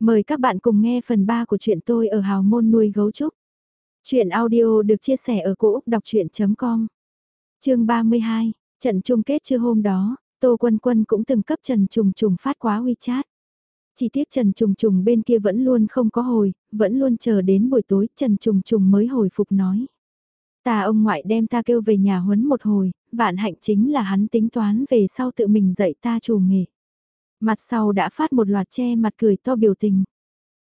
Mời các bạn cùng nghe phần 3 của chuyện tôi ở hào môn nuôi gấu trúc. Chuyện audio được chia sẻ ở cỗ đọc chuyện.com Trường 32, trận chung kết chưa hôm đó, Tô Quân Quân cũng từng cấp Trần Trùng Trùng phát quá WeChat. Chỉ tiếc Trần Trùng Trùng bên kia vẫn luôn không có hồi, vẫn luôn chờ đến buổi tối Trần Trùng Trùng mới hồi phục nói. Ta ông ngoại đem ta kêu về nhà huấn một hồi, vạn hạnh chính là hắn tính toán về sau tự mình dạy ta chủ nghề. Mặt sau đã phát một loạt che mặt cười to biểu tình.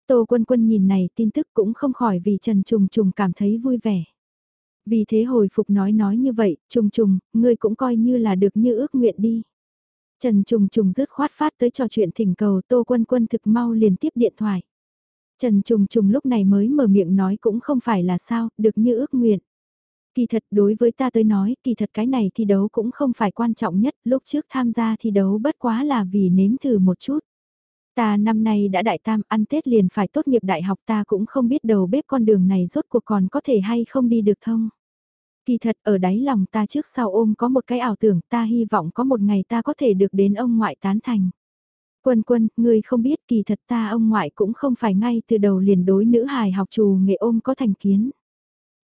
Tô Quân Quân nhìn này tin tức cũng không khỏi vì Trần Trùng Trùng cảm thấy vui vẻ. Vì thế hồi phục nói nói như vậy, Trùng Trùng, ngươi cũng coi như là được như ước nguyện đi. Trần Trùng Trùng rứt khoát phát tới trò chuyện thỉnh cầu Tô Quân Quân thực mau liền tiếp điện thoại. Trần Trùng Trùng lúc này mới mở miệng nói cũng không phải là sao, được như ước nguyện. Kỳ thật đối với ta tới nói, kỳ thật cái này thi đấu cũng không phải quan trọng nhất, lúc trước tham gia thi đấu bất quá là vì nếm thử một chút. Ta năm nay đã đại tam, ăn Tết liền phải tốt nghiệp đại học ta cũng không biết đầu bếp con đường này rốt cuộc còn có thể hay không đi được thông. Kỳ thật ở đáy lòng ta trước sau ôm có một cái ảo tưởng ta hy vọng có một ngày ta có thể được đến ông ngoại tán thành. Quân quân, ngươi không biết kỳ thật ta ông ngoại cũng không phải ngay từ đầu liền đối nữ hài học trù nghệ ôm có thành kiến.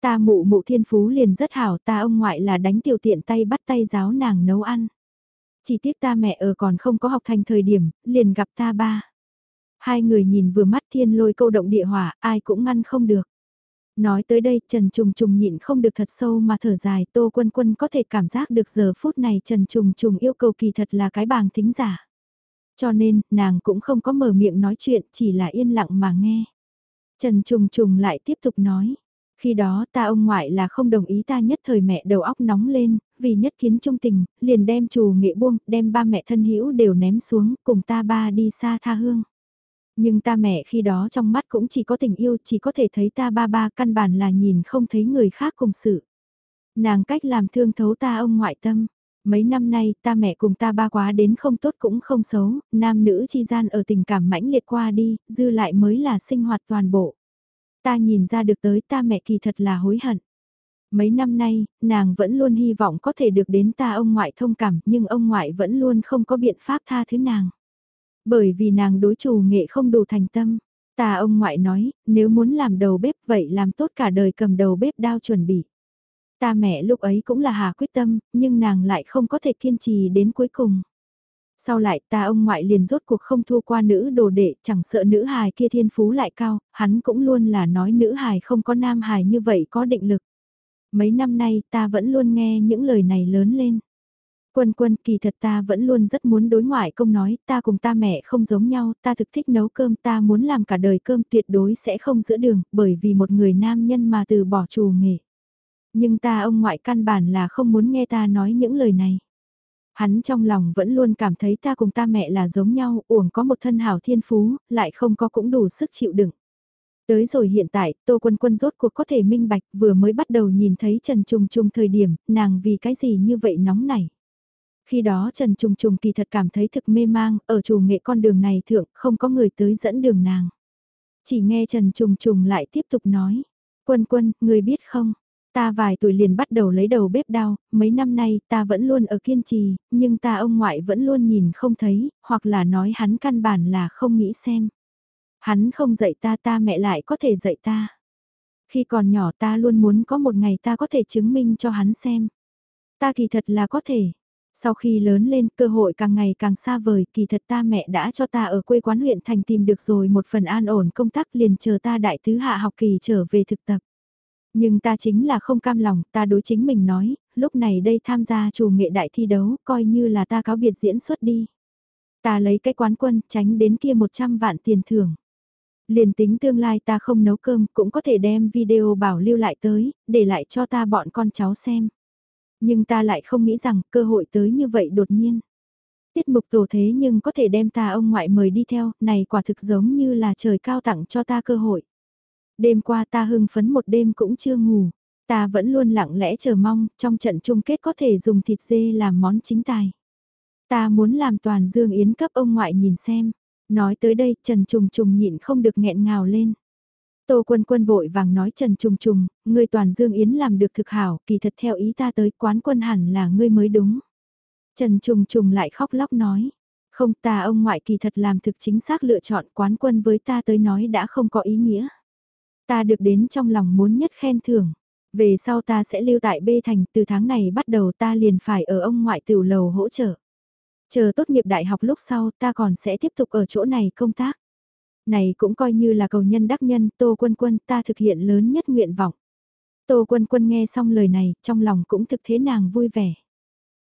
Ta mụ mụ thiên phú liền rất hảo ta ông ngoại là đánh tiểu tiện tay bắt tay giáo nàng nấu ăn. Chỉ tiếc ta mẹ ở còn không có học thành thời điểm, liền gặp ta ba. Hai người nhìn vừa mắt thiên lôi câu động địa hỏa, ai cũng ngăn không được. Nói tới đây, Trần Trùng Trùng nhịn không được thật sâu mà thở dài, Tô Quân Quân có thể cảm giác được giờ phút này Trần Trùng Trùng yêu cầu kỳ thật là cái bàng thính giả. Cho nên, nàng cũng không có mở miệng nói chuyện, chỉ là yên lặng mà nghe. Trần Trùng Trùng lại tiếp tục nói, khi đó ta ông ngoại là không đồng ý ta nhất thời mẹ đầu óc nóng lên, vì nhất kiến trung tình, liền đem chủ nghệ buông, đem ba mẹ thân hữu đều ném xuống, cùng ta ba đi xa tha hương. Nhưng ta mẹ khi đó trong mắt cũng chỉ có tình yêu, chỉ có thể thấy ta ba ba căn bản là nhìn không thấy người khác cùng sự. Nàng cách làm thương thấu ta ông ngoại tâm. Mấy năm nay ta mẹ cùng ta ba quá đến không tốt cũng không xấu, nam nữ chi gian ở tình cảm mãnh liệt qua đi, dư lại mới là sinh hoạt toàn bộ. Ta nhìn ra được tới ta mẹ kỳ thật là hối hận. Mấy năm nay, nàng vẫn luôn hy vọng có thể được đến ta ông ngoại thông cảm nhưng ông ngoại vẫn luôn không có biện pháp tha thứ nàng. Bởi vì nàng đối chủ nghệ không đủ thành tâm. Ta ông ngoại nói, nếu muốn làm đầu bếp vậy làm tốt cả đời cầm đầu bếp đao chuẩn bị. Ta mẹ lúc ấy cũng là hà quyết tâm, nhưng nàng lại không có thể kiên trì đến cuối cùng. Sau lại ta ông ngoại liền rốt cuộc không thua qua nữ đồ đệ, chẳng sợ nữ hài kia thiên phú lại cao, hắn cũng luôn là nói nữ hài không có nam hài như vậy có định lực. Mấy năm nay ta vẫn luôn nghe những lời này lớn lên. Quân quân kỳ thật ta vẫn luôn rất muốn đối ngoại công nói ta cùng ta mẹ không giống nhau, ta thực thích nấu cơm ta muốn làm cả đời cơm tuyệt đối sẽ không giữa đường bởi vì một người nam nhân mà từ bỏ trù nghề. Nhưng ta ông ngoại căn bản là không muốn nghe ta nói những lời này. Hắn trong lòng vẫn luôn cảm thấy ta cùng ta mẹ là giống nhau, uổng có một thân hảo thiên phú, lại không có cũng đủ sức chịu đựng. Tới rồi hiện tại, Tô Quân Quân rốt cuộc có thể minh bạch vừa mới bắt đầu nhìn thấy Trần Trùng Trùng thời điểm, nàng vì cái gì như vậy nóng nảy. Khi đó Trần Trùng Trùng kỳ thật cảm thấy thực mê mang, ở chủ nghệ con đường này thượng, không có người tới dẫn đường nàng. Chỉ nghe Trần Trùng Trùng lại tiếp tục nói, Quân Quân, người biết không, Ta vài tuổi liền bắt đầu lấy đầu bếp đao, mấy năm nay ta vẫn luôn ở kiên trì, nhưng ta ông ngoại vẫn luôn nhìn không thấy, hoặc là nói hắn căn bản là không nghĩ xem. Hắn không dạy ta ta mẹ lại có thể dạy ta. Khi còn nhỏ ta luôn muốn có một ngày ta có thể chứng minh cho hắn xem. Ta kỳ thật là có thể. Sau khi lớn lên cơ hội càng ngày càng xa vời kỳ thật ta mẹ đã cho ta ở quê quán huyện thành tìm được rồi một phần an ổn công tác liền chờ ta đại tứ hạ học kỳ trở về thực tập. Nhưng ta chính là không cam lòng, ta đối chính mình nói, lúc này đây tham gia chủ nghệ đại thi đấu, coi như là ta cáo biệt diễn xuất đi. Ta lấy cái quán quân, tránh đến kia 100 vạn tiền thưởng. Liền tính tương lai ta không nấu cơm, cũng có thể đem video bảo lưu lại tới, để lại cho ta bọn con cháu xem. Nhưng ta lại không nghĩ rằng cơ hội tới như vậy đột nhiên. Tiết mục tổ thế nhưng có thể đem ta ông ngoại mời đi theo, này quả thực giống như là trời cao tặng cho ta cơ hội. Đêm qua ta hưng phấn một đêm cũng chưa ngủ. Ta vẫn luôn lặng lẽ chờ mong, trong trận chung kết có thể dùng thịt dê làm món chính tài. Ta muốn làm toàn dương yến cấp ông ngoại nhìn xem. Nói tới đây, Trần Trùng Trùng nhịn không được nghẹn ngào lên. Tô Quân Quân vội vàng nói Trần Trùng Trùng, ngươi toàn Dương Yến làm được thực hảo, kỳ thật theo ý ta tới quán quân hẳn là ngươi mới đúng. Trần Trùng Trùng lại khóc lóc nói, Không ta ông ngoại kỳ thật làm thực chính xác lựa chọn quán quân với ta tới nói đã không có ý nghĩa. Ta được đến trong lòng muốn nhất khen thưởng. Về sau ta sẽ lưu tại B thành, từ tháng này bắt đầu ta liền phải ở ông ngoại tiểu lầu hỗ trợ. Chờ tốt nghiệp đại học lúc sau, ta còn sẽ tiếp tục ở chỗ này công tác. Này cũng coi như là cầu nhân đắc nhân, Tô Quân Quân, ta thực hiện lớn nhất nguyện vọng. Tô Quân Quân nghe xong lời này, trong lòng cũng thực thế nàng vui vẻ.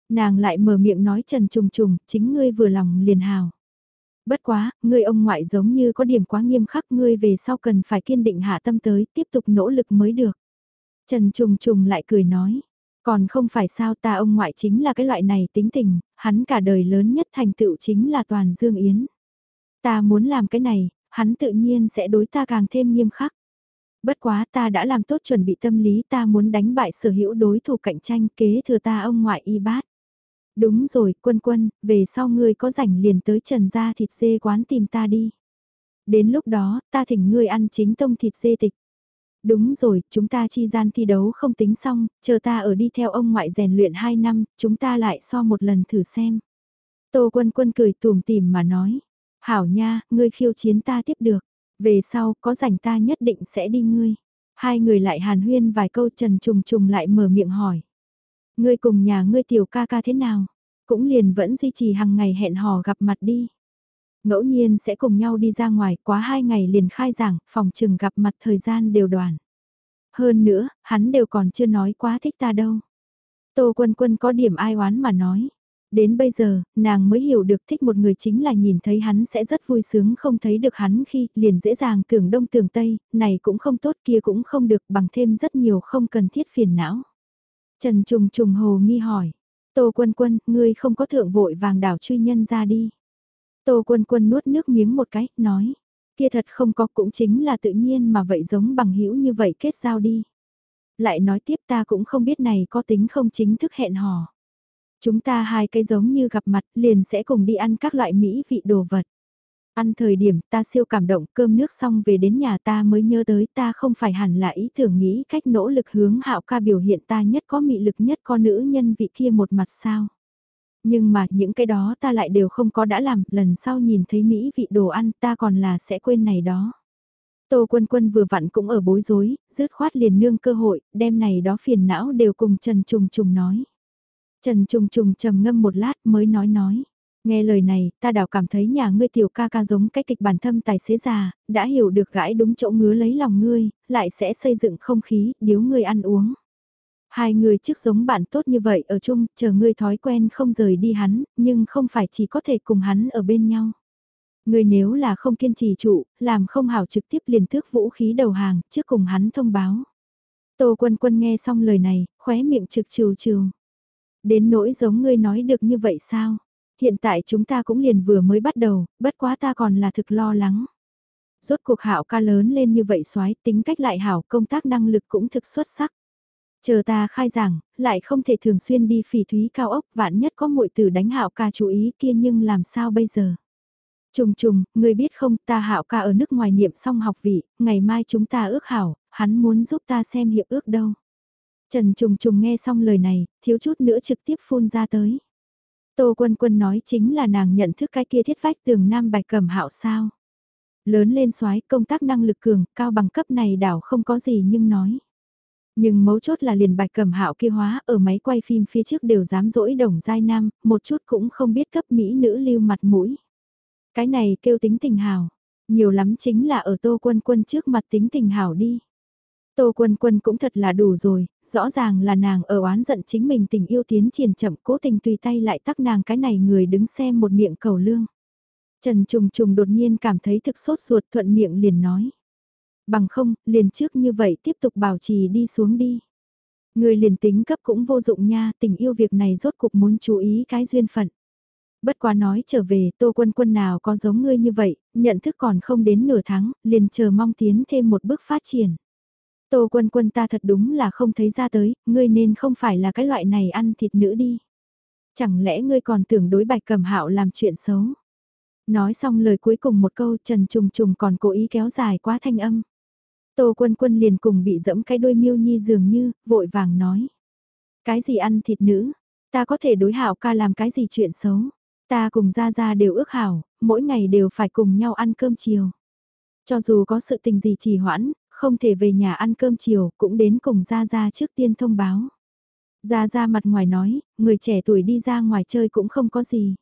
Nàng lại mở miệng nói trần trùng trùng, chính ngươi vừa lòng liền hào. Bất quá, ngươi ông ngoại giống như có điểm quá nghiêm khắc ngươi về sau cần phải kiên định hạ tâm tới tiếp tục nỗ lực mới được. Trần Trùng Trùng lại cười nói, còn không phải sao ta ông ngoại chính là cái loại này tính tình, hắn cả đời lớn nhất thành tựu chính là toàn Dương Yến. Ta muốn làm cái này, hắn tự nhiên sẽ đối ta càng thêm nghiêm khắc. Bất quá ta đã làm tốt chuẩn bị tâm lý ta muốn đánh bại sở hữu đối thủ cạnh tranh kế thừa ta ông ngoại y bát. Đúng rồi, quân quân, về sau ngươi có rảnh liền tới trần gia thịt dê quán tìm ta đi. Đến lúc đó, ta thỉnh ngươi ăn chính tông thịt dê tịch. Đúng rồi, chúng ta chi gian thi đấu không tính xong, chờ ta ở đi theo ông ngoại rèn luyện 2 năm, chúng ta lại so một lần thử xem. Tô quân quân cười tùm tìm mà nói, hảo nha, ngươi khiêu chiến ta tiếp được, về sau có rảnh ta nhất định sẽ đi ngươi. Hai người lại hàn huyên vài câu trần trùng trùng lại mở miệng hỏi. Ngươi cùng nhà ngươi tiểu ca ca thế nào? Cũng liền vẫn duy trì hàng ngày hẹn hò gặp mặt đi. Ngẫu nhiên sẽ cùng nhau đi ra ngoài, quá hai ngày liền khai giảng, phòng trừng gặp mặt thời gian đều đoàn. Hơn nữa, hắn đều còn chưa nói quá thích ta đâu. Tô quân quân có điểm ai oán mà nói. Đến bây giờ, nàng mới hiểu được thích một người chính là nhìn thấy hắn sẽ rất vui sướng không thấy được hắn khi liền dễ dàng tưởng đông tưởng tây, này cũng không tốt kia cũng không được bằng thêm rất nhiều không cần thiết phiền não. Trần Trùng Trùng hồ nghi hỏi, Tô Quân Quân, ngươi không có thượng vội vàng đảo truy nhân ra đi. Tô Quân Quân nuốt nước miếng một cái, nói, kia thật không có cũng chính là tự nhiên mà vậy giống bằng hữu như vậy kết giao đi. Lại nói tiếp ta cũng không biết này có tính không chính thức hẹn hò. Chúng ta hai cái giống như gặp mặt liền sẽ cùng đi ăn các loại mỹ vị đồ vật. Ăn thời điểm ta siêu cảm động cơm nước xong về đến nhà ta mới nhớ tới ta không phải hẳn là ý tưởng nghĩ cách nỗ lực hướng hạo ca biểu hiện ta nhất có mị lực nhất có nữ nhân vị kia một mặt sao. Nhưng mà những cái đó ta lại đều không có đã làm, lần sau nhìn thấy Mỹ vị đồ ăn ta còn là sẽ quên này đó. Tô Quân Quân vừa vặn cũng ở bối rối, rứt khoát liền nương cơ hội, đem này đó phiền não đều cùng Trần Trùng Trùng nói. Trần Trùng Trùng trầm ngâm một lát mới nói nói. Nghe lời này, ta đảo cảm thấy nhà ngươi tiểu ca ca giống cái kịch bản thâm tài xế già, đã hiểu được gãi đúng chỗ ngứa lấy lòng ngươi, lại sẽ xây dựng không khí, điếu ngươi ăn uống. Hai người trước giống bạn tốt như vậy ở chung, chờ ngươi thói quen không rời đi hắn, nhưng không phải chỉ có thể cùng hắn ở bên nhau. Ngươi nếu là không kiên trì trụ, làm không hảo trực tiếp liền thước vũ khí đầu hàng, trước cùng hắn thông báo. Tô quân quân nghe xong lời này, khóe miệng trực trừ trừ. Đến nỗi giống ngươi nói được như vậy sao? Hiện tại chúng ta cũng liền vừa mới bắt đầu, bất quá ta còn là thực lo lắng. Rốt cuộc hảo ca lớn lên như vậy soái tính cách lại hảo công tác năng lực cũng thực xuất sắc. Chờ ta khai giảng, lại không thể thường xuyên đi phỉ thúy cao ốc vạn nhất có muội tử đánh hạo ca chú ý kia nhưng làm sao bây giờ. Trùng trùng, người biết không ta hạo ca ở nước ngoài niệm xong học vị, ngày mai chúng ta ước hảo, hắn muốn giúp ta xem hiệp ước đâu. Trần trùng trùng nghe xong lời này, thiếu chút nữa trực tiếp phun ra tới. Tô Quân Quân nói chính là nàng nhận thức cái kia thiết vách tường nam bạch cẩm hạo sao. Lớn lên soái công tác năng lực cường, cao bằng cấp này đảo không có gì nhưng nói. Nhưng mấu chốt là liền bạch cẩm hạo kia hóa ở máy quay phim phía trước đều dám dỗi đồng giai nam, một chút cũng không biết cấp mỹ nữ lưu mặt mũi. Cái này kêu tính tình hào, nhiều lắm chính là ở tô quân quân trước mặt tính tình hào đi. Tô Quân Quân cũng thật là đủ rồi, rõ ràng là nàng ở oán giận chính mình tình yêu tiến triển chậm cố tình tùy tay lại tắc nàng cái này người đứng xem một miệng cầu lương. Trần Trùng Trùng đột nhiên cảm thấy thực sốt ruột thuận miệng liền nói. Bằng không, liền trước như vậy tiếp tục bảo trì đi xuống đi. Người liền tính cấp cũng vô dụng nha, tình yêu việc này rốt cục muốn chú ý cái duyên phận. Bất quá nói trở về, tô quân quân nào có giống ngươi như vậy, nhận thức còn không đến nửa tháng, liền chờ mong tiến thêm một bước phát triển. Tô quân quân ta thật đúng là không thấy ra tới, ngươi nên không phải là cái loại này ăn thịt nữ đi. Chẳng lẽ ngươi còn tưởng đối bạch cầm hạo làm chuyện xấu? Nói xong lời cuối cùng một câu Trần Trùng Trùng còn cố ý kéo dài quá thanh âm. Tô quân quân liền cùng bị dẫm cái đôi miêu nhi dường như, vội vàng nói. Cái gì ăn thịt nữ? Ta có thể đối hạo ca làm cái gì chuyện xấu? Ta cùng Gia Gia đều ước hảo, mỗi ngày đều phải cùng nhau ăn cơm chiều. Cho dù có sự tình gì trì hoãn, không thể về nhà ăn cơm chiều, cũng đến cùng Gia Gia trước tiên thông báo. Gia Gia mặt ngoài nói, người trẻ tuổi đi ra ngoài chơi cũng không có gì.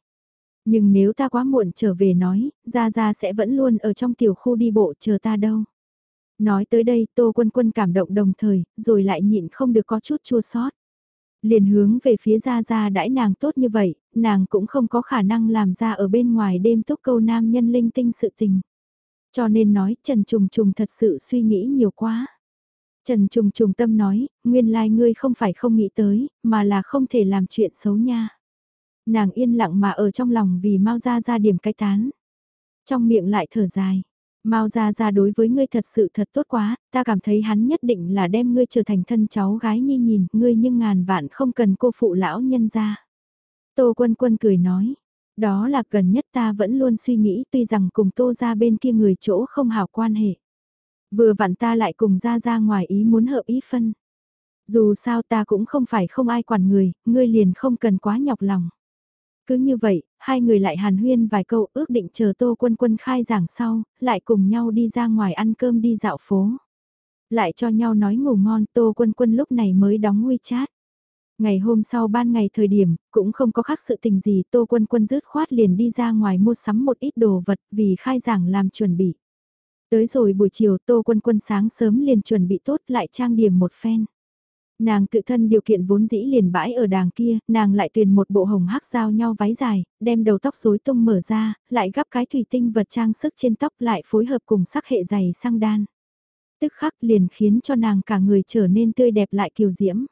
Nhưng nếu ta quá muộn trở về nói, Gia Gia sẽ vẫn luôn ở trong tiểu khu đi bộ chờ ta đâu. Nói tới đây Tô Quân Quân cảm động đồng thời, rồi lại nhịn không được có chút chua sót. Liền hướng về phía Gia Gia đãi nàng tốt như vậy, nàng cũng không có khả năng làm ra ở bên ngoài đêm túc câu nam nhân linh tinh sự tình. Cho nên nói Trần Trùng Trùng thật sự suy nghĩ nhiều quá. Trần Trùng Trùng tâm nói, nguyên lai like ngươi không phải không nghĩ tới, mà là không thể làm chuyện xấu nha. Nàng yên lặng mà ở trong lòng vì mau ra ra điểm cái tán. Trong miệng lại thở dài. Mao gia gia đối với ngươi thật sự thật tốt quá, ta cảm thấy hắn nhất định là đem ngươi trở thành thân cháu gái nhi nhìn, ngươi nhưng ngàn vạn không cần cô phụ lão nhân ra. Tô quân quân cười nói, đó là gần nhất ta vẫn luôn suy nghĩ tuy rằng cùng tô ra bên kia người chỗ không hảo quan hệ. Vừa vặn ta lại cùng ra ra ngoài ý muốn hợp ý phân. Dù sao ta cũng không phải không ai quản người, ngươi liền không cần quá nhọc lòng. Cứ như vậy, hai người lại hàn huyên vài câu ước định chờ Tô Quân Quân khai giảng sau, lại cùng nhau đi ra ngoài ăn cơm đi dạo phố. Lại cho nhau nói ngủ ngon Tô Quân Quân lúc này mới đóng WeChat. Ngày hôm sau ban ngày thời điểm, cũng không có khác sự tình gì Tô Quân Quân rứt khoát liền đi ra ngoài mua sắm một ít đồ vật vì khai giảng làm chuẩn bị. Tới rồi buổi chiều Tô Quân Quân sáng sớm liền chuẩn bị tốt lại trang điểm một phen. Nàng tự thân điều kiện vốn dĩ liền bãi ở đàng kia, nàng lại tuyển một bộ hồng hắc giao nhau váy dài, đem đầu tóc rối tung mở ra, lại gắp cái thủy tinh vật trang sức trên tóc lại phối hợp cùng sắc hệ dày sang đan. Tức khắc liền khiến cho nàng cả người trở nên tươi đẹp lại kiều diễm.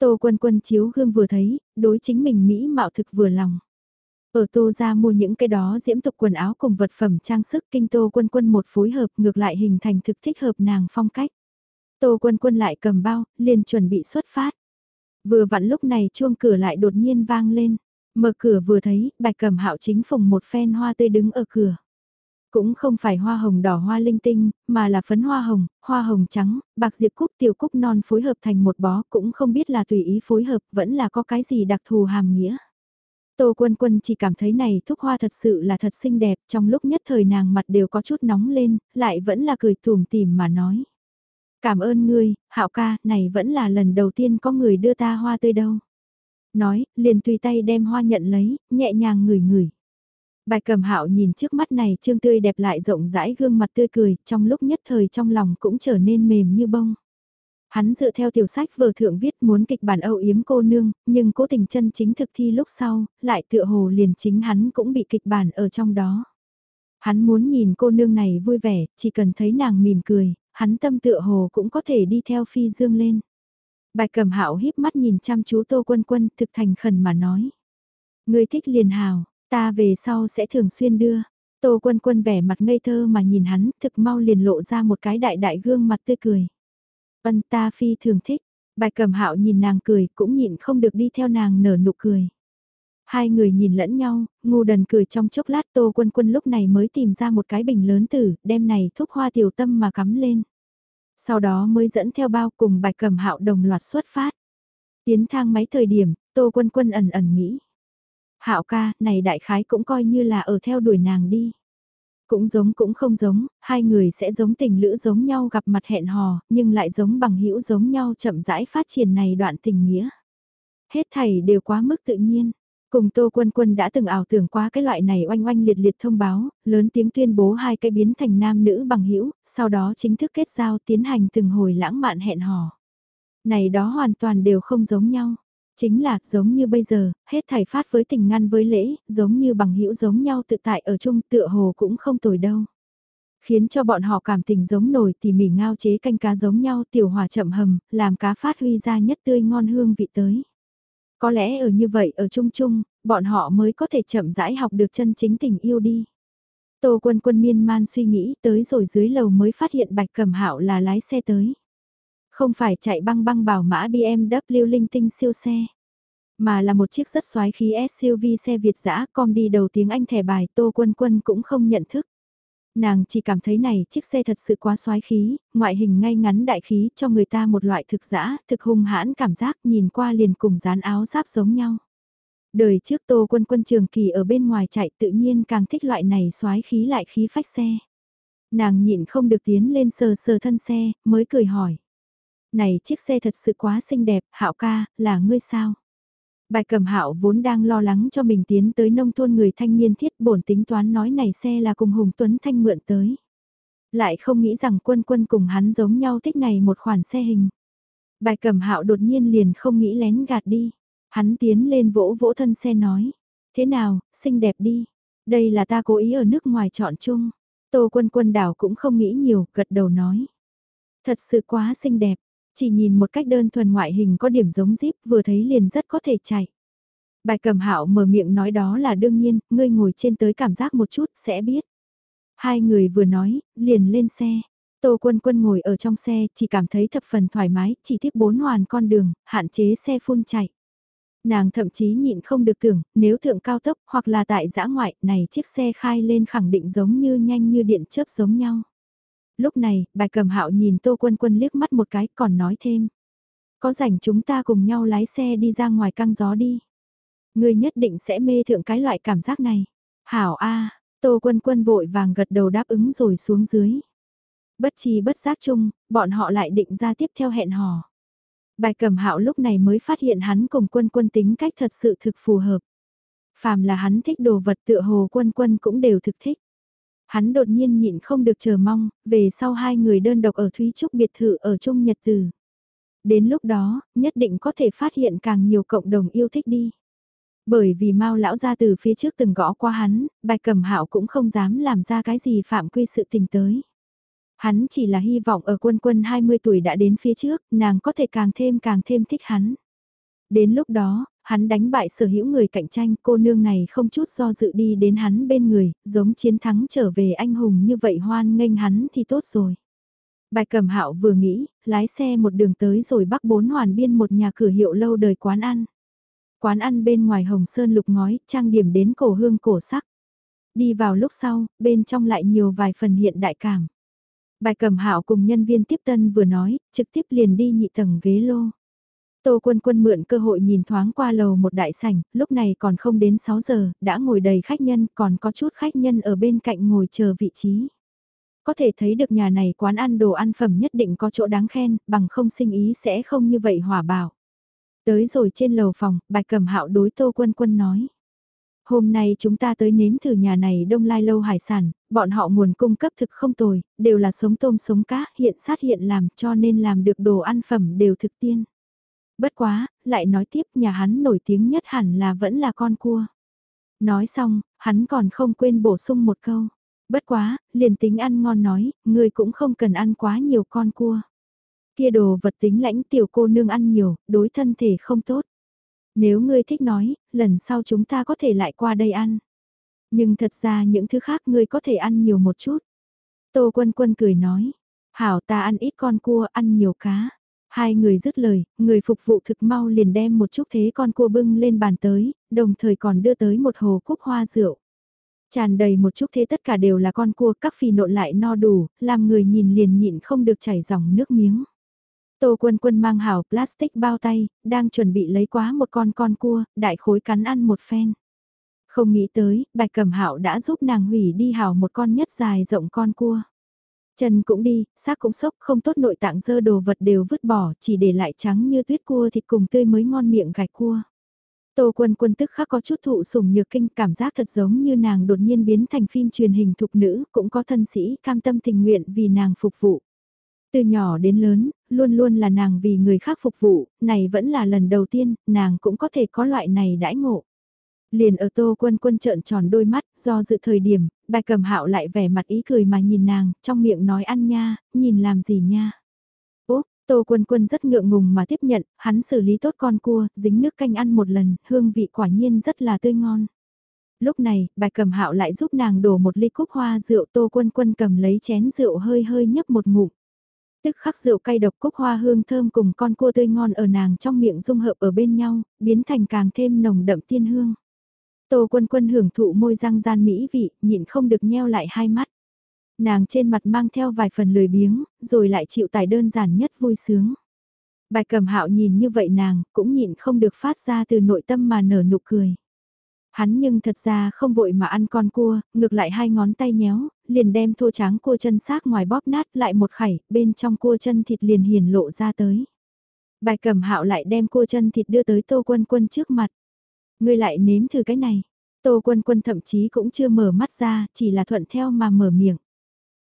Tô quân quân chiếu gương vừa thấy, đối chính mình Mỹ mạo thực vừa lòng. Ở tô ra mua những cái đó diễm tục quần áo cùng vật phẩm trang sức kinh tô quân quân một phối hợp ngược lại hình thành thực thích hợp nàng phong cách. Tô quân quân lại cầm bao, liền chuẩn bị xuất phát. Vừa vặn lúc này chuông cửa lại đột nhiên vang lên. Mở cửa vừa thấy, bạch cầm hạo chính phùng một phen hoa tươi đứng ở cửa. Cũng không phải hoa hồng đỏ hoa linh tinh, mà là phấn hoa hồng, hoa hồng trắng, bạc diệp cúc tiểu cúc non phối hợp thành một bó cũng không biết là tùy ý phối hợp vẫn là có cái gì đặc thù hàm nghĩa. Tô Quân Quân chỉ cảm thấy này thúc hoa thật sự là thật xinh đẹp, trong lúc nhất thời nàng mặt đều có chút nóng lên, lại vẫn là cười tùm tìm mà nói. Cảm ơn ngươi, hạo ca, này vẫn là lần đầu tiên có người đưa ta hoa tươi đâu. Nói, liền tùy tay đem hoa nhận lấy, nhẹ nhàng ngửi ngửi. Bài cầm hạo nhìn trước mắt này trương tươi đẹp lại rộng rãi gương mặt tươi cười, trong lúc nhất thời trong lòng cũng trở nên mềm như bông. Hắn dựa theo tiểu sách vở thượng viết muốn kịch bản âu yếm cô nương, nhưng cố tình chân chính thực thi lúc sau, lại tựa hồ liền chính hắn cũng bị kịch bản ở trong đó. Hắn muốn nhìn cô nương này vui vẻ, chỉ cần thấy nàng mỉm cười, hắn tâm tựa hồ cũng có thể đi theo phi dương lên. bài cầm hạo híp mắt nhìn chăm chú tô quân quân thực thành khẩn mà nói. Người thích liền hào, ta về sau sẽ thường xuyên đưa. Tô quân quân vẻ mặt ngây thơ mà nhìn hắn thực mau liền lộ ra một cái đại đại gương mặt tươi cười. Vân ta phi thường thích, bạch cầm hạo nhìn nàng cười cũng nhịn không được đi theo nàng nở nụ cười. Hai người nhìn lẫn nhau, ngu đần cười trong chốc lát tô quân quân lúc này mới tìm ra một cái bình lớn tử, đem này thúc hoa tiểu tâm mà cắm lên. Sau đó mới dẫn theo bao cùng bạch cầm hạo đồng loạt xuất phát. Tiến thang máy thời điểm, tô quân quân ẩn ẩn nghĩ. Hạo ca, này đại khái cũng coi như là ở theo đuổi nàng đi. Cũng giống cũng không giống, hai người sẽ giống tình lữ giống nhau gặp mặt hẹn hò, nhưng lại giống bằng hữu giống nhau chậm rãi phát triển này đoạn tình nghĩa. Hết thảy đều quá mức tự nhiên. Cùng Tô Quân Quân đã từng ảo tưởng qua cái loại này oanh oanh liệt liệt thông báo, lớn tiếng tuyên bố hai cái biến thành nam nữ bằng hữu sau đó chính thức kết giao tiến hành từng hồi lãng mạn hẹn hò. Này đó hoàn toàn đều không giống nhau. Chính là giống như bây giờ, hết thảy phát với tình ngăn với lễ, giống như bằng hữu giống nhau tự tại ở chung tựa hồ cũng không tồi đâu. Khiến cho bọn họ cảm tình giống nổi tỉ mỉ ngao chế canh cá giống nhau tiểu hòa chậm hầm, làm cá phát huy ra nhất tươi ngon hương vị tới. Có lẽ ở như vậy ở chung chung, bọn họ mới có thể chậm rãi học được chân chính tình yêu đi. Tô quân quân miên man suy nghĩ tới rồi dưới lầu mới phát hiện bạch cầm hạo là lái xe tới. Không phải chạy băng băng bảo mã BMW linh tinh siêu xe. Mà là một chiếc rất xoái khí SUV xe Việt dã com đi đầu tiếng Anh thẻ bài tô quân quân cũng không nhận thức. Nàng chỉ cảm thấy này chiếc xe thật sự quá xoái khí, ngoại hình ngay ngắn đại khí cho người ta một loại thực dã, thực hung hãn cảm giác nhìn qua liền cùng dán áo giáp giống nhau. Đời trước Tô Quân Quân trường kỳ ở bên ngoài chạy tự nhiên càng thích loại này xoái khí lại khí phách xe. Nàng nhịn không được tiến lên sờ sờ thân xe, mới cười hỏi. Này chiếc xe thật sự quá xinh đẹp, Hạo ca, là ngươi sao? Bài cầm hạo vốn đang lo lắng cho mình tiến tới nông thôn người thanh niên thiết bổn tính toán nói này xe là cùng Hùng Tuấn Thanh mượn tới. Lại không nghĩ rằng quân quân cùng hắn giống nhau thích này một khoản xe hình. Bài cầm hạo đột nhiên liền không nghĩ lén gạt đi. Hắn tiến lên vỗ vỗ thân xe nói. Thế nào, xinh đẹp đi. Đây là ta cố ý ở nước ngoài chọn chung. Tô quân quân đảo cũng không nghĩ nhiều, gật đầu nói. Thật sự quá xinh đẹp, chỉ nhìn một cách đơn thuần ngoại hình có điểm giống díp vừa thấy liền rất có thể chạy. Bài cầm hạo mở miệng nói đó là đương nhiên, ngươi ngồi trên tới cảm giác một chút sẽ biết. Hai người vừa nói, liền lên xe. Tô Quân Quân ngồi ở trong xe, chỉ cảm thấy thập phần thoải mái, chỉ tiếc bốn hoàn con đường, hạn chế xe phun chạy. Nàng thậm chí nhịn không được tưởng, nếu thượng cao tốc hoặc là tại giã ngoại, này chiếc xe khai lên khẳng định giống như nhanh như điện chớp giống nhau. Lúc này, bài cầm hạo nhìn Tô Quân Quân liếc mắt một cái còn nói thêm. Có rảnh chúng ta cùng nhau lái xe đi ra ngoài căng gió đi. Người nhất định sẽ mê thượng cái loại cảm giác này. Hảo A, Tô Quân Quân vội vàng gật đầu đáp ứng rồi xuống dưới. Bất chi bất giác chung, bọn họ lại định ra tiếp theo hẹn hò. Bài cầm hạo lúc này mới phát hiện hắn cùng quân quân tính cách thật sự thực phù hợp. Phàm là hắn thích đồ vật tựa hồ quân quân cũng đều thực thích. Hắn đột nhiên nhịn không được chờ mong, về sau hai người đơn độc ở Thúy Trúc biệt thự ở Trung Nhật Tử. Đến lúc đó, nhất định có thể phát hiện càng nhiều cộng đồng yêu thích đi. Bởi vì Mao lão ra từ phía trước từng gõ qua hắn, Bạch Cẩm Hạo cũng không dám làm ra cái gì phạm quy sự tình tới. Hắn chỉ là hy vọng ở quân quân 20 tuổi đã đến phía trước, nàng có thể càng thêm càng thêm thích hắn. Đến lúc đó, hắn đánh bại sở hữu người cạnh tranh, cô nương này không chút do dự đi đến hắn bên người, giống chiến thắng trở về anh hùng như vậy hoan nghênh hắn thì tốt rồi. Bài cầm hạo vừa nghĩ, lái xe một đường tới rồi bắc bốn hoàn biên một nhà cửa hiệu lâu đời quán ăn. Quán ăn bên ngoài hồng sơn lục ngói, trang điểm đến cổ hương cổ sắc. Đi vào lúc sau, bên trong lại nhiều vài phần hiện đại cảm. Bài cầm hạo cùng nhân viên tiếp tân vừa nói, trực tiếp liền đi nhị tầng ghế lô. Tô quân quân mượn cơ hội nhìn thoáng qua lầu một đại sảnh, lúc này còn không đến 6 giờ, đã ngồi đầy khách nhân, còn có chút khách nhân ở bên cạnh ngồi chờ vị trí. Có thể thấy được nhà này quán ăn đồ ăn phẩm nhất định có chỗ đáng khen, bằng không sinh ý sẽ không như vậy hòa bảo. Tới rồi trên lầu phòng, bạch cầm hạo đối tô quân quân nói. Hôm nay chúng ta tới nếm thử nhà này đông lai lâu hải sản, bọn họ nguồn cung cấp thực không tồi, đều là sống tôm sống cá, hiện sát hiện làm cho nên làm được đồ ăn phẩm đều thực tiên. Bất quá, lại nói tiếp nhà hắn nổi tiếng nhất hẳn là vẫn là con cua. Nói xong, hắn còn không quên bổ sung một câu. Bất quá, liền tính ăn ngon nói, người cũng không cần ăn quá nhiều con cua. Kia đồ vật tính lãnh tiểu cô nương ăn nhiều, đối thân thể không tốt. Nếu ngươi thích nói, lần sau chúng ta có thể lại qua đây ăn. Nhưng thật ra những thứ khác ngươi có thể ăn nhiều một chút. Tô Quân Quân cười nói, hảo ta ăn ít con cua, ăn nhiều cá. Hai người dứt lời, người phục vụ thực mau liền đem một chút thế con cua bưng lên bàn tới, đồng thời còn đưa tới một hồ cúc hoa rượu. Tràn đầy một chút thế tất cả đều là con cua các phì nộn lại no đủ, làm người nhìn liền nhịn không được chảy dòng nước miếng. Tô quân quân mang hảo plastic bao tay, đang chuẩn bị lấy quá một con con cua, đại khối cắn ăn một phen. Không nghĩ tới, bạch cầm hạo đã giúp nàng hủy đi hảo một con nhất dài rộng con cua. Chân cũng đi, xác cũng sốc, không tốt nội tạng dơ đồ vật đều vứt bỏ, chỉ để lại trắng như tuyết cua thịt cùng tươi mới ngon miệng gạch cua. Tô quân quân tức khắc có chút thụ sủng nhược kinh cảm giác thật giống như nàng đột nhiên biến thành phim truyền hình thục nữ, cũng có thân sĩ cam tâm tình nguyện vì nàng phục vụ. Từ nhỏ đến lớn, luôn luôn là nàng vì người khác phục vụ, này vẫn là lần đầu tiên, nàng cũng có thể có loại này đãi ngộ. Liền ở tô quân quân trợn tròn đôi mắt, do dự thời điểm, bài cầm hạo lại vẻ mặt ý cười mà nhìn nàng, trong miệng nói ăn nha, nhìn làm gì nha. Úp, tô quân quân rất ngượng ngùng mà tiếp nhận, hắn xử lý tốt con cua, dính nước canh ăn một lần, hương vị quả nhiên rất là tươi ngon. Lúc này, bài cầm hạo lại giúp nàng đổ một ly cúc hoa rượu tô quân quân cầm lấy chén rượu hơi hơi nhấp một ngụm. Tức khắc rượu cay độc cúc hoa hương thơm cùng con cua tươi ngon ở nàng trong miệng dung hợp ở bên nhau, biến thành càng thêm nồng đậm tiên hương. Tô quân quân hưởng thụ môi răng gian mỹ vị, nhịn không được nheo lại hai mắt. Nàng trên mặt mang theo vài phần lười biếng, rồi lại chịu tải đơn giản nhất vui sướng. Bài cầm hạo nhìn như vậy nàng, cũng nhịn không được phát ra từ nội tâm mà nở nụ cười. Hắn nhưng thật ra không vội mà ăn con cua, ngược lại hai ngón tay nhéo, liền đem thô tráng cua chân xác ngoài bóp nát lại một khẩy, bên trong cua chân thịt liền hiền lộ ra tới. Bài cầm hạo lại đem cua chân thịt đưa tới tô quân quân trước mặt. Ngươi lại nếm thử cái này. Tô quân quân thậm chí cũng chưa mở mắt ra, chỉ là thuận theo mà mở miệng.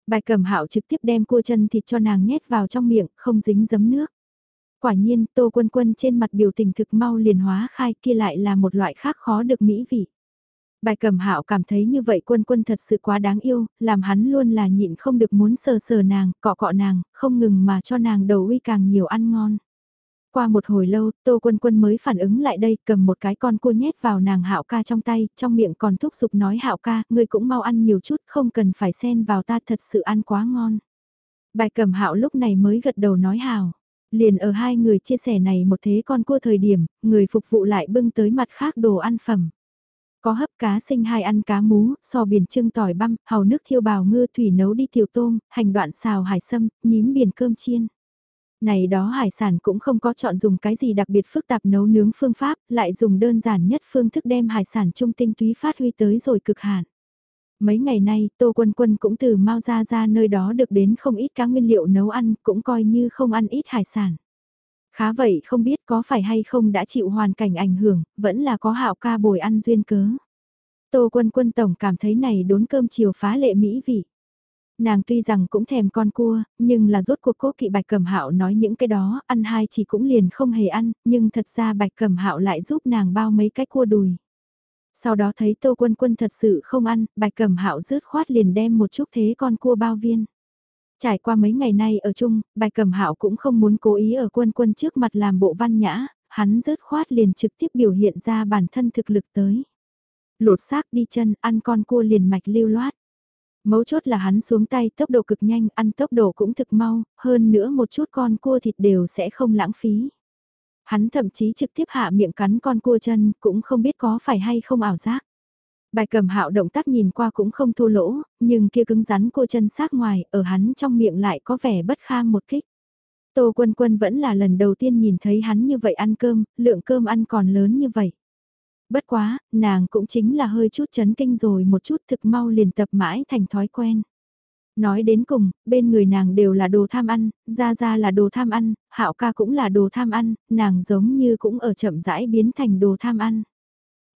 Bài cầm hạo trực tiếp đem cua chân thịt cho nàng nhét vào trong miệng, không dính giấm nước. Quả nhiên, tô quân quân trên mặt biểu tình thực mau liền hóa khai kia lại là một loại khác khó được mỹ vị. Bài cầm hạo cảm thấy như vậy quân quân thật sự quá đáng yêu, làm hắn luôn là nhịn không được muốn sờ sờ nàng, cọ cọ nàng, không ngừng mà cho nàng đầu uy càng nhiều ăn ngon. Qua một hồi lâu, Tô Quân Quân mới phản ứng lại đây, cầm một cái con cua nhét vào nàng Hạo ca trong tay, trong miệng còn thúc giục nói Hạo ca, ngươi cũng mau ăn nhiều chút, không cần phải xen vào ta thật sự ăn quá ngon. Bài cầm Hạo lúc này mới gật đầu nói hào. Liền ở hai người chia sẻ này một thế con cua thời điểm, người phục vụ lại bưng tới mặt khác đồ ăn phẩm. Có hấp cá sinh hai ăn cá mú, sò biển trưng tỏi băm, hàu nước thiêu bào ngư thủy nấu đi tiểu tôm, hành đoạn xào hải sâm, nhím biển cơm chiên. Này đó hải sản cũng không có chọn dùng cái gì đặc biệt phức tạp nấu nướng phương pháp, lại dùng đơn giản nhất phương thức đem hải sản trung tinh túy phát huy tới rồi cực hạn. Mấy ngày nay, Tô Quân Quân cũng từ Mao Ra ra nơi đó được đến không ít cá nguyên liệu nấu ăn, cũng coi như không ăn ít hải sản. Khá vậy không biết có phải hay không đã chịu hoàn cảnh ảnh hưởng, vẫn là có hạo ca bồi ăn duyên cớ. Tô Quân Quân Tổng cảm thấy này đốn cơm chiều phá lệ mỹ vị. Nàng tuy rằng cũng thèm con cua, nhưng là rốt cuộc cố kỵ bạch cẩm hạo nói những cái đó, ăn hai chỉ cũng liền không hề ăn, nhưng thật ra bạch cẩm hạo lại giúp nàng bao mấy cái cua đùi. Sau đó thấy tô quân quân thật sự không ăn, bạch cẩm hạo rớt khoát liền đem một chút thế con cua bao viên. Trải qua mấy ngày nay ở chung, bạch cẩm hạo cũng không muốn cố ý ở quân quân trước mặt làm bộ văn nhã, hắn rớt khoát liền trực tiếp biểu hiện ra bản thân thực lực tới. Lột xác đi chân, ăn con cua liền mạch lưu loát. Mấu chốt là hắn xuống tay tốc độ cực nhanh, ăn tốc độ cũng thực mau, hơn nữa một chút con cua thịt đều sẽ không lãng phí. Hắn thậm chí trực tiếp hạ miệng cắn con cua chân, cũng không biết có phải hay không ảo giác. Bài cầm hạo động tác nhìn qua cũng không thô lỗ, nhưng kia cứng rắn cua chân sát ngoài, ở hắn trong miệng lại có vẻ bất kham một kích. Tô quân quân vẫn là lần đầu tiên nhìn thấy hắn như vậy ăn cơm, lượng cơm ăn còn lớn như vậy. Bất quá, nàng cũng chính là hơi chút chấn kinh rồi một chút thực mau liền tập mãi thành thói quen. Nói đến cùng, bên người nàng đều là đồ tham ăn, ra ra là đồ tham ăn, hạo ca cũng là đồ tham ăn, nàng giống như cũng ở chậm rãi biến thành đồ tham ăn.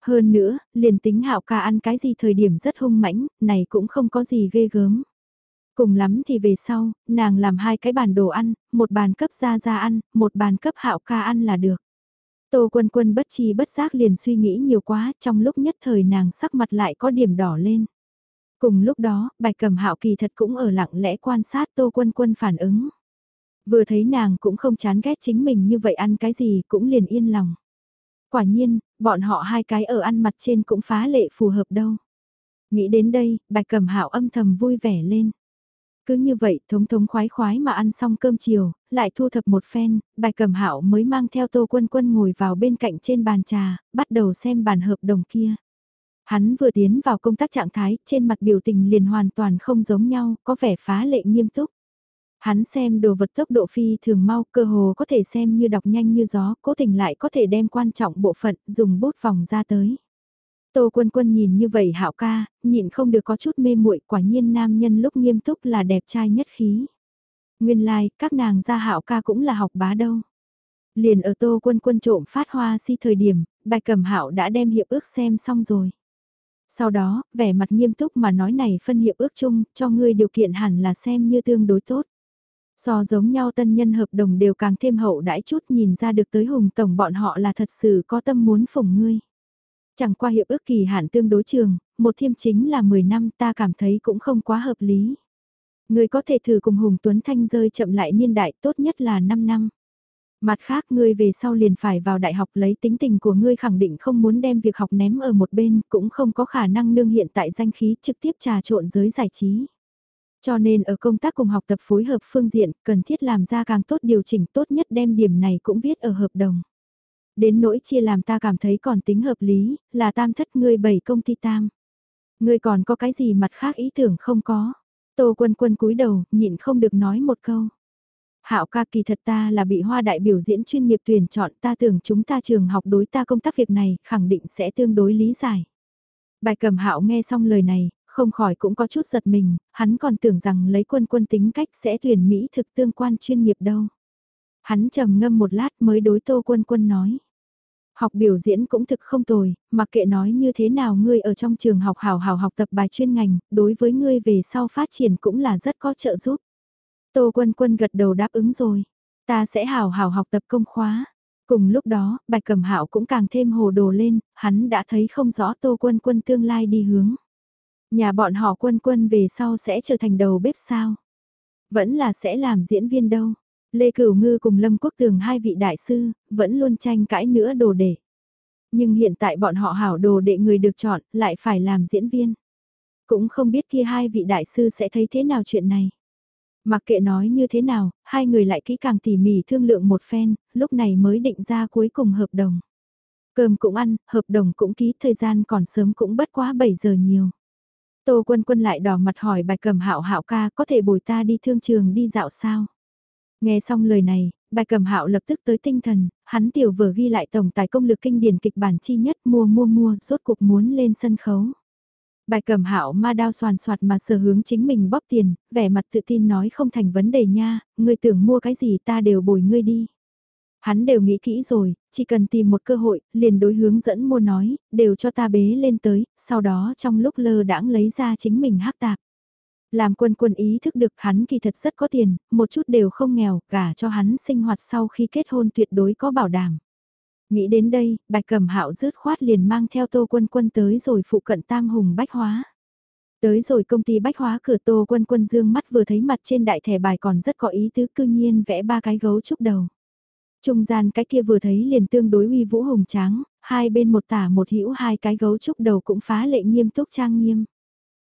Hơn nữa, liền tính hạo ca ăn cái gì thời điểm rất hung mãnh, này cũng không có gì ghê gớm. Cùng lắm thì về sau, nàng làm hai cái bàn đồ ăn, một bàn cấp ra ra ăn, một bàn cấp hạo ca ăn là được. Tô quân quân bất chi bất giác liền suy nghĩ nhiều quá, trong lúc nhất thời nàng sắc mặt lại có điểm đỏ lên. Cùng lúc đó, bạch cầm hạo kỳ thật cũng ở lặng lẽ quan sát tô quân quân phản ứng. Vừa thấy nàng cũng không chán ghét chính mình như vậy ăn cái gì cũng liền yên lòng. Quả nhiên, bọn họ hai cái ở ăn mặt trên cũng phá lệ phù hợp đâu. Nghĩ đến đây, bạch cầm hạo âm thầm vui vẻ lên. Cứ như vậy, thống thống khoái khoái mà ăn xong cơm chiều, lại thu thập một phen, bài cầm hạo mới mang theo tô quân quân ngồi vào bên cạnh trên bàn trà, bắt đầu xem bản hợp đồng kia. Hắn vừa tiến vào công tác trạng thái, trên mặt biểu tình liền hoàn toàn không giống nhau, có vẻ phá lệ nghiêm túc. Hắn xem đồ vật tốc độ phi thường mau, cơ hồ có thể xem như đọc nhanh như gió, cố tình lại có thể đem quan trọng bộ phận, dùng bút vòng ra tới. Tô quân quân nhìn như vậy hạo ca, nhịn không được có chút mê muội quả nhiên nam nhân lúc nghiêm túc là đẹp trai nhất khí. Nguyên lai, like, các nàng gia hạo ca cũng là học bá đâu. Liền ở tô quân quân trộm phát hoa si thời điểm, bài cầm hạo đã đem hiệp ước xem xong rồi. Sau đó, vẻ mặt nghiêm túc mà nói này phân hiệp ước chung, cho ngươi điều kiện hẳn là xem như tương đối tốt. So giống nhau tân nhân hợp đồng đều càng thêm hậu đãi chút nhìn ra được tới hùng tổng bọn họ là thật sự có tâm muốn phụng ngươi. Chẳng qua hiệp ước kỳ hạn tương đối trường, một thiêm chính là 10 năm ta cảm thấy cũng không quá hợp lý. Người có thể thử cùng Hùng Tuấn Thanh rơi chậm lại niên đại tốt nhất là 5 năm. Mặt khác ngươi về sau liền phải vào đại học lấy tính tình của ngươi khẳng định không muốn đem việc học ném ở một bên cũng không có khả năng nương hiện tại danh khí trực tiếp trà trộn giới giải trí. Cho nên ở công tác cùng học tập phối hợp phương diện cần thiết làm ra càng tốt điều chỉnh tốt nhất đem điểm này cũng viết ở hợp đồng. Đến nỗi chia làm ta cảm thấy còn tính hợp lý, là tam thất ngươi bảy công ty tam. Ngươi còn có cái gì mặt khác ý tưởng không có. Tô quân quân cúi đầu, nhịn không được nói một câu. Hạo ca kỳ thật ta là bị hoa đại biểu diễn chuyên nghiệp tuyển chọn ta tưởng chúng ta trường học đối ta công tác việc này khẳng định sẽ tương đối lý giải. Bài cầm hạo nghe xong lời này, không khỏi cũng có chút giật mình, hắn còn tưởng rằng lấy quân quân tính cách sẽ tuyển Mỹ thực tương quan chuyên nghiệp đâu. Hắn trầm ngâm một lát mới đối tô quân quân nói. Học biểu diễn cũng thực không tồi, mặc kệ nói như thế nào ngươi ở trong trường học hào hào học tập bài chuyên ngành, đối với ngươi về sau phát triển cũng là rất có trợ giúp. Tô quân quân gật đầu đáp ứng rồi, ta sẽ hào hào học tập công khóa. Cùng lúc đó, Bạch cầm hạo cũng càng thêm hồ đồ lên, hắn đã thấy không rõ tô quân quân tương lai đi hướng. Nhà bọn họ quân quân về sau sẽ trở thành đầu bếp sao? Vẫn là sẽ làm diễn viên đâu? Lê Cửu Ngư cùng Lâm Quốc Tường hai vị đại sư, vẫn luôn tranh cãi nữa đồ đệ. Nhưng hiện tại bọn họ hảo đồ đệ người được chọn, lại phải làm diễn viên. Cũng không biết kia hai vị đại sư sẽ thấy thế nào chuyện này. Mặc kệ nói như thế nào, hai người lại kỹ càng tỉ mỉ thương lượng một phen, lúc này mới định ra cuối cùng hợp đồng. Cơm cũng ăn, hợp đồng cũng ký, thời gian còn sớm cũng bất quá 7 giờ nhiều. Tô Quân Quân lại đỏ mặt hỏi bài cầm hạo hạo ca có thể bồi ta đi thương trường đi dạo sao? Nghe xong lời này, bài cầm hạo lập tức tới tinh thần, hắn tiểu vừa ghi lại tổng tài công lực kinh điển kịch bản chi nhất mua mua mua, rốt cuộc muốn lên sân khấu. Bài cầm hạo ma đao soàn soạt mà sở hướng chính mình bóp tiền, vẻ mặt tự tin nói không thành vấn đề nha, ngươi tưởng mua cái gì ta đều bồi ngươi đi. Hắn đều nghĩ kỹ rồi, chỉ cần tìm một cơ hội, liền đối hướng dẫn mua nói, đều cho ta bế lên tới, sau đó trong lúc lơ đãng lấy ra chính mình hắc tạp. Làm quân quân ý thức được hắn kỳ thật rất có tiền, một chút đều không nghèo, cả cho hắn sinh hoạt sau khi kết hôn tuyệt đối có bảo đảm. Nghĩ đến đây, bạch cẩm hạo rớt khoát liền mang theo tô quân quân tới rồi phụ cận tam hùng bách hóa. Tới rồi công ty bách hóa cửa tô quân quân dương mắt vừa thấy mặt trên đại thẻ bài còn rất có ý tứ cư nhiên vẽ ba cái gấu trúc đầu. Trung gian cái kia vừa thấy liền tương đối uy vũ hùng tráng, hai bên một tả một hữu hai cái gấu trúc đầu cũng phá lệ nghiêm túc trang nghiêm.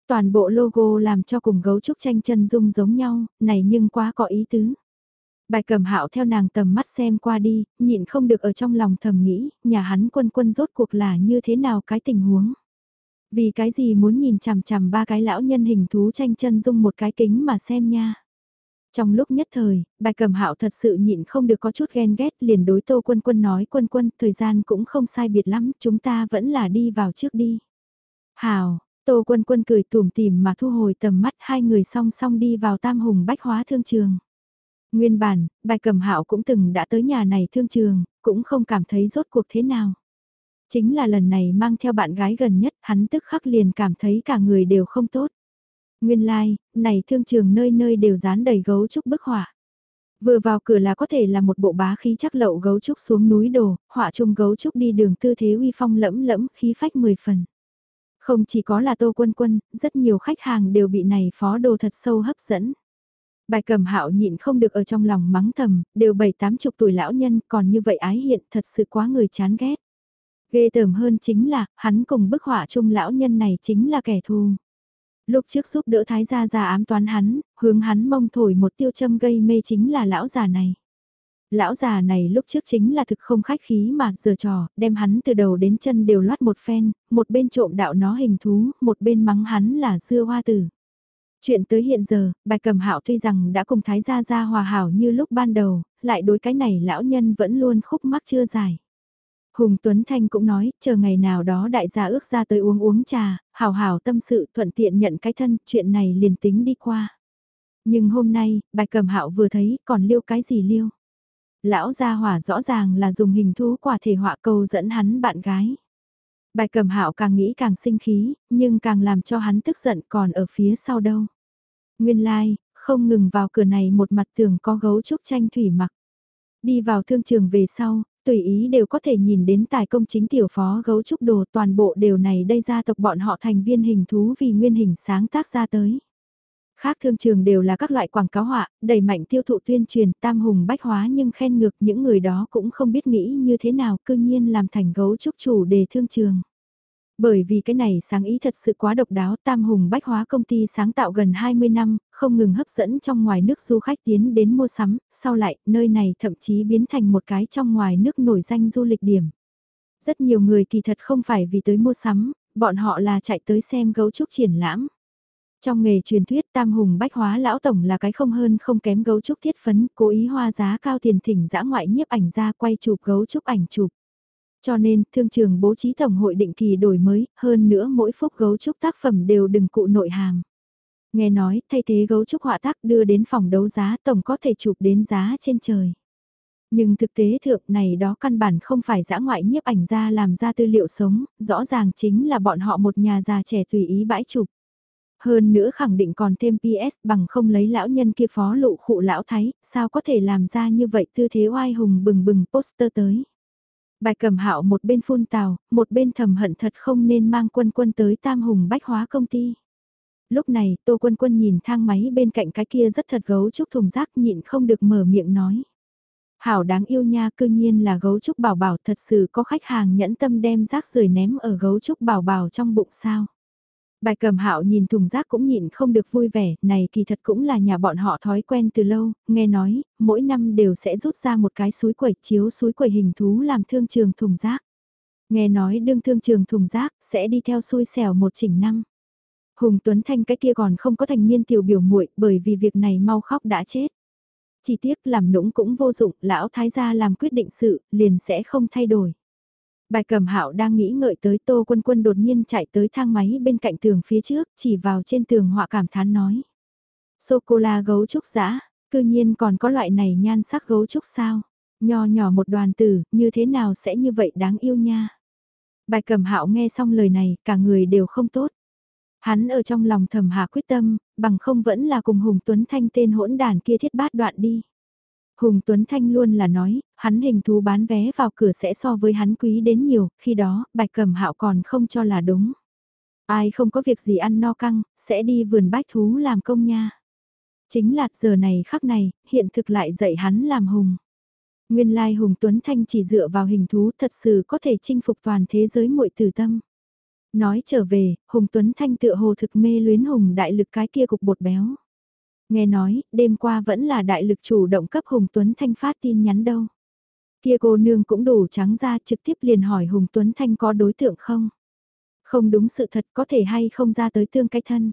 Toàn bộ logo làm cho cùng gấu trúc tranh chân dung giống nhau, này nhưng quá có ý tứ. Bài cầm hạo theo nàng tầm mắt xem qua đi, nhịn không được ở trong lòng thầm nghĩ, nhà hắn quân quân rốt cuộc là như thế nào cái tình huống. Vì cái gì muốn nhìn chằm chằm ba cái lão nhân hình thú tranh chân dung một cái kính mà xem nha. Trong lúc nhất thời, bài cầm hạo thật sự nhịn không được có chút ghen ghét liền đối tô quân quân nói quân quân thời gian cũng không sai biệt lắm chúng ta vẫn là đi vào trước đi. Hào, tô quân quân cười tủm tìm mà thu hồi tầm mắt hai người song song đi vào tam hùng bách hóa thương trường. Nguyên bản, bài cầm hạo cũng từng đã tới nhà này thương trường, cũng không cảm thấy rốt cuộc thế nào. Chính là lần này mang theo bạn gái gần nhất, hắn tức khắc liền cảm thấy cả người đều không tốt. Nguyên lai, like, này thương trường nơi nơi đều dán đầy gấu trúc bức họa. Vừa vào cửa là có thể là một bộ bá khí chắc lậu gấu trúc xuống núi đồ, họa chung gấu trúc đi đường tư thế uy phong lẫm lẫm khí phách 10 phần. Không chỉ có là tô quân quân, rất nhiều khách hàng đều bị này phó đồ thật sâu hấp dẫn. Bài cầm hạo nhịn không được ở trong lòng mắng thầm, đều bảy tám chục tuổi lão nhân còn như vậy ái hiện thật sự quá người chán ghét. Ghê tởm hơn chính là, hắn cùng bức họa chung lão nhân này chính là kẻ thù. Lúc trước giúp đỡ thái gia già ám toán hắn, hướng hắn mông thổi một tiêu châm gây mê chính là lão già này. Lão già này lúc trước chính là thực không khách khí mà giờ trò, đem hắn từ đầu đến chân đều loát một phen, một bên trộm đạo nó hình thú, một bên mắng hắn là dưa hoa tử. Chuyện tới hiện giờ, bài cầm hạo tuy rằng đã cùng thái gia gia hòa hảo như lúc ban đầu, lại đối cái này lão nhân vẫn luôn khúc mắc chưa giải. Hùng Tuấn Thanh cũng nói, chờ ngày nào đó đại gia ước ra tới uống uống trà, hào hào tâm sự thuận tiện nhận cái thân, chuyện này liền tính đi qua. Nhưng hôm nay, bài cầm hạo vừa thấy, còn liêu cái gì liêu? Lão gia hỏa rõ ràng là dùng hình thú quả thể họa câu dẫn hắn bạn gái. Bài cầm hạo càng nghĩ càng sinh khí, nhưng càng làm cho hắn tức giận còn ở phía sau đâu. Nguyên lai, like, không ngừng vào cửa này một mặt tường có gấu trúc tranh thủy mặc. Đi vào thương trường về sau, tùy ý đều có thể nhìn đến tài công chính tiểu phó gấu trúc đồ toàn bộ đều này đây gia tộc bọn họ thành viên hình thú vì nguyên hình sáng tác ra tới. Khác thương trường đều là các loại quảng cáo họa, đẩy mạnh tiêu thụ tuyên truyền tam hùng bách hóa nhưng khen ngược những người đó cũng không biết nghĩ như thế nào cư nhiên làm thành gấu trúc chủ đề thương trường. Bởi vì cái này sáng ý thật sự quá độc đáo, Tam Hùng Bách Hóa công ty sáng tạo gần 20 năm, không ngừng hấp dẫn trong ngoài nước du khách tiến đến mua sắm, sau lại, nơi này thậm chí biến thành một cái trong ngoài nước nổi danh du lịch điểm. Rất nhiều người kỳ thật không phải vì tới mua sắm, bọn họ là chạy tới xem gấu trúc triển lãm. Trong nghề truyền thuyết Tam Hùng Bách Hóa Lão Tổng là cái không hơn không kém gấu trúc thiết phấn, cố ý hoa giá cao tiền thỉnh dã ngoại nhiếp ảnh ra quay chụp gấu trúc ảnh chụp. Cho nên, thương trường bố trí tổng hội định kỳ đổi mới, hơn nữa mỗi phúc gấu trúc tác phẩm đều đừng cụ nội hàm. Nghe nói, thay thế gấu trúc họa tác đưa đến phòng đấu giá tổng có thể chụp đến giá trên trời. Nhưng thực tế thượng này đó căn bản không phải dã ngoại nhiếp ảnh ra làm ra tư liệu sống, rõ ràng chính là bọn họ một nhà già trẻ tùy ý bãi chụp. Hơn nữa khẳng định còn thêm PS bằng không lấy lão nhân kia phó lụ khụ lão thái, sao có thể làm ra như vậy tư thế oai hùng bừng bừng poster tới. Bài cầm hạo một bên phun tào, một bên thầm hận thật không nên mang quân quân tới tam hùng bách hóa công ty. Lúc này, Tô Quân Quân nhìn thang máy bên cạnh cái kia rất thật gấu trúc thùng rác nhịn không được mở miệng nói. Hảo đáng yêu nha cư nhiên là gấu trúc bảo bảo thật sự có khách hàng nhẫn tâm đem rác rời ném ở gấu trúc bảo bảo trong bụng sao. Bài cầm hạo nhìn thùng rác cũng nhịn không được vui vẻ, này kỳ thật cũng là nhà bọn họ thói quen từ lâu, nghe nói, mỗi năm đều sẽ rút ra một cái suối quẩy chiếu suối quẩy hình thú làm thương trường thùng rác. Nghe nói đương thương trường thùng rác, sẽ đi theo xui xẻo một chỉnh năm. Hùng Tuấn Thanh cái kia còn không có thành niên tiểu biểu muội bởi vì việc này mau khóc đã chết. Chỉ tiếc làm nũng cũng vô dụng, lão thái gia làm quyết định sự, liền sẽ không thay đổi. Bài cầm hạo đang nghĩ ngợi tới tô quân quân đột nhiên chạy tới thang máy bên cạnh tường phía trước, chỉ vào trên tường họa cảm thán nói. Sô-cô-la gấu trúc giã, cư nhiên còn có loại này nhan sắc gấu trúc sao? Nho nhỏ một đoàn tử, như thế nào sẽ như vậy đáng yêu nha? Bài cầm hạo nghe xong lời này, cả người đều không tốt. Hắn ở trong lòng thầm hạ quyết tâm, bằng không vẫn là cùng Hùng Tuấn Thanh tên hỗn đàn kia thiết bát đoạn đi. Hùng Tuấn Thanh luôn là nói, hắn hình thú bán vé vào cửa sẽ so với hắn quý đến nhiều, khi đó, bạch cẩm hạo còn không cho là đúng. Ai không có việc gì ăn no căng, sẽ đi vườn bách thú làm công nha. Chính là giờ này khắc này, hiện thực lại dạy hắn làm hùng. Nguyên lai Hùng Tuấn Thanh chỉ dựa vào hình thú thật sự có thể chinh phục toàn thế giới muội tử tâm. Nói trở về, Hùng Tuấn Thanh tựa hồ thực mê luyến Hùng đại lực cái kia cục bột béo. Nghe nói, đêm qua vẫn là đại lực chủ động cấp Hùng Tuấn Thanh phát tin nhắn đâu. Kia cô nương cũng đủ trắng ra trực tiếp liền hỏi Hùng Tuấn Thanh có đối tượng không? Không đúng sự thật có thể hay không ra tới tương cái thân.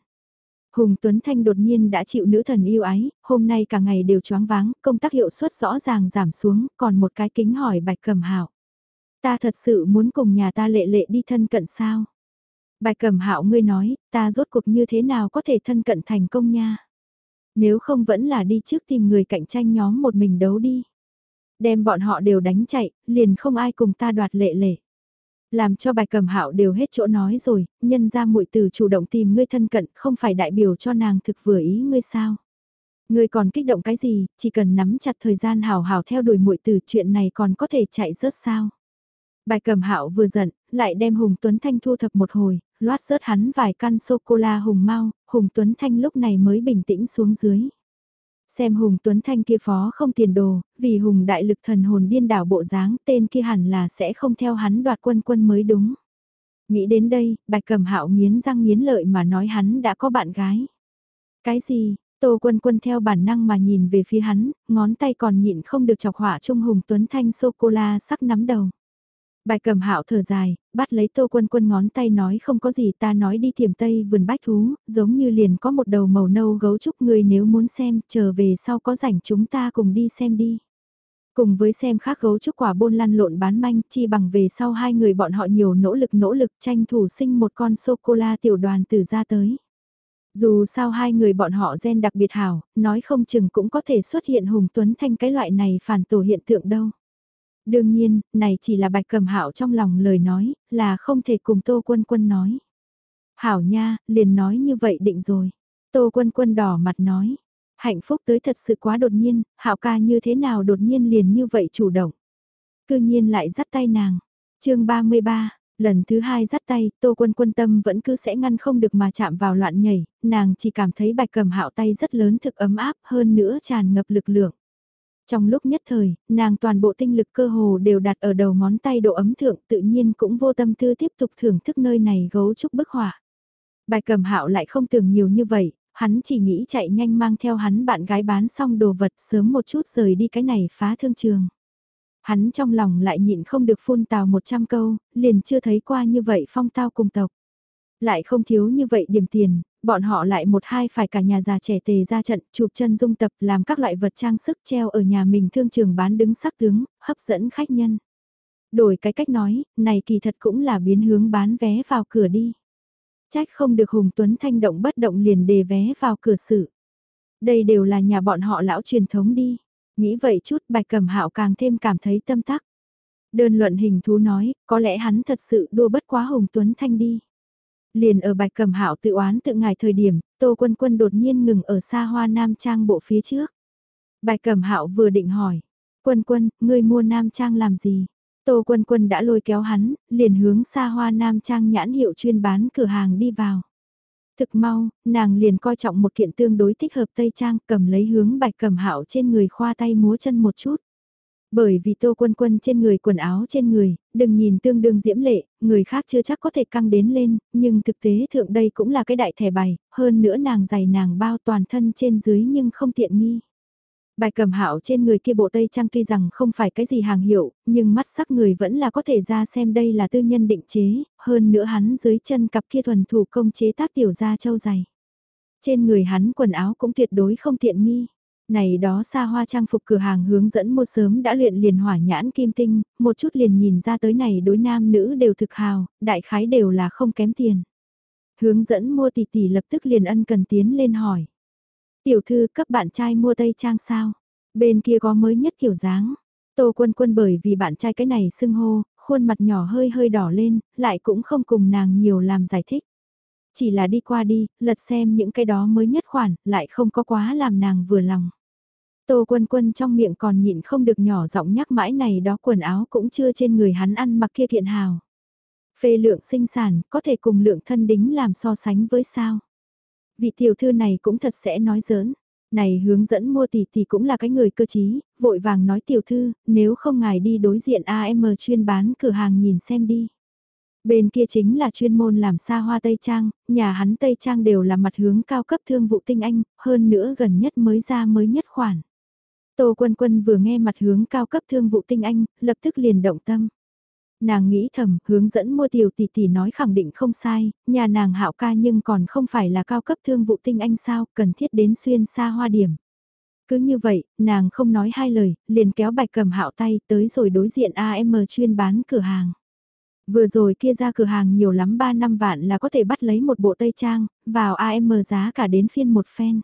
Hùng Tuấn Thanh đột nhiên đã chịu nữ thần yêu ái, hôm nay cả ngày đều choáng váng, công tác hiệu suất rõ ràng giảm xuống, còn một cái kính hỏi bạch cầm Hạo Ta thật sự muốn cùng nhà ta lệ lệ đi thân cận sao? Bạch cầm hạo ngươi nói, ta rốt cuộc như thế nào có thể thân cận thành công nha? Nếu không vẫn là đi trước tìm người cạnh tranh nhóm một mình đấu đi. Đem bọn họ đều đánh chạy, liền không ai cùng ta đoạt lệ lệ. Làm cho bài cầm hạo đều hết chỗ nói rồi, nhân ra muội từ chủ động tìm ngươi thân cận không phải đại biểu cho nàng thực vừa ý ngươi sao. Ngươi còn kích động cái gì, chỉ cần nắm chặt thời gian hào hào theo đuổi muội từ chuyện này còn có thể chạy rớt sao. Bài cầm hạo vừa giận, lại đem Hùng Tuấn Thanh thu thập một hồi, loát rớt hắn vài căn sô-cô-la hùng mau, Hùng Tuấn Thanh lúc này mới bình tĩnh xuống dưới. Xem Hùng Tuấn Thanh kia phó không tiền đồ, vì Hùng đại lực thần hồn điên đảo bộ dáng tên kia hẳn là sẽ không theo hắn đoạt quân quân mới đúng. Nghĩ đến đây, bạch cầm hạo nghiến răng nghiến lợi mà nói hắn đã có bạn gái. Cái gì, Tô quân quân theo bản năng mà nhìn về phía hắn, ngón tay còn nhịn không được chọc họa trung Hùng Tuấn Thanh sô-cô-la sắc nắm đầu. Bài cầm hạo thở dài, bắt lấy tô quân quân ngón tay nói không có gì ta nói đi thiểm tây vườn bách thú, giống như liền có một đầu màu nâu gấu trúc người nếu muốn xem, chờ về sau có rảnh chúng ta cùng đi xem đi. Cùng với xem khác gấu trúc quả bôn lăn lộn bán manh, chi bằng về sau hai người bọn họ nhiều nỗ lực nỗ lực tranh thủ sinh một con sô-cô-la tiểu đoàn từ ra tới. Dù sao hai người bọn họ gen đặc biệt hảo, nói không chừng cũng có thể xuất hiện Hùng Tuấn Thanh cái loại này phản tổ hiện tượng đâu. Đương nhiên, này chỉ là bạch cầm hạo trong lòng lời nói, là không thể cùng Tô Quân Quân nói. Hảo nha, liền nói như vậy định rồi. Tô Quân Quân đỏ mặt nói. Hạnh phúc tới thật sự quá đột nhiên, hạo ca như thế nào đột nhiên liền như vậy chủ động. Cư nhiên lại dắt tay nàng. chương 33, lần thứ hai dắt tay, Tô Quân Quân tâm vẫn cứ sẽ ngăn không được mà chạm vào loạn nhảy, nàng chỉ cảm thấy bạch cầm hạo tay rất lớn thực ấm áp hơn nữa tràn ngập lực lượng. Trong lúc nhất thời, nàng toàn bộ tinh lực cơ hồ đều đặt ở đầu ngón tay độ ấm thượng tự nhiên cũng vô tâm tư tiếp tục thưởng thức nơi này gấu trúc bức họa. Bài cầm hạo lại không tưởng nhiều như vậy, hắn chỉ nghĩ chạy nhanh mang theo hắn bạn gái bán xong đồ vật sớm một chút rời đi cái này phá thương trường. Hắn trong lòng lại nhịn không được phun tào 100 câu, liền chưa thấy qua như vậy phong tao cùng tộc. Lại không thiếu như vậy điểm tiền, bọn họ lại một hai phải cả nhà già trẻ tề ra trận, chụp chân dung tập làm các loại vật trang sức treo ở nhà mình thương trường bán đứng sắc tướng, hấp dẫn khách nhân. Đổi cái cách nói, này kỳ thật cũng là biến hướng bán vé vào cửa đi. Trách không được Hùng Tuấn Thanh động bất động liền đề vé vào cửa sự. Đây đều là nhà bọn họ lão truyền thống đi. Nghĩ vậy chút bạch cầm hạo càng thêm cảm thấy tâm tắc. Đơn luận hình thú nói, có lẽ hắn thật sự đua bất quá Hùng Tuấn Thanh đi. Liền ở bạch cầm hạo tự oán tự ngài thời điểm, Tô Quân Quân đột nhiên ngừng ở xa hoa nam trang bộ phía trước. Bạch cầm hạo vừa định hỏi, Quân Quân, ngươi mua nam trang làm gì? Tô Quân Quân đã lôi kéo hắn, liền hướng xa hoa nam trang nhãn hiệu chuyên bán cửa hàng đi vào. Thực mau, nàng liền coi trọng một kiện tương đối thích hợp tây trang cầm lấy hướng bạch cầm hạo trên người khoa tay múa chân một chút. Bởi vì tô quân quân trên người quần áo trên người, đừng nhìn tương đương diễm lệ, người khác chưa chắc có thể căng đến lên, nhưng thực tế thượng đây cũng là cái đại thẻ bài, hơn nữa nàng dày nàng bao toàn thân trên dưới nhưng không tiện nghi. Bài cầm hạo trên người kia bộ tây trang tuy rằng không phải cái gì hàng hiệu, nhưng mắt sắc người vẫn là có thể ra xem đây là tư nhân định chế, hơn nữa hắn dưới chân cặp kia thuần thủ công chế tác tiểu ra châu dày. Trên người hắn quần áo cũng tuyệt đối không tiện nghi. Này đó xa hoa trang phục cửa hàng hướng dẫn mua sớm đã luyện liền hỏa nhãn kim tinh, một chút liền nhìn ra tới này đối nam nữ đều thực hào, đại khái đều là không kém tiền. Hướng dẫn mua tỷ tỷ lập tức liền ân cần tiến lên hỏi. Tiểu thư cấp bạn trai mua tây trang sao? Bên kia có mới nhất kiểu dáng. Tô quân quân bởi vì bạn trai cái này sưng hô, khuôn mặt nhỏ hơi hơi đỏ lên, lại cũng không cùng nàng nhiều làm giải thích. Chỉ là đi qua đi, lật xem những cái đó mới nhất khoản, lại không có quá làm nàng vừa lòng. Tô quân quân trong miệng còn nhịn không được nhỏ giọng nhắc mãi này đó quần áo cũng chưa trên người hắn ăn mặc kia kiện hào. Phê lượng sinh sản có thể cùng lượng thân đính làm so sánh với sao. Vị tiểu thư này cũng thật sẽ nói giỡn. Này hướng dẫn mua tỷ tỷ cũng là cái người cơ trí, vội vàng nói tiểu thư, nếu không ngài đi đối diện AM chuyên bán cửa hàng nhìn xem đi. Bên kia chính là chuyên môn làm xa hoa Tây Trang, nhà hắn Tây Trang đều là mặt hướng cao cấp thương vụ tinh anh, hơn nữa gần nhất mới ra mới nhất khoản. Tô Quân Quân vừa nghe mặt hướng cao cấp thương vụ tinh anh, lập tức liền động tâm. Nàng nghĩ thầm, hướng dẫn mua tiểu tỷ tỷ nói khẳng định không sai, nhà nàng hạo ca nhưng còn không phải là cao cấp thương vụ tinh anh sao, cần thiết đến xuyên xa hoa điểm. Cứ như vậy, nàng không nói hai lời, liền kéo bạch cầm hạo tay tới rồi đối diện AM chuyên bán cửa hàng. Vừa rồi kia ra cửa hàng nhiều lắm 3 năm vạn là có thể bắt lấy một bộ tây trang, vào AM giá cả đến phiên một phen.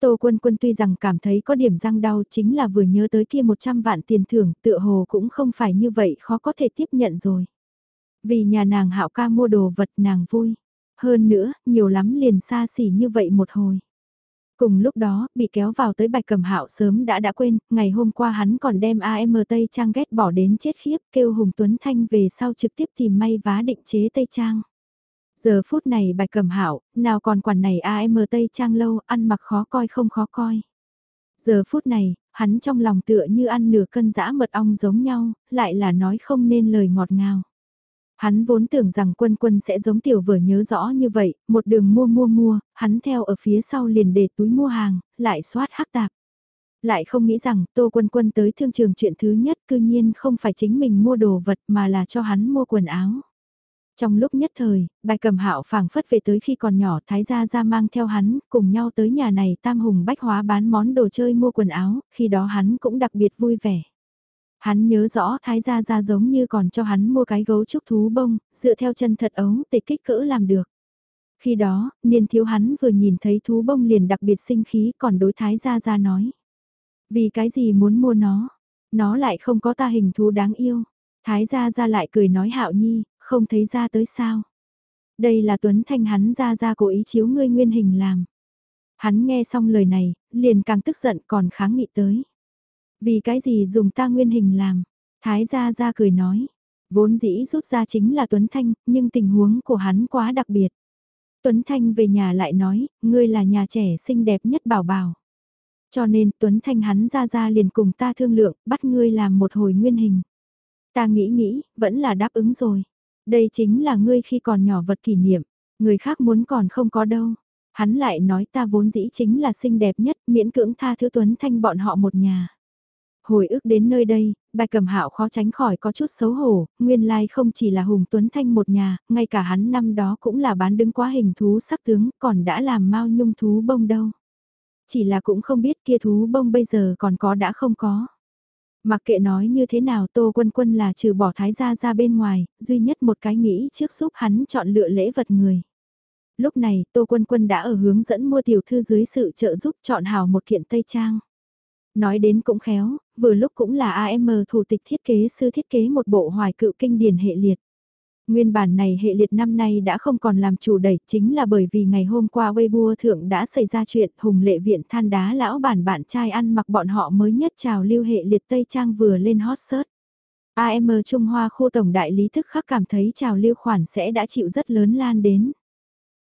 Tô Quân Quân tuy rằng cảm thấy có điểm răng đau chính là vừa nhớ tới kia 100 vạn tiền thưởng tựa hồ cũng không phải như vậy khó có thể tiếp nhận rồi. Vì nhà nàng hạo ca mua đồ vật nàng vui. Hơn nữa, nhiều lắm liền xa xỉ như vậy một hồi. Cùng lúc đó, bị kéo vào tới bạch cầm hạo sớm đã đã quên, ngày hôm qua hắn còn đem AM Tây Trang ghét bỏ đến chết khiếp kêu Hùng Tuấn Thanh về sau trực tiếp tìm may vá định chế Tây Trang. Giờ phút này bạch cầm hạo nào còn quản này AM Tây Trang lâu, ăn mặc khó coi không khó coi. Giờ phút này, hắn trong lòng tựa như ăn nửa cân dã mật ong giống nhau, lại là nói không nên lời ngọt ngào. Hắn vốn tưởng rằng quân quân sẽ giống tiểu vừa nhớ rõ như vậy, một đường mua mua mua, hắn theo ở phía sau liền để túi mua hàng, lại soát hắc tạp. Lại không nghĩ rằng tô quân quân tới thương trường chuyện thứ nhất cư nhiên không phải chính mình mua đồ vật mà là cho hắn mua quần áo. Trong lúc nhất thời, bài cầm hạo phảng phất về tới khi còn nhỏ thái gia gia mang theo hắn, cùng nhau tới nhà này tam hùng bách hóa bán món đồ chơi mua quần áo, khi đó hắn cũng đặc biệt vui vẻ. Hắn nhớ rõ thái gia gia giống như còn cho hắn mua cái gấu trúc thú bông, dựa theo chân thật ấu tịch kích cỡ làm được. Khi đó, niên thiếu hắn vừa nhìn thấy thú bông liền đặc biệt sinh khí còn đối thái gia gia nói. Vì cái gì muốn mua nó? Nó lại không có ta hình thú đáng yêu. Thái gia gia lại cười nói hạo nhi, không thấy ra tới sao. Đây là Tuấn Thanh hắn ra ra cố ý chiếu ngươi nguyên hình làm. Hắn nghe xong lời này, liền càng tức giận còn kháng nghị tới. Vì cái gì dùng ta nguyên hình làm? Thái gia ra cười nói. Vốn dĩ rút ra chính là Tuấn Thanh, nhưng tình huống của hắn quá đặc biệt. Tuấn Thanh về nhà lại nói, ngươi là nhà trẻ xinh đẹp nhất bảo bảo. Cho nên Tuấn Thanh hắn ra ra liền cùng ta thương lượng, bắt ngươi làm một hồi nguyên hình. Ta nghĩ nghĩ, vẫn là đáp ứng rồi. Đây chính là ngươi khi còn nhỏ vật kỷ niệm, người khác muốn còn không có đâu. Hắn lại nói ta vốn dĩ chính là xinh đẹp nhất, miễn cưỡng tha thứ Tuấn Thanh bọn họ một nhà. Hồi ức đến nơi đây, bạch cầm hạo khó tránh khỏi có chút xấu hổ, nguyên lai không chỉ là Hùng Tuấn Thanh một nhà, ngay cả hắn năm đó cũng là bán đứng quá hình thú sắc tướng, còn đã làm mau nhung thú bông đâu. Chỉ là cũng không biết kia thú bông bây giờ còn có đã không có. Mặc kệ nói như thế nào Tô Quân Quân là trừ bỏ thái gia ra bên ngoài, duy nhất một cái nghĩ trước giúp hắn chọn lựa lễ vật người. Lúc này Tô Quân Quân đã ở hướng dẫn mua tiểu thư dưới sự trợ giúp chọn hào một kiện Tây Trang. Nói đến cũng khéo, vừa lúc cũng là AM thủ tịch thiết kế sư thiết kế một bộ hoài cựu kinh điển hệ liệt. Nguyên bản này hệ liệt năm nay đã không còn làm chủ đẩy chính là bởi vì ngày hôm qua Weibo thượng đã xảy ra chuyện Hùng Lệ Viện than đá lão bản bạn trai ăn mặc bọn họ mới nhất chào lưu hệ liệt Tây Trang vừa lên hot search. AM Trung Hoa khu tổng đại lý thức khắc cảm thấy chào lưu khoản sẽ đã chịu rất lớn lan đến.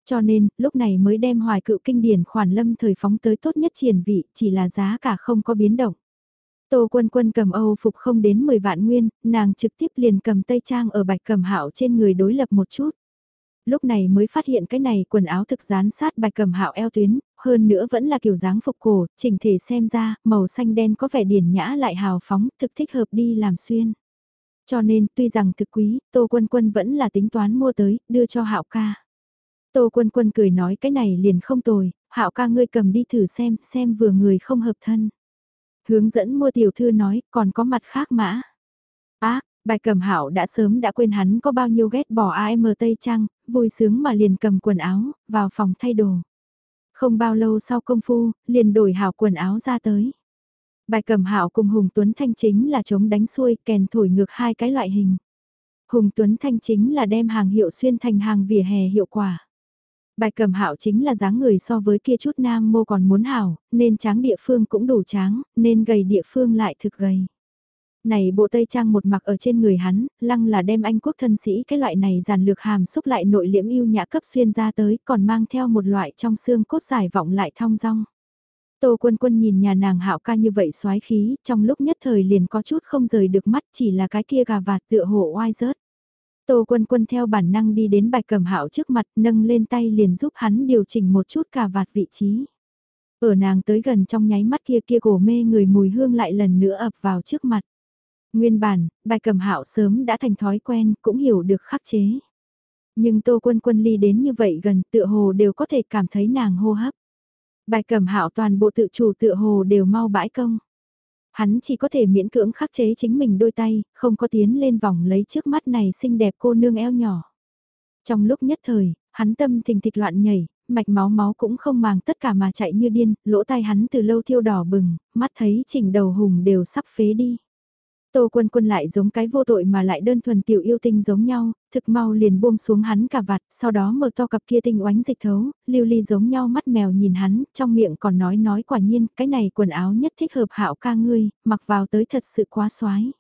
Cho nên, lúc này mới đem hoài cựu kinh điển khoản lâm thời phóng tới tốt nhất triển vị, chỉ là giá cả không có biến động. Tô Quân Quân cầm Âu phục không đến 10 vạn nguyên, nàng trực tiếp liền cầm Tây Trang ở bạch cầm hạo trên người đối lập một chút. Lúc này mới phát hiện cái này quần áo thực dán sát bạch cầm hạo eo tuyến, hơn nữa vẫn là kiểu dáng phục cổ, chỉnh thể xem ra, màu xanh đen có vẻ điển nhã lại hào phóng, thực thích hợp đi làm xuyên. Cho nên, tuy rằng thực quý, Tô Quân Quân vẫn là tính toán mua tới, đưa cho hạo ca. Tô Quân Quân cười nói cái này liền không tồi, hạo ca ngươi cầm đi thử xem, xem vừa người không hợp thân. Hướng dẫn mua tiểu thư nói, còn có mặt khác mã. Á, bài cầm hạo đã sớm đã quên hắn có bao nhiêu ghét bỏ AM Tây Trang, vui sướng mà liền cầm quần áo, vào phòng thay đồ. Không bao lâu sau công phu, liền đổi hảo quần áo ra tới. Bài cầm hạo cùng Hùng Tuấn Thanh chính là chống đánh xuôi kèn thổi ngược hai cái loại hình. Hùng Tuấn Thanh chính là đem hàng hiệu xuyên thành hàng vỉa hè hiệu quả. Bài cầm hạo chính là dáng người so với kia chút nam mô còn muốn hảo, nên tráng địa phương cũng đủ tráng, nên gầy địa phương lại thực gầy. Này bộ tây trang một mặc ở trên người hắn, lăng là đem anh quốc thân sĩ cái loại này giàn lược hàm xúc lại nội liễm yêu nhã cấp xuyên ra tới còn mang theo một loại trong xương cốt giải vọng lại thong dong. Tô quân quân nhìn nhà nàng hạo ca như vậy xoái khí, trong lúc nhất thời liền có chút không rời được mắt chỉ là cái kia gà vạt tựa hổ oai rớt. Tô Quân Quân theo bản năng đi đến bạch cẩm hạo trước mặt nâng lên tay liền giúp hắn điều chỉnh một chút cà vạt vị trí. Ở nàng tới gần trong nháy mắt kia kia cổ mê người mùi hương lại lần nữa ập vào trước mặt. Nguyên bản, bạch cẩm hạo sớm đã thành thói quen cũng hiểu được khắc chế. Nhưng Tô Quân Quân ly đến như vậy gần tựa hồ đều có thể cảm thấy nàng hô hấp. Bạch cẩm hạo toàn bộ tự chủ tựa hồ đều mau bãi công. Hắn chỉ có thể miễn cưỡng khắc chế chính mình đôi tay, không có tiến lên vòng lấy trước mắt này xinh đẹp cô nương eo nhỏ. Trong lúc nhất thời, hắn tâm thình thịch loạn nhảy, mạch máu máu cũng không màng tất cả mà chạy như điên, lỗ tai hắn từ lâu thiêu đỏ bừng, mắt thấy chỉnh đầu hùng đều sắp phế đi. Tô quân quân lại giống cái vô tội mà lại đơn thuần tiểu yêu tinh giống nhau, thực mau liền buông xuống hắn cả vạt, sau đó mở to cặp kia tinh oánh dịch thấu, lưu ly giống nhau mắt mèo nhìn hắn, trong miệng còn nói nói quả nhiên, cái này quần áo nhất thích hợp hạo ca ngươi, mặc vào tới thật sự quá xoái.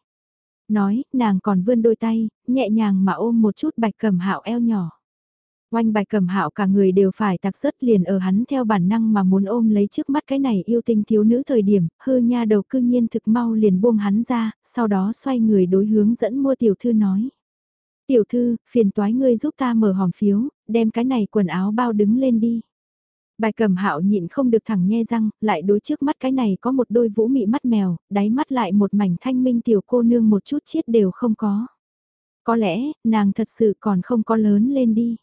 Nói, nàng còn vươn đôi tay, nhẹ nhàng mà ôm một chút bạch cầm hạo eo nhỏ. Oanh bạch cầm hạo cả người đều phải tặc rớt liền ở hắn theo bản năng mà muốn ôm lấy trước mắt cái này yêu tinh thiếu nữ thời điểm, hư nha đầu cư nhiên thực mau liền buông hắn ra, sau đó xoay người đối hướng dẫn mua tiểu thư nói. Tiểu thư, phiền toái ngươi giúp ta mở hòm phiếu, đem cái này quần áo bao đứng lên đi. Bài cầm hạo nhịn không được thẳng nhe răng, lại đối trước mắt cái này có một đôi vũ mị mắt mèo, đáy mắt lại một mảnh thanh minh tiểu cô nương một chút chiết đều không có. Có lẽ, nàng thật sự còn không có lớn lên đi.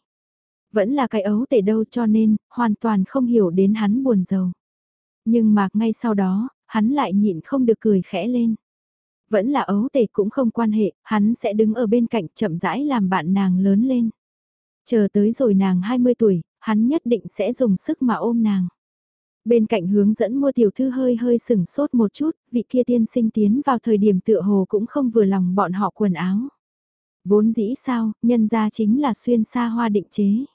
Vẫn là cái ấu tể đâu cho nên, hoàn toàn không hiểu đến hắn buồn giàu. Nhưng mà ngay sau đó, hắn lại nhịn không được cười khẽ lên. Vẫn là ấu tể cũng không quan hệ, hắn sẽ đứng ở bên cạnh chậm rãi làm bạn nàng lớn lên. Chờ tới rồi nàng 20 tuổi, hắn nhất định sẽ dùng sức mà ôm nàng. Bên cạnh hướng dẫn mua tiểu thư hơi hơi sừng sốt một chút, vị kia tiên sinh tiến vào thời điểm tựa hồ cũng không vừa lòng bọn họ quần áo. Vốn dĩ sao, nhân ra chính là xuyên xa hoa định chế.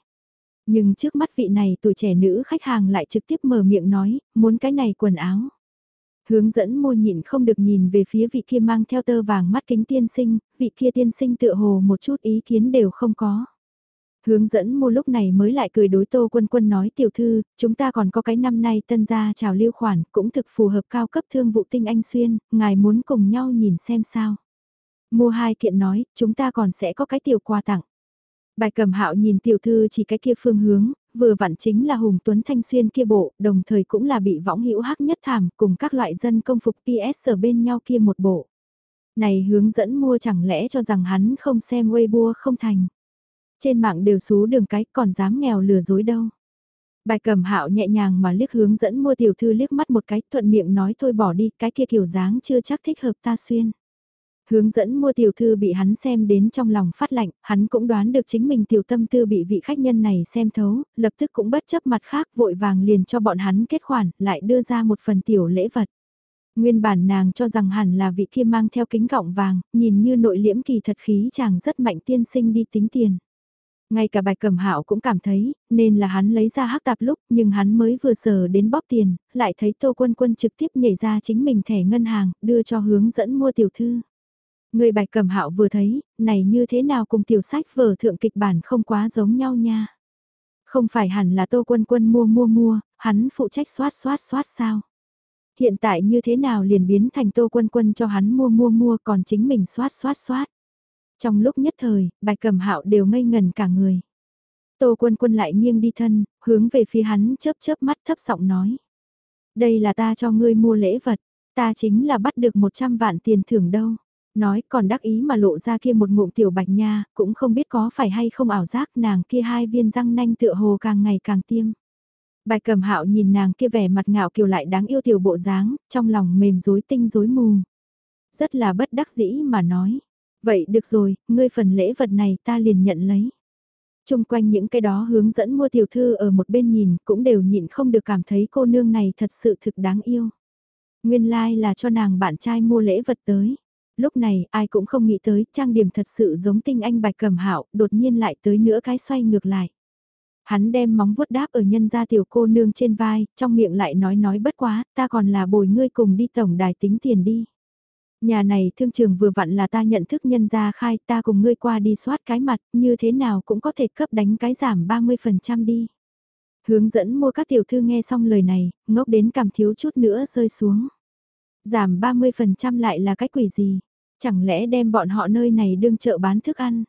Nhưng trước mắt vị này tuổi trẻ nữ khách hàng lại trực tiếp mở miệng nói, muốn cái này quần áo. Hướng dẫn mua nhịn không được nhìn về phía vị kia mang theo tơ vàng mắt kính tiên sinh, vị kia tiên sinh tựa hồ một chút ý kiến đều không có. Hướng dẫn mua lúc này mới lại cười đối tô quân quân nói tiểu thư, chúng ta còn có cái năm nay tân gia chào lưu khoản cũng thực phù hợp cao cấp thương vụ tinh anh xuyên, ngài muốn cùng nhau nhìn xem sao. Mua hai kiện nói, chúng ta còn sẽ có cái tiểu quà tặng. Bài cầm hạo nhìn tiểu thư chỉ cái kia phương hướng, vừa vặn chính là Hùng Tuấn Thanh Xuyên kia bộ, đồng thời cũng là bị võng hữu hắc nhất thảm cùng các loại dân công phục PS ở bên nhau kia một bộ. Này hướng dẫn mua chẳng lẽ cho rằng hắn không xem Weibo không thành. Trên mạng đều xú đường cái còn dám nghèo lừa dối đâu. Bài cầm hạo nhẹ nhàng mà liếc hướng dẫn mua tiểu thư liếc mắt một cái thuận miệng nói thôi bỏ đi cái kia kiểu dáng chưa chắc thích hợp ta xuyên. Hướng dẫn mua tiểu thư bị hắn xem đến trong lòng phát lạnh, hắn cũng đoán được chính mình tiểu tâm tư bị vị khách nhân này xem thấu, lập tức cũng bất chấp mặt khác vội vàng liền cho bọn hắn kết khoản, lại đưa ra một phần tiểu lễ vật. Nguyên bản nàng cho rằng hẳn là vị kia mang theo kính gọng vàng, nhìn như nội liễm kỳ thật khí chàng rất mạnh tiên sinh đi tính tiền. Ngay cả bài cầm hạo cũng cảm thấy, nên là hắn lấy ra hắc tạp lúc, nhưng hắn mới vừa sờ đến bóp tiền, lại thấy Tô Quân Quân trực tiếp nhảy ra chính mình thẻ ngân hàng, đưa cho hướng dẫn mua tiểu thư. Người bạch cầm hạo vừa thấy, này như thế nào cùng tiểu sách vở thượng kịch bản không quá giống nhau nha. Không phải hẳn là Tô Quân Quân mua mua mua, hắn phụ trách soát soát soát sao. Hiện tại như thế nào liền biến thành Tô Quân Quân cho hắn mua mua mua còn chính mình soát soát soát. Trong lúc nhất thời, bạch cầm hạo đều ngây ngần cả người. Tô quân quân lại nghiêng đi thân, hướng về phía hắn chớp chớp mắt thấp giọng nói. Đây là ta cho ngươi mua lễ vật, ta chính là bắt được 100 vạn tiền thưởng đâu. Nói còn đắc ý mà lộ ra kia một ngụm tiểu bạch nha, cũng không biết có phải hay không ảo giác nàng kia hai viên răng nanh tựa hồ càng ngày càng tiêm. Bạch cầm hạo nhìn nàng kia vẻ mặt ngạo kiều lại đáng yêu tiểu bộ dáng, trong lòng mềm rối tinh rối mù. Rất là bất đắc dĩ mà nói, Vậy được rồi, ngươi phần lễ vật này ta liền nhận lấy. Trung quanh những cái đó hướng dẫn mua tiểu thư ở một bên nhìn cũng đều nhịn không được cảm thấy cô nương này thật sự thực đáng yêu. Nguyên lai like là cho nàng bạn trai mua lễ vật tới. Lúc này ai cũng không nghĩ tới trang điểm thật sự giống tinh anh bạch cầm hạo đột nhiên lại tới nữa cái xoay ngược lại. Hắn đem móng vuốt đáp ở nhân gia tiểu cô nương trên vai, trong miệng lại nói nói bất quá, ta còn là bồi ngươi cùng đi tổng đài tính tiền đi. Nhà này thương trường vừa vặn là ta nhận thức nhân gia khai ta cùng ngươi qua đi soát cái mặt như thế nào cũng có thể cấp đánh cái giảm 30% đi. Hướng dẫn mua các tiểu thư nghe xong lời này, ngốc đến cảm thiếu chút nữa rơi xuống. Giảm 30% lại là cái quỷ gì? Chẳng lẽ đem bọn họ nơi này đương chợ bán thức ăn?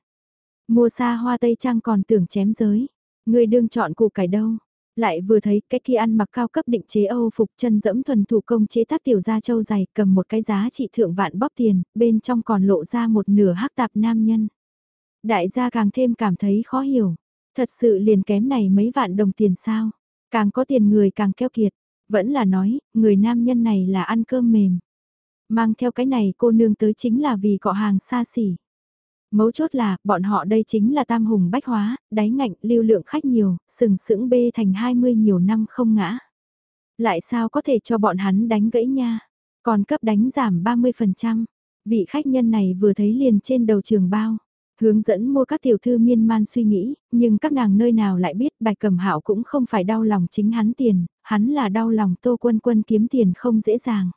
Mua xa hoa tây trang còn tưởng chém giới. Người đương chọn củ cải đâu? Lại vừa thấy cái kia ăn mặc cao cấp định chế Âu phục chân dẫm thuần thủ công chế tác tiểu gia châu dày cầm một cái giá trị thượng vạn bóp tiền, bên trong còn lộ ra một nửa hắc tạp nam nhân. Đại gia càng thêm cảm thấy khó hiểu, thật sự liền kém này mấy vạn đồng tiền sao, càng có tiền người càng keo kiệt, vẫn là nói, người nam nhân này là ăn cơm mềm. Mang theo cái này cô nương tới chính là vì cọ hàng xa xỉ. Mấu chốt là, bọn họ đây chính là tam hùng bách hóa, đáy ngạnh, lưu lượng khách nhiều, sừng sững bê thành 20 nhiều năm không ngã. Lại sao có thể cho bọn hắn đánh gãy nha, còn cấp đánh giảm 30%. Vị khách nhân này vừa thấy liền trên đầu trường bao, hướng dẫn mua các tiểu thư miên man suy nghĩ, nhưng các nàng nơi nào lại biết bạch cầm hạo cũng không phải đau lòng chính hắn tiền, hắn là đau lòng tô quân quân kiếm tiền không dễ dàng.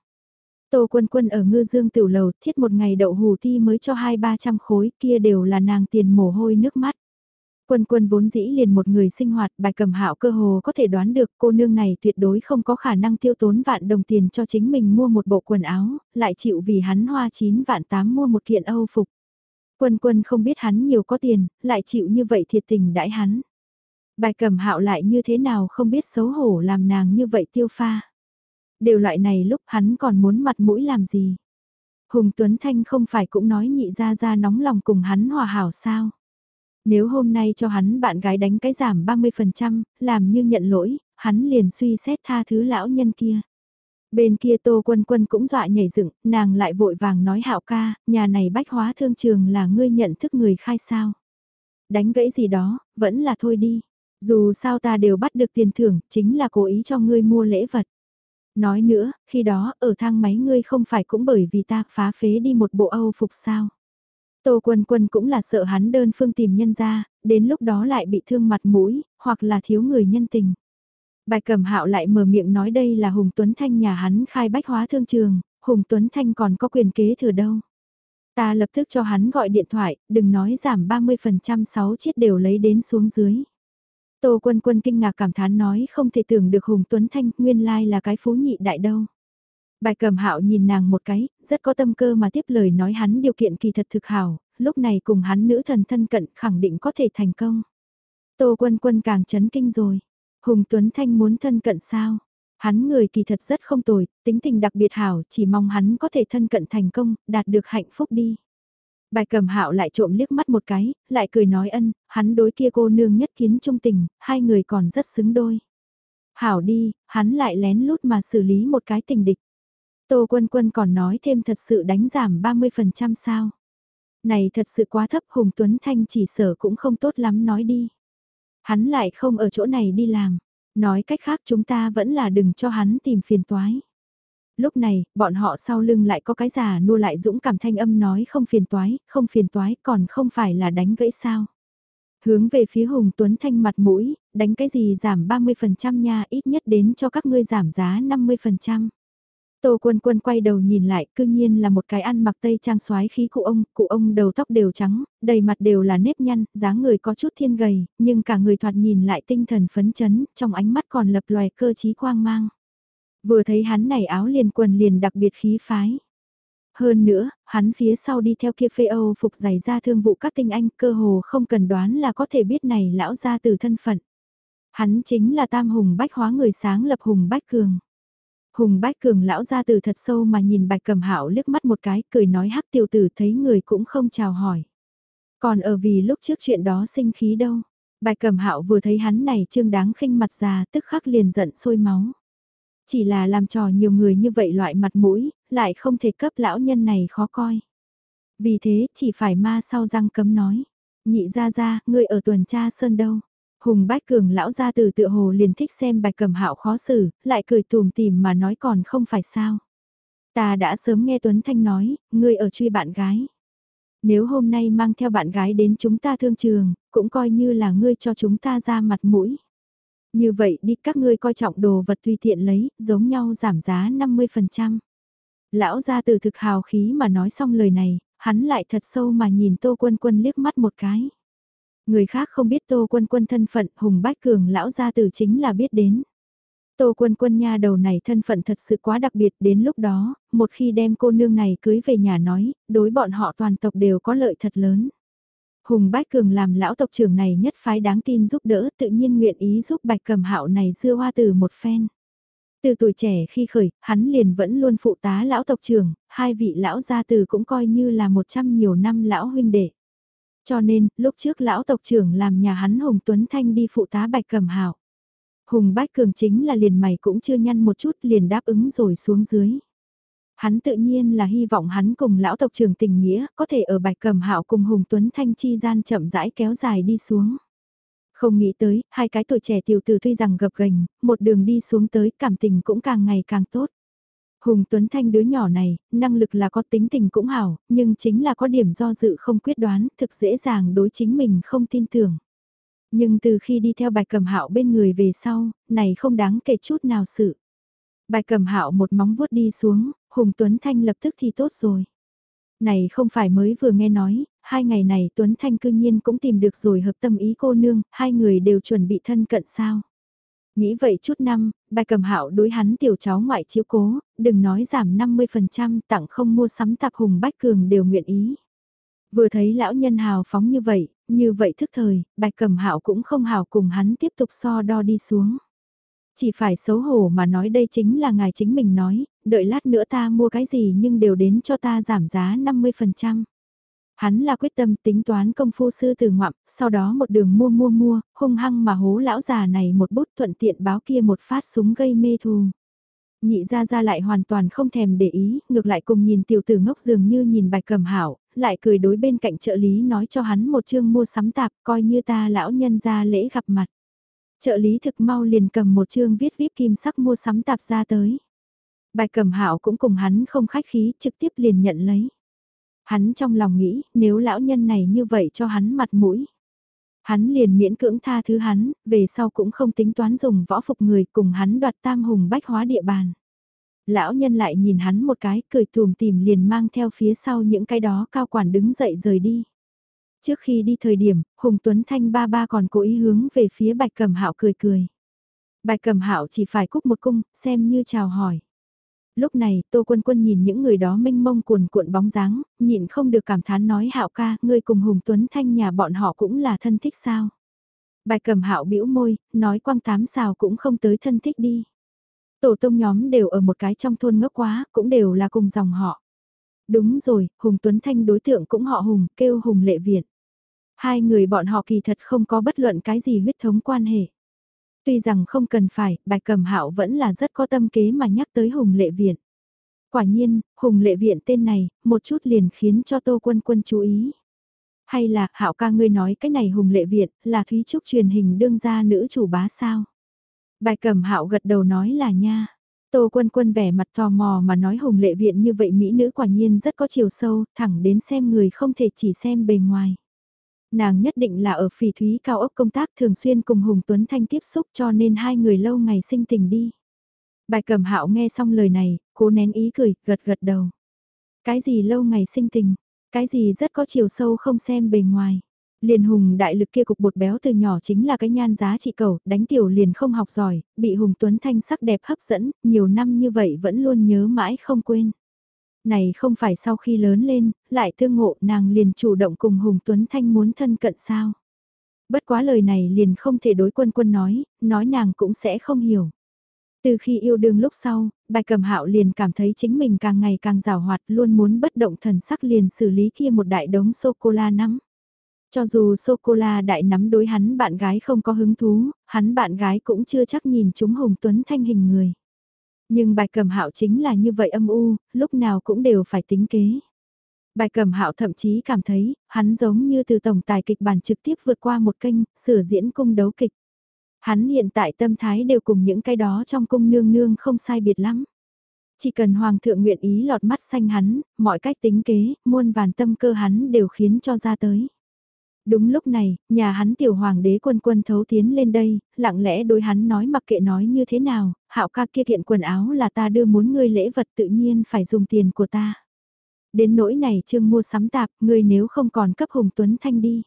Tô quân quân ở ngư dương tiểu lầu thiết một ngày đậu hù ti mới cho hai ba trăm khối kia đều là nàng tiền mồ hôi nước mắt. Quân quân vốn dĩ liền một người sinh hoạt bài cầm hạo cơ hồ có thể đoán được cô nương này tuyệt đối không có khả năng tiêu tốn vạn đồng tiền cho chính mình mua một bộ quần áo, lại chịu vì hắn hoa chín vạn tám mua một kiện âu phục. Quân quân không biết hắn nhiều có tiền, lại chịu như vậy thiệt tình đãi hắn. Bài cầm hạo lại như thế nào không biết xấu hổ làm nàng như vậy tiêu pha đều loại này lúc hắn còn muốn mặt mũi làm gì. Hùng Tuấn Thanh không phải cũng nói nhị ra ra nóng lòng cùng hắn hòa hảo sao. Nếu hôm nay cho hắn bạn gái đánh cái giảm 30%, làm như nhận lỗi, hắn liền suy xét tha thứ lão nhân kia. Bên kia Tô Quân Quân cũng dọa nhảy dựng, nàng lại vội vàng nói hạo ca, nhà này bách hóa thương trường là ngươi nhận thức người khai sao. Đánh gãy gì đó, vẫn là thôi đi. Dù sao ta đều bắt được tiền thưởng, chính là cố ý cho ngươi mua lễ vật. Nói nữa, khi đó, ở thang máy ngươi không phải cũng bởi vì ta phá phế đi một bộ Âu phục sao. Tô Quân Quân cũng là sợ hắn đơn phương tìm nhân ra, đến lúc đó lại bị thương mặt mũi, hoặc là thiếu người nhân tình. Bài cẩm hạo lại mở miệng nói đây là Hùng Tuấn Thanh nhà hắn khai bách hóa thương trường, Hùng Tuấn Thanh còn có quyền kế thừa đâu. Ta lập tức cho hắn gọi điện thoại, đừng nói giảm 30% 6 chiếc đều lấy đến xuống dưới. Tô Quân Quân kinh ngạc cảm thán nói không thể tưởng được Hùng Tuấn Thanh nguyên lai là cái phú nhị đại đâu. Bài cầm hạo nhìn nàng một cái, rất có tâm cơ mà tiếp lời nói hắn điều kiện kỳ thật thực hảo, lúc này cùng hắn nữ thần thân cận khẳng định có thể thành công. Tô Quân Quân càng chấn kinh rồi. Hùng Tuấn Thanh muốn thân cận sao? Hắn người kỳ thật rất không tồi, tính tình đặc biệt hảo, chỉ mong hắn có thể thân cận thành công, đạt được hạnh phúc đi. Bài cầm hạo lại trộm liếc mắt một cái, lại cười nói ân, hắn đối kia cô nương nhất kiến trung tình, hai người còn rất xứng đôi. Hảo đi, hắn lại lén lút mà xử lý một cái tình địch. Tô Quân Quân còn nói thêm thật sự đánh giảm 30% sao. Này thật sự quá thấp Hùng Tuấn Thanh chỉ sở cũng không tốt lắm nói đi. Hắn lại không ở chỗ này đi làm. Nói cách khác chúng ta vẫn là đừng cho hắn tìm phiền toái. Lúc này, bọn họ sau lưng lại có cái giả nua lại dũng cảm thanh âm nói không phiền toái, không phiền toái còn không phải là đánh gãy sao. Hướng về phía Hùng Tuấn Thanh mặt mũi, đánh cái gì giảm 30% nha ít nhất đến cho các ngươi giảm giá 50%. Tô Quân Quân quay đầu nhìn lại, cư nhiên là một cái ăn mặc tây trang xoái khí cụ ông, cụ ông đầu tóc đều trắng, đầy mặt đều là nếp nhăn, dáng người có chút thiên gầy, nhưng cả người thoạt nhìn lại tinh thần phấn chấn, trong ánh mắt còn lập loài cơ trí quang mang. Vừa thấy hắn này áo liền quần liền đặc biệt khí phái. Hơn nữa, hắn phía sau đi theo kia phê Âu phục giày ra thương vụ các tinh anh cơ hồ không cần đoán là có thể biết này lão ra từ thân phận. Hắn chính là tam hùng bách hóa người sáng lập hùng bách cường. Hùng Bách Cường lão ra từ thật sâu mà nhìn Bạch Cẩm Hạo liếc mắt một cái, cười nói hắc tiểu tử thấy người cũng không chào hỏi. Còn ở vì lúc trước chuyện đó sinh khí đâu. Bạch Cẩm Hạo vừa thấy hắn này trương đáng khinh mặt già, tức khắc liền giận sôi máu. Chỉ là làm trò nhiều người như vậy loại mặt mũi, lại không thể cấp lão nhân này khó coi. Vì thế, chỉ phải ma sau răng cấm nói. Nhị ra ra, ngươi ở tuần tra sơn đâu? Hùng Bách Cường lão ra từ tựa hồ liền thích xem bạch cẩm hạo khó xử, lại cười tùm tìm mà nói còn không phải sao. Ta đã sớm nghe Tuấn Thanh nói, ngươi ở truy bạn gái. Nếu hôm nay mang theo bạn gái đến chúng ta thương trường, cũng coi như là ngươi cho chúng ta ra mặt mũi. Như vậy đi các ngươi coi trọng đồ vật tùy tiện lấy, giống nhau giảm giá 50%. Lão ra từ thực hào khí mà nói xong lời này, hắn lại thật sâu mà nhìn Tô Quân Quân liếc mắt một cái. Người khác không biết Tô Quân Quân thân phận, Hùng Bách Cường lão gia tử chính là biết đến. Tô Quân Quân nha đầu này thân phận thật sự quá đặc biệt đến lúc đó, một khi đem cô nương này cưới về nhà nói, đối bọn họ toàn tộc đều có lợi thật lớn. Hùng Bách Cường làm lão tộc trưởng này nhất phái đáng tin giúp đỡ tự nhiên nguyện ý giúp Bạch Cầm Hạo này dưa hoa từ một phen. Từ tuổi trẻ khi khởi, hắn liền vẫn luôn phụ tá lão tộc trưởng, hai vị lão gia từ cũng coi như là một trăm nhiều năm lão huynh đệ. Cho nên, lúc trước lão tộc trưởng làm nhà hắn Hùng Tuấn Thanh đi phụ tá Bạch Cẩm Hảo. Hùng Bách Cường chính là liền mày cũng chưa nhăn một chút liền đáp ứng rồi xuống dưới. Hắn tự nhiên là hy vọng hắn cùng lão tộc trưởng tình nghĩa có thể ở Bạch Cẩm Hạo cùng Hùng Tuấn Thanh chi gian chậm rãi kéo dài đi xuống. Không nghĩ tới, hai cái tuổi trẻ tiểu tử tuy rằng gập gành, một đường đi xuống tới cảm tình cũng càng ngày càng tốt. Hùng Tuấn Thanh đứa nhỏ này, năng lực là có tính tình cũng hảo, nhưng chính là có điểm do dự không quyết đoán, thực dễ dàng đối chính mình không tin tưởng. Nhưng từ khi đi theo bạch cầm hạo bên người về sau, này không đáng kể chút nào sự. Bạch cầm hạo một móng vuốt đi xuống, Hùng Tuấn Thanh lập tức thì tốt rồi. Này không phải mới vừa nghe nói, hai ngày này Tuấn Thanh cư nhiên cũng tìm được rồi hợp tâm ý cô nương, hai người đều chuẩn bị thân cận sao. Nghĩ vậy chút năm, bài cầm hạo đối hắn tiểu cháu ngoại chiếu cố, đừng nói giảm 50% tặng không mua sắm tạp hùng bách cường đều nguyện ý. Vừa thấy lão nhân hào phóng như vậy, như vậy thức thời, bạch cầm hạo cũng không hào cùng hắn tiếp tục so đo đi xuống. Chỉ phải xấu hổ mà nói đây chính là ngài chính mình nói, đợi lát nữa ta mua cái gì nhưng đều đến cho ta giảm giá 50%. Hắn là quyết tâm tính toán công phu sư từ ngoạm, sau đó một đường mua mua mua, hung hăng mà hố lão già này một bút thuận tiện báo kia một phát súng gây mê thù. Nhị ra ra lại hoàn toàn không thèm để ý, ngược lại cùng nhìn tiểu tử ngốc dường như nhìn bạch cầm hảo, lại cười đối bên cạnh trợ lý nói cho hắn một chương mua sắm tạp coi như ta lão nhân ra lễ gặp mặt. Trợ lý thực mau liền cầm một chương viết vip kim sắc mua sắm tạp ra tới. Bạch cầm hảo cũng cùng hắn không khách khí trực tiếp liền nhận lấy. Hắn trong lòng nghĩ, nếu lão nhân này như vậy cho hắn mặt mũi. Hắn liền miễn cưỡng tha thứ hắn, về sau cũng không tính toán dùng võ phục người cùng hắn đoạt tam hùng bách hóa địa bàn. Lão nhân lại nhìn hắn một cái, cười tùm tìm liền mang theo phía sau những cái đó cao quản đứng dậy rời đi. Trước khi đi thời điểm, Hùng Tuấn Thanh ba ba còn cố ý hướng về phía Bạch Cẩm Hạo cười cười. Bạch Cẩm Hạo chỉ phải cúc một cung, xem như chào hỏi lúc này Tô Quân Quân nhìn những người đó mênh mông cuồn cuộn bóng dáng, nhịn không được cảm thán nói hạo ca, ngươi cùng Hùng Tuấn Thanh nhà bọn họ cũng là thân thích sao. Bài cầm hạo bĩu môi, nói quang tám xào cũng không tới thân thích đi. Tổ tông nhóm đều ở một cái trong thôn ngốc quá, cũng đều là cùng dòng họ. Đúng rồi, Hùng Tuấn Thanh đối tượng cũng họ Hùng, kêu Hùng Lệ Việt. Hai người bọn họ kỳ thật không có bất luận cái gì huyết thống quan hệ. Tuy rằng không cần phải, bạch cẩm hạo vẫn là rất có tâm kế mà nhắc tới Hùng Lệ Viện. Quả nhiên, Hùng Lệ Viện tên này, một chút liền khiến cho Tô Quân Quân chú ý. Hay là, hạo ca ngươi nói cái này Hùng Lệ Viện, là Thúy Trúc truyền hình đương gia nữ chủ bá sao? Bài cẩm hạo gật đầu nói là nha. Tô Quân Quân vẻ mặt tò mò mà nói Hùng Lệ Viện như vậy Mỹ nữ quả nhiên rất có chiều sâu, thẳng đến xem người không thể chỉ xem bề ngoài. Nàng nhất định là ở phỉ thúy cao ốc công tác thường xuyên cùng Hùng Tuấn Thanh tiếp xúc cho nên hai người lâu ngày sinh tình đi. Bài cẩm hạo nghe xong lời này, cố nén ý cười, gật gật đầu. Cái gì lâu ngày sinh tình, cái gì rất có chiều sâu không xem bề ngoài. Liền hùng đại lực kia cục bột béo từ nhỏ chính là cái nhan giá trị cầu, đánh tiểu liền không học giỏi, bị hùng tuấn thanh sắc đẹp hấp dẫn, nhiều năm như vậy vẫn luôn nhớ mãi không quên. Này không phải sau khi lớn lên, lại tương ngộ nàng liền chủ động cùng hùng tuấn thanh muốn thân cận sao. Bất quá lời này liền không thể đối quân quân nói, nói nàng cũng sẽ không hiểu. Từ khi yêu đương lúc sau, Bạch cầm hạo liền cảm thấy chính mình càng ngày càng rào hoạt luôn muốn bất động thần sắc liền xử lý kia một đại đống sô-cô-la nắm. Cho dù sô-cô-la đại nắm đối hắn bạn gái không có hứng thú, hắn bạn gái cũng chưa chắc nhìn chúng Hùng Tuấn thanh hình người. Nhưng bài cầm hạo chính là như vậy âm u, lúc nào cũng đều phải tính kế. Bài cầm hạo thậm chí cảm thấy, hắn giống như từ tổng tài kịch bản trực tiếp vượt qua một kênh, sửa diễn cung đấu kịch. Hắn hiện tại tâm thái đều cùng những cái đó trong cung nương nương không sai biệt lắm. Chỉ cần hoàng thượng nguyện ý lọt mắt xanh hắn, mọi cách tính kế, muôn vàn tâm cơ hắn đều khiến cho ra tới. Đúng lúc này, nhà hắn tiểu hoàng đế quân quân thấu tiến lên đây, lặng lẽ đối hắn nói mặc kệ nói như thế nào, hạo ca kia kiện quần áo là ta đưa muốn ngươi lễ vật tự nhiên phải dùng tiền của ta. Đến nỗi này trương mua sắm tạp, ngươi nếu không còn cấp Hùng Tuấn Thanh đi.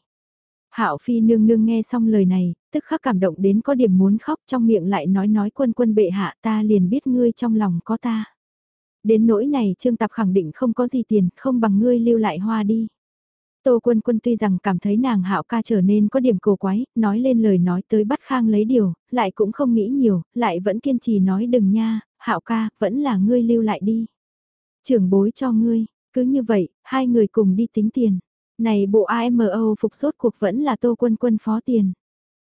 Hạo Phi nương nương nghe xong lời này, tức khắc cảm động đến có điểm muốn khóc trong miệng lại nói nói quân quân bệ hạ ta liền biết ngươi trong lòng có ta. Đến nỗi này Trương Tạp khẳng định không có gì tiền, không bằng ngươi lưu lại hoa đi. Tô quân quân tuy rằng cảm thấy nàng hạo ca trở nên có điểm cổ quái, nói lên lời nói tới bắt khang lấy điều, lại cũng không nghĩ nhiều, lại vẫn kiên trì nói đừng nha, hạo ca, vẫn là ngươi lưu lại đi. Trưởng bối cho ngươi, cứ như vậy, hai người cùng đi tính tiền. Này bộ AMO phục sốt cuộc vẫn là tô quân quân phó tiền.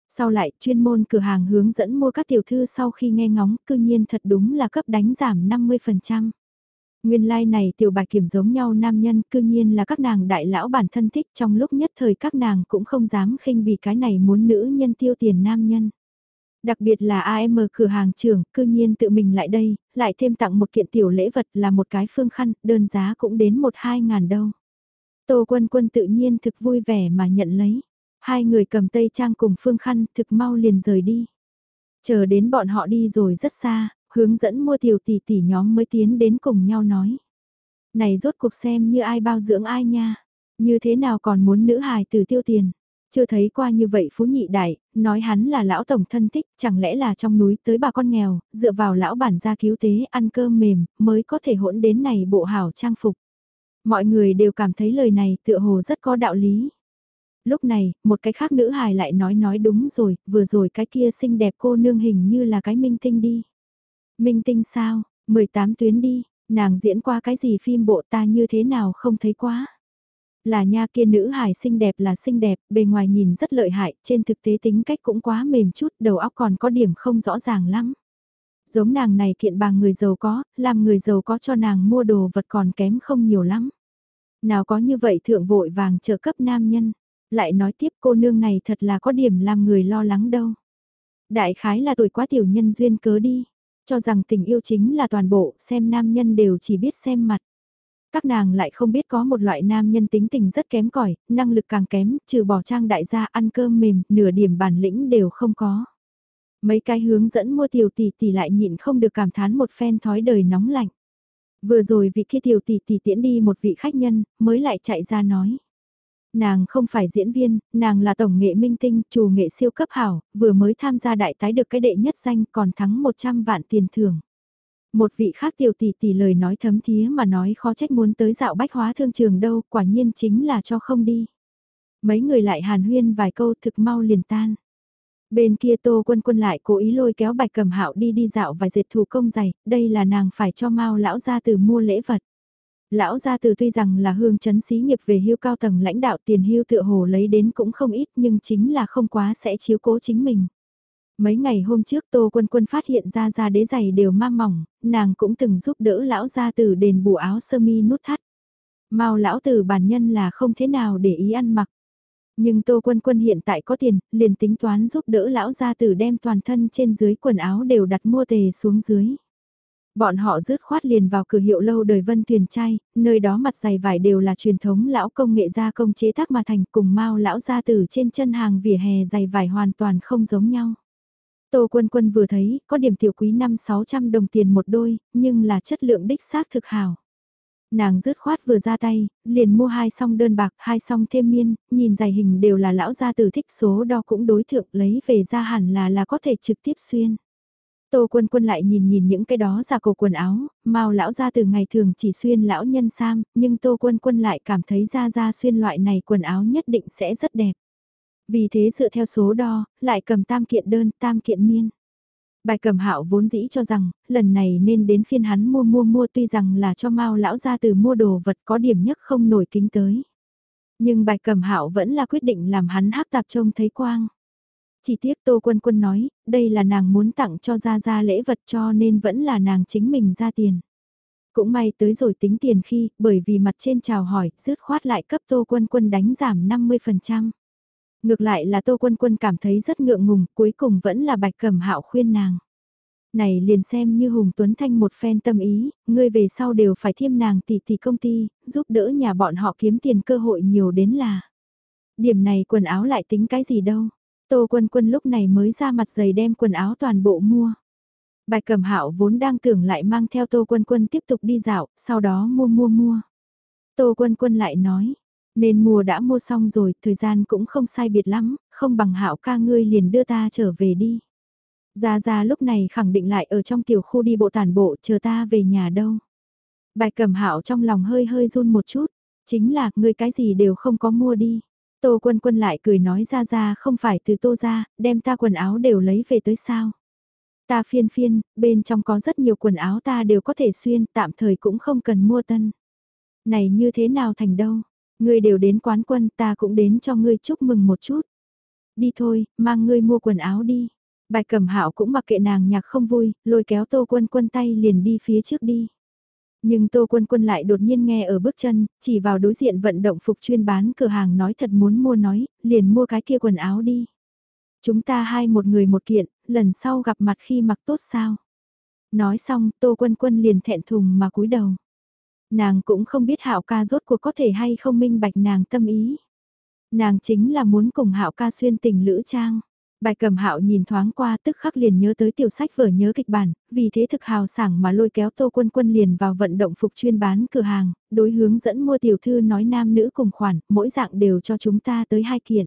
Sau lại, chuyên môn cửa hàng hướng dẫn mua các tiểu thư sau khi nghe ngóng, cư nhiên thật đúng là cấp đánh giảm 50%. Nguyên lai like này tiểu bạch kiểm giống nhau nam nhân cư nhiên là các nàng đại lão bản thân thích trong lúc nhất thời các nàng cũng không dám khinh vì cái này muốn nữ nhân tiêu tiền nam nhân. Đặc biệt là AM cửa hàng trưởng, cư nhiên tự mình lại đây, lại thêm tặng một kiện tiểu lễ vật là một cái phương khăn, đơn giá cũng đến một hai ngàn đâu. Tô quân quân tự nhiên thực vui vẻ mà nhận lấy. Hai người cầm tây trang cùng phương khăn thực mau liền rời đi. Chờ đến bọn họ đi rồi rất xa, hướng dẫn mua tiểu tỷ tỷ nhóm mới tiến đến cùng nhau nói. Này rốt cuộc xem như ai bao dưỡng ai nha, như thế nào còn muốn nữ hài từ tiêu tiền. Chưa thấy qua như vậy phú nhị đại, nói hắn là lão tổng thân thích, chẳng lẽ là trong núi tới bà con nghèo, dựa vào lão bản gia cứu tế ăn cơm mềm, mới có thể hỗn đến này bộ hảo trang phục. Mọi người đều cảm thấy lời này tựa hồ rất có đạo lý. Lúc này, một cái khác nữ hài lại nói nói đúng rồi, vừa rồi cái kia xinh đẹp cô nương hình như là cái minh tinh đi. Minh tinh sao, 18 tuyến đi, nàng diễn qua cái gì phim bộ ta như thế nào không thấy quá. Là nha kia nữ hài xinh đẹp là xinh đẹp, bề ngoài nhìn rất lợi hại, trên thực tế tính cách cũng quá mềm chút, đầu óc còn có điểm không rõ ràng lắm. Giống nàng này kiện bằng người giàu có, làm người giàu có cho nàng mua đồ vật còn kém không nhiều lắm. Nào có như vậy thượng vội vàng trợ cấp nam nhân, lại nói tiếp cô nương này thật là có điểm làm người lo lắng đâu. Đại khái là tuổi quá tiểu nhân duyên cớ đi, cho rằng tình yêu chính là toàn bộ, xem nam nhân đều chỉ biết xem mặt. Các nàng lại không biết có một loại nam nhân tính tình rất kém cỏi năng lực càng kém, trừ bỏ trang đại gia ăn cơm mềm, nửa điểm bản lĩnh đều không có. Mấy cái hướng dẫn mua tiểu tỷ tỷ lại nhịn không được cảm thán một phen thói đời nóng lạnh. Vừa rồi vị kia tiểu tỷ tỷ tiễn đi một vị khách nhân, mới lại chạy ra nói. Nàng không phải diễn viên, nàng là tổng nghệ minh tinh, chủ nghệ siêu cấp hảo, vừa mới tham gia đại tái được cái đệ nhất danh còn thắng 100 vạn tiền thưởng. Một vị khác tiểu tỷ tỷ lời nói thấm thía mà nói khó trách muốn tới dạo bách hóa thương trường đâu, quả nhiên chính là cho không đi. Mấy người lại hàn huyên vài câu thực mau liền tan. Bên kia Tô Quân Quân lại cố ý lôi kéo Bạch Cẩm Hạo đi đi dạo vài dệt thủ công giày, đây là nàng phải cho Mao lão gia từ mua lễ vật. Lão gia từ tuy rằng là hương chấn xí nghiệp về hưu cao tầng lãnh đạo tiền hưu tựa hồ lấy đến cũng không ít nhưng chính là không quá sẽ chiếu cố chính mình. Mấy ngày hôm trước Tô Quân Quân phát hiện ra ra đế giày đều mang mỏng, nàng cũng từng giúp đỡ lão gia tử đền bù áo sơ mi nút thắt. mau lão tử bản nhân là không thế nào để ý ăn mặc. Nhưng Tô Quân Quân hiện tại có tiền, liền tính toán giúp đỡ lão gia tử đem toàn thân trên dưới quần áo đều đặt mua tề xuống dưới. Bọn họ rước khoát liền vào cửa hiệu lâu đời Vân Tuyền Trai, nơi đó mặt giày vải đều là truyền thống lão công nghệ gia công chế tác mà thành cùng mau lão gia tử trên chân hàng vỉa hè giày vải hoàn toàn không giống nhau. Tô Quân Quân vừa thấy, có điểm tiểu quý 5-600 đồng tiền một đôi, nhưng là chất lượng đích xác thực hảo. Nàng rứt khoát vừa ra tay, liền mua hai song đơn bạc, hai song thêm miên, nhìn dài hình đều là lão gia tử thích số đo cũng đối thượng lấy về ra hẳn là là có thể trực tiếp xuyên. Tô quân quân lại nhìn nhìn những cái đó giả cổ quần áo, mau lão ra từ ngày thường chỉ xuyên lão nhân sam, nhưng tô quân quân lại cảm thấy ra ra xuyên loại này quần áo nhất định sẽ rất đẹp. Vì thế dựa theo số đo, lại cầm tam kiện đơn, tam kiện miên. Bài cầm hạo vốn dĩ cho rằng, lần này nên đến phiên hắn mua mua mua tuy rằng là cho mau lão ra từ mua đồ vật có điểm nhất không nổi kính tới. Nhưng bài cầm hạo vẫn là quyết định làm hắn hắc tạp trông thấy quang. Chỉ tiếc Tô Quân Quân nói, đây là nàng muốn tặng cho Gia Gia lễ vật cho nên vẫn là nàng chính mình ra tiền. Cũng may tới rồi tính tiền khi, bởi vì mặt trên chào hỏi, rứt khoát lại cấp Tô Quân Quân đánh giảm 50%. Ngược lại là Tô Quân Quân cảm thấy rất ngượng ngùng, cuối cùng vẫn là Bạch Cẩm Hạo khuyên nàng. Này liền xem như Hùng Tuấn Thanh một phen tâm ý, ngươi về sau đều phải thiêm nàng tỷ tỷ công ty, giúp đỡ nhà bọn họ kiếm tiền cơ hội nhiều đến là. Điểm này quần áo lại tính cái gì đâu. Tô Quân Quân lúc này mới ra mặt giày đem quần áo toàn bộ mua. Bài cầm hạo vốn đang tưởng lại mang theo Tô Quân Quân tiếp tục đi dạo, sau đó mua mua mua. Tô Quân Quân lại nói, nên mua đã mua xong rồi, thời gian cũng không sai biệt lắm, không bằng hạo ca ngươi liền đưa ta trở về đi. Gia Gia lúc này khẳng định lại ở trong tiểu khu đi bộ tản bộ chờ ta về nhà đâu. Bài cầm hạo trong lòng hơi hơi run một chút, chính là ngươi cái gì đều không có mua đi. Tô quân quân lại cười nói ra ra không phải từ tô ra, đem ta quần áo đều lấy về tới sao. Ta phiên phiên, bên trong có rất nhiều quần áo ta đều có thể xuyên, tạm thời cũng không cần mua tân. Này như thế nào thành đâu, ngươi đều đến quán quân ta cũng đến cho ngươi chúc mừng một chút. Đi thôi, mang ngươi mua quần áo đi. Bạch Cẩm hạo cũng mặc kệ nàng nhạc không vui, lôi kéo tô quân quân tay liền đi phía trước đi. Nhưng Tô Quân Quân lại đột nhiên nghe ở bước chân, chỉ vào đối diện vận động phục chuyên bán cửa hàng nói thật muốn mua nói, liền mua cái kia quần áo đi. Chúng ta hai một người một kiện, lần sau gặp mặt khi mặc tốt sao. Nói xong, Tô Quân Quân liền thẹn thùng mà cúi đầu. Nàng cũng không biết Hạo ca rốt cuộc có thể hay không minh bạch nàng tâm ý. Nàng chính là muốn cùng Hạo ca xuyên tình lữ trang. Bài cầm hạo nhìn thoáng qua tức khắc liền nhớ tới tiểu sách vở nhớ kịch bản, vì thế thực hào sảng mà lôi kéo tô quân quân liền vào vận động phục chuyên bán cửa hàng, đối hướng dẫn mua tiểu thư nói nam nữ cùng khoản, mỗi dạng đều cho chúng ta tới hai kiện.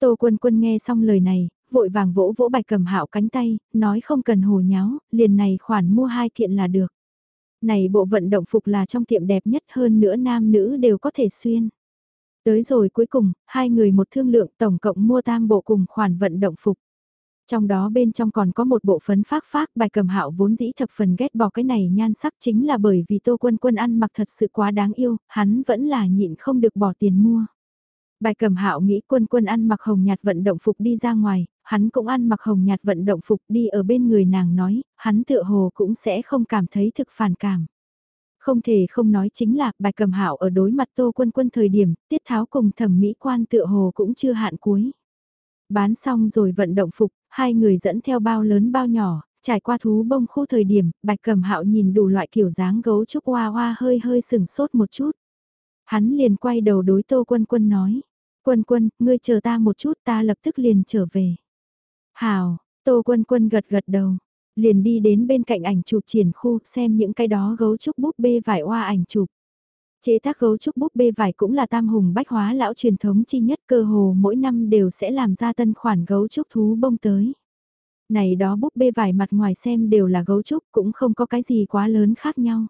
Tô quân quân nghe xong lời này, vội vàng vỗ vỗ bài cầm hạo cánh tay, nói không cần hồ nháo, liền này khoản mua hai kiện là được. Này bộ vận động phục là trong tiệm đẹp nhất hơn nữa nam nữ đều có thể xuyên. Tới rồi cuối cùng, hai người một thương lượng tổng cộng mua tam bộ cùng khoản vận động phục. Trong đó bên trong còn có một bộ phấn phác phác bài cầm hạo vốn dĩ thập phần ghét bỏ cái này nhan sắc chính là bởi vì tô quân quân ăn mặc thật sự quá đáng yêu, hắn vẫn là nhịn không được bỏ tiền mua. Bài cầm hạo nghĩ quân quân ăn mặc hồng nhạt vận động phục đi ra ngoài, hắn cũng ăn mặc hồng nhạt vận động phục đi ở bên người nàng nói, hắn tựa hồ cũng sẽ không cảm thấy thực phản cảm. Không thể không nói chính là bài cầm hạo ở đối mặt tô quân quân thời điểm, tiết tháo cùng thẩm mỹ quan tựa hồ cũng chưa hạn cuối. Bán xong rồi vận động phục, hai người dẫn theo bao lớn bao nhỏ, trải qua thú bông khu thời điểm, bạch cầm hạo nhìn đủ loại kiểu dáng gấu trúc hoa hoa hơi hơi sừng sốt một chút. Hắn liền quay đầu đối tô quân quân nói, quân quân, ngươi chờ ta một chút ta lập tức liền trở về. Hào, tô quân quân gật gật đầu, liền đi đến bên cạnh ảnh chụp triển khu xem những cái đó gấu trúc búp bê vải oa ảnh chụp. Chế tác gấu trúc búp bê vải cũng là tam hùng bách hóa lão truyền thống chi nhất cơ hồ mỗi năm đều sẽ làm ra tân khoản gấu trúc thú bông tới. Này đó búp bê vải mặt ngoài xem đều là gấu trúc cũng không có cái gì quá lớn khác nhau.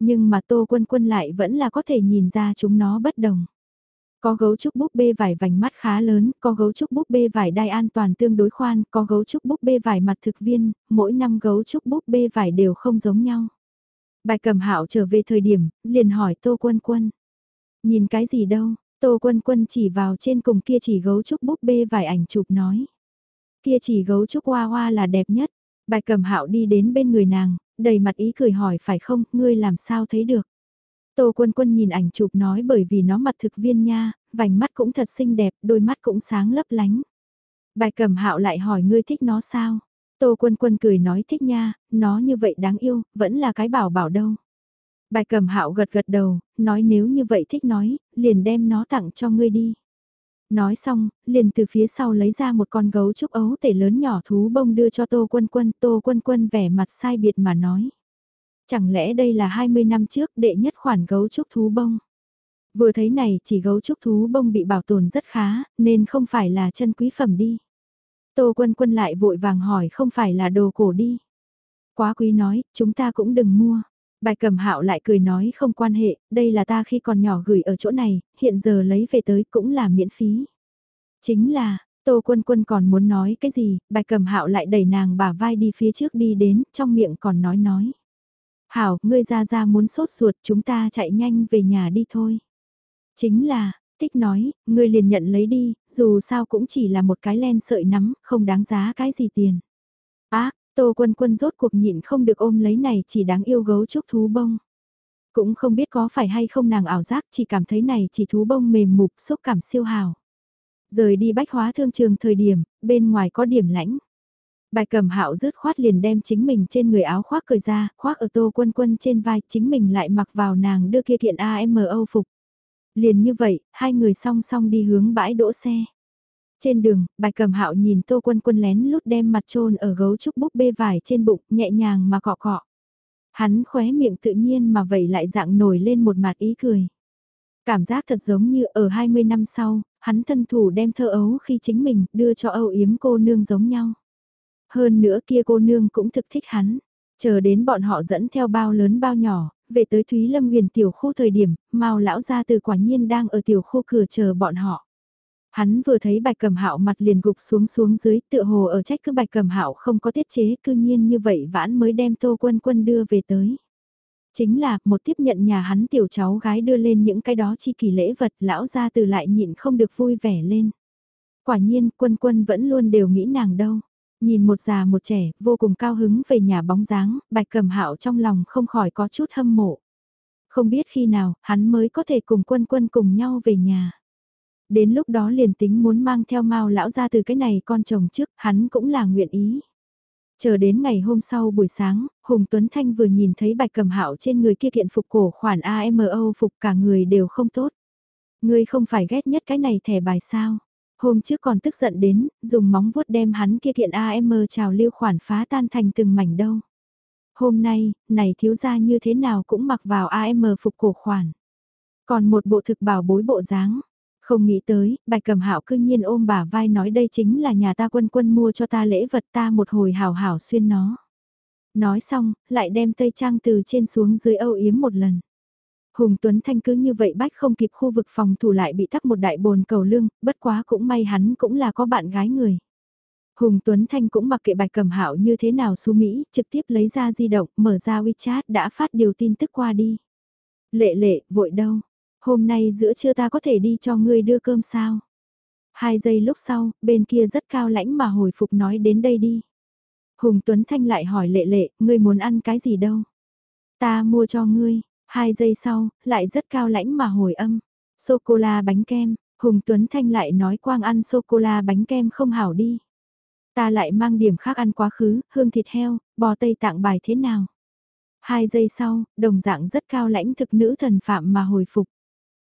Nhưng mà tô quân quân lại vẫn là có thể nhìn ra chúng nó bất đồng. Có gấu trúc búp bê vải vành mắt khá lớn, có gấu trúc búp bê vải đai an toàn tương đối khoan, có gấu trúc búp bê vải mặt thực viên, mỗi năm gấu trúc búp bê vải đều không giống nhau. Bài cầm hạo trở về thời điểm, liền hỏi Tô Quân Quân. Nhìn cái gì đâu, Tô Quân Quân chỉ vào trên cùng kia chỉ gấu trúc búp bê vải ảnh chụp nói. Kia chỉ gấu trúc hoa hoa là đẹp nhất. Bài cầm hạo đi đến bên người nàng, đầy mặt ý cười hỏi phải không, ngươi làm sao thấy được. Tô quân quân nhìn ảnh chụp nói bởi vì nó mặt thực viên nha, vành mắt cũng thật xinh đẹp, đôi mắt cũng sáng lấp lánh. Bài Cẩm hạo lại hỏi ngươi thích nó sao? Tô quân quân cười nói thích nha, nó như vậy đáng yêu, vẫn là cái bảo bảo đâu. Bài Cẩm hạo gật gật đầu, nói nếu như vậy thích nói, liền đem nó tặng cho ngươi đi. Nói xong, liền từ phía sau lấy ra một con gấu trúc ấu tể lớn nhỏ thú bông đưa cho Tô Quân Quân. Tô Quân Quân vẻ mặt sai biệt mà nói. Chẳng lẽ đây là 20 năm trước đệ nhất khoản gấu trúc thú bông? Vừa thấy này chỉ gấu trúc thú bông bị bảo tồn rất khá, nên không phải là chân quý phẩm đi. Tô Quân Quân lại vội vàng hỏi không phải là đồ cổ đi. Quá quý nói, chúng ta cũng đừng mua. Bài cầm hạo lại cười nói không quan hệ, đây là ta khi còn nhỏ gửi ở chỗ này, hiện giờ lấy về tới cũng là miễn phí. Chính là, Tô Quân Quân còn muốn nói cái gì, bài cầm hạo lại đẩy nàng bả vai đi phía trước đi đến, trong miệng còn nói nói. Hảo, ngươi ra ra muốn sốt ruột chúng ta chạy nhanh về nhà đi thôi. Chính là, tích nói, ngươi liền nhận lấy đi, dù sao cũng chỉ là một cái len sợi nắm, không đáng giá cái gì tiền. À, Tô Quân Quân rốt cuộc nhịn không được ôm lấy này chỉ đáng yêu gấu trúc thú bông. Cũng không biết có phải hay không nàng ảo giác chỉ cảm thấy này chỉ thú bông mềm mục xúc cảm siêu hào. Rời đi bách hóa thương trường thời điểm, bên ngoài có điểm lãnh. Bài cầm hạo rứt khoát liền đem chính mình trên người áo khoác cởi ra, khoác ở tô quân quân trên vai, chính mình lại mặc vào nàng đưa kia kiện AMO phục. Liền như vậy, hai người song song đi hướng bãi đỗ xe. Trên đường, bài cầm hạo nhìn tô quân quân lén lút đem mặt trôn ở gấu trúc búp bê vải trên bụng, nhẹ nhàng mà cọ cọ. Hắn khóe miệng tự nhiên mà vậy lại dạng nổi lên một mặt ý cười. Cảm giác thật giống như ở 20 năm sau, hắn thân thủ đem thơ ấu khi chính mình đưa cho âu yếm cô nương giống nhau. Hơn nữa kia cô nương cũng thực thích hắn. Chờ đến bọn họ dẫn theo bao lớn bao nhỏ, về tới Thúy Lâm huyền tiểu khu thời điểm, Mao lão gia từ quả nhiên đang ở tiểu khu cửa chờ bọn họ. Hắn vừa thấy bạch cầm hạo mặt liền gục xuống xuống dưới tựa hồ ở trách cứ bạch cầm hạo không có tiết chế cư nhiên như vậy vãn mới đem tô quân quân đưa về tới. Chính là một tiếp nhận nhà hắn tiểu cháu gái đưa lên những cái đó chi kỳ lễ vật lão gia từ lại nhịn không được vui vẻ lên. Quả nhiên quân quân vẫn luôn đều nghĩ nàng đâu. Nhìn một già một trẻ, vô cùng cao hứng về nhà bóng dáng, bạch cầm hạo trong lòng không khỏi có chút hâm mộ. Không biết khi nào, hắn mới có thể cùng quân quân cùng nhau về nhà. Đến lúc đó liền tính muốn mang theo mao lão ra từ cái này con chồng trước, hắn cũng là nguyện ý. Chờ đến ngày hôm sau buổi sáng, Hùng Tuấn Thanh vừa nhìn thấy bạch cầm hạo trên người kia kiện phục cổ khoản AMO phục cả người đều không tốt. Ngươi không phải ghét nhất cái này thẻ bài sao? Hôm trước còn tức giận đến, dùng móng vuốt đem hắn kia kiện AM trào lưu khoản phá tan thành từng mảnh đâu. Hôm nay, này thiếu gia như thế nào cũng mặc vào AM phục cổ khoản. Còn một bộ thực bảo bối bộ dáng. Không nghĩ tới, bạch cầm hạo cư nhiên ôm bả vai nói đây chính là nhà ta quân quân mua cho ta lễ vật ta một hồi hào hảo xuyên nó. Nói xong, lại đem tây trang từ trên xuống dưới âu yếm một lần. Hùng Tuấn Thanh cứ như vậy bách không kịp khu vực phòng thủ lại bị tắc một đại bồn cầu lương, bất quá cũng may hắn cũng là có bạn gái người. Hùng Tuấn Thanh cũng mặc kệ bạch cầm hạo như thế nào xu Mỹ, trực tiếp lấy ra di động, mở ra WeChat đã phát điều tin tức qua đi. Lệ lệ, vội đâu? Hôm nay giữa trưa ta có thể đi cho ngươi đưa cơm sao? Hai giây lúc sau, bên kia rất cao lãnh mà hồi phục nói đến đây đi. Hùng Tuấn Thanh lại hỏi lệ lệ, ngươi muốn ăn cái gì đâu? Ta mua cho ngươi, Hai giây sau, lại rất cao lãnh mà hồi âm. Sô-cô-la bánh kem, Hùng Tuấn Thanh lại nói quang ăn sô-cô-la bánh kem không hảo đi. Ta lại mang điểm khác ăn quá khứ, hương thịt heo, bò tây tạng bài thế nào. Hai giây sau, đồng dạng rất cao lãnh thực nữ thần phạm mà hồi phục.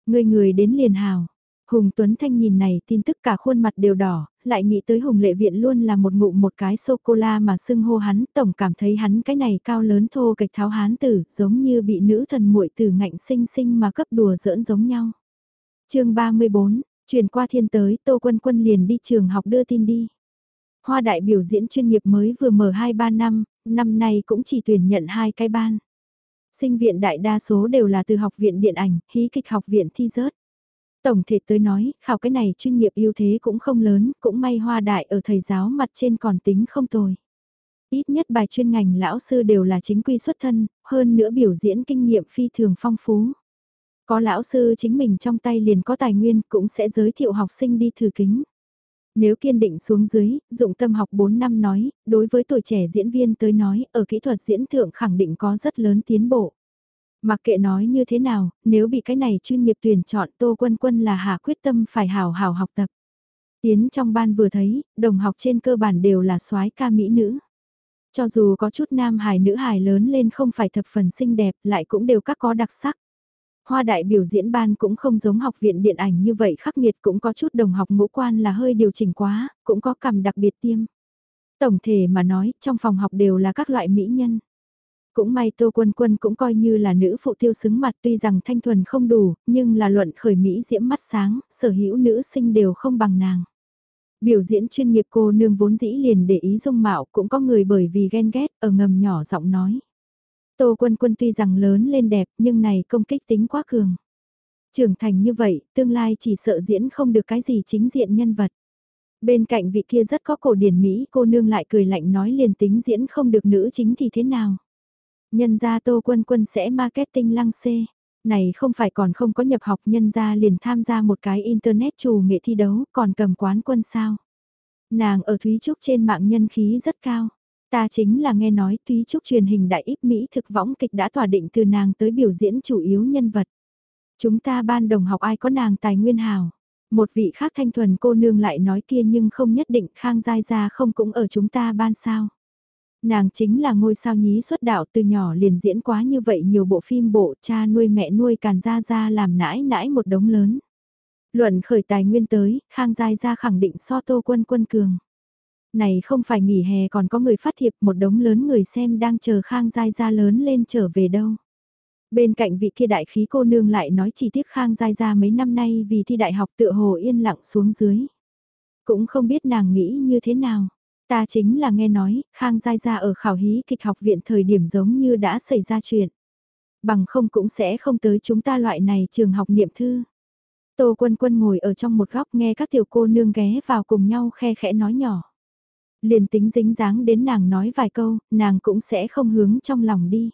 Người người đến liền hào. Hùng Tuấn Thanh nhìn này tin tức cả khuôn mặt đều đỏ, lại nghĩ tới Hùng Lệ Viện luôn là một ngụm một cái sô-cô-la mà xưng hô hắn, tổng cảm thấy hắn cái này cao lớn thô kịch tháo hán tử, giống như bị nữ thần muội tử ngạnh sinh sinh mà cấp đùa giỡn giống nhau. chương 34, chuyển qua thiên tới, Tô Quân Quân liền đi trường học đưa tin đi. Hoa đại biểu diễn chuyên nghiệp mới vừa mở 2-3 năm, năm nay cũng chỉ tuyển nhận hai cái ban. Sinh viện đại đa số đều là từ học viện điện ảnh, hí kịch học viện thi rớt. Tổng thể tới nói, khảo cái này chuyên nghiệp ưu thế cũng không lớn, cũng may hoa đại ở thầy giáo mặt trên còn tính không tồi. Ít nhất bài chuyên ngành lão sư đều là chính quy xuất thân, hơn nữa biểu diễn kinh nghiệm phi thường phong phú. Có lão sư chính mình trong tay liền có tài nguyên cũng sẽ giới thiệu học sinh đi thử kính. Nếu kiên định xuống dưới, dụng tâm học 4 năm nói, đối với tuổi trẻ diễn viên tới nói, ở kỹ thuật diễn thượng khẳng định có rất lớn tiến bộ. Mặc kệ nói như thế nào, nếu bị cái này chuyên nghiệp tuyển chọn Tô Quân Quân là hạ quyết tâm phải hào hào học tập. Tiến trong ban vừa thấy, đồng học trên cơ bản đều là soái ca mỹ nữ. Cho dù có chút nam hài nữ hài lớn lên không phải thập phần xinh đẹp, lại cũng đều các có đặc sắc. Hoa đại biểu diễn ban cũng không giống học viện điện ảnh như vậy khắc nghiệt cũng có chút đồng học ngũ quan là hơi điều chỉnh quá, cũng có cầm đặc biệt tiêm. Tổng thể mà nói, trong phòng học đều là các loại mỹ nhân. Cũng may Tô Quân Quân cũng coi như là nữ phụ tiêu xứng mặt tuy rằng thanh thuần không đủ, nhưng là luận khởi Mỹ diễm mắt sáng, sở hữu nữ sinh đều không bằng nàng. Biểu diễn chuyên nghiệp cô nương vốn dĩ liền để ý dung mạo cũng có người bởi vì ghen ghét ở ngầm nhỏ giọng nói. Tô Quân Quân tuy rằng lớn lên đẹp nhưng này công kích tính quá cường. Trưởng thành như vậy, tương lai chỉ sợ diễn không được cái gì chính diện nhân vật. Bên cạnh vị kia rất có cổ điển Mỹ cô nương lại cười lạnh nói liền tính diễn không được nữ chính thì thế nào. Nhân gia Tô Quân Quân sẽ marketing lăng xê. Này không phải còn không có nhập học nhân gia liền tham gia một cái internet trù nghệ thi đấu, còn cầm quán quân sao. Nàng ở Thúy Trúc trên mạng nhân khí rất cao. Ta chính là nghe nói Thúy Trúc truyền hình đại ít Mỹ thực võng kịch đã tỏa định từ nàng tới biểu diễn chủ yếu nhân vật. Chúng ta ban đồng học ai có nàng tài nguyên hào. Một vị khác thanh thuần cô nương lại nói kia nhưng không nhất định Khang Giai Gia không cũng ở chúng ta ban sao. Nàng chính là ngôi sao nhí xuất đạo từ nhỏ liền diễn quá như vậy nhiều bộ phim bộ cha nuôi mẹ nuôi càn gia gia làm nãi nãi một đống lớn. Luận khởi tài nguyên tới, Khang Giai gia khẳng định so tô quân quân cường. Này không phải nghỉ hè còn có người phát thiệp một đống lớn người xem đang chờ Khang Giai gia lớn lên trở về đâu. Bên cạnh vị kia đại khí cô nương lại nói chỉ tiếc Khang Giai gia mấy năm nay vì thi đại học tựa hồ yên lặng xuống dưới. Cũng không biết nàng nghĩ như thế nào. Ta chính là nghe nói, Khang Giai Gia ở khảo hí kịch học viện thời điểm giống như đã xảy ra chuyện. Bằng không cũng sẽ không tới chúng ta loại này trường học niệm thư. Tô Quân Quân ngồi ở trong một góc nghe các tiểu cô nương ghé vào cùng nhau khe khẽ nói nhỏ. Liền tính dính dáng đến nàng nói vài câu, nàng cũng sẽ không hướng trong lòng đi.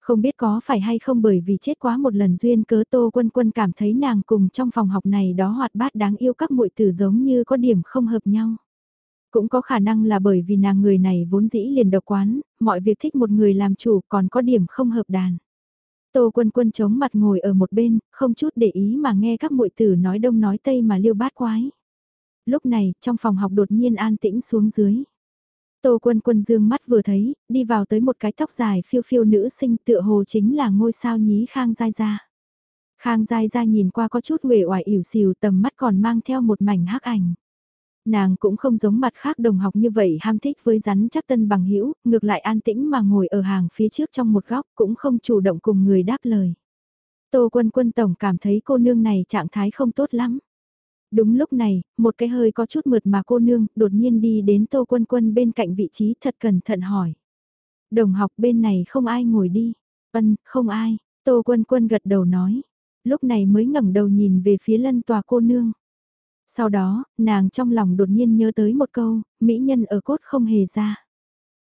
Không biết có phải hay không bởi vì chết quá một lần duyên cớ Tô Quân Quân cảm thấy nàng cùng trong phòng học này đó hoạt bát đáng yêu các muội tử giống như có điểm không hợp nhau. Cũng có khả năng là bởi vì nàng người này vốn dĩ liền độc quán, mọi việc thích một người làm chủ còn có điểm không hợp đàn. Tô quân quân chống mặt ngồi ở một bên, không chút để ý mà nghe các muội tử nói đông nói tây mà liêu bát quái. Lúc này, trong phòng học đột nhiên an tĩnh xuống dưới. Tô quân quân dương mắt vừa thấy, đi vào tới một cái tóc dài phiêu phiêu nữ sinh tựa hồ chính là ngôi sao nhí Khang Giai Gia. Khang Giai Gia nhìn qua có chút uể oải ỉu xìu tầm mắt còn mang theo một mảnh hắc ảnh. Nàng cũng không giống mặt khác đồng học như vậy ham thích với rắn chắc tân bằng hữu ngược lại an tĩnh mà ngồi ở hàng phía trước trong một góc cũng không chủ động cùng người đáp lời. Tô quân quân tổng cảm thấy cô nương này trạng thái không tốt lắm. Đúng lúc này, một cái hơi có chút mượt mà cô nương đột nhiên đi đến tô quân quân bên cạnh vị trí thật cẩn thận hỏi. Đồng học bên này không ai ngồi đi. vân không ai, tô quân quân gật đầu nói. Lúc này mới ngẩng đầu nhìn về phía lân tòa cô nương. Sau đó, nàng trong lòng đột nhiên nhớ tới một câu, mỹ nhân ở cốt không hề ra.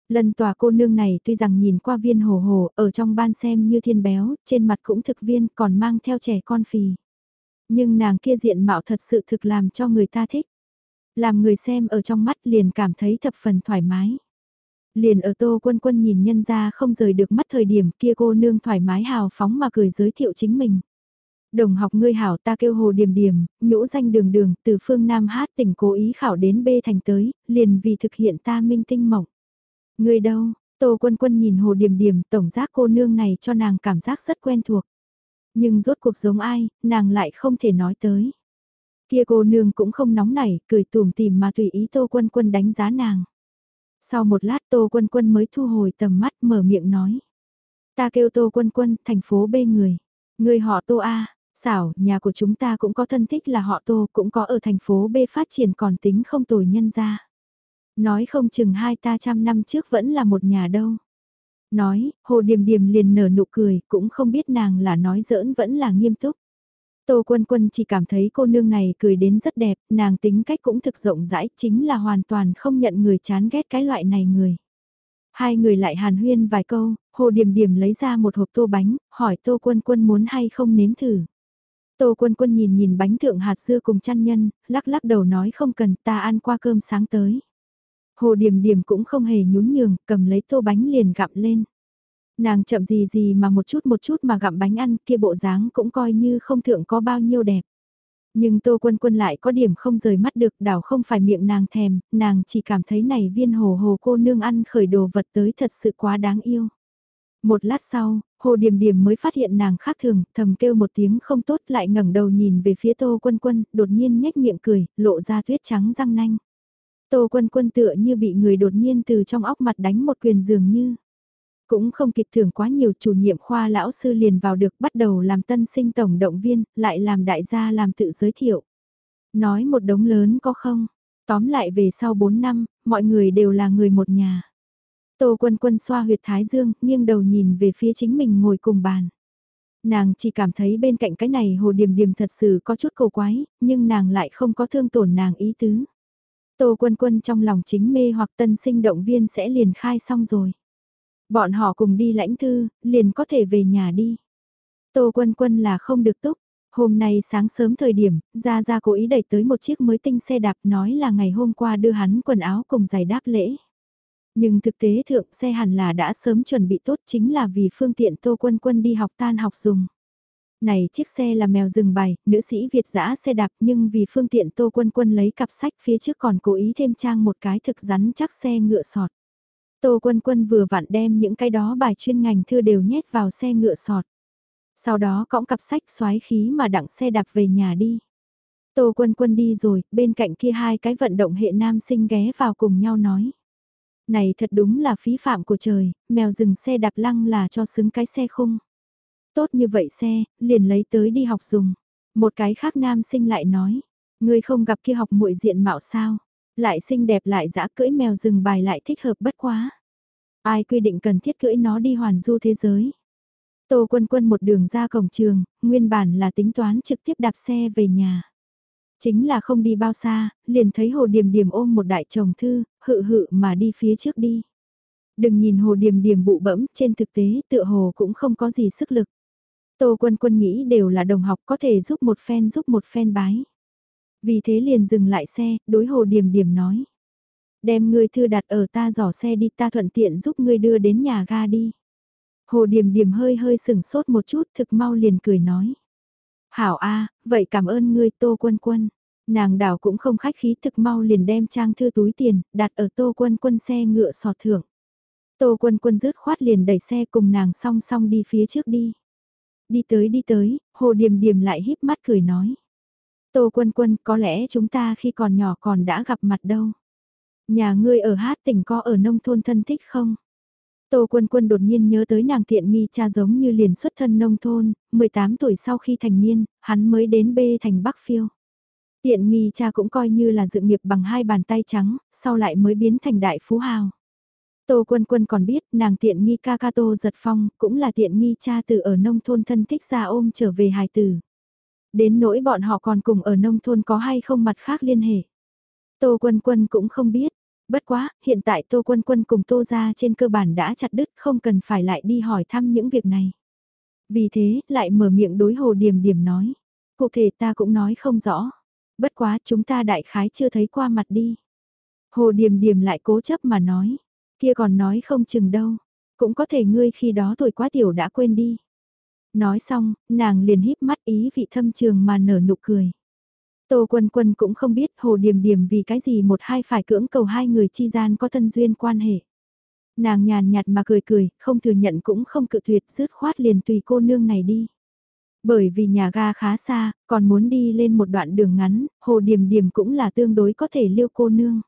Lần tòa cô nương này tuy rằng nhìn qua viên hồ hồ, ở trong ban xem như thiên béo, trên mặt cũng thực viên, còn mang theo trẻ con phì. Nhưng nàng kia diện mạo thật sự thực làm cho người ta thích. Làm người xem ở trong mắt liền cảm thấy thập phần thoải mái. Liền ở tô quân quân nhìn nhân ra không rời được mắt thời điểm kia cô nương thoải mái hào phóng mà cười giới thiệu chính mình. Đồng học ngươi hảo ta kêu hồ điểm điểm, nhũ danh đường đường, từ phương Nam hát tỉnh cố ý khảo đến B thành tới, liền vì thực hiện ta minh tinh mộng. Ngươi đâu, Tô Quân Quân nhìn hồ điểm điểm, tổng giác cô nương này cho nàng cảm giác rất quen thuộc. Nhưng rốt cuộc giống ai, nàng lại không thể nói tới. Kia cô nương cũng không nóng nảy, cười tùm tìm mà tùy ý Tô Quân Quân đánh giá nàng. Sau một lát Tô Quân Quân mới thu hồi tầm mắt mở miệng nói. Ta kêu Tô Quân Quân, thành phố B người. Người họ Tô A, Xảo, nhà của chúng ta cũng có thân thích là họ Tô, cũng có ở thành phố B phát triển còn tính không tồi nhân ra. Nói không chừng hai ta trăm năm trước vẫn là một nhà đâu. Nói, Hồ Điềm Điềm liền nở nụ cười, cũng không biết nàng là nói giỡn vẫn là nghiêm túc. Tô Quân Quân chỉ cảm thấy cô nương này cười đến rất đẹp, nàng tính cách cũng thực rộng rãi, chính là hoàn toàn không nhận người chán ghét cái loại này người. Hai người lại hàn huyên vài câu, Hồ Điềm Điềm lấy ra một hộp tô bánh, hỏi Tô Quân Quân muốn hay không nếm thử. Tô quân quân nhìn nhìn bánh thượng hạt dưa cùng chăn nhân, lắc lắc đầu nói không cần ta ăn qua cơm sáng tới. Hồ điểm điểm cũng không hề nhún nhường, cầm lấy tô bánh liền gặm lên. Nàng chậm gì gì mà một chút một chút mà gặm bánh ăn kia bộ dáng cũng coi như không thượng có bao nhiêu đẹp. Nhưng Tô Quân Quân lại có điểm không rời mắt được đảo không phải miệng nàng thèm, nàng chỉ cảm thấy này viên hồ hồ cô nương ăn khởi đồ vật tới thật sự quá đáng yêu. Một lát sau, Hồ Điềm Điềm mới phát hiện nàng khác thường, thầm kêu một tiếng không tốt lại ngẩng đầu nhìn về phía Tô Quân Quân, đột nhiên nhếch miệng cười, lộ ra tuyết trắng răng nanh. Tô Quân Quân tựa như bị người đột nhiên từ trong óc mặt đánh một quyền dường như. Cũng không kịp thưởng quá nhiều chủ nhiệm khoa lão sư liền vào được bắt đầu làm tân sinh tổng động viên, lại làm đại gia làm tự giới thiệu. Nói một đống lớn có không? Tóm lại về sau 4 năm, mọi người đều là người một nhà. Tô quân quân xoa huyệt thái dương, nghiêng đầu nhìn về phía chính mình ngồi cùng bàn. Nàng chỉ cảm thấy bên cạnh cái này hồ điềm điềm thật sự có chút cầu quái, nhưng nàng lại không có thương tổn nàng ý tứ. Tô quân quân trong lòng chính mê hoặc tân sinh động viên sẽ liền khai xong rồi. Bọn họ cùng đi lãnh thư, liền có thể về nhà đi. Tô quân quân là không được túc. Hôm nay sáng sớm thời điểm, Gia Gia cố ý đẩy tới một chiếc mới tinh xe đạp nói là ngày hôm qua đưa hắn quần áo cùng giày đáp lễ. Nhưng thực tế thượng xe hẳn là đã sớm chuẩn bị tốt chính là vì phương tiện Tô Quân Quân đi học tan học dùng. Này chiếc xe là mèo rừng bày, nữ sĩ Việt giã xe đạp nhưng vì phương tiện Tô Quân Quân lấy cặp sách phía trước còn cố ý thêm trang một cái thực rắn chắc xe ngựa sọt. Tô Quân Quân vừa vặn đem những cái đó bài chuyên ngành thư đều nhét vào xe ngựa sọt. Sau đó cõng cặp sách xoái khí mà đặng xe đạp về nhà đi. Tô Quân Quân đi rồi, bên cạnh kia hai cái vận động hệ nam sinh ghé vào cùng nhau nói. Này thật đúng là phí phạm của trời, mèo dừng xe đạp lăng là cho xứng cái xe khung. Tốt như vậy xe, liền lấy tới đi học dùng. Một cái khác nam sinh lại nói, người không gặp kia học muội diện mạo sao, lại xinh đẹp lại dã cưỡi mèo rừng bài lại thích hợp bất quá. Ai quy định cần thiết cưỡi nó đi hoàn du thế giới. Tô quân quân một đường ra cổng trường, nguyên bản là tính toán trực tiếp đạp xe về nhà. Chính là không đi bao xa, liền thấy hồ điềm điềm ôm một đại chồng thư, hự hự mà đi phía trước đi. Đừng nhìn hồ điềm điềm bụ bẫm, trên thực tế tựa hồ cũng không có gì sức lực. Tô quân quân nghĩ đều là đồng học có thể giúp một phen giúp một phen bái. Vì thế liền dừng lại xe, đối hồ điềm điềm nói. Đem ngươi thư đặt ở ta giỏ xe đi ta thuận tiện giúp ngươi đưa đến nhà ga đi. Hồ điềm điềm hơi hơi sừng sốt một chút thực mau liền cười nói. Hảo A, vậy cảm ơn ngươi Tô Quân Quân. Nàng đảo cũng không khách khí thực mau liền đem trang thư túi tiền, đặt ở Tô Quân Quân xe ngựa sọt thưởng. Tô Quân Quân rứt khoát liền đẩy xe cùng nàng song song đi phía trước đi. Đi tới đi tới, Hồ Điềm Điềm lại híp mắt cười nói. Tô Quân Quân có lẽ chúng ta khi còn nhỏ còn đã gặp mặt đâu. Nhà ngươi ở hát tỉnh có ở nông thôn thân thích không? Tô Quân Quân đột nhiên nhớ tới nàng tiện nghi cha giống như liền xuất thân nông thôn, 18 tuổi sau khi thành niên, hắn mới đến bê thành Bắc Phiêu. Tiện nghi cha cũng coi như là dự nghiệp bằng hai bàn tay trắng, sau lại mới biến thành đại phú hào. Tô Quân Quân còn biết nàng tiện nghi ca ca Tô giật phong cũng là tiện nghi cha từ ở nông thôn thân thích ra ôm trở về hài tử. Đến nỗi bọn họ còn cùng ở nông thôn có hay không mặt khác liên hệ. Tô Quân Quân cũng không biết, Bất quá, hiện tại Tô Quân Quân cùng Tô ra trên cơ bản đã chặt đứt không cần phải lại đi hỏi thăm những việc này. Vì thế, lại mở miệng đối Hồ Điềm Điềm nói. Cụ thể ta cũng nói không rõ. Bất quá chúng ta đại khái chưa thấy qua mặt đi. Hồ Điềm Điềm lại cố chấp mà nói. Kia còn nói không chừng đâu. Cũng có thể ngươi khi đó tuổi quá tiểu đã quên đi. Nói xong, nàng liền híp mắt ý vị thâm trường mà nở nụ cười. Tô Quân Quân cũng không biết Hồ Điềm Điềm vì cái gì một hai phải cưỡng cầu hai người chi gian có thân duyên quan hệ. Nàng nhàn nhạt mà cười cười, không thừa nhận cũng không cự tuyệt, dứt khoát liền tùy cô nương này đi. Bởi vì nhà ga khá xa, còn muốn đi lên một đoạn đường ngắn, Hồ Điềm Điềm cũng là tương đối có thể liêu cô nương.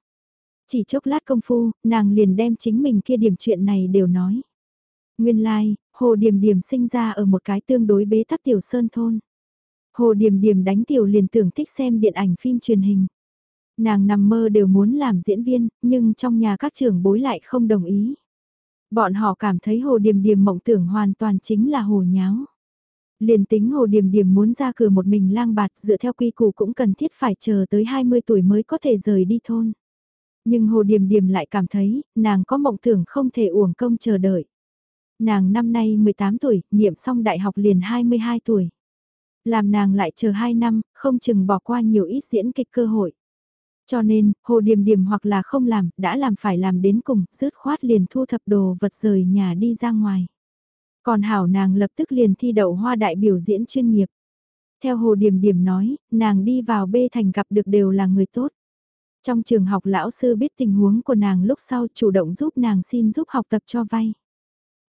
Chỉ chốc lát công phu, nàng liền đem chính mình kia điểm chuyện này đều nói. Nguyên lai, like, Hồ Điềm Điềm sinh ra ở một cái tương đối bế tắc tiểu sơn thôn. Hồ Điềm Điềm đánh tiểu liền tưởng thích xem điện ảnh phim truyền hình. Nàng nằm mơ đều muốn làm diễn viên, nhưng trong nhà các trưởng bối lại không đồng ý. Bọn họ cảm thấy Hồ Điềm Điềm mộng tưởng hoàn toàn chính là hồ nháo. Liền tính Hồ Điềm Điềm muốn ra cửa một mình lang bạt dựa theo quy củ cũng cần thiết phải chờ tới 20 tuổi mới có thể rời đi thôn. Nhưng Hồ Điềm Điềm lại cảm thấy, nàng có mộng tưởng không thể uổng công chờ đợi. Nàng năm nay 18 tuổi, niệm xong đại học liền 22 tuổi. Làm nàng lại chờ 2 năm, không chừng bỏ qua nhiều ít diễn kịch cơ hội. Cho nên, hồ điềm điềm hoặc là không làm, đã làm phải làm đến cùng, rứt khoát liền thu thập đồ vật rời nhà đi ra ngoài. Còn hảo nàng lập tức liền thi đậu hoa đại biểu diễn chuyên nghiệp. Theo hồ điềm điềm nói, nàng đi vào bê thành gặp được đều là người tốt. Trong trường học lão sư biết tình huống của nàng lúc sau chủ động giúp nàng xin giúp học tập cho vay.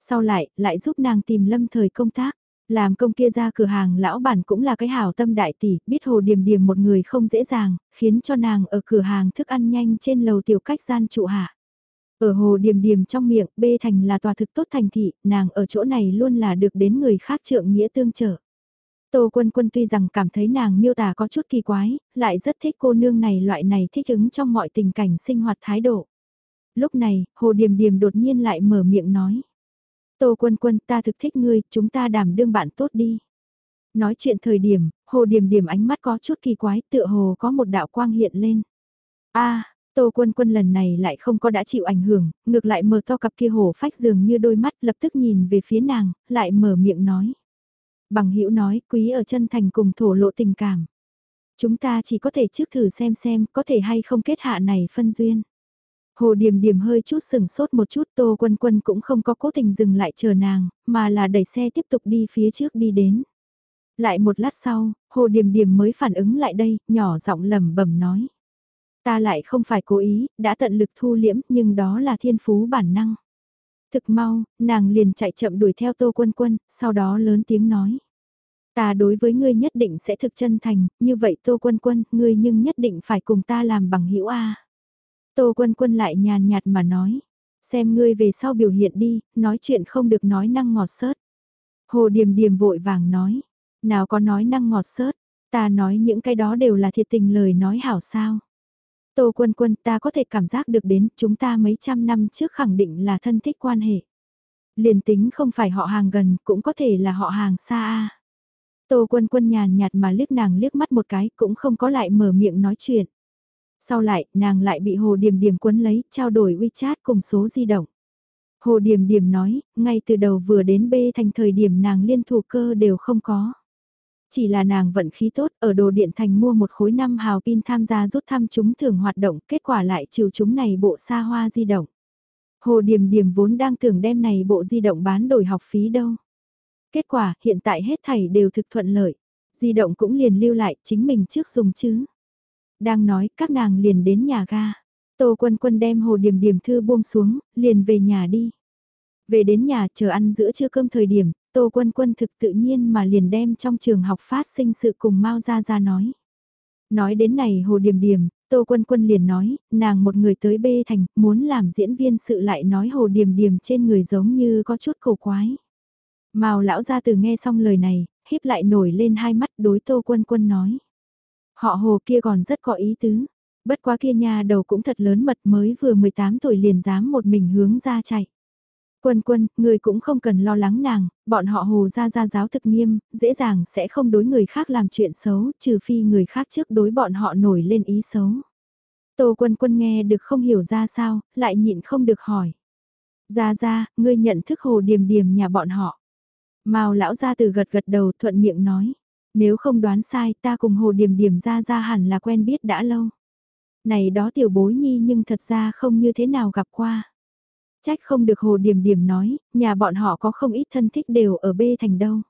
Sau lại, lại giúp nàng tìm lâm thời công tác. Làm công kia ra cửa hàng lão bản cũng là cái hảo tâm đại tỷ, biết hồ điềm điềm một người không dễ dàng, khiến cho nàng ở cửa hàng thức ăn nhanh trên lầu tiểu cách gian trụ hạ. Ở hồ điềm điềm trong miệng, bê thành là tòa thực tốt thành thị, nàng ở chỗ này luôn là được đến người khác trượng nghĩa tương trợ. Tô Quân Quân tuy rằng cảm thấy nàng miêu tả có chút kỳ quái, lại rất thích cô nương này loại này thích ứng trong mọi tình cảnh sinh hoạt thái độ. Lúc này, Hồ Điềm Điềm đột nhiên lại mở miệng nói. Tô Quân Quân ta thực thích ngươi, chúng ta đảm đương bạn tốt đi. Nói chuyện thời điểm, Hồ Điềm Điềm ánh mắt có chút kỳ quái tựa hồ có một đạo quang hiện lên. a Tô Quân Quân lần này lại không có đã chịu ảnh hưởng, ngược lại mở to cặp kia hổ phách dường như đôi mắt lập tức nhìn về phía nàng, lại mở miệng nói. Bằng hữu nói, quý ở chân thành cùng thổ lộ tình cảm. Chúng ta chỉ có thể trước thử xem xem có thể hay không kết hạ này phân duyên. Hồ Điềm Điềm hơi chút sừng sốt một chút Tô Quân Quân cũng không có cố tình dừng lại chờ nàng, mà là đẩy xe tiếp tục đi phía trước đi đến. Lại một lát sau, Hồ Điềm Điềm mới phản ứng lại đây, nhỏ giọng lẩm bẩm nói. Ta lại không phải cố ý, đã tận lực thu liễm nhưng đó là thiên phú bản năng. Thực mau, nàng liền chạy chậm đuổi theo Tô Quân Quân, sau đó lớn tiếng nói. Ta đối với ngươi nhất định sẽ thực chân thành, như vậy Tô Quân Quân, ngươi nhưng nhất định phải cùng ta làm bằng hữu A. Tô Quân Quân lại nhàn nhạt mà nói. Xem ngươi về sau biểu hiện đi, nói chuyện không được nói năng ngọt sớt. Hồ Điềm Điềm vội vàng nói. Nào có nói năng ngọt sớt, ta nói những cái đó đều là thiệt tình lời nói hảo sao. Tô Quân Quân ta có thể cảm giác được đến chúng ta mấy trăm năm trước khẳng định là thân thích quan hệ. Liền tính không phải họ hàng gần cũng có thể là họ hàng xa a. Tô Quân Quân nhàn nhạt mà liếc nàng liếc mắt một cái cũng không có lại mở miệng nói chuyện. Sau lại, nàng lại bị Hồ Điềm Điềm quấn lấy, trao đổi WeChat cùng số di động. Hồ Điềm Điềm nói, ngay từ đầu vừa đến B thành thời điểm nàng liên thủ cơ đều không có. Chỉ là nàng vận khí tốt ở đồ điện thành mua một khối năm hào pin tham gia rút thăm chúng thường hoạt động, kết quả lại chiều chúng này bộ xa hoa di động. Hồ Điềm Điềm vốn đang tưởng đem này bộ di động bán đổi học phí đâu. Kết quả hiện tại hết thảy đều thực thuận lợi. Di động cũng liền lưu lại chính mình trước dùng chứ. Đang nói các nàng liền đến nhà ga. Tô Quân Quân đem Hồ Điềm Điềm thư buông xuống, liền về nhà đi. Về đến nhà chờ ăn giữa trưa cơm thời điểm, Tô Quân Quân thực tự nhiên mà liền đem trong trường học phát sinh sự cùng Mao Gia Gia nói. Nói đến này Hồ Điềm Điềm, Tô Quân Quân liền nói, nàng một người tới bê thành, muốn làm diễn viên sự lại nói Hồ Điềm Điềm trên người giống như có chút cổ quái. Mao lão gia từ nghe xong lời này, híp lại nổi lên hai mắt đối Tô Quân Quân nói. Họ Hồ kia còn rất có ý tứ, bất quá kia nhà đầu cũng thật lớn mật mới vừa 18 tuổi liền dám một mình hướng ra chạy. Quân quân, người cũng không cần lo lắng nàng, bọn họ hồ ra ra giáo thực nghiêm, dễ dàng sẽ không đối người khác làm chuyện xấu, trừ phi người khác trước đối bọn họ nổi lên ý xấu. Tô quân quân nghe được không hiểu ra sao, lại nhịn không được hỏi. Ra ra, ngươi nhận thức hồ điềm điềm nhà bọn họ. Mao lão ra từ gật gật đầu thuận miệng nói. Nếu không đoán sai ta cùng hồ điểm điểm ra ra hẳn là quen biết đã lâu. Này đó tiểu bối nhi nhưng thật ra không như thế nào gặp qua. Trách không được hồ điểm điểm nói, nhà bọn họ có không ít thân thích đều ở bê thành đâu.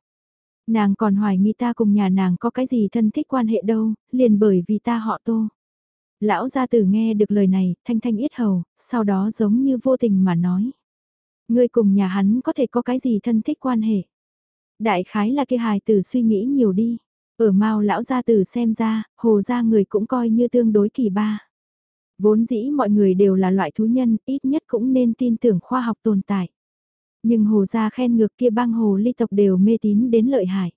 Nàng còn hoài nghi ta cùng nhà nàng có cái gì thân thích quan hệ đâu, liền bởi vì ta họ tô. Lão gia tử nghe được lời này, thanh thanh yết hầu, sau đó giống như vô tình mà nói. Ngươi cùng nhà hắn có thể có cái gì thân thích quan hệ. Đại khái là kia hài tử suy nghĩ nhiều đi. Ở mau lão gia tử xem ra, hồ gia người cũng coi như tương đối kỳ ba. Vốn dĩ mọi người đều là loại thú nhân, ít nhất cũng nên tin tưởng khoa học tồn tại. Nhưng hồ gia khen ngược kia băng hồ ly tộc đều mê tín đến lợi hại.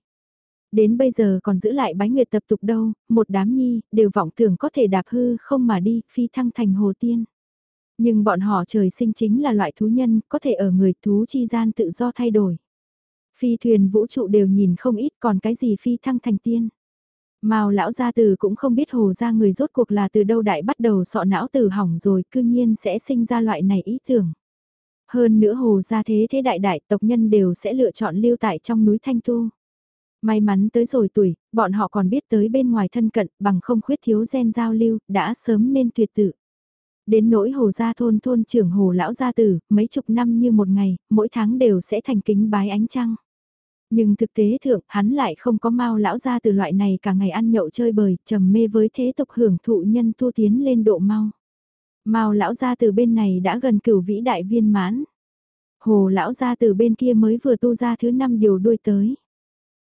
Đến bây giờ còn giữ lại bái nguyệt tập tục đâu, một đám nhi, đều vọng tưởng có thể đạp hư không mà đi, phi thăng thành hồ tiên. Nhưng bọn họ trời sinh chính là loại thú nhân, có thể ở người thú chi gian tự do thay đổi. Phi thuyền vũ trụ đều nhìn không ít còn cái gì phi thăng thành tiên. Mao lão gia từ cũng không biết hồ gia người rốt cuộc là từ đâu đại bắt đầu sọ não từ hỏng rồi cư nhiên sẽ sinh ra loại này ý tưởng. Hơn nữa hồ gia thế thế đại đại tộc nhân đều sẽ lựa chọn lưu tại trong núi Thanh Tu. May mắn tới rồi tuổi, bọn họ còn biết tới bên ngoài thân cận bằng không khuyết thiếu gen giao lưu, đã sớm nên tuyệt tự. Đến nỗi hồ gia thôn thôn trưởng hồ lão gia tử, mấy chục năm như một ngày, mỗi tháng đều sẽ thành kính bái ánh trăng. Nhưng thực tế thượng, hắn lại không có mau lão gia từ loại này cả ngày ăn nhậu chơi bời, trầm mê với thế tục hưởng thụ nhân tu tiến lên độ mau. mau lão gia từ bên này đã gần cửu vĩ đại viên mãn. Hồ lão gia từ bên kia mới vừa tu ra thứ năm điều đuôi tới.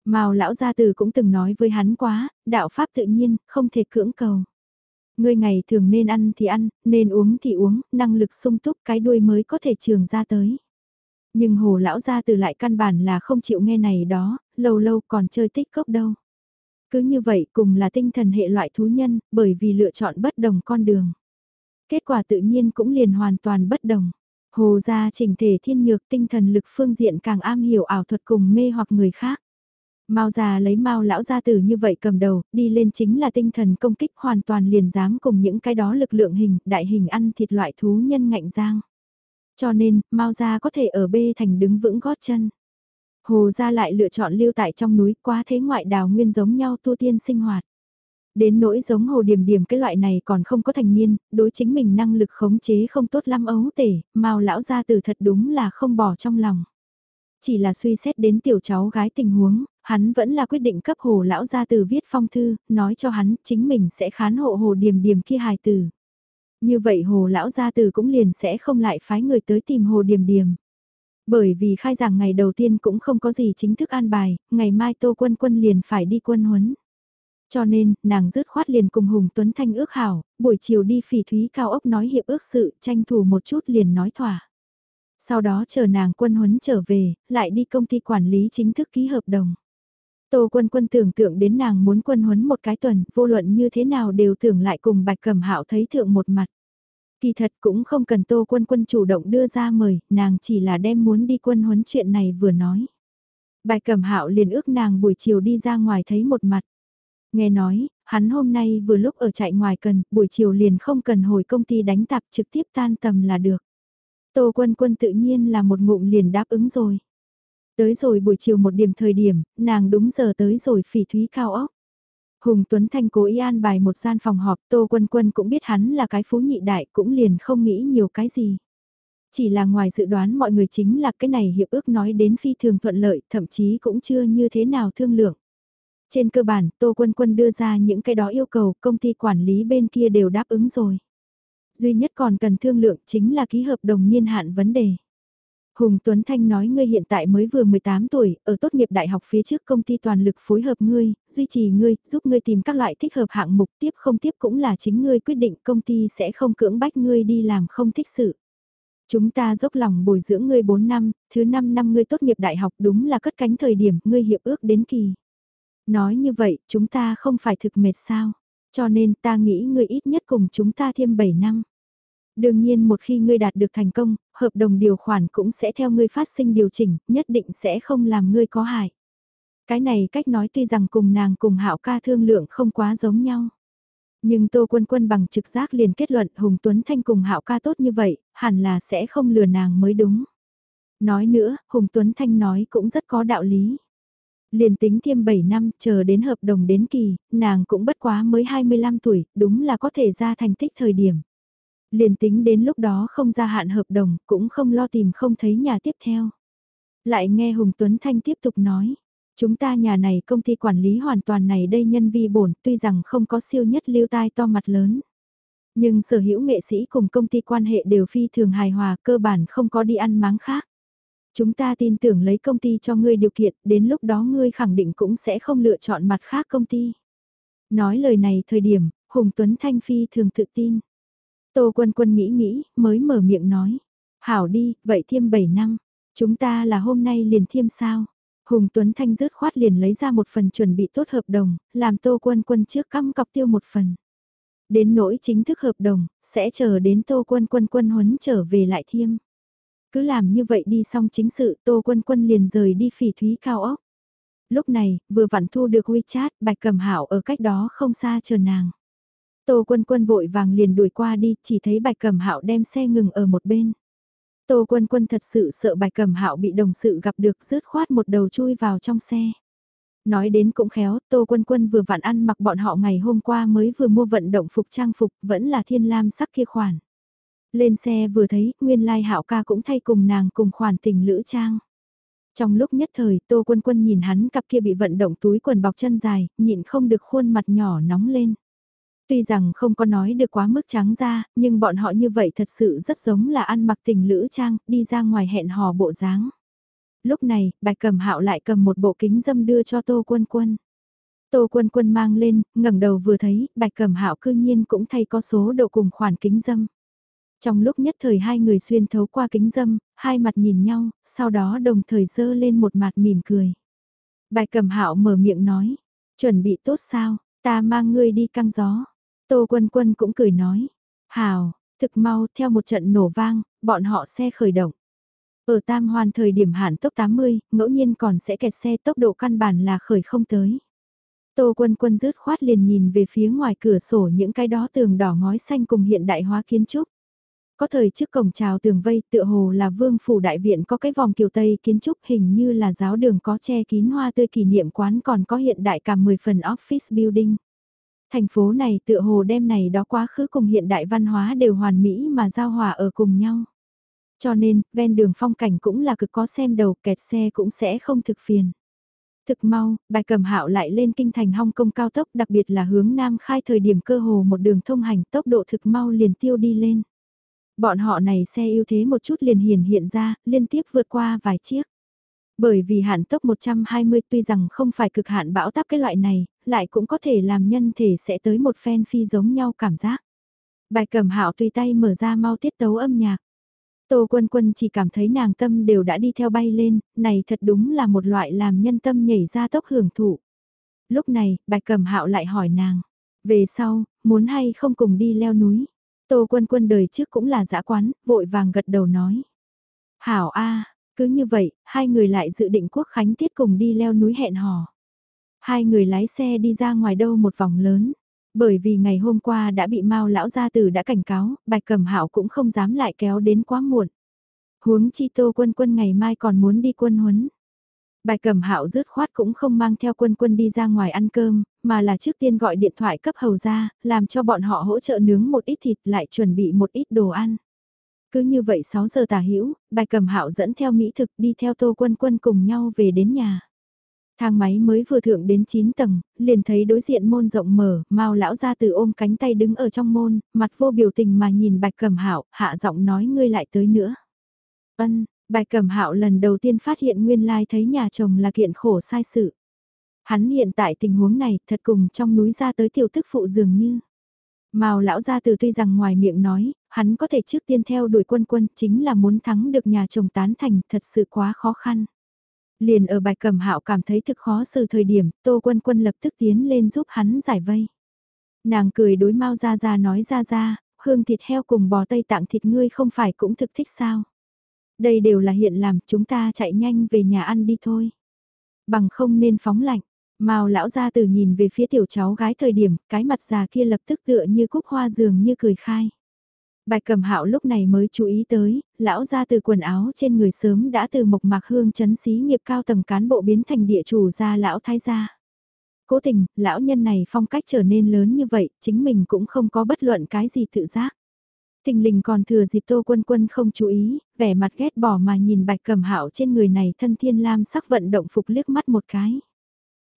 Mao lão gia từ cũng từng nói với hắn quá, đạo pháp tự nhiên, không thể cưỡng cầu. Ngươi ngày thường nên ăn thì ăn, nên uống thì uống, năng lực sung túc cái đuôi mới có thể trường ra tới. Nhưng hồ lão gia từ lại căn bản là không chịu nghe này đó, lâu lâu còn chơi tích cốc đâu. Cứ như vậy cùng là tinh thần hệ loại thú nhân, bởi vì lựa chọn bất đồng con đường. Kết quả tự nhiên cũng liền hoàn toàn bất đồng. Hồ gia chỉnh thể thiên nhược tinh thần lực phương diện càng am hiểu ảo thuật cùng mê hoặc người khác. Mao già lấy Mao lão gia tử như vậy cầm đầu, đi lên chính là tinh thần công kích hoàn toàn liền dám cùng những cái đó lực lượng hình, đại hình ăn thịt loại thú nhân ngạnh giang. Cho nên, Mao gia có thể ở bê thành đứng vững gót chân. Hồ gia lại lựa chọn lưu tại trong núi quá thế ngoại đào nguyên giống nhau tu tiên sinh hoạt. Đến nỗi giống hồ điểm điểm cái loại này còn không có thành niên, đối chính mình năng lực khống chế không tốt lắm ấu tể, Mao lão gia tử thật đúng là không bỏ trong lòng. Chỉ là suy xét đến tiểu cháu gái tình huống, hắn vẫn là quyết định cấp hồ lão gia từ viết phong thư, nói cho hắn chính mình sẽ khán hộ hồ điểm điểm kia hài tử. Như vậy hồ lão gia từ cũng liền sẽ không lại phái người tới tìm hồ điểm điểm. Bởi vì khai giảng ngày đầu tiên cũng không có gì chính thức an bài, ngày mai Tô Quân Quân liền phải đi quân huấn. Cho nên, nàng dứt khoát liền cùng Hùng Tuấn Thanh ước hảo, buổi chiều đi phỉ thúy cao ốc nói hiệp ước sự, tranh thủ một chút liền nói thỏa. Sau đó chờ nàng quân huấn trở về, lại đi công ty quản lý chính thức ký hợp đồng. Tô quân quân tưởng tượng đến nàng muốn quân huấn một cái tuần, vô luận như thế nào đều tưởng lại cùng bạch cẩm hạo thấy thượng một mặt. Kỳ thật cũng không cần tô quân quân chủ động đưa ra mời, nàng chỉ là đem muốn đi quân huấn chuyện này vừa nói. Bạch cẩm hạo liền ước nàng buổi chiều đi ra ngoài thấy một mặt. Nghe nói, hắn hôm nay vừa lúc ở chạy ngoài cần, buổi chiều liền không cần hồi công ty đánh tạp trực tiếp tan tầm là được. Tô quân quân tự nhiên là một ngụm liền đáp ứng rồi. Tới rồi buổi chiều một điểm thời điểm, nàng đúng giờ tới rồi phỉ thúy cao ốc. Hùng Tuấn Thanh cố ý an bài một gian phòng họp, Tô Quân Quân cũng biết hắn là cái phú nhị đại cũng liền không nghĩ nhiều cái gì. Chỉ là ngoài dự đoán mọi người chính là cái này hiệp ước nói đến phi thường thuận lợi, thậm chí cũng chưa như thế nào thương lượng. Trên cơ bản, Tô Quân Quân đưa ra những cái đó yêu cầu công ty quản lý bên kia đều đáp ứng rồi. Duy nhất còn cần thương lượng chính là ký hợp đồng niên hạn vấn đề. Hùng Tuấn Thanh nói ngươi hiện tại mới vừa 18 tuổi, ở tốt nghiệp đại học phía trước công ty toàn lực phối hợp ngươi, duy trì ngươi, giúp ngươi tìm các loại thích hợp hạng mục tiếp không tiếp cũng là chính ngươi quyết định công ty sẽ không cưỡng bách ngươi đi làm không thích sự. Chúng ta dốc lòng bồi dưỡng ngươi 4 năm, thứ 5 năm ngươi tốt nghiệp đại học đúng là cất cánh thời điểm ngươi hiệp ước đến kỳ. Nói như vậy, chúng ta không phải thực mệt sao, cho nên ta nghĩ ngươi ít nhất cùng chúng ta thêm 7 năm. Đương nhiên một khi ngươi đạt được thành công, hợp đồng điều khoản cũng sẽ theo ngươi phát sinh điều chỉnh, nhất định sẽ không làm ngươi có hại. Cái này cách nói tuy rằng cùng nàng cùng hạo ca thương lượng không quá giống nhau. Nhưng Tô Quân Quân bằng trực giác liền kết luận Hùng Tuấn Thanh cùng hạo ca tốt như vậy, hẳn là sẽ không lừa nàng mới đúng. Nói nữa, Hùng Tuấn Thanh nói cũng rất có đạo lý. Liền tính thêm 7 năm, chờ đến hợp đồng đến kỳ, nàng cũng bất quá mới 25 tuổi, đúng là có thể ra thành tích thời điểm. Liền tính đến lúc đó không gia hạn hợp đồng, cũng không lo tìm không thấy nhà tiếp theo. Lại nghe Hùng Tuấn Thanh tiếp tục nói, chúng ta nhà này công ty quản lý hoàn toàn này đây nhân vi bổn, tuy rằng không có siêu nhất lưu tai to mặt lớn. Nhưng sở hữu nghệ sĩ cùng công ty quan hệ đều phi thường hài hòa cơ bản không có đi ăn máng khác. Chúng ta tin tưởng lấy công ty cho ngươi điều kiện, đến lúc đó ngươi khẳng định cũng sẽ không lựa chọn mặt khác công ty. Nói lời này thời điểm, Hùng Tuấn Thanh Phi thường tự tin. Tô Quân Quân nghĩ nghĩ, mới mở miệng nói. Hảo đi, vậy thiêm 7 năm. Chúng ta là hôm nay liền thiêm sao? Hùng Tuấn Thanh rớt khoát liền lấy ra một phần chuẩn bị tốt hợp đồng, làm Tô Quân Quân trước cắm cọc tiêu một phần. Đến nỗi chính thức hợp đồng, sẽ chờ đến Tô Quân Quân quân huấn trở về lại thiêm. Cứ làm như vậy đi xong chính sự Tô Quân Quân liền rời đi phỉ thúy cao ốc. Lúc này, vừa vặn thu được WeChat, Bạch Cầm Hảo ở cách đó không xa chờ nàng. Tô Quân Quân vội vàng liền đuổi qua đi, chỉ thấy Bạch Cầm Hạo đem xe ngừng ở một bên. Tô Quân Quân thật sự sợ Bạch Cầm Hạo bị đồng sự gặp được rớt khoát một đầu chui vào trong xe. Nói đến cũng khéo, Tô Quân Quân vừa vặn ăn mặc bọn họ ngày hôm qua mới vừa mua vận động phục trang phục, vẫn là thiên lam sắc kia khoản. Lên xe vừa thấy, nguyên lai hạo ca cũng thay cùng nàng cùng khoản tình lữ trang. Trong lúc nhất thời, Tô Quân Quân nhìn hắn cặp kia bị vận động túi quần bọc chân dài, nhịn không được khuôn mặt nhỏ nóng lên. Tuy rằng không có nói được quá mức trắng ra, nhưng bọn họ như vậy thật sự rất giống là ăn mặc tình lữ trang, đi ra ngoài hẹn hò bộ dáng. Lúc này, bạch cầm hạo lại cầm một bộ kính dâm đưa cho Tô Quân Quân. Tô Quân Quân mang lên, ngẩng đầu vừa thấy, bạch cầm hạo cư nhiên cũng thay có số độ cùng khoản kính dâm. Trong lúc nhất thời hai người xuyên thấu qua kính dâm, hai mặt nhìn nhau, sau đó đồng thời dơ lên một mặt mỉm cười. Bạch cầm hạo mở miệng nói, chuẩn bị tốt sao, ta mang ngươi đi căng gió. Tô Quân Quân cũng cười nói, hào, thực mau theo một trận nổ vang, bọn họ xe khởi động. Ở Tam Hoàn thời điểm hạn tốc 80, ngẫu nhiên còn sẽ kẹt xe tốc độ căn bản là khởi không tới. Tô Quân Quân rứt khoát liền nhìn về phía ngoài cửa sổ những cái đó tường đỏ ngói xanh cùng hiện đại hóa kiến trúc. Có thời trước cổng chào tường vây tựa hồ là vương phủ đại viện có cái vòng kiều tây kiến trúc hình như là giáo đường có che kín hoa tươi kỷ niệm quán còn có hiện đại cả 10 phần office building. Thành phố này tựa hồ đem này đó quá khứ cùng hiện đại văn hóa đều hoàn mỹ mà giao hòa ở cùng nhau. Cho nên, ven đường phong cảnh cũng là cực có xem đầu kẹt xe cũng sẽ không thực phiền. Thực mau, bài cầm hạo lại lên kinh thành Hong Kong cao tốc đặc biệt là hướng Nam khai thời điểm cơ hồ một đường thông hành tốc độ thực mau liền tiêu đi lên. Bọn họ này xe ưu thế một chút liền hiển hiện ra, liên tiếp vượt qua vài chiếc. Bởi vì hạn tốc 120 tuy rằng không phải cực hạn bão táp cái loại này, lại cũng có thể làm nhân thể sẽ tới một phen phi giống nhau cảm giác. Bài cầm hạo tùy tay mở ra mau tiết tấu âm nhạc. Tô Quân Quân chỉ cảm thấy nàng tâm đều đã đi theo bay lên, này thật đúng là một loại làm nhân tâm nhảy ra tốc hưởng thụ. Lúc này, Bạch Cẩm Hạo lại hỏi nàng, về sau, muốn hay không cùng đi leo núi. Tô Quân Quân đời trước cũng là dã quán, vội vàng gật đầu nói. Hảo a, cứ như vậy, hai người lại dự định quốc khánh tiết cùng đi leo núi hẹn hò. Hai người lái xe đi ra ngoài đâu một vòng lớn. Bởi vì ngày hôm qua đã bị Mao lão gia tử đã cảnh cáo, Bạch Cẩm Hạo cũng không dám lại kéo đến quá muộn. Huống chi Tô Quân Quân ngày mai còn muốn đi quân huấn. Bạch Cẩm Hạo rứt khoát cũng không mang theo Quân Quân đi ra ngoài ăn cơm, mà là trước tiên gọi điện thoại cấp hầu ra, làm cho bọn họ hỗ trợ nướng một ít thịt lại chuẩn bị một ít đồ ăn. Cứ như vậy 6 giờ tả hữu Bạch Cẩm Hạo dẫn theo mỹ thực đi theo Tô Quân Quân cùng nhau về đến nhà. Thang máy mới vừa thượng đến 9 tầng, liền thấy đối diện môn rộng mở, Mao lão ra từ ôm cánh tay đứng ở trong môn, mặt vô biểu tình mà nhìn Bạch Cẩm Hạo, hạ giọng nói ngươi lại tới nữa. Ân, Bạch Cẩm Hạo lần đầu tiên phát hiện nguyên lai thấy nhà chồng là kiện khổ sai sự. Hắn hiện tại tình huống này thật cùng trong núi ra tới tiểu thức phụ dường như. Mao lão gia từ tuy rằng ngoài miệng nói, hắn có thể trước tiên theo đuổi quân quân chính là muốn thắng được nhà chồng tán thành thật sự quá khó khăn. Liền ở bài cầm hạo cảm thấy thực khó xử thời điểm, Tô Quân Quân lập tức tiến lên giúp hắn giải vây. Nàng cười đối mau ra ra nói ra ra, hương thịt heo cùng bò tây tặng thịt ngươi không phải cũng thực thích sao. Đây đều là hiện làm, chúng ta chạy nhanh về nhà ăn đi thôi. Bằng không nên phóng lạnh, Mao lão gia tử nhìn về phía tiểu cháu gái thời điểm, cái mặt già kia lập tức tựa như cúc hoa dường như cười khai. Bạch Cẩm Hạo lúc này mới chú ý tới, lão ra từ quần áo trên người sớm đã từ mộc mạc hương chấn xí nghiệp cao tầng cán bộ biến thành địa chủ gia lão thái gia. Cố tình, lão nhân này phong cách trở nên lớn như vậy, chính mình cũng không có bất luận cái gì tự giác. Tình lình còn thừa dịp tô quân quân không chú ý, vẻ mặt ghét bỏ mà nhìn bạch cẩm hạo trên người này thân thiên lam sắc vận động phục liếc mắt một cái.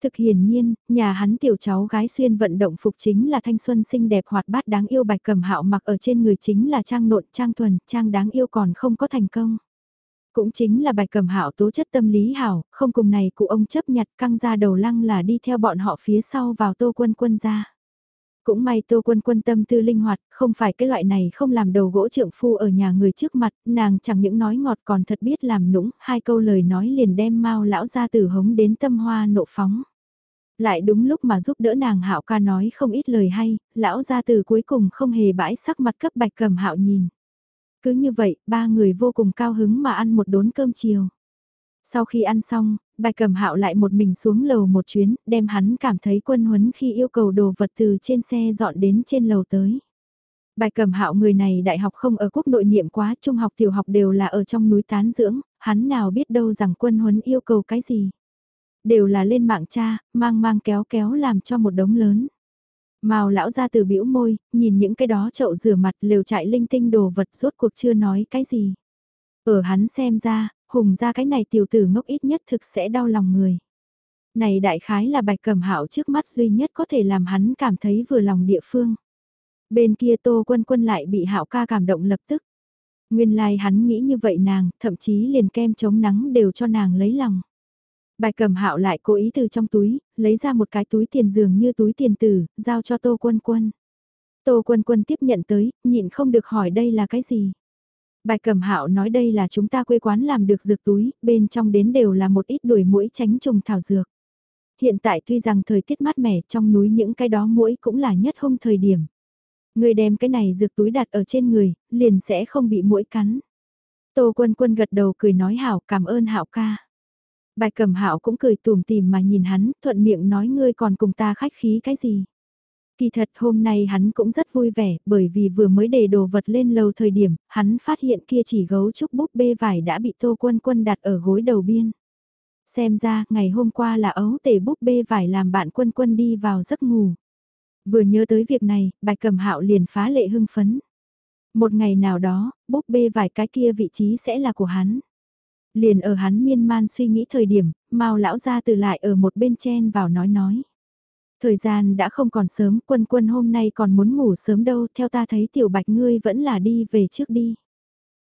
Thực hiển nhiên, nhà hắn tiểu cháu gái xuyên vận động phục chính là thanh xuân xinh đẹp hoạt bát đáng yêu bạch cầm hạo mặc ở trên người chính là trang nộn trang thuần, trang đáng yêu còn không có thành công. Cũng chính là bạch cầm hạo tố chất tâm lý hảo, không cùng này cụ ông chấp nhặt căng ra đầu lăng là đi theo bọn họ phía sau vào tô quân quân ra. Cũng may tô quân quân tâm tư linh hoạt, không phải cái loại này không làm đầu gỗ trượng phu ở nhà người trước mặt, nàng chẳng những nói ngọt còn thật biết làm nũng, hai câu lời nói liền đem mau lão ra từ hống đến tâm hoa nộ phóng. Lại đúng lúc mà giúp đỡ nàng hạo ca nói không ít lời hay, lão ra từ cuối cùng không hề bãi sắc mặt cấp bạch cầm hạo nhìn. Cứ như vậy, ba người vô cùng cao hứng mà ăn một đốn cơm chiều. Sau khi ăn xong, Bạch Cẩm Hạo lại một mình xuống lầu một chuyến, đem hắn cảm thấy quân huấn khi yêu cầu đồ vật từ trên xe dọn đến trên lầu tới. Bạch Cẩm Hạo người này đại học không ở quốc nội niệm quá, trung học tiểu học đều là ở trong núi tán dưỡng, hắn nào biết đâu rằng quân huấn yêu cầu cái gì. đều là lên mạng cha, mang mang kéo kéo làm cho một đống lớn. Màu lão ra từ bĩu môi, nhìn những cái đó chậu rửa mặt lều chạy linh tinh đồ vật rốt cuộc chưa nói cái gì. Ở hắn xem ra, hùng ra cái này tiểu tử ngốc ít nhất thực sẽ đau lòng người. Này đại khái là bạch cầm hạo trước mắt duy nhất có thể làm hắn cảm thấy vừa lòng địa phương. Bên kia tô quân quân lại bị hạo ca cảm động lập tức. Nguyên lai like hắn nghĩ như vậy nàng, thậm chí liền kem chống nắng đều cho nàng lấy lòng. Bài cầm hạo lại cố ý từ trong túi, lấy ra một cái túi tiền dường như túi tiền tử, giao cho Tô Quân Quân. Tô Quân Quân tiếp nhận tới, nhịn không được hỏi đây là cái gì. Bài cầm hạo nói đây là chúng ta quê quán làm được dược túi, bên trong đến đều là một ít đuổi mũi tránh trùng thảo dược. Hiện tại tuy rằng thời tiết mát mẻ trong núi những cái đó mũi cũng là nhất hung thời điểm. Người đem cái này dược túi đặt ở trên người, liền sẽ không bị mũi cắn. Tô quân quân gật đầu cười nói hảo cảm ơn hạo ca. Bài cầm hạo cũng cười tùm tìm mà nhìn hắn, thuận miệng nói ngươi còn cùng ta khách khí cái gì. Kỳ thật hôm nay hắn cũng rất vui vẻ, bởi vì vừa mới để đồ vật lên lầu thời điểm, hắn phát hiện kia chỉ gấu trúc búp bê vải đã bị tô quân quân đặt ở gối đầu biên. Xem ra, ngày hôm qua là ấu tể búp bê vải làm bạn quân quân đi vào giấc ngủ. Vừa nhớ tới việc này, bạch cầm hạo liền phá lệ hưng phấn. Một ngày nào đó, búp bê vải cái kia vị trí sẽ là của hắn. Liền ở hắn miên man suy nghĩ thời điểm, mau lão ra từ lại ở một bên chen vào nói nói. Thời gian đã không còn sớm, quân quân hôm nay còn muốn ngủ sớm đâu, theo ta thấy tiểu bạch ngươi vẫn là đi về trước đi.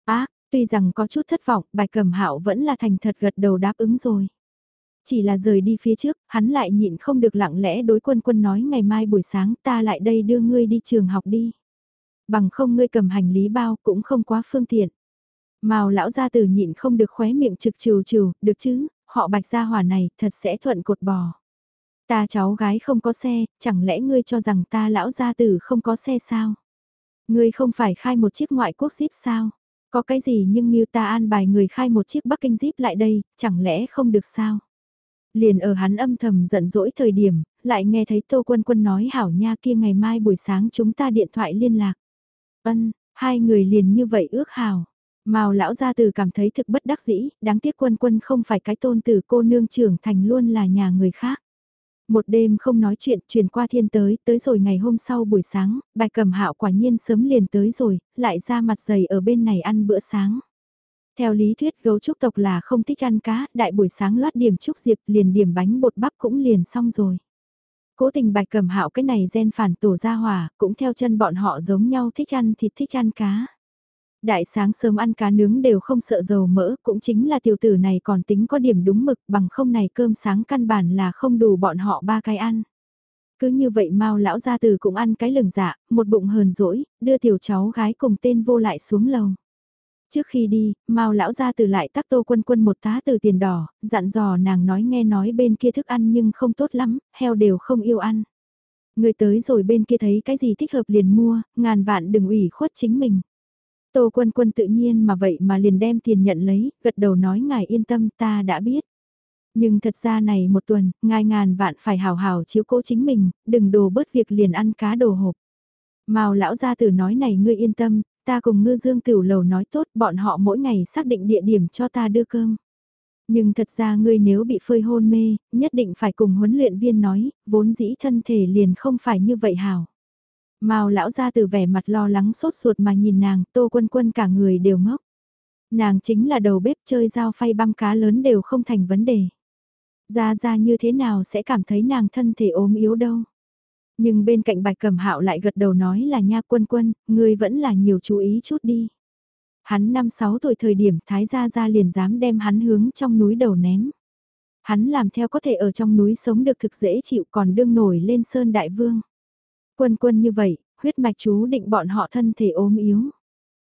Á, tuy rằng có chút thất vọng, bạch cầm hạo vẫn là thành thật gật đầu đáp ứng rồi. Chỉ là rời đi phía trước, hắn lại nhịn không được lặng lẽ đối quân quân nói ngày mai buổi sáng ta lại đây đưa ngươi đi trường học đi. Bằng không ngươi cầm hành lý bao cũng không quá phương tiện. Màu lão gia tử nhịn không được khóe miệng trực trừ trừ, được chứ, họ bạch gia hỏa này thật sẽ thuận cột bò. Ta cháu gái không có xe, chẳng lẽ ngươi cho rằng ta lão gia tử không có xe sao? Ngươi không phải khai một chiếc ngoại quốc zip sao? Có cái gì nhưng như ta an bài người khai một chiếc Bắc Kinh zip lại đây, chẳng lẽ không được sao? Liền ở hắn âm thầm giận dỗi thời điểm, lại nghe thấy Tô Quân Quân nói hảo nha kia ngày mai buổi sáng chúng ta điện thoại liên lạc. Ân, hai người liền như vậy ước hảo. Mao lão gia từ cảm thấy thực bất đắc dĩ, đáng tiếc quân quân không phải cái tôn tử cô nương trưởng thành luôn là nhà người khác. Một đêm không nói chuyện, truyền qua thiên tới, tới rồi ngày hôm sau buổi sáng, bạch cẩm hạo quả nhiên sớm liền tới rồi, lại ra mặt dày ở bên này ăn bữa sáng. Theo lý thuyết gấu trúc tộc là không thích ăn cá, đại buổi sáng loát điểm trúc diệp liền điểm bánh bột bắp cũng liền xong rồi. Cố tình bạch cẩm hạo cái này gen phản tổ ra hỏa, cũng theo chân bọn họ giống nhau thích ăn thịt thích ăn cá. Đại sáng sớm ăn cá nướng đều không sợ dầu mỡ, cũng chính là tiểu tử này còn tính có điểm đúng mực bằng không này cơm sáng căn bản là không đủ bọn họ ba cái ăn. Cứ như vậy mau lão gia từ cũng ăn cái lừng dạ, một bụng hờn dỗi, đưa tiểu cháu gái cùng tên vô lại xuống lầu. Trước khi đi, Mao lão gia từ lại tắc tô quân quân một tá từ tiền đỏ, dặn dò nàng nói nghe nói bên kia thức ăn nhưng không tốt lắm, heo đều không yêu ăn. Người tới rồi bên kia thấy cái gì thích hợp liền mua, ngàn vạn đừng ủy khuất chính mình. Tô quân quân tự nhiên mà vậy mà liền đem tiền nhận lấy, gật đầu nói ngài yên tâm ta đã biết. Nhưng thật ra này một tuần, ngài ngàn vạn phải hào hào chiếu cố chính mình, đừng đồ bớt việc liền ăn cá đồ hộp. Màu lão gia tử nói này ngươi yên tâm, Ta cùng ngư dương tiểu lầu nói tốt bọn họ mỗi ngày xác định địa điểm cho ta đưa cơm. Nhưng thật ra ngươi nếu bị phơi hôn mê, nhất định phải cùng huấn luyện viên nói, vốn dĩ thân thể liền không phải như vậy hảo. Mao lão ra từ vẻ mặt lo lắng sốt ruột mà nhìn nàng, tô quân quân cả người đều ngốc. Nàng chính là đầu bếp chơi dao phay băm cá lớn đều không thành vấn đề. Ra ra như thế nào sẽ cảm thấy nàng thân thể ốm yếu đâu. Nhưng bên cạnh bạch cẩm hạo lại gật đầu nói là nha quân quân, ngươi vẫn là nhiều chú ý chút đi. Hắn năm sáu tuổi thời điểm thái gia gia liền dám đem hắn hướng trong núi đầu ném. Hắn làm theo có thể ở trong núi sống được thực dễ chịu còn đương nổi lên sơn đại vương. Quân quân như vậy, huyết mạch chú định bọn họ thân thể ốm yếu.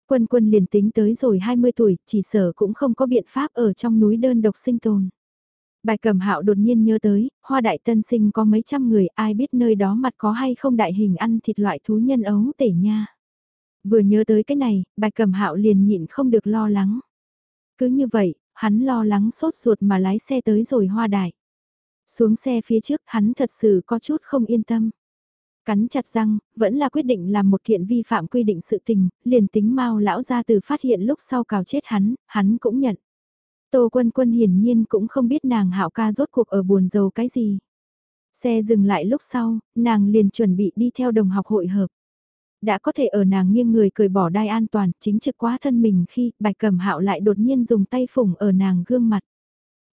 Quân quân liền tính tới rồi 20 tuổi, chỉ sở cũng không có biện pháp ở trong núi đơn độc sinh tồn. Bài cầm hạo đột nhiên nhớ tới, hoa đại tân sinh có mấy trăm người ai biết nơi đó mặt có hay không đại hình ăn thịt loại thú nhân ấu tể nha. Vừa nhớ tới cái này, bài cầm hạo liền nhịn không được lo lắng. Cứ như vậy, hắn lo lắng sốt ruột mà lái xe tới rồi hoa đại. Xuống xe phía trước hắn thật sự có chút không yên tâm. Cắn chặt răng, vẫn là quyết định làm một kiện vi phạm quy định sự tình, liền tính mau lão ra từ phát hiện lúc sau cào chết hắn, hắn cũng nhận. Tô Quân Quân hiển nhiên cũng không biết nàng hạo ca rốt cuộc ở buồn dầu cái gì. Xe dừng lại lúc sau, nàng liền chuẩn bị đi theo đồng học hội hợp. Đã có thể ở nàng nghiêng người cười bỏ đai an toàn, chính trực quá thân mình khi bạch cầm hạo lại đột nhiên dùng tay phủng ở nàng gương mặt.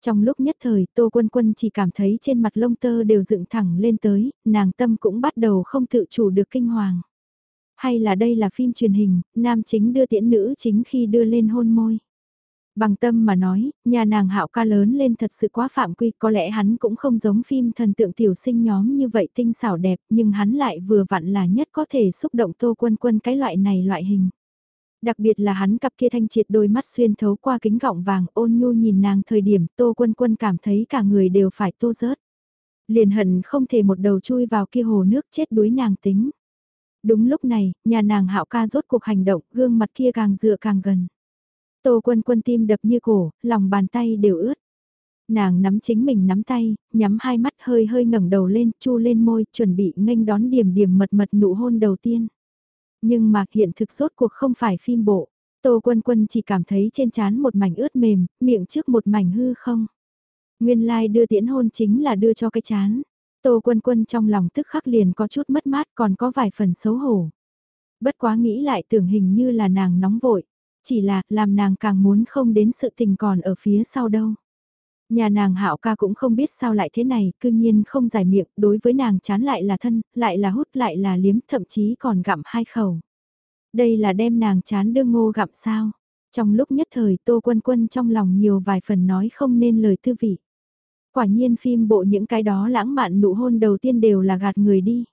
Trong lúc nhất thời, Tô Quân Quân chỉ cảm thấy trên mặt lông tơ đều dựng thẳng lên tới, nàng tâm cũng bắt đầu không tự chủ được kinh hoàng. Hay là đây là phim truyền hình, nam chính đưa tiễn nữ chính khi đưa lên hôn môi. Bằng tâm mà nói, nhà nàng hạo ca lớn lên thật sự quá phạm quy, có lẽ hắn cũng không giống phim thần tượng tiểu sinh nhóm như vậy tinh xảo đẹp, nhưng hắn lại vừa vặn là nhất có thể xúc động tô quân quân cái loại này loại hình. Đặc biệt là hắn cặp kia thanh triệt đôi mắt xuyên thấu qua kính gọng vàng ôn nhu nhìn nàng thời điểm tô quân quân cảm thấy cả người đều phải tô rớt. Liền hận không thể một đầu chui vào kia hồ nước chết đuối nàng tính. Đúng lúc này, nhà nàng hạo ca rốt cuộc hành động, gương mặt kia càng dựa càng gần. Tô quân quân tim đập như cổ, lòng bàn tay đều ướt. Nàng nắm chính mình nắm tay, nhắm hai mắt hơi hơi ngẩng đầu lên, chu lên môi, chuẩn bị nghênh đón điểm điểm mật mật nụ hôn đầu tiên. Nhưng mà hiện thực rốt cuộc không phải phim bộ. Tô quân quân chỉ cảm thấy trên trán một mảnh ướt mềm, miệng trước một mảnh hư không. Nguyên lai like đưa tiễn hôn chính là đưa cho cái chán. Tô quân quân trong lòng tức khắc liền có chút mất mát còn có vài phần xấu hổ. Bất quá nghĩ lại tưởng hình như là nàng nóng vội. Chỉ là làm nàng càng muốn không đến sự tình còn ở phía sau đâu. Nhà nàng hạo ca cũng không biết sao lại thế này, cư nhiên không giải miệng, đối với nàng chán lại là thân, lại là hút lại là liếm, thậm chí còn gặm hai khẩu. Đây là đem nàng chán đương ngô gặm sao. Trong lúc nhất thời tô quân quân trong lòng nhiều vài phần nói không nên lời tư vị. Quả nhiên phim bộ những cái đó lãng mạn nụ hôn đầu tiên đều là gạt người đi.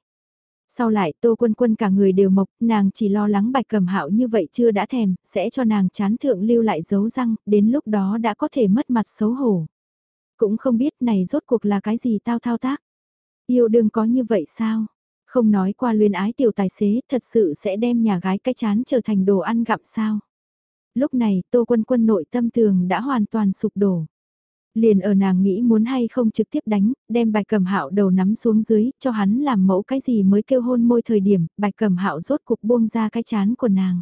Sau lại tô quân quân cả người đều mộc, nàng chỉ lo lắng bạch cầm hạo như vậy chưa đã thèm, sẽ cho nàng chán thượng lưu lại dấu răng, đến lúc đó đã có thể mất mặt xấu hổ. Cũng không biết này rốt cuộc là cái gì tao thao tác. Yêu đương có như vậy sao? Không nói qua luyến ái tiểu tài xế thật sự sẽ đem nhà gái cái chán trở thành đồ ăn gặm sao? Lúc này tô quân quân nội tâm tường đã hoàn toàn sụp đổ. Liền ở nàng nghĩ muốn hay không trực tiếp đánh, đem bạch cầm hạo đầu nắm xuống dưới, cho hắn làm mẫu cái gì mới kêu hôn môi thời điểm, bạch cầm hạo rốt cục buông ra cái chán của nàng.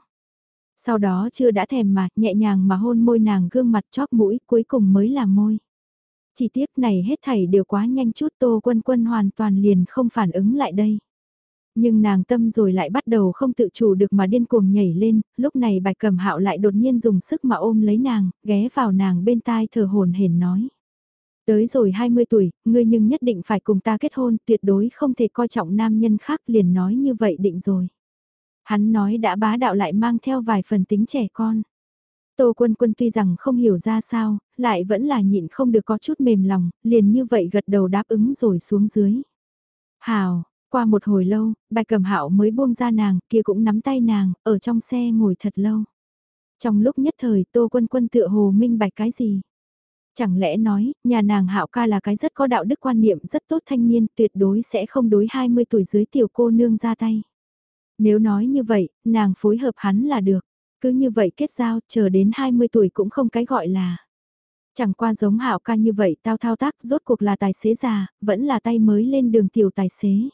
Sau đó chưa đã thèm mà, nhẹ nhàng mà hôn môi nàng gương mặt chóp mũi, cuối cùng mới là môi. Chỉ tiếc này hết thảy đều quá nhanh chút tô quân quân hoàn toàn liền không phản ứng lại đây. Nhưng nàng tâm rồi lại bắt đầu không tự chủ được mà điên cuồng nhảy lên, lúc này bạch cầm hạo lại đột nhiên dùng sức mà ôm lấy nàng, ghé vào nàng bên tai thở hồn hển nói. Tới rồi 20 tuổi, ngươi nhưng nhất định phải cùng ta kết hôn, tuyệt đối không thể coi trọng nam nhân khác liền nói như vậy định rồi. Hắn nói đã bá đạo lại mang theo vài phần tính trẻ con. Tô quân quân tuy rằng không hiểu ra sao, lại vẫn là nhịn không được có chút mềm lòng, liền như vậy gật đầu đáp ứng rồi xuống dưới. Hào, qua một hồi lâu, bạch cầm hạo mới buông ra nàng, kia cũng nắm tay nàng, ở trong xe ngồi thật lâu. Trong lúc nhất thời tô quân quân tựa hồ minh bạch cái gì? Chẳng lẽ nói, nhà nàng hạo ca là cái rất có đạo đức quan niệm rất tốt thanh niên tuyệt đối sẽ không đối 20 tuổi dưới tiểu cô nương ra tay. Nếu nói như vậy, nàng phối hợp hắn là được. Cứ như vậy kết giao, chờ đến 20 tuổi cũng không cái gọi là. Chẳng qua giống hạo ca như vậy tao thao tác rốt cuộc là tài xế già, vẫn là tay mới lên đường tiểu tài xế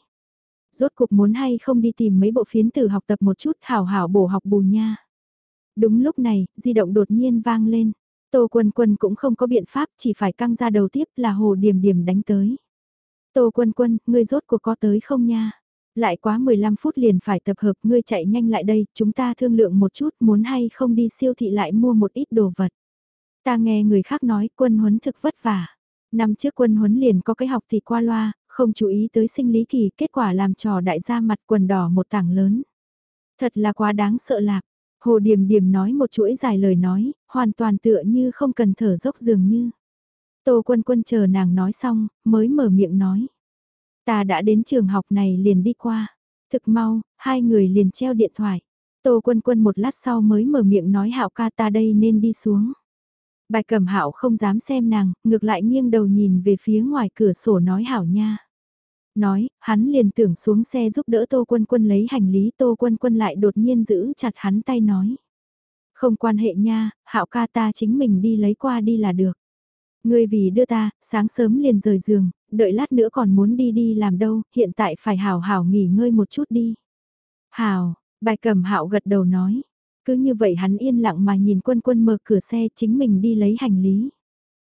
rốt cuộc muốn hay không đi tìm mấy bộ phiến từ học tập một chút hảo hảo bổ học bù nha. Đúng lúc này, di động đột nhiên vang lên. Tô Quân Quân cũng không có biện pháp, chỉ phải căng ra đầu tiếp là Hồ Điềm Điềm đánh tới. Tô Quân Quân, ngươi rốt cuộc có tới không nha? Lại quá 15 phút liền phải tập hợp, ngươi chạy nhanh lại đây, chúng ta thương lượng một chút, muốn hay không đi siêu thị lại mua một ít đồ vật. Ta nghe người khác nói, quân huấn thực vất vả. Năm trước quân huấn liền có cái học thì qua loa, không chú ý tới sinh lý kỳ, kết quả làm trò đại gia mặt quần đỏ một tảng lớn. Thật là quá đáng sợ lạc. Hồ Điềm Điềm nói một chuỗi dài lời nói, hoàn toàn tựa như không cần thở dốc dường như. Tô Quân Quân chờ nàng nói xong, mới mở miệng nói. Ta đã đến trường học này liền đi qua. Thực mau, hai người liền treo điện thoại. Tô Quân Quân một lát sau mới mở miệng nói hạo ca ta đây nên đi xuống. Bài cầm hạo không dám xem nàng, ngược lại nghiêng đầu nhìn về phía ngoài cửa sổ nói hảo nha nói, hắn liền tưởng xuống xe giúp đỡ Tô Quân Quân lấy hành lý Tô Quân Quân lại đột nhiên giữ chặt hắn tay nói. Không quan hệ nha, hạo ca ta chính mình đi lấy qua đi là được. Ngươi vì đưa ta, sáng sớm liền rời giường, đợi lát nữa còn muốn đi đi làm đâu, hiện tại phải hảo hảo nghỉ ngơi một chút đi. Hảo, bài cầm hạo gật đầu nói. Cứ như vậy hắn yên lặng mà nhìn quân quân mở cửa xe chính mình đi lấy hành lý.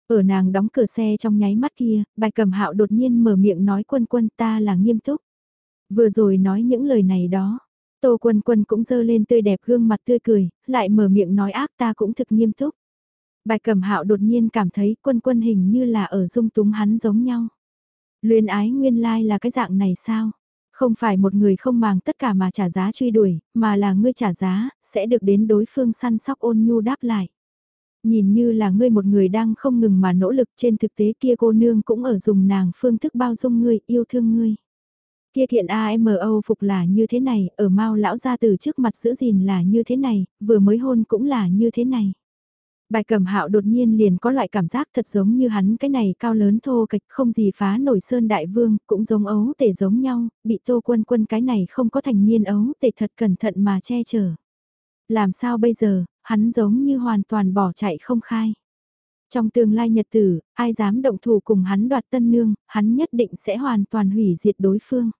Ở nàng đóng cửa xe trong nháy mắt kia, bài cầm hạo đột nhiên mở miệng nói quân quân ta là nghiêm túc. Vừa rồi nói những lời này đó, Tô Quân Quân cũng dơ lên tươi đẹp gương mặt tươi cười, lại mở miệng nói ác ta cũng thực nghiêm túc. Bài cầm hạo đột nhiên cảm thấy quân quân hình như là ở dung túng hắn giống nhau. Luyến ái nguyên lai là cái dạng này sao? Không phải một người không màng tất cả mà trả giá truy đuổi, mà là ngươi trả giá, sẽ được đến đối phương săn sóc ôn nhu đáp lại. Nhìn như là ngươi một người đang không ngừng mà nỗ lực trên thực tế kia cô nương cũng ở dùng nàng phương thức bao dung ngươi, yêu thương ngươi. Kia thiện AMO phục là như thế này, ở mau lão gia từ trước mặt giữ gìn là như thế này, vừa mới hôn cũng là như thế này. Bài cầm hạo đột nhiên liền có loại cảm giác thật giống như hắn cái này cao lớn thô kịch không gì phá nổi sơn đại vương, cũng giống ấu tể giống nhau, bị tô quân quân cái này không có thành niên ấu tể thật cẩn thận mà che chở. Làm sao bây giờ, hắn giống như hoàn toàn bỏ chạy không khai. Trong tương lai nhật tử, ai dám động thủ cùng hắn đoạt tân nương, hắn nhất định sẽ hoàn toàn hủy diệt đối phương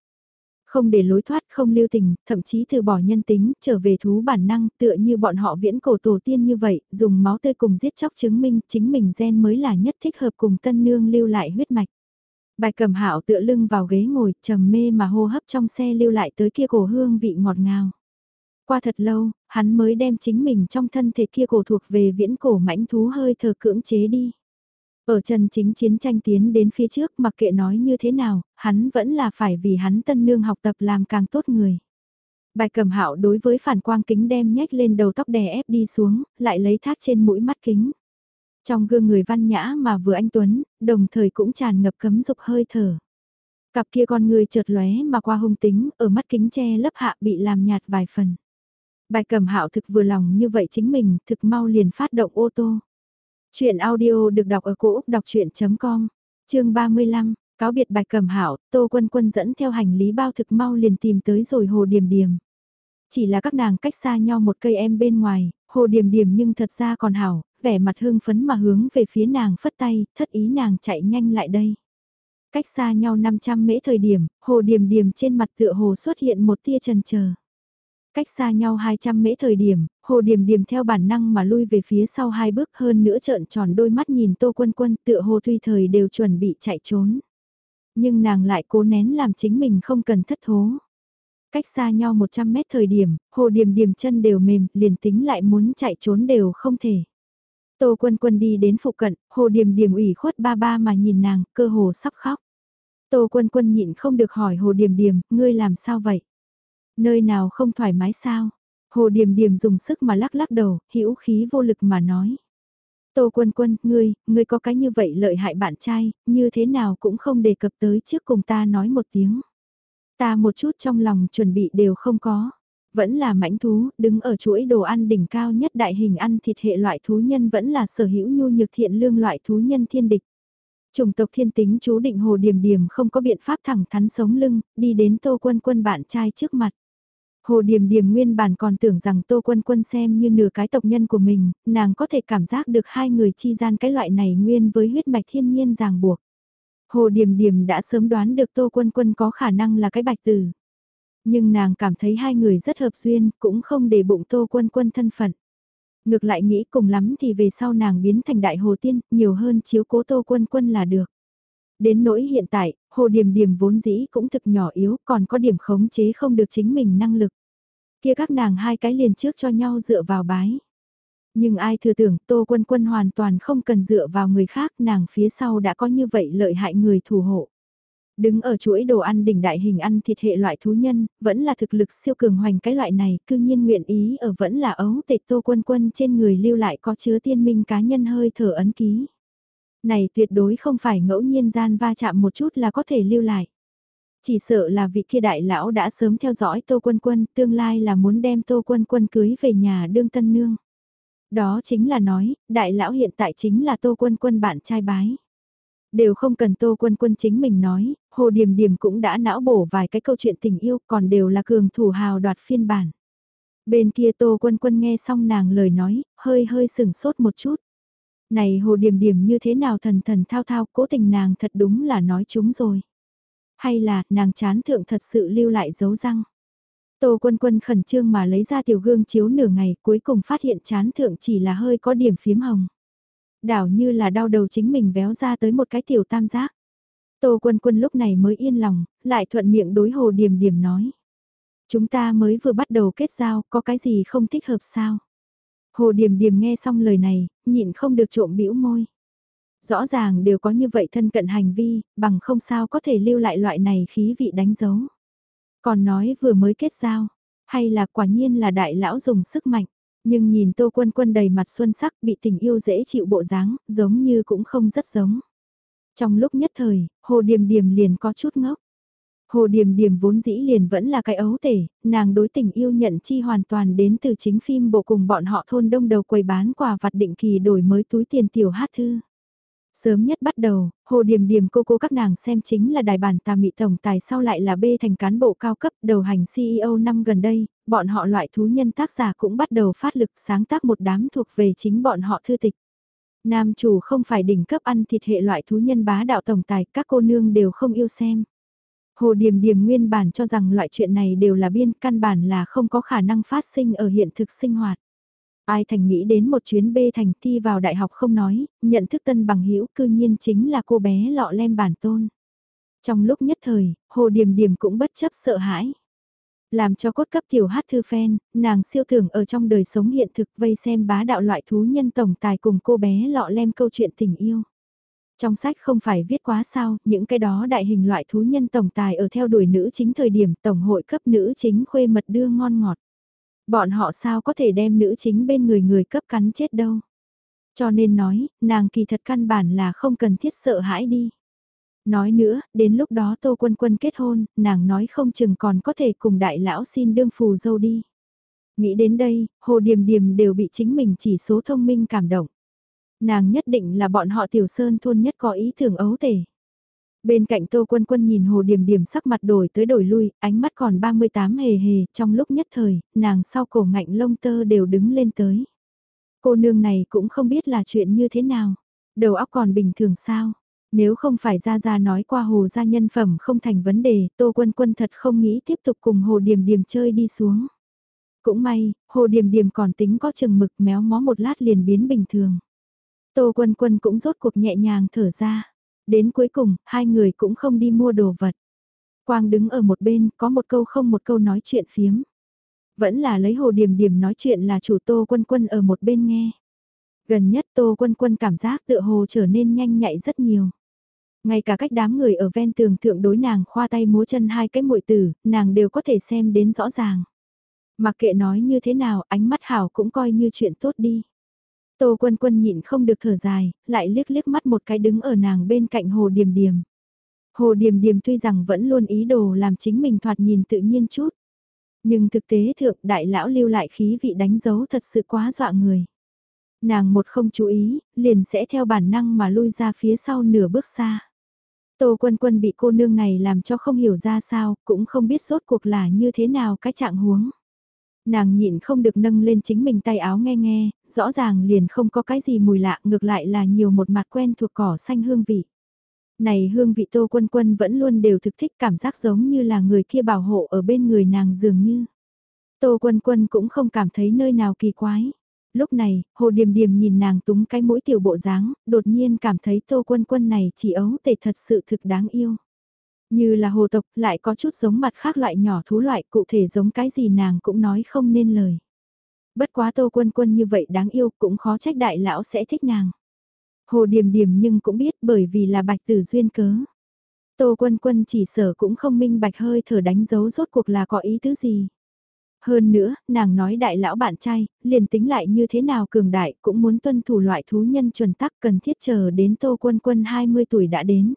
không để lối thoát không lưu tình, thậm chí từ bỏ nhân tính, trở về thú bản năng tựa như bọn họ viễn cổ tổ tiên như vậy, dùng máu tươi cùng giết chóc chứng minh chính mình gen mới là nhất thích hợp cùng tân nương lưu lại huyết mạch. Bài cầm hạo tựa lưng vào ghế ngồi, trầm mê mà hô hấp trong xe lưu lại tới kia cổ hương vị ngọt ngào. Qua thật lâu, hắn mới đem chính mình trong thân thể kia cổ thuộc về viễn cổ mãnh thú hơi thở cưỡng chế đi. Ở chân chính chiến tranh tiến đến phía trước mặc kệ nói như thế nào, hắn vẫn là phải vì hắn tân nương học tập làm càng tốt người. Bài cầm hạo đối với phản quang kính đem nhét lên đầu tóc đè ép đi xuống, lại lấy thác trên mũi mắt kính. Trong gương người văn nhã mà vừa anh Tuấn, đồng thời cũng tràn ngập cấm dục hơi thở. Cặp kia con người chợt lóe mà qua hung tính, ở mắt kính che lấp hạ bị làm nhạt vài phần. Bài cầm hạo thực vừa lòng như vậy chính mình, thực mau liền phát động ô tô. Chuyện audio được đọc ở cổ Úc đọc chuyện.com, chương 35, cáo biệt bạch cầm hảo, Tô Quân Quân dẫn theo hành lý bao thực mau liền tìm tới rồi Hồ Điềm Điềm. Chỉ là các nàng cách xa nhau một cây em bên ngoài, Hồ Điềm Điềm nhưng thật ra còn hảo, vẻ mặt hương phấn mà hướng về phía nàng phất tay, thất ý nàng chạy nhanh lại đây. Cách xa nhau 500 mễ thời điểm, Hồ Điềm Điềm trên mặt tựa hồ xuất hiện một tia trần chờ. Cách xa nhau 200 mễ thời điểm, hồ điểm điểm theo bản năng mà lui về phía sau hai bước hơn nữa trợn tròn đôi mắt nhìn tô quân quân tựa hồ tuy thời đều chuẩn bị chạy trốn. Nhưng nàng lại cố nén làm chính mình không cần thất thố. Cách xa nhau 100 mét thời điểm, hồ điểm điểm chân đều mềm, liền tính lại muốn chạy trốn đều không thể. Tô quân quân đi đến phụ cận, hồ điểm điểm ủy khuất ba ba mà nhìn nàng, cơ hồ sắp khóc. Tô quân quân nhịn không được hỏi hồ điểm điểm, ngươi làm sao vậy? Nơi nào không thoải mái sao? Hồ Điềm Điềm dùng sức mà lắc lắc đầu, hữu khí vô lực mà nói. Tô Quân Quân, ngươi, ngươi có cái như vậy lợi hại bạn trai, như thế nào cũng không đề cập tới trước cùng ta nói một tiếng. Ta một chút trong lòng chuẩn bị đều không có. Vẫn là mãnh thú, đứng ở chuỗi đồ ăn đỉnh cao nhất đại hình ăn thịt hệ loại thú nhân vẫn là sở hữu nhu nhược thiện lương loại thú nhân thiên địch. Chủng tộc thiên tính chú định hồ điềm điềm không có biện pháp thẳng thắn sống lưng, đi đến tô quân quân bạn trai trước mặt. Hồ Điềm Điềm nguyên bản còn tưởng rằng Tô Quân Quân xem như nửa cái tộc nhân của mình, nàng có thể cảm giác được hai người chi gian cái loại này nguyên với huyết mạch thiên nhiên ràng buộc. Hồ Điềm Điềm đã sớm đoán được Tô Quân Quân có khả năng là cái bạch tử. Nhưng nàng cảm thấy hai người rất hợp duyên, cũng không để bụng Tô Quân Quân thân phận. Ngược lại nghĩ cùng lắm thì về sau nàng biến thành đại hồ tiên, nhiều hơn chiếu cố Tô Quân Quân là được. Đến nỗi hiện tại, Hồ điểm điểm vốn dĩ cũng thực nhỏ yếu, còn có điểm khống chế không được chính mình năng lực. Kia các nàng hai cái liền trước cho nhau dựa vào bái. Nhưng ai thừa tưởng Tô Quân Quân hoàn toàn không cần dựa vào người khác, nàng phía sau đã có như vậy lợi hại người thủ hộ. Đứng ở chuỗi đồ ăn đỉnh đại hình ăn thịt hệ loại thú nhân, vẫn là thực lực siêu cường hoành cái loại này, cư nhiên nguyện ý ở vẫn là ấu tệ Tô Quân Quân trên người lưu lại có chứa tiên minh cá nhân hơi thở ấn ký. Này tuyệt đối không phải ngẫu nhiên gian va chạm một chút là có thể lưu lại. Chỉ sợ là vị kia đại lão đã sớm theo dõi Tô Quân Quân, tương lai là muốn đem Tô Quân Quân cưới về nhà đương tân nương. Đó chính là nói, đại lão hiện tại chính là Tô Quân Quân bạn trai bái. Đều không cần Tô Quân Quân chính mình nói, Hồ Điềm Điềm cũng đã não bổ vài cái câu chuyện tình yêu còn đều là cường thủ hào đoạt phiên bản. Bên kia Tô Quân Quân nghe xong nàng lời nói, hơi hơi sừng sốt một chút. Này Hồ điểm điểm như thế nào thần thần thao thao cố tình nàng thật đúng là nói chúng rồi hay là nàng chán thượng thật sự lưu lại dấu răng. Tô quân quân khẩn trương mà lấy ra tiểu gương chiếu nửa ngày cuối cùng phát hiện chán thượng chỉ là hơi có điểm phím hồng. Đảo như là đau đầu chính mình véo ra tới một cái tiểu tam giác. Tô quân quân lúc này mới yên lòng, lại thuận miệng đối hồ điểm điểm nói. Chúng ta mới vừa bắt đầu kết giao, có cái gì không thích hợp sao? Hồ Điềm Điềm nghe xong lời này, nhịn không được trộm bĩu môi. Rõ ràng đều có như vậy thân cận hành vi, bằng không sao có thể lưu lại loại này khí vị đánh dấu. Còn nói vừa mới kết giao, hay là quả nhiên là đại lão dùng sức mạnh, nhưng nhìn tô quân quân đầy mặt xuân sắc bị tình yêu dễ chịu bộ dáng, giống như cũng không rất giống. Trong lúc nhất thời, hồ điềm điềm liền có chút ngốc. Hồ điềm điềm vốn dĩ liền vẫn là cái ấu tể, nàng đối tình yêu nhận chi hoàn toàn đến từ chính phim bộ cùng bọn họ thôn đông đầu quầy bán quà vặt định kỳ đổi mới túi tiền tiểu hát thư. Sớm nhất bắt đầu, Hồ Điềm Điềm cô cô các nàng xem chính là đài bản tà mị tổng tài sau lại là bê thành cán bộ cao cấp đầu hành CEO năm gần đây, bọn họ loại thú nhân tác giả cũng bắt đầu phát lực sáng tác một đám thuộc về chính bọn họ thư tịch. Nam chủ không phải đỉnh cấp ăn thịt hệ loại thú nhân bá đạo tổng tài, các cô nương đều không yêu xem. Hồ Điềm Điềm nguyên bản cho rằng loại chuyện này đều là biên căn bản là không có khả năng phát sinh ở hiện thực sinh hoạt. Ai thành nghĩ đến một chuyến bê thành thi vào đại học không nói, nhận thức tân bằng hữu cư nhiên chính là cô bé lọ lem bản tôn. Trong lúc nhất thời, Hồ Điềm Điềm cũng bất chấp sợ hãi. Làm cho cốt cấp tiểu hát thư phen nàng siêu tưởng ở trong đời sống hiện thực vây xem bá đạo loại thú nhân tổng tài cùng cô bé lọ lem câu chuyện tình yêu. Trong sách không phải viết quá sao, những cái đó đại hình loại thú nhân tổng tài ở theo đuổi nữ chính thời điểm tổng hội cấp nữ chính khuê mật đưa ngon ngọt. Bọn họ sao có thể đem nữ chính bên người người cấp cắn chết đâu. Cho nên nói, nàng kỳ thật căn bản là không cần thiết sợ hãi đi. Nói nữa, đến lúc đó Tô Quân Quân kết hôn, nàng nói không chừng còn có thể cùng đại lão xin đương phù dâu đi. Nghĩ đến đây, Hồ Điềm Điềm đều bị chính mình chỉ số thông minh cảm động. Nàng nhất định là bọn họ tiểu sơn thôn nhất có ý tưởng ấu tể. Bên cạnh Tô Quân Quân nhìn Hồ Điềm Điềm sắc mặt đổi tới đổi lui, ánh mắt còn 38 hề hề, trong lúc nhất thời, nàng sau cổ ngạnh lông tơ đều đứng lên tới. Cô nương này cũng không biết là chuyện như thế nào, đầu óc còn bình thường sao. Nếu không phải ra ra nói qua hồ gia nhân phẩm không thành vấn đề, Tô Quân Quân thật không nghĩ tiếp tục cùng hồ điềm điềm chơi đi xuống. Cũng may, hồ điềm điềm còn tính có chừng mực méo mó một lát liền biến bình thường. Tô Quân Quân cũng rốt cuộc nhẹ nhàng thở ra. Đến cuối cùng, hai người cũng không đi mua đồ vật. Quang đứng ở một bên, có một câu không một câu nói chuyện phiếm. Vẫn là lấy hồ điểm điểm nói chuyện là chủ Tô Quân Quân ở một bên nghe. Gần nhất Tô Quân Quân cảm giác tựa hồ trở nên nhanh nhạy rất nhiều. Ngay cả cách đám người ở ven tường thượng đối nàng khoa tay múa chân hai cái muội tử, nàng đều có thể xem đến rõ ràng. Mặc kệ nói như thế nào, ánh mắt hảo cũng coi như chuyện tốt đi. Tô quân quân nhịn không được thở dài, lại liếc liếc mắt một cái đứng ở nàng bên cạnh hồ điềm điềm. Hồ điềm điềm tuy rằng vẫn luôn ý đồ làm chính mình thoạt nhìn tự nhiên chút. Nhưng thực tế thượng đại lão lưu lại khí vị đánh dấu thật sự quá dọa người. Nàng một không chú ý, liền sẽ theo bản năng mà lui ra phía sau nửa bước xa. Tô quân quân bị cô nương này làm cho không hiểu ra sao, cũng không biết rốt cuộc là như thế nào cái trạng huống. Nàng nhịn không được nâng lên chính mình tay áo nghe nghe, rõ ràng liền không có cái gì mùi lạ ngược lại là nhiều một mặt quen thuộc cỏ xanh hương vị. Này hương vị tô quân quân vẫn luôn đều thực thích cảm giác giống như là người kia bảo hộ ở bên người nàng dường như. Tô quân quân cũng không cảm thấy nơi nào kỳ quái. Lúc này, hồ điềm điềm nhìn nàng túng cái mũi tiểu bộ dáng, đột nhiên cảm thấy tô quân quân này chỉ ấu tệ thật sự thực đáng yêu. Như là hồ tộc lại có chút giống mặt khác loại nhỏ thú loại cụ thể giống cái gì nàng cũng nói không nên lời. Bất quá tô quân quân như vậy đáng yêu cũng khó trách đại lão sẽ thích nàng. Hồ điểm điểm nhưng cũng biết bởi vì là bạch tử duyên cớ. Tô quân quân chỉ sở cũng không minh bạch hơi thở đánh dấu rốt cuộc là có ý tứ gì. Hơn nữa, nàng nói đại lão bạn trai, liền tính lại như thế nào cường đại cũng muốn tuân thủ loại thú nhân chuẩn tắc cần thiết chờ đến tô quân quân 20 tuổi đã đến.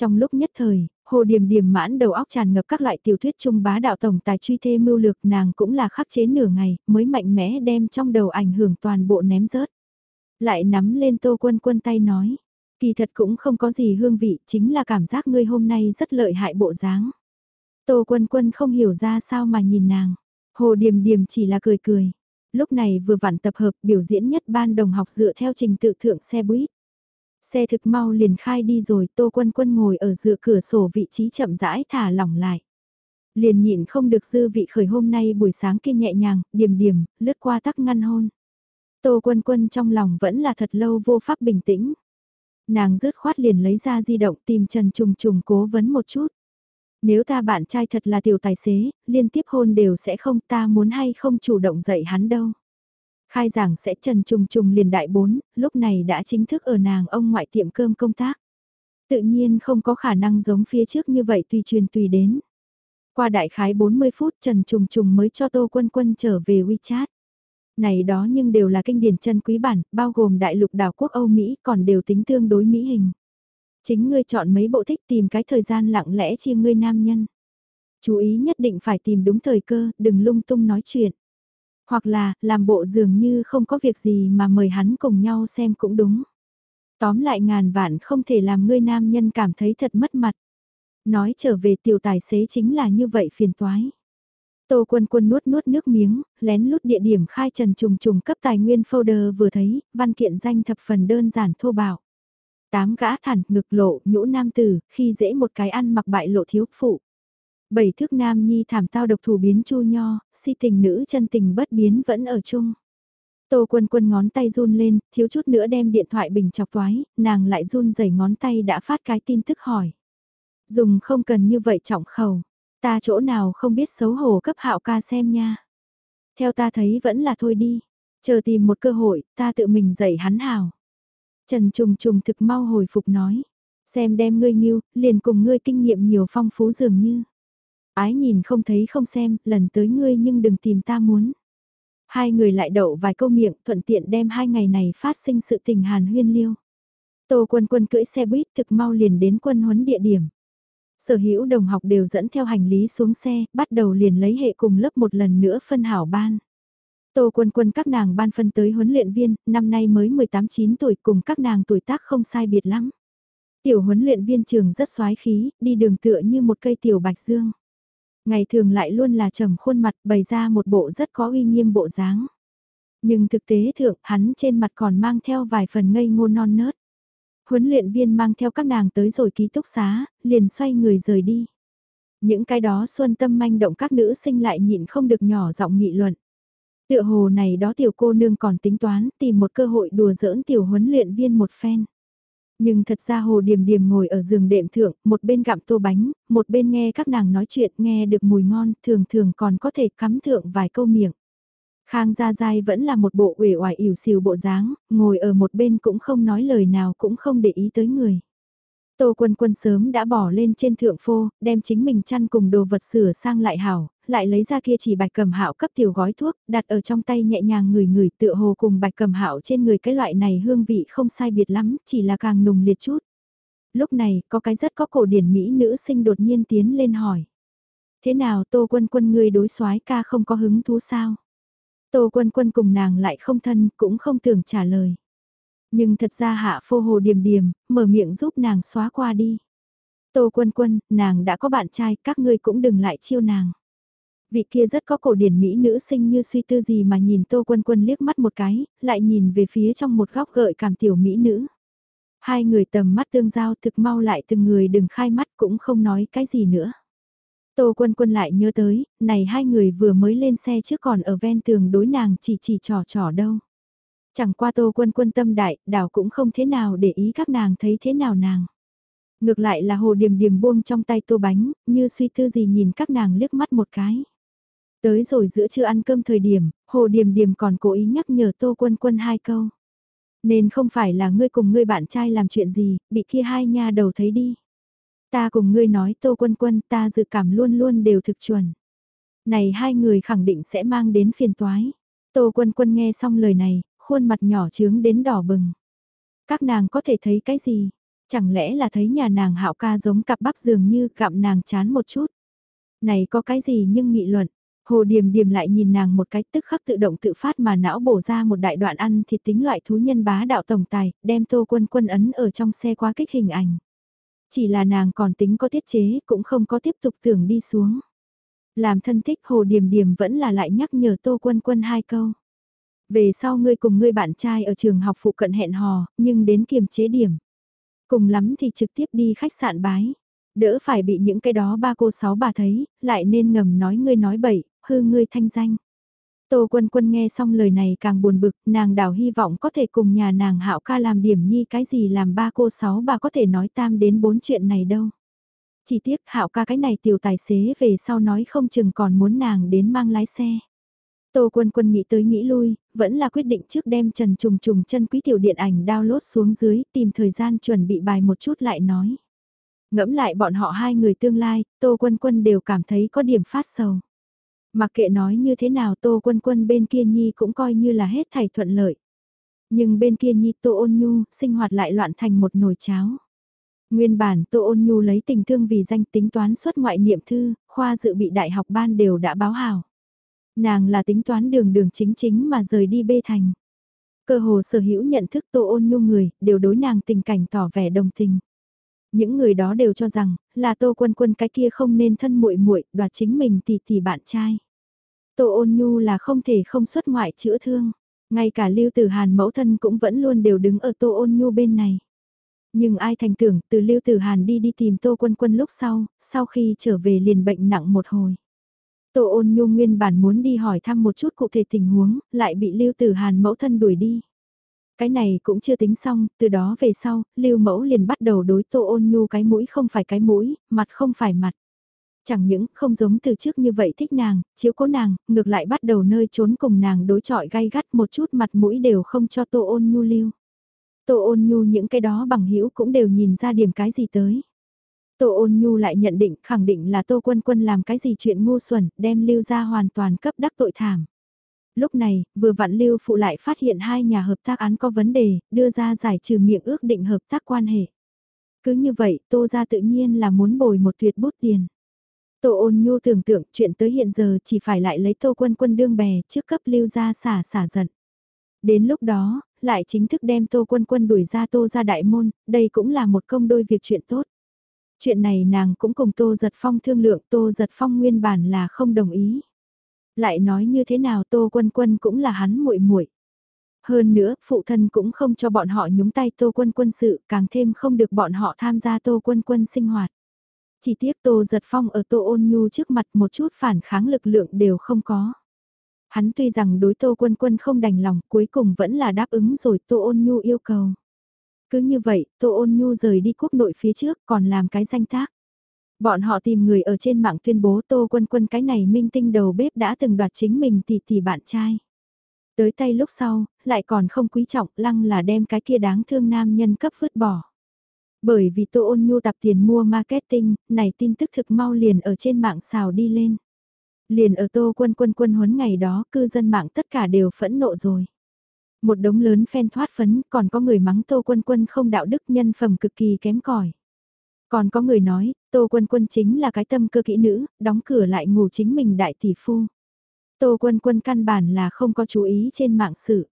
Trong lúc nhất thời, Hồ Điềm Điềm mãn đầu óc tràn ngập các loại tiểu thuyết trung bá đạo tổng tài truy thê mưu lược nàng cũng là khắc chế nửa ngày mới mạnh mẽ đem trong đầu ảnh hưởng toàn bộ ném rớt. Lại nắm lên tô quân quân tay nói, kỳ thật cũng không có gì hương vị chính là cảm giác ngươi hôm nay rất lợi hại bộ dáng. Tô quân quân không hiểu ra sao mà nhìn nàng, Hồ Điềm Điềm chỉ là cười cười. Lúc này vừa vặn tập hợp biểu diễn nhất ban đồng học dựa theo trình tự thượng xe buýt. Xe thực mau liền khai đi rồi Tô Quân Quân ngồi ở dựa cửa sổ vị trí chậm rãi thả lỏng lại. Liền nhịn không được dư vị khởi hôm nay buổi sáng kia nhẹ nhàng, điềm điềm, lướt qua tắc ngăn hôn. Tô Quân Quân trong lòng vẫn là thật lâu vô pháp bình tĩnh. Nàng rứt khoát liền lấy ra di động tìm Trần Trùng Trùng cố vấn một chút. Nếu ta bạn trai thật là tiểu tài xế, liên tiếp hôn đều sẽ không ta muốn hay không chủ động dạy hắn đâu. Khai giảng sẽ Trần Trùng Trùng liền đại bốn, lúc này đã chính thức ở nàng ông ngoại tiệm cơm công tác. Tự nhiên không có khả năng giống phía trước như vậy tùy truyền tùy đến. Qua đại khái 40 phút Trần Trùng Trùng mới cho Tô Quân Quân trở về WeChat. Này đó nhưng đều là kinh điển chân quý bản, bao gồm đại lục đảo quốc Âu Mỹ còn đều tính tương đối mỹ hình. Chính ngươi chọn mấy bộ thích tìm cái thời gian lặng lẽ chia ngươi nam nhân. Chú ý nhất định phải tìm đúng thời cơ, đừng lung tung nói chuyện. Hoặc là, làm bộ dường như không có việc gì mà mời hắn cùng nhau xem cũng đúng. Tóm lại ngàn vạn không thể làm ngươi nam nhân cảm thấy thật mất mặt. Nói trở về tiểu tài xế chính là như vậy phiền toái. Tô quân quân nuốt nuốt nước miếng, lén lút địa điểm khai trần trùng trùng cấp tài nguyên folder vừa thấy, văn kiện danh thập phần đơn giản thô bạo. Tám gã thản, ngực lộ, nhũ nam tử, khi dễ một cái ăn mặc bại lộ thiếu phụ. Bảy thước nam nhi thảm tao độc thủ biến chu nho, si tình nữ chân tình bất biến vẫn ở chung. Tô quân quân ngón tay run lên, thiếu chút nữa đem điện thoại bình chọc toái, nàng lại run rẩy ngón tay đã phát cái tin tức hỏi. Dùng không cần như vậy trọng khẩu, ta chỗ nào không biết xấu hổ cấp hạo ca xem nha. Theo ta thấy vẫn là thôi đi, chờ tìm một cơ hội, ta tự mình dạy hắn hào. Trần Trùng Trùng thực mau hồi phục nói, xem đem ngươi nghiêu, liền cùng ngươi kinh nghiệm nhiều phong phú dường như. Ái nhìn không thấy không xem, lần tới ngươi nhưng đừng tìm ta muốn. Hai người lại đậu vài câu miệng thuận tiện đem hai ngày này phát sinh sự tình hàn huyên liêu. Tô quân quân cưỡi xe buýt thực mau liền đến quân huấn địa điểm. Sở hữu đồng học đều dẫn theo hành lý xuống xe, bắt đầu liền lấy hệ cùng lớp một lần nữa phân hảo ban. Tô quân quân các nàng ban phân tới huấn luyện viên, năm nay mới 18-9 tuổi cùng các nàng tuổi tác không sai biệt lắm. Tiểu huấn luyện viên trường rất xoái khí, đi đường tựa như một cây tiểu bạch dương. Ngày thường lại luôn là trầm khuôn mặt bày ra một bộ rất có uy nghiêm bộ dáng. Nhưng thực tế thượng hắn trên mặt còn mang theo vài phần ngây ngô non nớt. Huấn luyện viên mang theo các nàng tới rồi ký túc xá, liền xoay người rời đi. Những cái đó xuân tâm manh động các nữ sinh lại nhịn không được nhỏ giọng nghị luận. Tựa hồ này đó tiểu cô nương còn tính toán tìm một cơ hội đùa giỡn tiểu huấn luyện viên một phen. Nhưng thật ra Hồ Điềm Điềm ngồi ở giường đệm thượng, một bên gặm tô bánh, một bên nghe các nàng nói chuyện, nghe được mùi ngon, thường thường còn có thể cắm thượng vài câu miệng. Khang Gia Giai vẫn là một bộ uể oải ỉu xìu bộ dáng, ngồi ở một bên cũng không nói lời nào cũng không để ý tới người. Tô Quân Quân sớm đã bỏ lên trên thượng phô, đem chính mình chăn cùng đồ vật sửa sang lại hảo, lại lấy ra kia chỉ bạch cầm hạo cấp tiểu gói thuốc, đặt ở trong tay nhẹ nhàng người người tựa hồ cùng bạch cầm hạo trên người cái loại này hương vị không sai biệt lắm, chỉ là càng nùng liệt chút. Lúc này, có cái rất có cổ điển Mỹ nữ sinh đột nhiên tiến lên hỏi. Thế nào Tô Quân Quân ngươi đối soái ca không có hứng thú sao? Tô Quân Quân cùng nàng lại không thân, cũng không tưởng trả lời. Nhưng thật ra hạ phô hồ điềm điềm, mở miệng giúp nàng xóa qua đi. Tô Quân Quân, nàng đã có bạn trai, các ngươi cũng đừng lại chiêu nàng. Vị kia rất có cổ điển mỹ nữ sinh như suy tư gì mà nhìn Tô Quân Quân liếc mắt một cái, lại nhìn về phía trong một góc gợi cảm tiểu mỹ nữ. Hai người tầm mắt tương giao thực mau lại từng người đừng khai mắt cũng không nói cái gì nữa. Tô Quân Quân lại nhớ tới, này hai người vừa mới lên xe trước còn ở ven tường đối nàng chỉ chỉ trò trò đâu. Chẳng qua Tô Quân Quân tâm đại, đảo cũng không thế nào để ý các nàng thấy thế nào nàng. Ngược lại là hồ điềm điềm buông trong tay tô bánh, như suy tư gì nhìn các nàng liếc mắt một cái. Tới rồi giữa trưa ăn cơm thời điểm, Hồ Điềm Điềm còn cố ý nhắc nhở Tô Quân Quân hai câu. Nên không phải là ngươi cùng ngươi bạn trai làm chuyện gì, bị kia hai nha đầu thấy đi. Ta cùng ngươi nói Tô Quân Quân ta dự cảm luôn luôn đều thực chuẩn. Này hai người khẳng định sẽ mang đến phiền toái. Tô Quân Quân nghe xong lời này, khuôn mặt nhỏ trướng đến đỏ bừng. Các nàng có thể thấy cái gì? Chẳng lẽ là thấy nhà nàng hạo ca giống cặp bắp dường như gặm nàng chán một chút? Này có cái gì nhưng nghị luận? Hồ Điềm Điềm lại nhìn nàng một cái tức khắc tự động tự phát mà não bổ ra một đại đoạn ăn thịt tính loại thú nhân bá đạo tổng tài, đem tô quân quân ấn ở trong xe qua kích hình ảnh. Chỉ là nàng còn tính có tiết chế cũng không có tiếp tục tưởng đi xuống. Làm thân thích Hồ Điềm Điềm vẫn là lại nhắc nhở tô quân quân hai câu. Về sau ngươi cùng ngươi bạn trai ở trường học phụ cận hẹn hò, nhưng đến kiềm chế điểm. Cùng lắm thì trực tiếp đi khách sạn bái. Đỡ phải bị những cái đó ba cô sáu bà thấy, lại nên ngầm nói ngươi nói bậy, hư ngươi thanh danh. Tô Quân Quân nghe xong lời này càng buồn bực, nàng đảo hy vọng có thể cùng nhà nàng Hạo ca làm điểm nhi cái gì làm ba cô sáu bà có thể nói tam đến bốn chuyện này đâu. Chỉ tiếc Hạo ca cái này tiểu tài xế về sau nói không chừng còn muốn nàng đến mang lái xe. Tô Quân Quân nghĩ tới nghĩ lui, vẫn là quyết định trước đem Trần Trùng Trùng chân quý tiểu điện ảnh download xuống dưới, tìm thời gian chuẩn bị bài một chút lại nói. Ngẫm lại bọn họ hai người tương lai, Tô Quân Quân đều cảm thấy có điểm phát sầu. Mặc kệ nói như thế nào Tô Quân Quân bên kia Nhi cũng coi như là hết thảy thuận lợi. Nhưng bên kia Nhi Tô Ôn Nhu sinh hoạt lại loạn thành một nồi cháo. Nguyên bản Tô Ôn Nhu lấy tình thương vì danh tính toán xuất ngoại niệm thư, khoa dự bị đại học ban đều đã báo hảo. Nàng là tính toán đường đường chính chính mà rời đi bê thành. Cơ hồ sở hữu nhận thức Tô Ôn Nhu người, đều đối nàng tình cảnh tỏ vẻ đồng tình. Những người đó đều cho rằng, là Tô Quân Quân cái kia không nên thân muội muội đoạt chính mình tỷ tỷ bạn trai. Tô Ôn Nhu là không thể không xuất ngoại chữa thương. Ngay cả Lưu Tử Hàn mẫu thân cũng vẫn luôn đều đứng ở Tô Ôn Nhu bên này. Nhưng ai thành tưởng từ Lưu Tử Hàn đi đi tìm Tô Quân Quân lúc sau, sau khi trở về liền bệnh nặng một hồi. Tô Ôn Nhu nguyên bản muốn đi hỏi thăm một chút cụ thể tình huống, lại bị Lưu Tử Hàn mẫu thân đuổi đi. Cái này cũng chưa tính xong, từ đó về sau, Lưu Mẫu liền bắt đầu đối Tô Ôn Nhu cái mũi không phải cái mũi, mặt không phải mặt. Chẳng những không giống từ trước như vậy thích nàng, chiếu cố nàng, ngược lại bắt đầu nơi trốn cùng nàng đối chọi gay gắt một chút mặt mũi đều không cho Tô Ôn Nhu lưu. Tô Ôn Nhu những cái đó bằng hữu cũng đều nhìn ra điểm cái gì tới. Tô Ôn Nhu lại nhận định khẳng định là Tô Quân Quân làm cái gì chuyện ngu xuẩn, đem lưu ra hoàn toàn cấp đắc tội thảm. Lúc này, vừa vặn lưu phụ lại phát hiện hai nhà hợp tác án có vấn đề, đưa ra giải trừ miệng ước định hợp tác quan hệ. Cứ như vậy, Tô ra tự nhiên là muốn bồi một tuyệt bút tiền. Tô ôn nhu tưởng tượng chuyện tới hiện giờ chỉ phải lại lấy tô quân quân đương bè trước cấp lưu ra xả xả giận. Đến lúc đó, lại chính thức đem tô quân quân đuổi ra tô ra đại môn, đây cũng là một công đôi việc chuyện tốt. Chuyện này nàng cũng cùng tô giật phong thương lượng tô giật phong nguyên bản là không đồng ý. Lại nói như thế nào tô quân quân cũng là hắn muội muội Hơn nữa, phụ thân cũng không cho bọn họ nhúng tay tô quân quân sự, càng thêm không được bọn họ tham gia tô quân quân sinh hoạt. Chỉ tiếc Tô Giật Phong ở Tô Ôn Nhu trước mặt một chút phản kháng lực lượng đều không có. Hắn tuy rằng đối Tô Quân Quân không đành lòng cuối cùng vẫn là đáp ứng rồi Tô Ôn Nhu yêu cầu. Cứ như vậy, Tô Ôn Nhu rời đi quốc nội phía trước còn làm cái danh tác. Bọn họ tìm người ở trên mạng tuyên bố Tô Quân Quân cái này minh tinh đầu bếp đã từng đoạt chính mình tỷ tỷ bạn trai. Tới tay lúc sau, lại còn không quý trọng lăng là đem cái kia đáng thương nam nhân cấp vứt bỏ. Bởi vì Tô Ôn Nhu tập tiền mua marketing, này tin tức thực mau liền ở trên mạng xào đi lên. Liền ở Tô Quân Quân Quân huấn ngày đó, cư dân mạng tất cả đều phẫn nộ rồi. Một đống lớn phen thoát phấn, còn có người mắng Tô Quân Quân không đạo đức nhân phẩm cực kỳ kém cỏi. Còn có người nói, Tô Quân Quân chính là cái tâm cơ kỹ nữ, đóng cửa lại ngủ chính mình đại tỷ phu. Tô Quân Quân căn bản là không có chú ý trên mạng sự.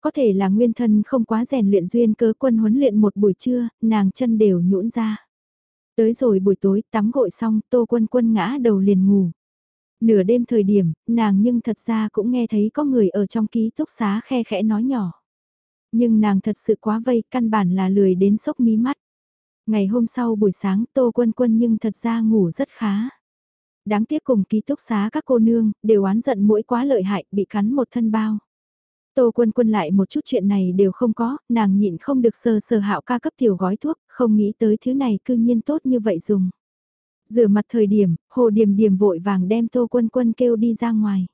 Có thể là nguyên thân không quá rèn luyện duyên cớ quân huấn luyện một buổi trưa, nàng chân đều nhũn ra. Tới rồi buổi tối tắm gội xong tô quân quân ngã đầu liền ngủ. Nửa đêm thời điểm, nàng nhưng thật ra cũng nghe thấy có người ở trong ký túc xá khe khẽ nói nhỏ. Nhưng nàng thật sự quá vây, căn bản là lười đến sốc mí mắt. Ngày hôm sau buổi sáng tô quân quân nhưng thật ra ngủ rất khá. Đáng tiếc cùng ký túc xá các cô nương, đều oán giận mũi quá lợi hại, bị cắn một thân bao. Tô quân quân lại một chút chuyện này đều không có, nàng nhịn không được sờ sờ hạo ca cấp tiểu gói thuốc, không nghĩ tới thứ này cư nhiên tốt như vậy dùng. Rửa mặt thời điểm, hồ điểm điểm vội vàng đem tô quân quân kêu đi ra ngoài.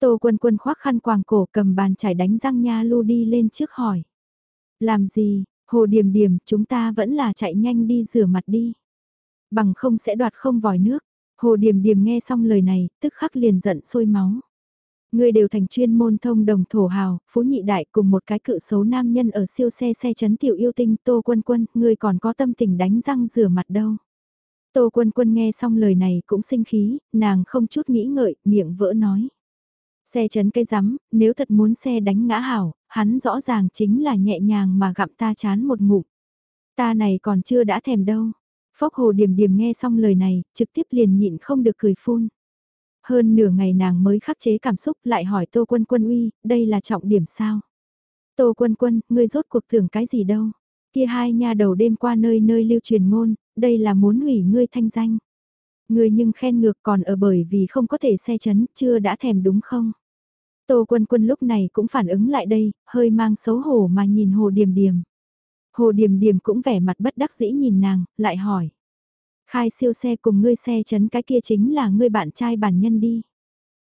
Tô quân quân khoác khăn quàng cổ cầm bàn chải đánh răng nha lu đi lên trước hỏi. Làm gì, hồ điểm điểm chúng ta vẫn là chạy nhanh đi rửa mặt đi. Bằng không sẽ đoạt không vòi nước. Hồ điểm điểm nghe xong lời này, tức khắc liền giận sôi máu. Người đều thành chuyên môn thông đồng thổ hào, phú nhị đại cùng một cái cự xấu nam nhân ở siêu xe xe chấn tiểu yêu tinh Tô Quân Quân, người còn có tâm tình đánh răng rửa mặt đâu. Tô Quân Quân nghe xong lời này cũng sinh khí, nàng không chút nghĩ ngợi, miệng vỡ nói. Xe chấn cây rắm, nếu thật muốn xe đánh ngã hảo, hắn rõ ràng chính là nhẹ nhàng mà gặm ta chán một ngụm. Ta này còn chưa đã thèm đâu. Phốc hồ điểm điểm nghe xong lời này, trực tiếp liền nhịn không được cười phun. Hơn nửa ngày nàng mới khắc chế cảm xúc lại hỏi Tô Quân Quân uy, đây là trọng điểm sao? Tô Quân Quân, ngươi rốt cuộc tưởng cái gì đâu? Kia hai nha đầu đêm qua nơi nơi lưu truyền ngôn, đây là muốn hủy ngươi thanh danh. Ngươi nhưng khen ngược còn ở bởi vì không có thể xe chấn, chưa đã thèm đúng không? Tô Quân Quân lúc này cũng phản ứng lại đây, hơi mang xấu hổ mà nhìn Hồ Điềm Điềm. Hồ Điềm Điềm cũng vẻ mặt bất đắc dĩ nhìn nàng, lại hỏi. Khai siêu xe cùng ngươi xe chấn cái kia chính là ngươi bạn trai bản nhân đi.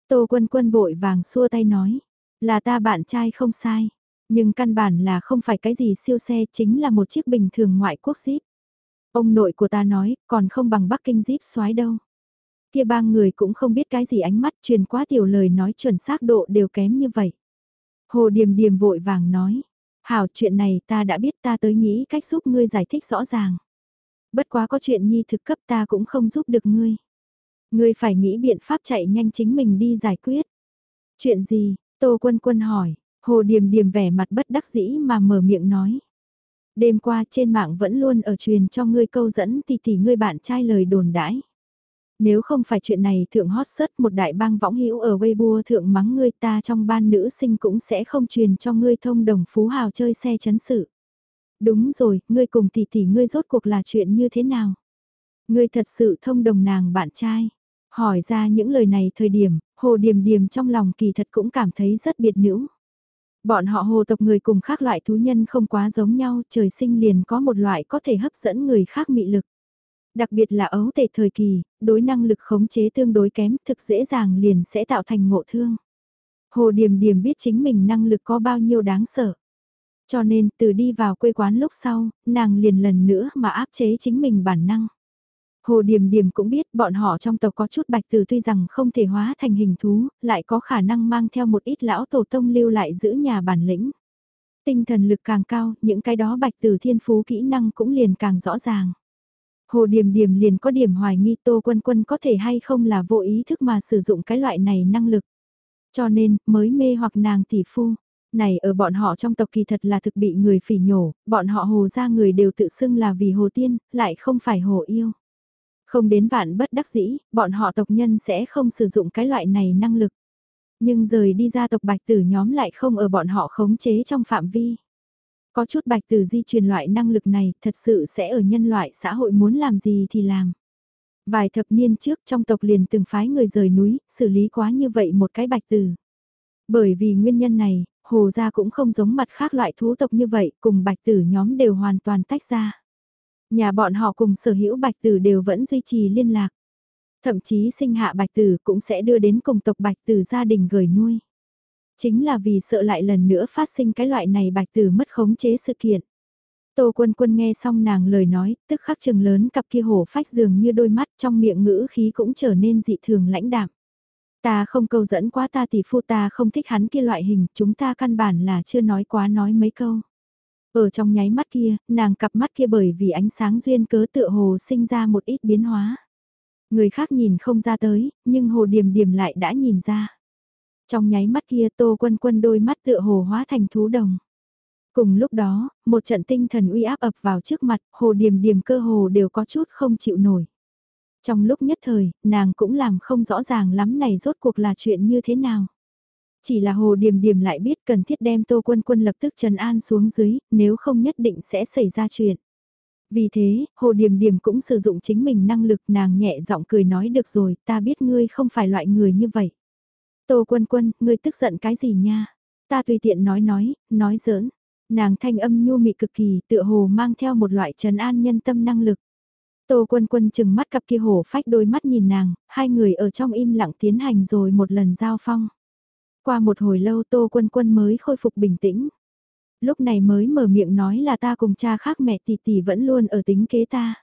Tô Quân Quân vội vàng xua tay nói, là ta bạn trai không sai, nhưng căn bản là không phải cái gì siêu xe chính là một chiếc bình thường ngoại quốc Jeep. Ông nội của ta nói, còn không bằng Bắc Kinh Jeep xoái đâu. Kia ba người cũng không biết cái gì ánh mắt truyền quá tiểu lời nói chuẩn xác độ đều kém như vậy. Hồ Điềm Điềm vội vàng nói, hảo chuyện này ta đã biết ta tới nghĩ cách giúp ngươi giải thích rõ ràng. Bất quá có chuyện nhi thực cấp ta cũng không giúp được ngươi. Ngươi phải nghĩ biện pháp chạy nhanh chính mình đi giải quyết. Chuyện gì? Tô Quân Quân hỏi, Hồ Điềm Điềm vẻ mặt bất đắc dĩ mà mở miệng nói. Đêm qua trên mạng vẫn luôn ở truyền cho ngươi câu dẫn thì thì ngươi bạn trai lời đồn đãi. Nếu không phải chuyện này thượng hot search một đại bang võng hữu ở Weibo thượng mắng ngươi ta trong ban nữ sinh cũng sẽ không truyền cho ngươi thông đồng phú hào chơi xe chấn sự. Đúng rồi, ngươi cùng tỷ tỷ ngươi rốt cuộc là chuyện như thế nào? Ngươi thật sự thông đồng nàng bạn trai. Hỏi ra những lời này thời điểm, hồ điềm điềm trong lòng kỳ thật cũng cảm thấy rất biệt nữ. Bọn họ hồ tộc người cùng khác loại thú nhân không quá giống nhau, trời sinh liền có một loại có thể hấp dẫn người khác mị lực. Đặc biệt là ấu tệ thời kỳ, đối năng lực khống chế tương đối kém thực dễ dàng liền sẽ tạo thành ngộ thương. Hồ Điềm Điềm biết chính mình năng lực có bao nhiêu đáng sợ. Cho nên từ đi vào quê quán lúc sau, nàng liền lần nữa mà áp chế chính mình bản năng. Hồ Điềm Điềm cũng biết bọn họ trong tộc có chút bạch tử tuy rằng không thể hóa thành hình thú, lại có khả năng mang theo một ít lão tổ tông lưu lại giữ nhà bản lĩnh. Tinh thần lực càng cao, những cái đó bạch tử thiên phú kỹ năng cũng liền càng rõ ràng. Hồ Điềm Điềm liền có điểm hoài nghi Tô Quân Quân có thể hay không là vô ý thức mà sử dụng cái loại này năng lực. Cho nên, mới mê hoặc nàng tỷ phu. Này ở bọn họ trong tộc kỳ thật là thực bị người phỉ nhổ, bọn họ hồ ra người đều tự xưng là vì hồ tiên, lại không phải hồ yêu. Không đến vạn bất đắc dĩ, bọn họ tộc nhân sẽ không sử dụng cái loại này năng lực. Nhưng rời đi ra tộc bạch tử nhóm lại không ở bọn họ khống chế trong phạm vi. Có chút bạch tử di truyền loại năng lực này thật sự sẽ ở nhân loại xã hội muốn làm gì thì làm. Vài thập niên trước trong tộc liền từng phái người rời núi, xử lý quá như vậy một cái bạch tử. Bởi vì nguyên nhân này, hồ gia cũng không giống mặt khác loại thú tộc như vậy, cùng bạch tử nhóm đều hoàn toàn tách ra. Nhà bọn họ cùng sở hữu bạch tử đều vẫn duy trì liên lạc. Thậm chí sinh hạ bạch tử cũng sẽ đưa đến cùng tộc bạch tử gia đình gửi nuôi. Chính là vì sợ lại lần nữa phát sinh cái loại này bạch tử mất khống chế sự kiện. Tô quân quân nghe xong nàng lời nói, tức khắc chừng lớn cặp kia hổ phách dường như đôi mắt trong miệng ngữ khí cũng trở nên dị thường lãnh đạm. Ta không câu dẫn quá ta tỷ phu ta không thích hắn kia loại hình, chúng ta căn bản là chưa nói quá nói mấy câu. Ở trong nháy mắt kia, nàng cặp mắt kia bởi vì ánh sáng duyên cớ tựa hồ sinh ra một ít biến hóa. Người khác nhìn không ra tới, nhưng hồ điềm điềm lại đã nhìn ra. Trong nháy mắt kia tô quân quân đôi mắt tựa hồ hóa thành thú đồng. Cùng lúc đó, một trận tinh thần uy áp ập vào trước mặt, hồ điềm điềm cơ hồ đều có chút không chịu nổi. Trong lúc nhất thời, nàng cũng làm không rõ ràng lắm này rốt cuộc là chuyện như thế nào. Chỉ là hồ điềm điềm lại biết cần thiết đem tô quân quân lập tức trần an xuống dưới, nếu không nhất định sẽ xảy ra chuyện. Vì thế, hồ điềm điềm cũng sử dụng chính mình năng lực nàng nhẹ giọng cười nói được rồi, ta biết ngươi không phải loại người như vậy. Tô quân quân, ngươi tức giận cái gì nha? Ta tùy tiện nói nói, nói giỡn. Nàng thanh âm nhu mị cực kỳ tựa hồ mang theo một loại trần an nhân tâm năng lực. Tô quân quân chừng mắt cặp kia hổ phách đôi mắt nhìn nàng, hai người ở trong im lặng tiến hành rồi một lần giao phong. Qua một hồi lâu Tô quân quân mới khôi phục bình tĩnh. Lúc này mới mở miệng nói là ta cùng cha khác mẹ tỷ tỷ vẫn luôn ở tính kế ta.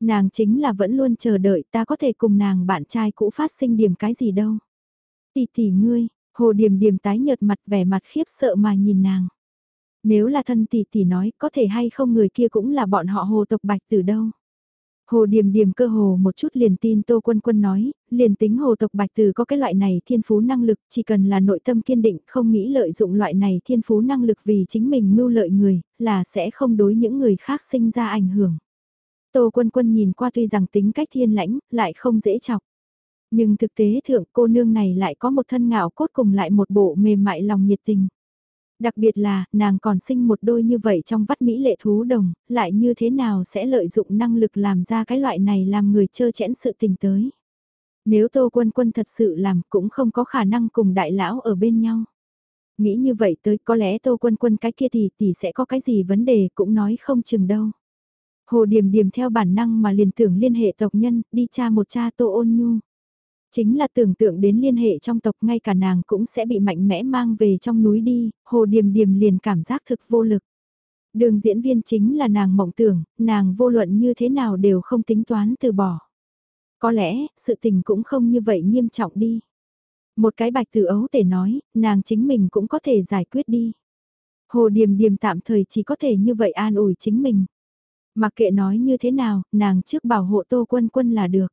Nàng chính là vẫn luôn chờ đợi ta có thể cùng nàng bạn trai cũ phát sinh điểm cái gì đâu. Tỷ tỷ ngươi, hồ điểm điểm tái nhợt mặt vẻ mặt khiếp sợ mà nhìn nàng. Nếu là thân tỷ tỷ nói có thể hay không người kia cũng là bọn họ hồ tộc bạch từ đâu. Hồ Điềm Điềm cơ hồ một chút liền tin Tô Quân Quân nói, liền tính hồ tộc Bạch Từ có cái loại này thiên phú năng lực, chỉ cần là nội tâm kiên định không nghĩ lợi dụng loại này thiên phú năng lực vì chính mình mưu lợi người, là sẽ không đối những người khác sinh ra ảnh hưởng. Tô Quân Quân nhìn qua tuy rằng tính cách thiên lãnh, lại không dễ chọc. Nhưng thực tế thượng cô nương này lại có một thân ngạo cốt cùng lại một bộ mềm mại lòng nhiệt tình. Đặc biệt là, nàng còn sinh một đôi như vậy trong vắt mỹ lệ thú đồng, lại như thế nào sẽ lợi dụng năng lực làm ra cái loại này làm người chơ chẽn sự tình tới. Nếu Tô Quân Quân thật sự làm cũng không có khả năng cùng đại lão ở bên nhau. Nghĩ như vậy tới có lẽ Tô Quân Quân cái kia thì thì sẽ có cái gì vấn đề cũng nói không chừng đâu. Hồ Điềm Điềm theo bản năng mà liền tưởng liên hệ tộc nhân, đi cha một cha Tô Ôn Nhu. Chính là tưởng tượng đến liên hệ trong tộc ngay cả nàng cũng sẽ bị mạnh mẽ mang về trong núi đi, Hồ Điềm Điềm liền cảm giác thực vô lực. Đường diễn viên chính là nàng mộng tưởng, nàng vô luận như thế nào đều không tính toán từ bỏ. Có lẽ, sự tình cũng không như vậy nghiêm trọng đi. Một cái bạch từ ấu tể nói, nàng chính mình cũng có thể giải quyết đi. Hồ Điềm Điềm tạm thời chỉ có thể như vậy an ủi chính mình. Mặc kệ nói như thế nào, nàng trước bảo hộ Tô Quân Quân là được.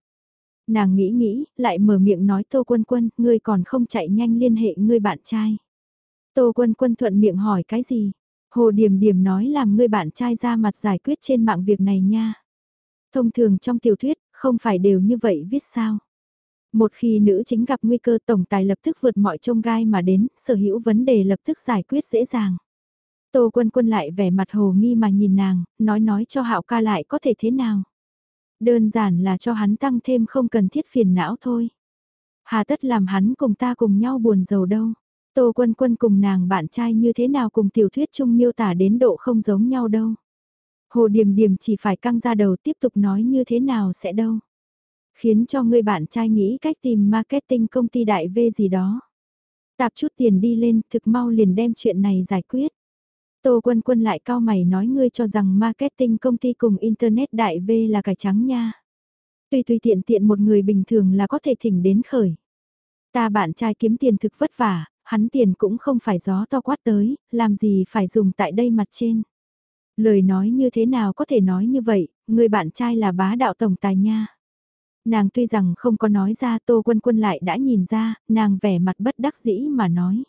Nàng nghĩ nghĩ, lại mở miệng nói Tô Quân Quân, ngươi còn không chạy nhanh liên hệ ngươi bạn trai. Tô Quân Quân thuận miệng hỏi cái gì? Hồ Điềm Điềm nói làm ngươi bạn trai ra mặt giải quyết trên mạng việc này nha. Thông thường trong tiểu thuyết, không phải đều như vậy viết sao? Một khi nữ chính gặp nguy cơ tổng tài lập tức vượt mọi trông gai mà đến, sở hữu vấn đề lập tức giải quyết dễ dàng. Tô quân quân lại vẻ mặt hồ nghi mà nhìn nàng, nói nói cho hạo ca lại có thể thế nào. Đơn giản là cho hắn tăng thêm không cần thiết phiền não thôi. Hà tất làm hắn cùng ta cùng nhau buồn giàu đâu. Tô quân quân cùng nàng bạn trai như thế nào cùng tiểu thuyết chung miêu tả đến độ không giống nhau đâu. Hồ Điềm Điềm chỉ phải căng ra đầu tiếp tục nói như thế nào sẽ đâu. Khiến cho người bạn trai nghĩ cách tìm marketing công ty đại V gì đó. Tạp chút tiền đi lên, thực mau liền đem chuyện này giải quyết. Tô Quân Quân lại cao mày nói ngươi cho rằng marketing công ty cùng Internet đại V là cải trắng nha. Tùy tùy tiện tiện một người bình thường là có thể thỉnh đến khởi. Ta bạn trai kiếm tiền thực vất vả, hắn tiền cũng không phải gió to quát tới, làm gì phải dùng tại đây mặt trên. Lời nói như thế nào có thể nói như vậy, người bạn trai là bá đạo tổng tài nha. Nàng tuy rằng không có nói ra Tô Quân Quân lại đã nhìn ra, nàng vẻ mặt bất đắc dĩ mà nói.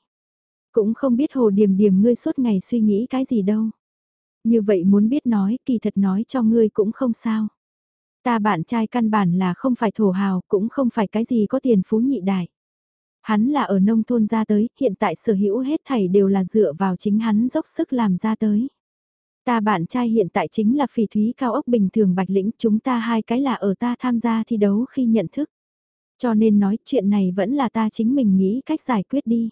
Cũng không biết hồ điềm điềm ngươi suốt ngày suy nghĩ cái gì đâu. Như vậy muốn biết nói, kỳ thật nói cho ngươi cũng không sao. Ta bạn trai căn bản là không phải thổ hào, cũng không phải cái gì có tiền phú nhị đại. Hắn là ở nông thôn ra tới, hiện tại sở hữu hết thảy đều là dựa vào chính hắn dốc sức làm ra tới. Ta bạn trai hiện tại chính là phỉ thúy cao ốc bình thường bạch lĩnh, chúng ta hai cái là ở ta tham gia thi đấu khi nhận thức. Cho nên nói chuyện này vẫn là ta chính mình nghĩ cách giải quyết đi.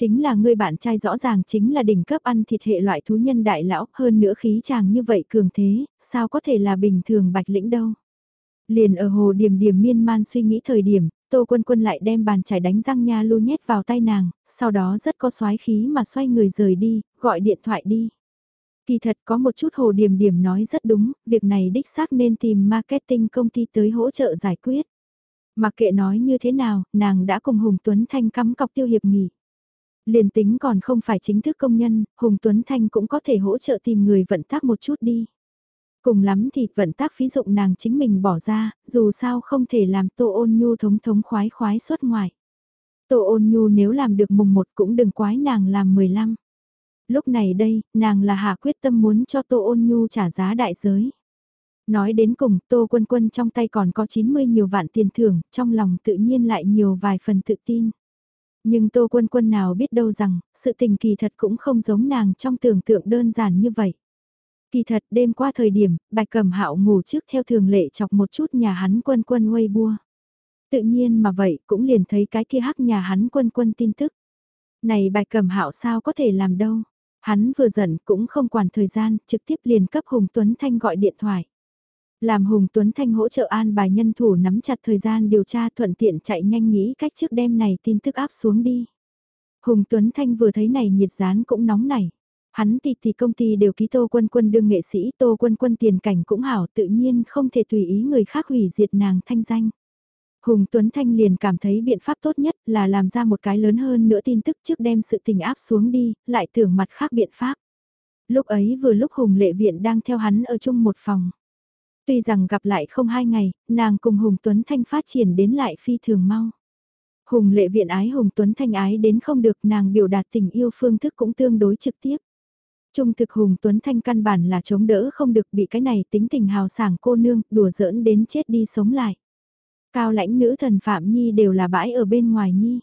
Chính là người bạn trai rõ ràng chính là đỉnh cấp ăn thịt hệ loại thú nhân đại lão, hơn nữa khí chàng như vậy cường thế, sao có thể là bình thường bạch lĩnh đâu. Liền ở hồ điểm điểm miên man suy nghĩ thời điểm, Tô Quân Quân lại đem bàn chải đánh răng nha lu nhét vào tay nàng, sau đó rất có xoái khí mà xoay người rời đi, gọi điện thoại đi. Kỳ thật có một chút hồ điểm điểm nói rất đúng, việc này đích xác nên tìm marketing công ty tới hỗ trợ giải quyết. Mặc kệ nói như thế nào, nàng đã cùng Hùng Tuấn Thanh cắm cọc tiêu hiệp nghỉ. Liền tính còn không phải chính thức công nhân, Hùng Tuấn Thanh cũng có thể hỗ trợ tìm người vận tác một chút đi. Cùng lắm thì vận tác phí dụng nàng chính mình bỏ ra, dù sao không thể làm tô ôn nhu thống thống khoái khoái xuất ngoài. Tô ôn nhu nếu làm được mùng một cũng đừng quái nàng làm 15. Lúc này đây, nàng là hạ quyết tâm muốn cho tô ôn nhu trả giá đại giới. Nói đến cùng, tô quân quân trong tay còn có 90 nhiều vạn tiền thưởng, trong lòng tự nhiên lại nhiều vài phần tự tin. Nhưng Tô Quân Quân nào biết đâu rằng, sự tình kỳ thật cũng không giống nàng trong tưởng tượng đơn giản như vậy. Kỳ thật đêm qua thời điểm, bạch cẩm hạo ngủ trước theo thường lệ chọc một chút nhà hắn quân quân quay bua. Tự nhiên mà vậy cũng liền thấy cái kia hắc nhà hắn quân quân tin tức. Này bạch cẩm hạo sao có thể làm đâu. Hắn vừa giận cũng không quản thời gian, trực tiếp liền cấp Hùng Tuấn Thanh gọi điện thoại. Làm Hùng Tuấn Thanh hỗ trợ an bài nhân thủ nắm chặt thời gian điều tra thuận tiện chạy nhanh nghĩ cách trước đêm này tin tức áp xuống đi. Hùng Tuấn Thanh vừa thấy này nhiệt rán cũng nóng nảy. Hắn thì thì công ty đều ký Tô Quân Quân đương nghệ sĩ Tô Quân Quân tiền cảnh cũng hảo tự nhiên không thể tùy ý người khác hủy diệt nàng thanh danh. Hùng Tuấn Thanh liền cảm thấy biện pháp tốt nhất là làm ra một cái lớn hơn nữa tin tức trước đem sự tình áp xuống đi, lại tưởng mặt khác biện pháp. Lúc ấy vừa lúc Hùng Lệ Viện đang theo hắn ở chung một phòng. Tuy rằng gặp lại không hai ngày, nàng cùng Hùng Tuấn Thanh phát triển đến lại phi thường mau. Hùng lệ viện ái Hùng Tuấn Thanh ái đến không được nàng biểu đạt tình yêu phương thức cũng tương đối trực tiếp. Trung thực Hùng Tuấn Thanh căn bản là chống đỡ không được bị cái này tính tình hào sảng cô nương đùa giỡn đến chết đi sống lại. Cao lãnh nữ thần Phạm Nhi đều là bãi ở bên ngoài Nhi.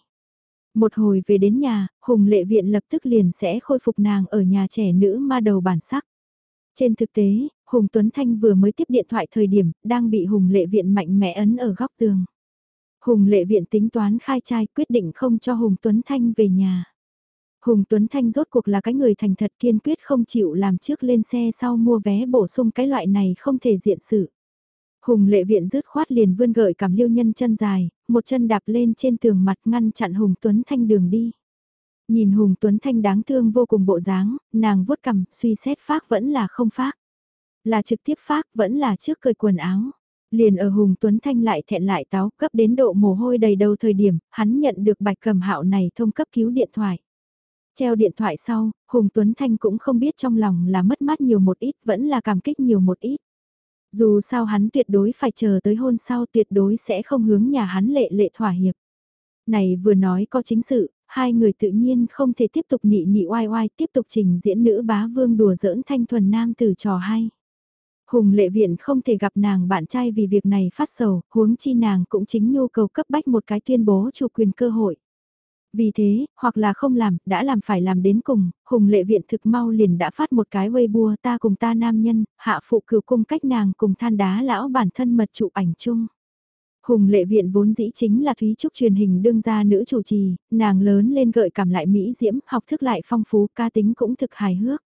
Một hồi về đến nhà, Hùng lệ viện lập tức liền sẽ khôi phục nàng ở nhà trẻ nữ ma đầu bản sắc. Trên thực tế, Hùng Tuấn Thanh vừa mới tiếp điện thoại thời điểm, đang bị Hùng Lệ Viện mạnh mẽ ấn ở góc tường. Hùng lệ viện tính toán khai trai quyết định không cho Hùng Tuấn Thanh về nhà. Hùng Tuấn Thanh rốt cuộc là cái người thành thật kiên quyết không chịu làm trước lên xe sau mua vé bổ sung cái loại này không thể diện sự. Hùng lệ viện rứt khoát liền vươn gợi cảm liêu nhân chân dài, một chân đạp lên trên tường mặt ngăn chặn Hùng Tuấn Thanh đường đi. Nhìn Hùng Tuấn Thanh đáng thương vô cùng bộ dáng, nàng vuốt cầm, suy xét phác vẫn là không phác. Là trực tiếp phát vẫn là trước cởi quần áo. Liền ở Hùng Tuấn Thanh lại thẹn lại táo cấp đến độ mồ hôi đầy đầu thời điểm, hắn nhận được bạch cầm hạo này thông cấp cứu điện thoại. Treo điện thoại sau, Hùng Tuấn Thanh cũng không biết trong lòng là mất mát nhiều một ít, vẫn là cảm kích nhiều một ít. Dù sao hắn tuyệt đối phải chờ tới hôn sau tuyệt đối sẽ không hướng nhà hắn lệ lệ thỏa hiệp. Này vừa nói có chính sự, hai người tự nhiên không thể tiếp tục nị nị oai oai tiếp tục trình diễn nữ bá vương đùa giỡn thanh thuần nam từ trò hay. Hùng lệ viện không thể gặp nàng bạn trai vì việc này phát sầu, huống chi nàng cũng chính nhu cầu cấp bách một cái tuyên bố chủ quyền cơ hội. Vì thế, hoặc là không làm, đã làm phải làm đến cùng, Hùng lệ viện thực mau liền đã phát một cái Weibo ta cùng ta nam nhân, hạ phụ cửu cung cách nàng cùng than đá lão bản thân mật chụp ảnh chung. Hùng lệ viện vốn dĩ chính là Thúy Trúc truyền hình đương gia nữ chủ trì, nàng lớn lên gợi cảm lại mỹ diễm, học thức lại phong phú, ca tính cũng thực hài hước.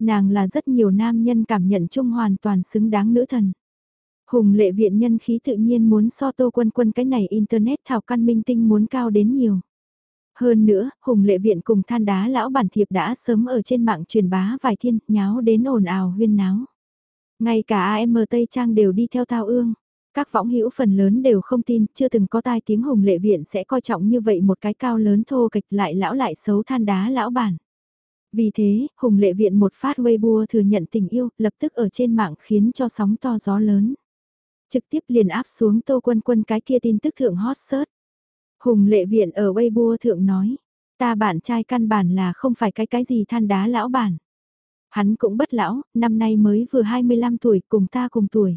Nàng là rất nhiều nam nhân cảm nhận chung hoàn toàn xứng đáng nữ thần. Hùng lệ viện nhân khí tự nhiên muốn so tô quân quân cái này internet thảo căn minh tinh muốn cao đến nhiều. Hơn nữa, Hùng Lệ Viện cùng than đá lão bản thiệp đã sớm ở trên mạng truyền bá vài thiên, nháo đến ồn ào huyên náo. Ngay cả AM Tây Trang đều đi theo thao ương. Các võng hữu phần lớn đều không tin, chưa từng có tai tiếng Hùng Lệ Viện sẽ coi trọng như vậy một cái cao lớn thô kịch lại lão lại xấu than đá lão bản. Vì thế, Hùng Lệ Viện một phát Weibo thừa nhận tình yêu, lập tức ở trên mạng khiến cho sóng to gió lớn. Trực tiếp liền áp xuống tô quân quân cái kia tin tức thượng hot search. Hùng lệ viện ở Weibo thượng nói, ta bạn trai căn bản là không phải cái cái gì than đá lão bản. Hắn cũng bất lão, năm nay mới vừa 25 tuổi cùng ta cùng tuổi.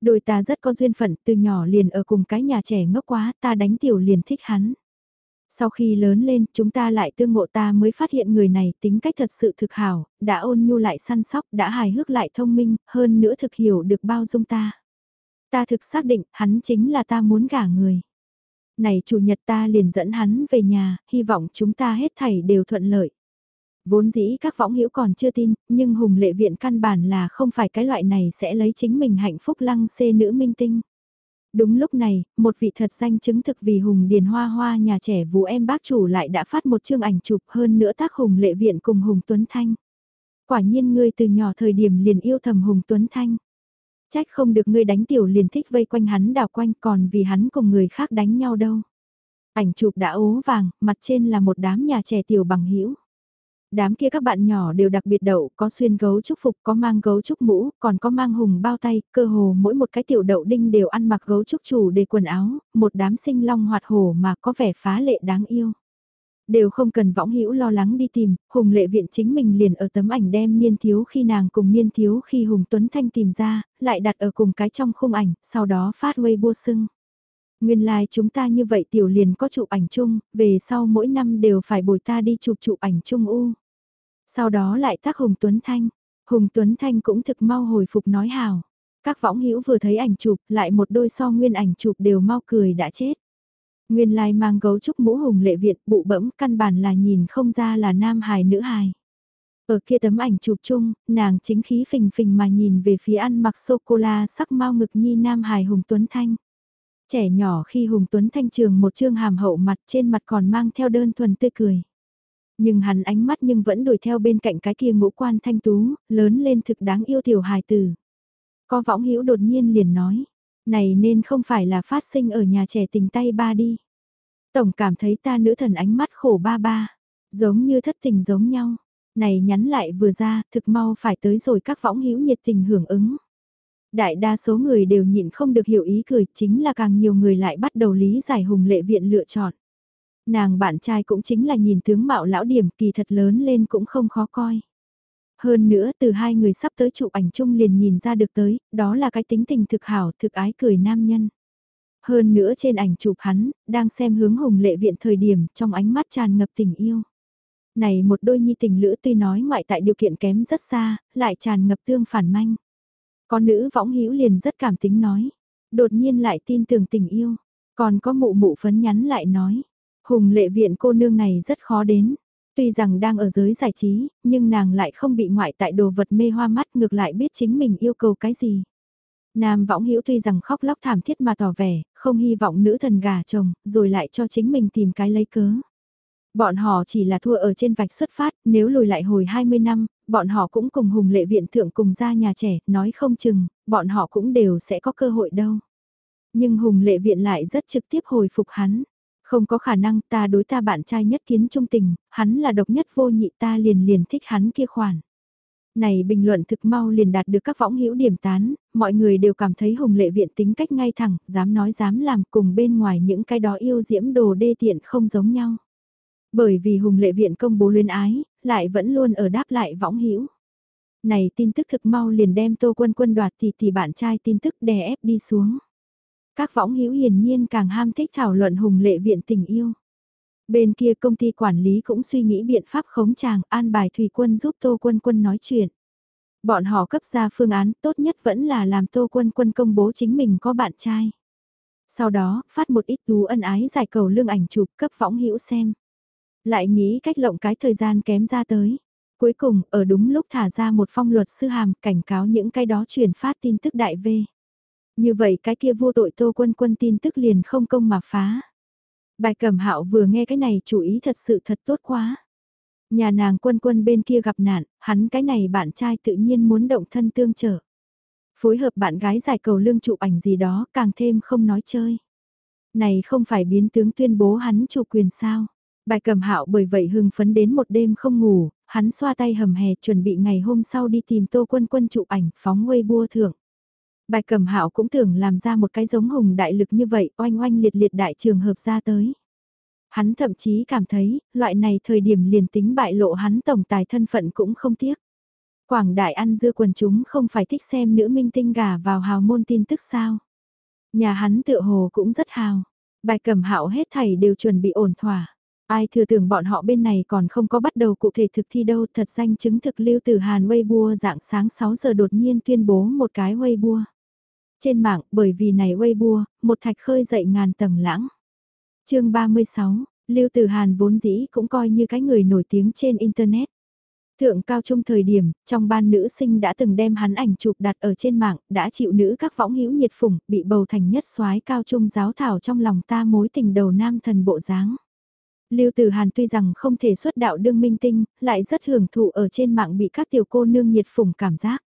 Đôi ta rất có duyên phận từ nhỏ liền ở cùng cái nhà trẻ ngốc quá ta đánh tiểu liền thích hắn. Sau khi lớn lên chúng ta lại tương ngộ ta mới phát hiện người này tính cách thật sự thực hảo, đã ôn nhu lại săn sóc, đã hài hước lại thông minh, hơn nữa thực hiểu được bao dung ta. Ta thực xác định hắn chính là ta muốn gả người. Này chủ nhật ta liền dẫn hắn về nhà, hy vọng chúng ta hết thảy đều thuận lợi. Vốn dĩ các võng hữu còn chưa tin, nhưng Hùng Lệ Viện căn bản là không phải cái loại này sẽ lấy chính mình hạnh phúc lăng xê nữ minh tinh. Đúng lúc này, một vị thật danh chứng thực vì Hùng Điền Hoa Hoa nhà trẻ vũ em bác chủ lại đã phát một chương ảnh chụp hơn nữa tác Hùng Lệ Viện cùng Hùng Tuấn Thanh. Quả nhiên ngươi từ nhỏ thời điểm liền yêu thầm Hùng Tuấn Thanh. Trách không được ngươi đánh tiểu liền thích vây quanh hắn đào quanh còn vì hắn cùng người khác đánh nhau đâu. Ảnh chụp đã ố vàng, mặt trên là một đám nhà trẻ tiểu bằng hữu Đám kia các bạn nhỏ đều đặc biệt đậu, có xuyên gấu trúc phục, có mang gấu trúc mũ, còn có mang hùng bao tay, cơ hồ mỗi một cái tiểu đậu đinh đều ăn mặc gấu trúc chủ để quần áo, một đám sinh long hoạt hổ mà có vẻ phá lệ đáng yêu. Đều không cần võng hữu lo lắng đi tìm, Hùng lệ viện chính mình liền ở tấm ảnh đem niên thiếu khi nàng cùng niên thiếu khi Hùng Tuấn Thanh tìm ra, lại đặt ở cùng cái trong khung ảnh, sau đó phát Weibo sưng. Nguyên lai like chúng ta như vậy tiểu liền có chụp ảnh chung, về sau mỗi năm đều phải bồi ta đi chụp chụp ảnh chung u. Sau đó lại tác Hùng Tuấn Thanh, Hùng Tuấn Thanh cũng thực mau hồi phục nói hào. Các võng hữu vừa thấy ảnh chụp, lại một đôi so nguyên ảnh chụp đều mau cười đã chết. Nguyên lai mang gấu trúc mũ hùng lệ viện bụ bẫm căn bản là nhìn không ra là nam hài nữ hài. Ở kia tấm ảnh chụp chung, nàng chính khí phình phình mà nhìn về phía ăn mặc sô-cô-la sắc mau ngực nhi nam hài Hùng Tuấn Thanh. Trẻ nhỏ khi Hùng Tuấn Thanh trường một trương hàm hậu mặt trên mặt còn mang theo đơn thuần tươi cười. Nhưng hắn ánh mắt nhưng vẫn đuổi theo bên cạnh cái kia ngũ quan thanh tú, lớn lên thực đáng yêu tiểu hài tử. Có võng hữu đột nhiên liền nói, này nên không phải là phát sinh ở nhà trẻ tình tay ba đi. Tổng cảm thấy ta nữ thần ánh mắt khổ ba ba, giống như thất tình giống nhau. Này nhắn lại vừa ra, thực mau phải tới rồi các võng hữu nhiệt tình hưởng ứng. Đại đa số người đều nhịn không được hiểu ý cười, chính là càng nhiều người lại bắt đầu lý giải hùng lệ viện lựa chọn. Nàng bạn trai cũng chính là nhìn tướng mạo lão điểm kỳ thật lớn lên cũng không khó coi. Hơn nữa từ hai người sắp tới chụp ảnh chung liền nhìn ra được tới, đó là cái tính tình thực hảo, thực ái cười nam nhân. Hơn nữa trên ảnh chụp hắn, đang xem hướng hùng lệ viện thời điểm trong ánh mắt tràn ngập tình yêu. Này một đôi nhi tình lữ tuy nói ngoại tại điều kiện kém rất xa, lại tràn ngập tương phản manh. Có nữ võng hữu liền rất cảm tính nói, đột nhiên lại tin tưởng tình yêu. Còn có mụ mụ phấn nhắn lại nói, Hùng lệ viện cô nương này rất khó đến. Tuy rằng đang ở giới giải trí, nhưng nàng lại không bị ngoại tại đồ vật mê hoa mắt ngược lại biết chính mình yêu cầu cái gì. Nam võng hữu tuy rằng khóc lóc thảm thiết mà tỏ vẻ, không hy vọng nữ thần gà chồng, rồi lại cho chính mình tìm cái lấy cớ. Bọn họ chỉ là thua ở trên vạch xuất phát, nếu lùi lại hồi 20 năm, bọn họ cũng cùng hùng lệ viện thượng cùng ra nhà trẻ, nói không chừng, bọn họ cũng đều sẽ có cơ hội đâu. Nhưng hùng lệ viện lại rất trực tiếp hồi phục hắn. Không có khả năng ta đối ta bạn trai nhất kiến trung tình, hắn là độc nhất vô nhị ta liền liền thích hắn kia khoản. Này bình luận thực mau liền đạt được các võng hữu điểm tán, mọi người đều cảm thấy hùng lệ viện tính cách ngay thẳng, dám nói dám làm cùng bên ngoài những cái đó yêu diễm đồ đê tiện không giống nhau. Bởi vì hùng lệ viện công bố luyên ái, lại vẫn luôn ở đáp lại võng hữu Này tin tức thực mau liền đem tô quân quân đoạt thì thì bạn trai tin tức đè ép đi xuống. Các võng hữu hiển nhiên càng ham thích thảo luận hùng lệ viện tình yêu. Bên kia công ty quản lý cũng suy nghĩ biện pháp khống chàng an bài thủy quân giúp Tô Quân Quân nói chuyện. Bọn họ cấp ra phương án tốt nhất vẫn là làm Tô Quân Quân công bố chính mình có bạn trai. Sau đó, phát một ít tú ân ái giải cầu lương ảnh chụp cấp võng hữu xem. Lại nghĩ cách lộng cái thời gian kém ra tới. Cuối cùng, ở đúng lúc thả ra một phong luật sư hàm cảnh cáo những cái đó truyền phát tin tức đại V. Như vậy cái kia vô tội Tô Quân Quân tin tức liền không công mà phá. Bài cẩm hạo vừa nghe cái này chủ ý thật sự thật tốt quá. Nhà nàng quân quân bên kia gặp nạn, hắn cái này bạn trai tự nhiên muốn động thân tương trợ. Phối hợp bạn gái giải cầu lương chụp ảnh gì đó càng thêm không nói chơi. Này không phải biến tướng tuyên bố hắn chủ quyền sao. Bài cầm hạo bởi vậy hưng phấn đến một đêm không ngủ, hắn xoa tay hầm hè chuẩn bị ngày hôm sau đi tìm tô quân quân chụp ảnh phóng bua thưởng bạch cẩm hạo cũng tưởng làm ra một cái giống hùng đại lực như vậy oanh oanh liệt liệt đại trường hợp ra tới. Hắn thậm chí cảm thấy, loại này thời điểm liền tính bại lộ hắn tổng tài thân phận cũng không tiếc. Quảng đại ăn dưa quần chúng không phải thích xem nữ minh tinh gà vào hào môn tin tức sao. Nhà hắn tựa hồ cũng rất hào. Bài cầm hạo hết thảy đều chuẩn bị ổn thỏa. Ai thừa tưởng bọn họ bên này còn không có bắt đầu cụ thể thực thi đâu thật danh chứng thực lưu từ Hàn Weibo dạng sáng 6 giờ đột nhiên tuyên bố một cái Weibo. Trên mạng, bởi vì này Weibo, một thạch khơi dậy ngàn tầng lãng. chương 36, Lưu Tử Hàn vốn dĩ cũng coi như cái người nổi tiếng trên Internet. Thượng cao trung thời điểm, trong ban nữ sinh đã từng đem hắn ảnh chụp đặt ở trên mạng, đã chịu nữ các võng hữu nhiệt phủng, bị bầu thành nhất soái cao trung giáo thảo trong lòng ta mối tình đầu nam thần bộ dáng. Lưu Tử Hàn tuy rằng không thể xuất đạo đương minh tinh, lại rất hưởng thụ ở trên mạng bị các tiểu cô nương nhiệt phủng cảm giác.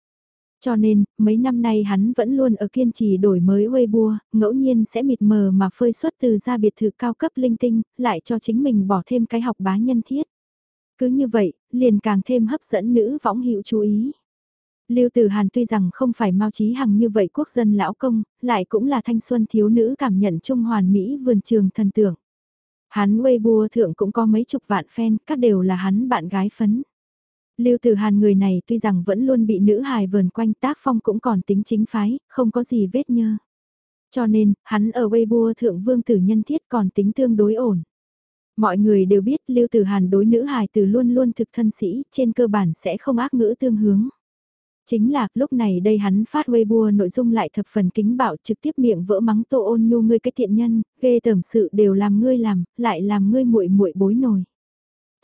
Cho nên, mấy năm nay hắn vẫn luôn ở kiên trì đổi mới Weibo, ngẫu nhiên sẽ mịt mờ mà phơi xuất từ ra biệt thự cao cấp linh tinh, lại cho chính mình bỏ thêm cái học bá nhân thiết. Cứ như vậy, liền càng thêm hấp dẫn nữ võng hữu chú ý. Lưu Tử Hàn tuy rằng không phải mau trí hằng như vậy quốc dân lão công, lại cũng là thanh xuân thiếu nữ cảm nhận trung hoàn mỹ vườn trường thần tượng. Hắn Weibo thượng cũng có mấy chục vạn fan, các đều là hắn bạn gái phấn. Lưu Tử Hàn người này tuy rằng vẫn luôn bị nữ hài vờn quanh tác phong cũng còn tính chính phái, không có gì vết nhơ. Cho nên, hắn ở Weibo thượng vương tử nhân thiết còn tính tương đối ổn. Mọi người đều biết Lưu Tử Hàn đối nữ hài từ luôn luôn thực thân sĩ, trên cơ bản sẽ không ác ngữ tương hướng. Chính là, lúc này đây hắn phát Weibo nội dung lại thập phần kính bảo trực tiếp miệng vỡ mắng tô ôn nhu ngươi cái thiện nhân, ghê tởm sự đều làm ngươi làm, lại làm ngươi muội muội bối nổi.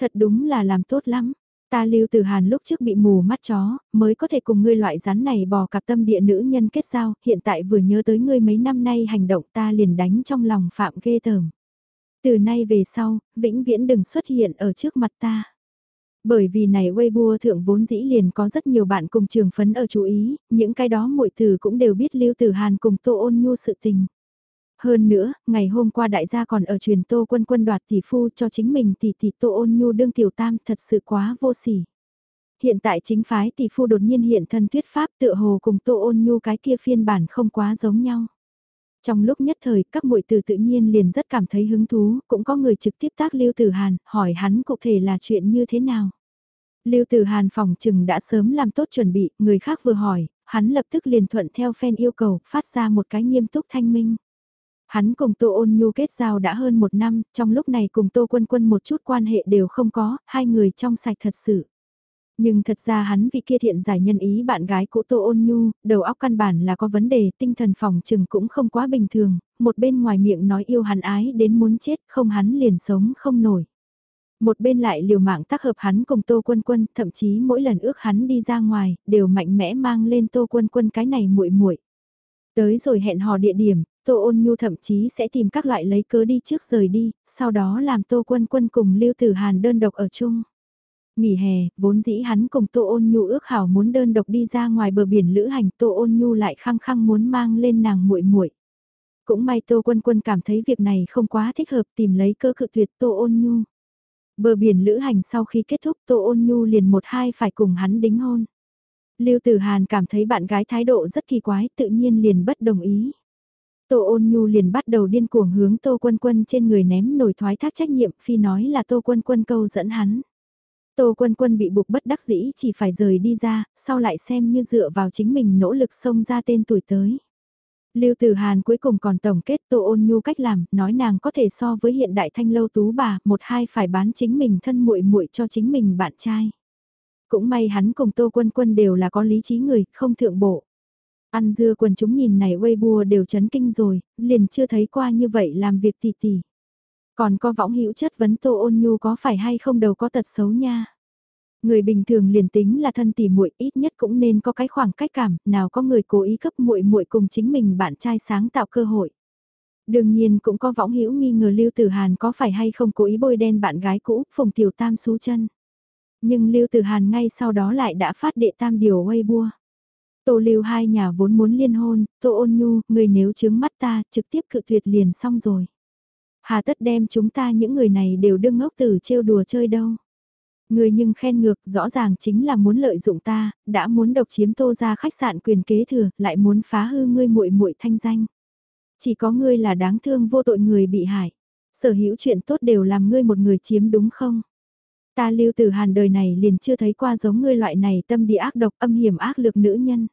Thật đúng là làm tốt lắm, Ta lưu từ hàn lúc trước bị mù mắt chó, mới có thể cùng ngươi loại rắn này bò cặp tâm địa nữ nhân kết giao, hiện tại vừa nhớ tới ngươi mấy năm nay hành động ta liền đánh trong lòng phạm ghê tởm. Từ nay về sau, vĩnh viễn đừng xuất hiện ở trước mặt ta. Bởi vì này Weibo thượng vốn dĩ liền có rất nhiều bạn cùng trường phấn ở chú ý, những cái đó muội từ cũng đều biết Lưu từ Hàn cùng Tô Ôn Nhu sự tình. Hơn nữa, ngày hôm qua đại gia còn ở truyền tô quân quân đoạt tỷ phu cho chính mình tỷ tỷ tô ôn nhu đương tiểu tam thật sự quá vô sỉ. Hiện tại chính phái tỷ phu đột nhiên hiện thân thuyết pháp tựa hồ cùng tô ôn nhu cái kia phiên bản không quá giống nhau. Trong lúc nhất thời, các muội từ tự nhiên liền rất cảm thấy hứng thú, cũng có người trực tiếp tác Lưu Tử Hàn, hỏi hắn cụ thể là chuyện như thế nào. Lưu Tử Hàn phòng trừng đã sớm làm tốt chuẩn bị, người khác vừa hỏi, hắn lập tức liền thuận theo fan yêu cầu, phát ra một cái nghiêm túc thanh minh. Hắn cùng Tô Ôn Nhu kết giao đã hơn một năm, trong lúc này cùng Tô Quân Quân một chút quan hệ đều không có, hai người trong sạch thật sự. Nhưng thật ra hắn vì kia thiện giải nhân ý bạn gái cũ Tô Ôn Nhu, đầu óc căn bản là có vấn đề, tinh thần phòng trừng cũng không quá bình thường, một bên ngoài miệng nói yêu hắn ái đến muốn chết, không hắn liền sống không nổi. Một bên lại liều mạng tác hợp hắn cùng Tô Quân Quân, thậm chí mỗi lần ước hắn đi ra ngoài, đều mạnh mẽ mang lên Tô Quân Quân cái này muội muội. Tới rồi hẹn hò địa điểm, Tô Ôn Nhu thậm chí sẽ tìm các loại lấy cớ đi trước rời đi, sau đó làm Tô Quân Quân cùng Lưu Tử Hàn đơn độc ở chung. Nghỉ hè, vốn dĩ hắn cùng Tô Ôn Nhu ước hảo muốn đơn độc đi ra ngoài bờ biển lữ hành, Tô Ôn Nhu lại khăng khăng muốn mang lên nàng muội muội. Cũng may Tô Quân Quân cảm thấy việc này không quá thích hợp tìm lấy cơ cự tuyệt Tô Ôn Nhu. Bờ biển lữ hành sau khi kết thúc Tô Ôn Nhu liền một hai phải cùng hắn đính hôn. Lưu Tử Hàn cảm thấy bạn gái thái độ rất kỳ quái tự nhiên liền bất đồng ý. Tô ôn nhu liền bắt đầu điên cuồng hướng Tô Quân Quân trên người ném nổi thoái thác trách nhiệm phi nói là Tô Quân Quân câu dẫn hắn. Tô Quân Quân bị buộc bất đắc dĩ chỉ phải rời đi ra, sau lại xem như dựa vào chính mình nỗ lực xông ra tên tuổi tới. Lưu Tử Hàn cuối cùng còn tổng kết Tô Ôn Nhu cách làm, nói nàng có thể so với hiện đại thanh lâu tú bà, một hai phải bán chính mình thân muội muội cho chính mình bạn trai. Cũng may hắn cùng Tô Quân Quân đều là có lý trí người, không thượng bộ. Ăn dưa quần chúng nhìn này Weibo đều chấn kinh rồi, liền chưa thấy qua như vậy làm việc tỉ tỉ. Còn có võng hữu chất vấn Tô Ôn Nhu có phải hay không đầu có tật xấu nha. Người bình thường liền tính là thân tỉ muội ít nhất cũng nên có cái khoảng cách cảm, nào có người cố ý cấp muội muội cùng chính mình bạn trai sáng tạo cơ hội. Đương nhiên cũng có võng hữu nghi ngờ Lưu Tử Hàn có phải hay không cố ý bôi đen bạn gái cũ, Phùng Tiểu Tam xú chân. Nhưng Lưu Tử Hàn ngay sau đó lại đã phát đệ tam điều Weibo. Tô lưu hai nhà vốn muốn liên hôn, tô ôn nhu, người nếu chướng mắt ta, trực tiếp cự tuyệt liền xong rồi. Hà tất đem chúng ta những người này đều đương ngốc tử trêu đùa chơi đâu. Người nhưng khen ngược rõ ràng chính là muốn lợi dụng ta, đã muốn độc chiếm tô ra khách sạn quyền kế thừa, lại muốn phá hư ngươi muội muội thanh danh. Chỉ có ngươi là đáng thương vô tội người bị hại. Sở hữu chuyện tốt đều làm ngươi một người chiếm đúng không? Ta lưu từ hàn đời này liền chưa thấy qua giống ngươi loại này tâm địa ác độc âm hiểm ác lực nữ nhân.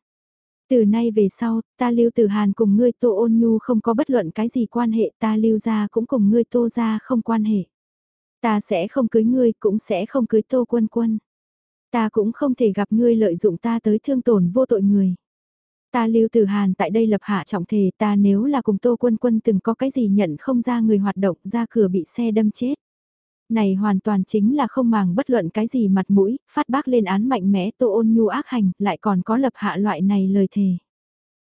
Từ nay về sau, ta lưu từ hàn cùng ngươi tô ôn nhu không có bất luận cái gì quan hệ ta lưu ra cũng cùng ngươi tô ra không quan hệ. Ta sẽ không cưới ngươi cũng sẽ không cưới tô quân quân. Ta cũng không thể gặp ngươi lợi dụng ta tới thương tổn vô tội người. Ta lưu từ hàn tại đây lập hạ trọng thể ta nếu là cùng tô quân quân từng có cái gì nhận không ra người hoạt động ra cửa bị xe đâm chết. Này hoàn toàn chính là không màng bất luận cái gì mặt mũi, phát bác lên án mạnh mẽ tô ôn nhu ác hành, lại còn có lập hạ loại này lời thề.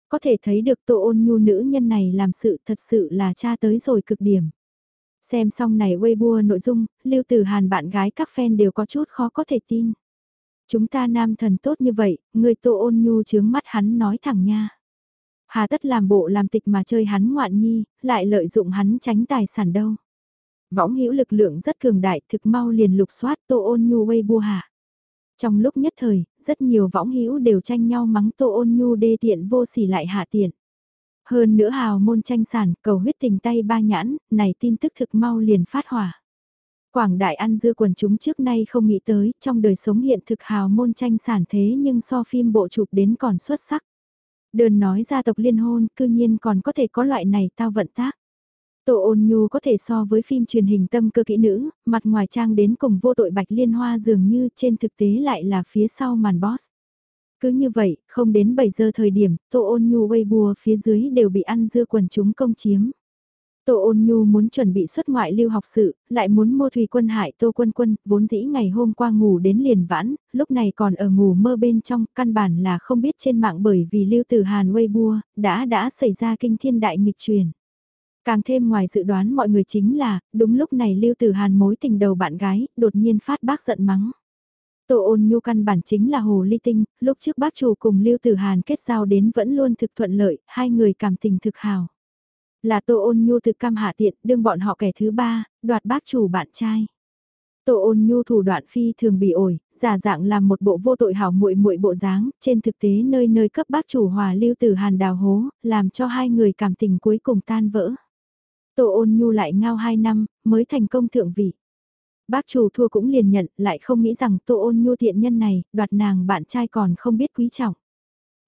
Có thể thấy được tô ôn nhu nữ nhân này làm sự thật sự là cha tới rồi cực điểm. Xem xong này Weibo nội dung, Lưu Tử Hàn bạn gái các fan đều có chút khó có thể tin. Chúng ta nam thần tốt như vậy, người tô ôn nhu chướng mắt hắn nói thẳng nha. Hà tất làm bộ làm tịch mà chơi hắn ngoạn nhi, lại lợi dụng hắn tránh tài sản đâu. Võng hữu lực lượng rất cường đại thực mau liền lục soát tô ôn nhu Weibo bua hạ. Trong lúc nhất thời, rất nhiều võng hữu đều tranh nhau mắng tô ôn nhu đê tiện vô sỉ lại hạ tiện. Hơn nữa hào môn tranh sản, cầu huyết tình tay ba nhãn, này tin tức thực mau liền phát hỏa. Quảng đại ăn dưa quần chúng trước nay không nghĩ tới, trong đời sống hiện thực hào môn tranh sản thế nhưng so phim bộ chụp đến còn xuất sắc. Đơn nói gia tộc liên hôn, cư nhiên còn có thể có loại này tao vận tác. Tô ôn nhu có thể so với phim truyền hình tâm cơ kỹ nữ, mặt ngoài trang đến cùng vô tội bạch liên hoa dường như trên thực tế lại là phía sau màn boss. Cứ như vậy, không đến 7 giờ thời điểm, Tô ôn nhu Weibo phía dưới đều bị ăn dưa quần chúng công chiếm. Tô ôn nhu muốn chuẩn bị xuất ngoại lưu học sự, lại muốn mua thủy quân hại Tô quân quân, vốn dĩ ngày hôm qua ngủ đến liền vãn, lúc này còn ở ngủ mơ bên trong, căn bản là không biết trên mạng bởi vì lưu tử Hàn Weibo, đã đã xảy ra kinh thiên đại nghịch truyền. Càng thêm ngoài dự đoán mọi người chính là, đúng lúc này Lưu Tử Hàn mối tình đầu bạn gái, đột nhiên phát bác giận mắng. Tô ôn nhu căn bản chính là Hồ Ly Tinh, lúc trước bác chủ cùng Lưu Tử Hàn kết giao đến vẫn luôn thực thuận lợi, hai người cảm tình thực hào. Là Tô ôn nhu thực cam hạ tiện, đương bọn họ kẻ thứ ba, đoạt bác chủ bạn trai. Tô ôn nhu thủ đoạn phi thường bị ổi, giả dạng làm một bộ vô tội hảo muội muội bộ dáng, trên thực tế nơi nơi cấp bác chủ hòa lưu tử hàn đào hố, làm cho hai người cảm tình cuối cùng tan vỡ. Tô ôn nhu lại ngao 2 năm, mới thành công thượng vị. Bác chủ thua cũng liền nhận, lại không nghĩ rằng tô ôn nhu thiện nhân này, đoạt nàng bạn trai còn không biết quý trọng.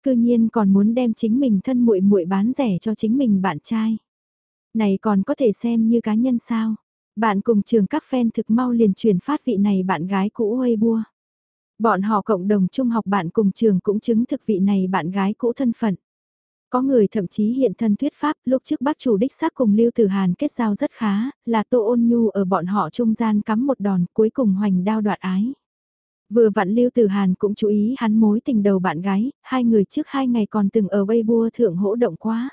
Cư nhiên còn muốn đem chính mình thân muội muội bán rẻ cho chính mình bạn trai. Này còn có thể xem như cá nhân sao? Bạn cùng trường các fan thực mau liền truyền phát vị này bạn gái cũ Weibo. Bọn họ cộng đồng trung học bạn cùng trường cũng chứng thực vị này bạn gái cũ thân phận. Có người thậm chí hiện thân thuyết pháp lúc trước bác chủ đích xác cùng Lưu Tử Hàn kết giao rất khá, là Tô Ôn Nhu ở bọn họ trung gian cắm một đòn cuối cùng hoành đao đoạt ái. Vừa vặn Lưu Tử Hàn cũng chú ý hắn mối tình đầu bạn gái, hai người trước hai ngày còn từng ở Weibo thượng hỗ động quá.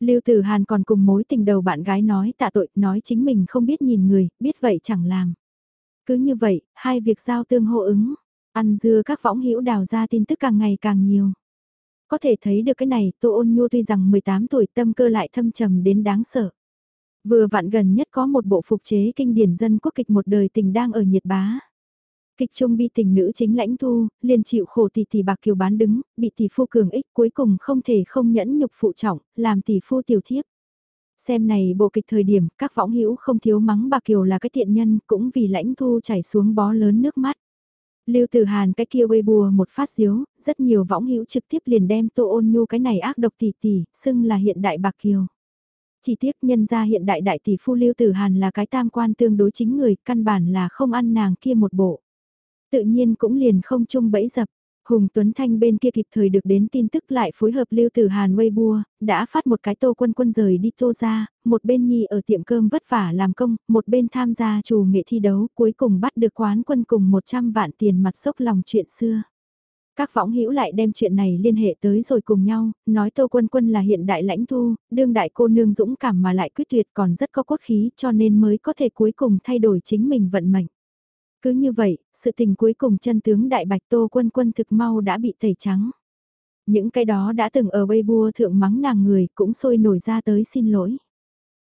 Lưu Tử Hàn còn cùng mối tình đầu bạn gái nói tạ tội, nói chính mình không biết nhìn người, biết vậy chẳng làm. Cứ như vậy, hai việc giao tương hô ứng, ăn dưa các võng hữu đào ra tin tức càng ngày càng nhiều. Có thể thấy được cái này, Tô Ôn Nhu tuy rằng 18 tuổi tâm cơ lại thâm trầm đến đáng sợ. Vừa vặn gần nhất có một bộ phục chế kinh điển dân quốc kịch một đời tình đang ở nhiệt bá. Kịch trung bi tình nữ chính lãnh thu, liền chịu khổ tỷ tỷ bạc kiều bán đứng, bị tỷ phu cường ích cuối cùng không thể không nhẫn nhục phụ trọng, làm tỷ phu tiểu thiếp. Xem này bộ kịch thời điểm, các võng hữu không thiếu mắng bạc kiều là cái tiện nhân, cũng vì lãnh thu chảy xuống bó lớn nước mắt. Lưu Tử Hàn cái kia bùa một phát diếu, rất nhiều võng hữu trực tiếp liền đem Tô Ôn Nhu cái này ác độc tỷ tỷ, xưng là hiện đại bạc kiều. Chỉ tiếc nhân ra hiện đại đại tỷ phu Lưu Tử Hàn là cái tam quan tương đối chính người, căn bản là không ăn nàng kia một bộ. Tự nhiên cũng liền không chung bẫy dập. Hùng Tuấn Thanh bên kia kịp thời được đến tin tức lại phối hợp Lưu Tử Hàn Weibo, đã phát một cái tô quân quân rời đi tô ra, một bên nhi ở tiệm cơm vất vả làm công, một bên tham gia chủ nghệ thi đấu, cuối cùng bắt được quán quân cùng 100 vạn tiền mặt sốc lòng chuyện xưa. Các võng hữu lại đem chuyện này liên hệ tới rồi cùng nhau, nói Tô Quân Quân là hiện đại lãnh thu, đương đại cô nương dũng cảm mà lại quyết tuyệt còn rất có cốt khí cho nên mới có thể cuối cùng thay đổi chính mình vận mệnh. Cứ như vậy, sự tình cuối cùng chân tướng đại bạch Tô Quân Quân thực mau đã bị tẩy trắng. Những cái đó đã từng ở Weibo thượng mắng nàng người cũng sôi nổi ra tới xin lỗi.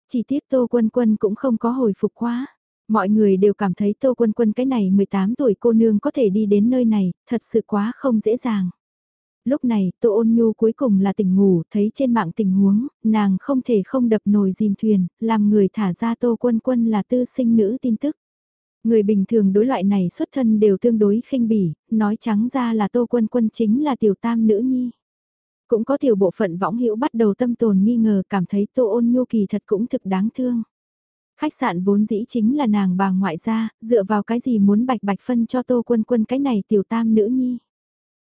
Chỉ tiếc Tô Quân Quân cũng không có hồi phục quá. Mọi người đều cảm thấy Tô Quân Quân cái này 18 tuổi cô nương có thể đi đến nơi này, thật sự quá không dễ dàng. Lúc này, Tô Ôn Nhu cuối cùng là tỉnh ngủ, thấy trên mạng tình huống, nàng không thể không đập nồi dìm thuyền, làm người thả ra Tô Quân Quân là tư sinh nữ tin tức. Người bình thường đối loại này xuất thân đều tương đối khinh bỉ, nói trắng ra là Tô Quân Quân chính là tiểu tam nữ nhi. Cũng có tiểu bộ phận võng hữu bắt đầu tâm tồn nghi ngờ cảm thấy Tô Ôn Nhu kỳ thật cũng thực đáng thương. Khách sạn vốn dĩ chính là nàng bà ngoại gia, dựa vào cái gì muốn bạch bạch phân cho Tô Quân Quân cái này tiểu tam nữ nhi.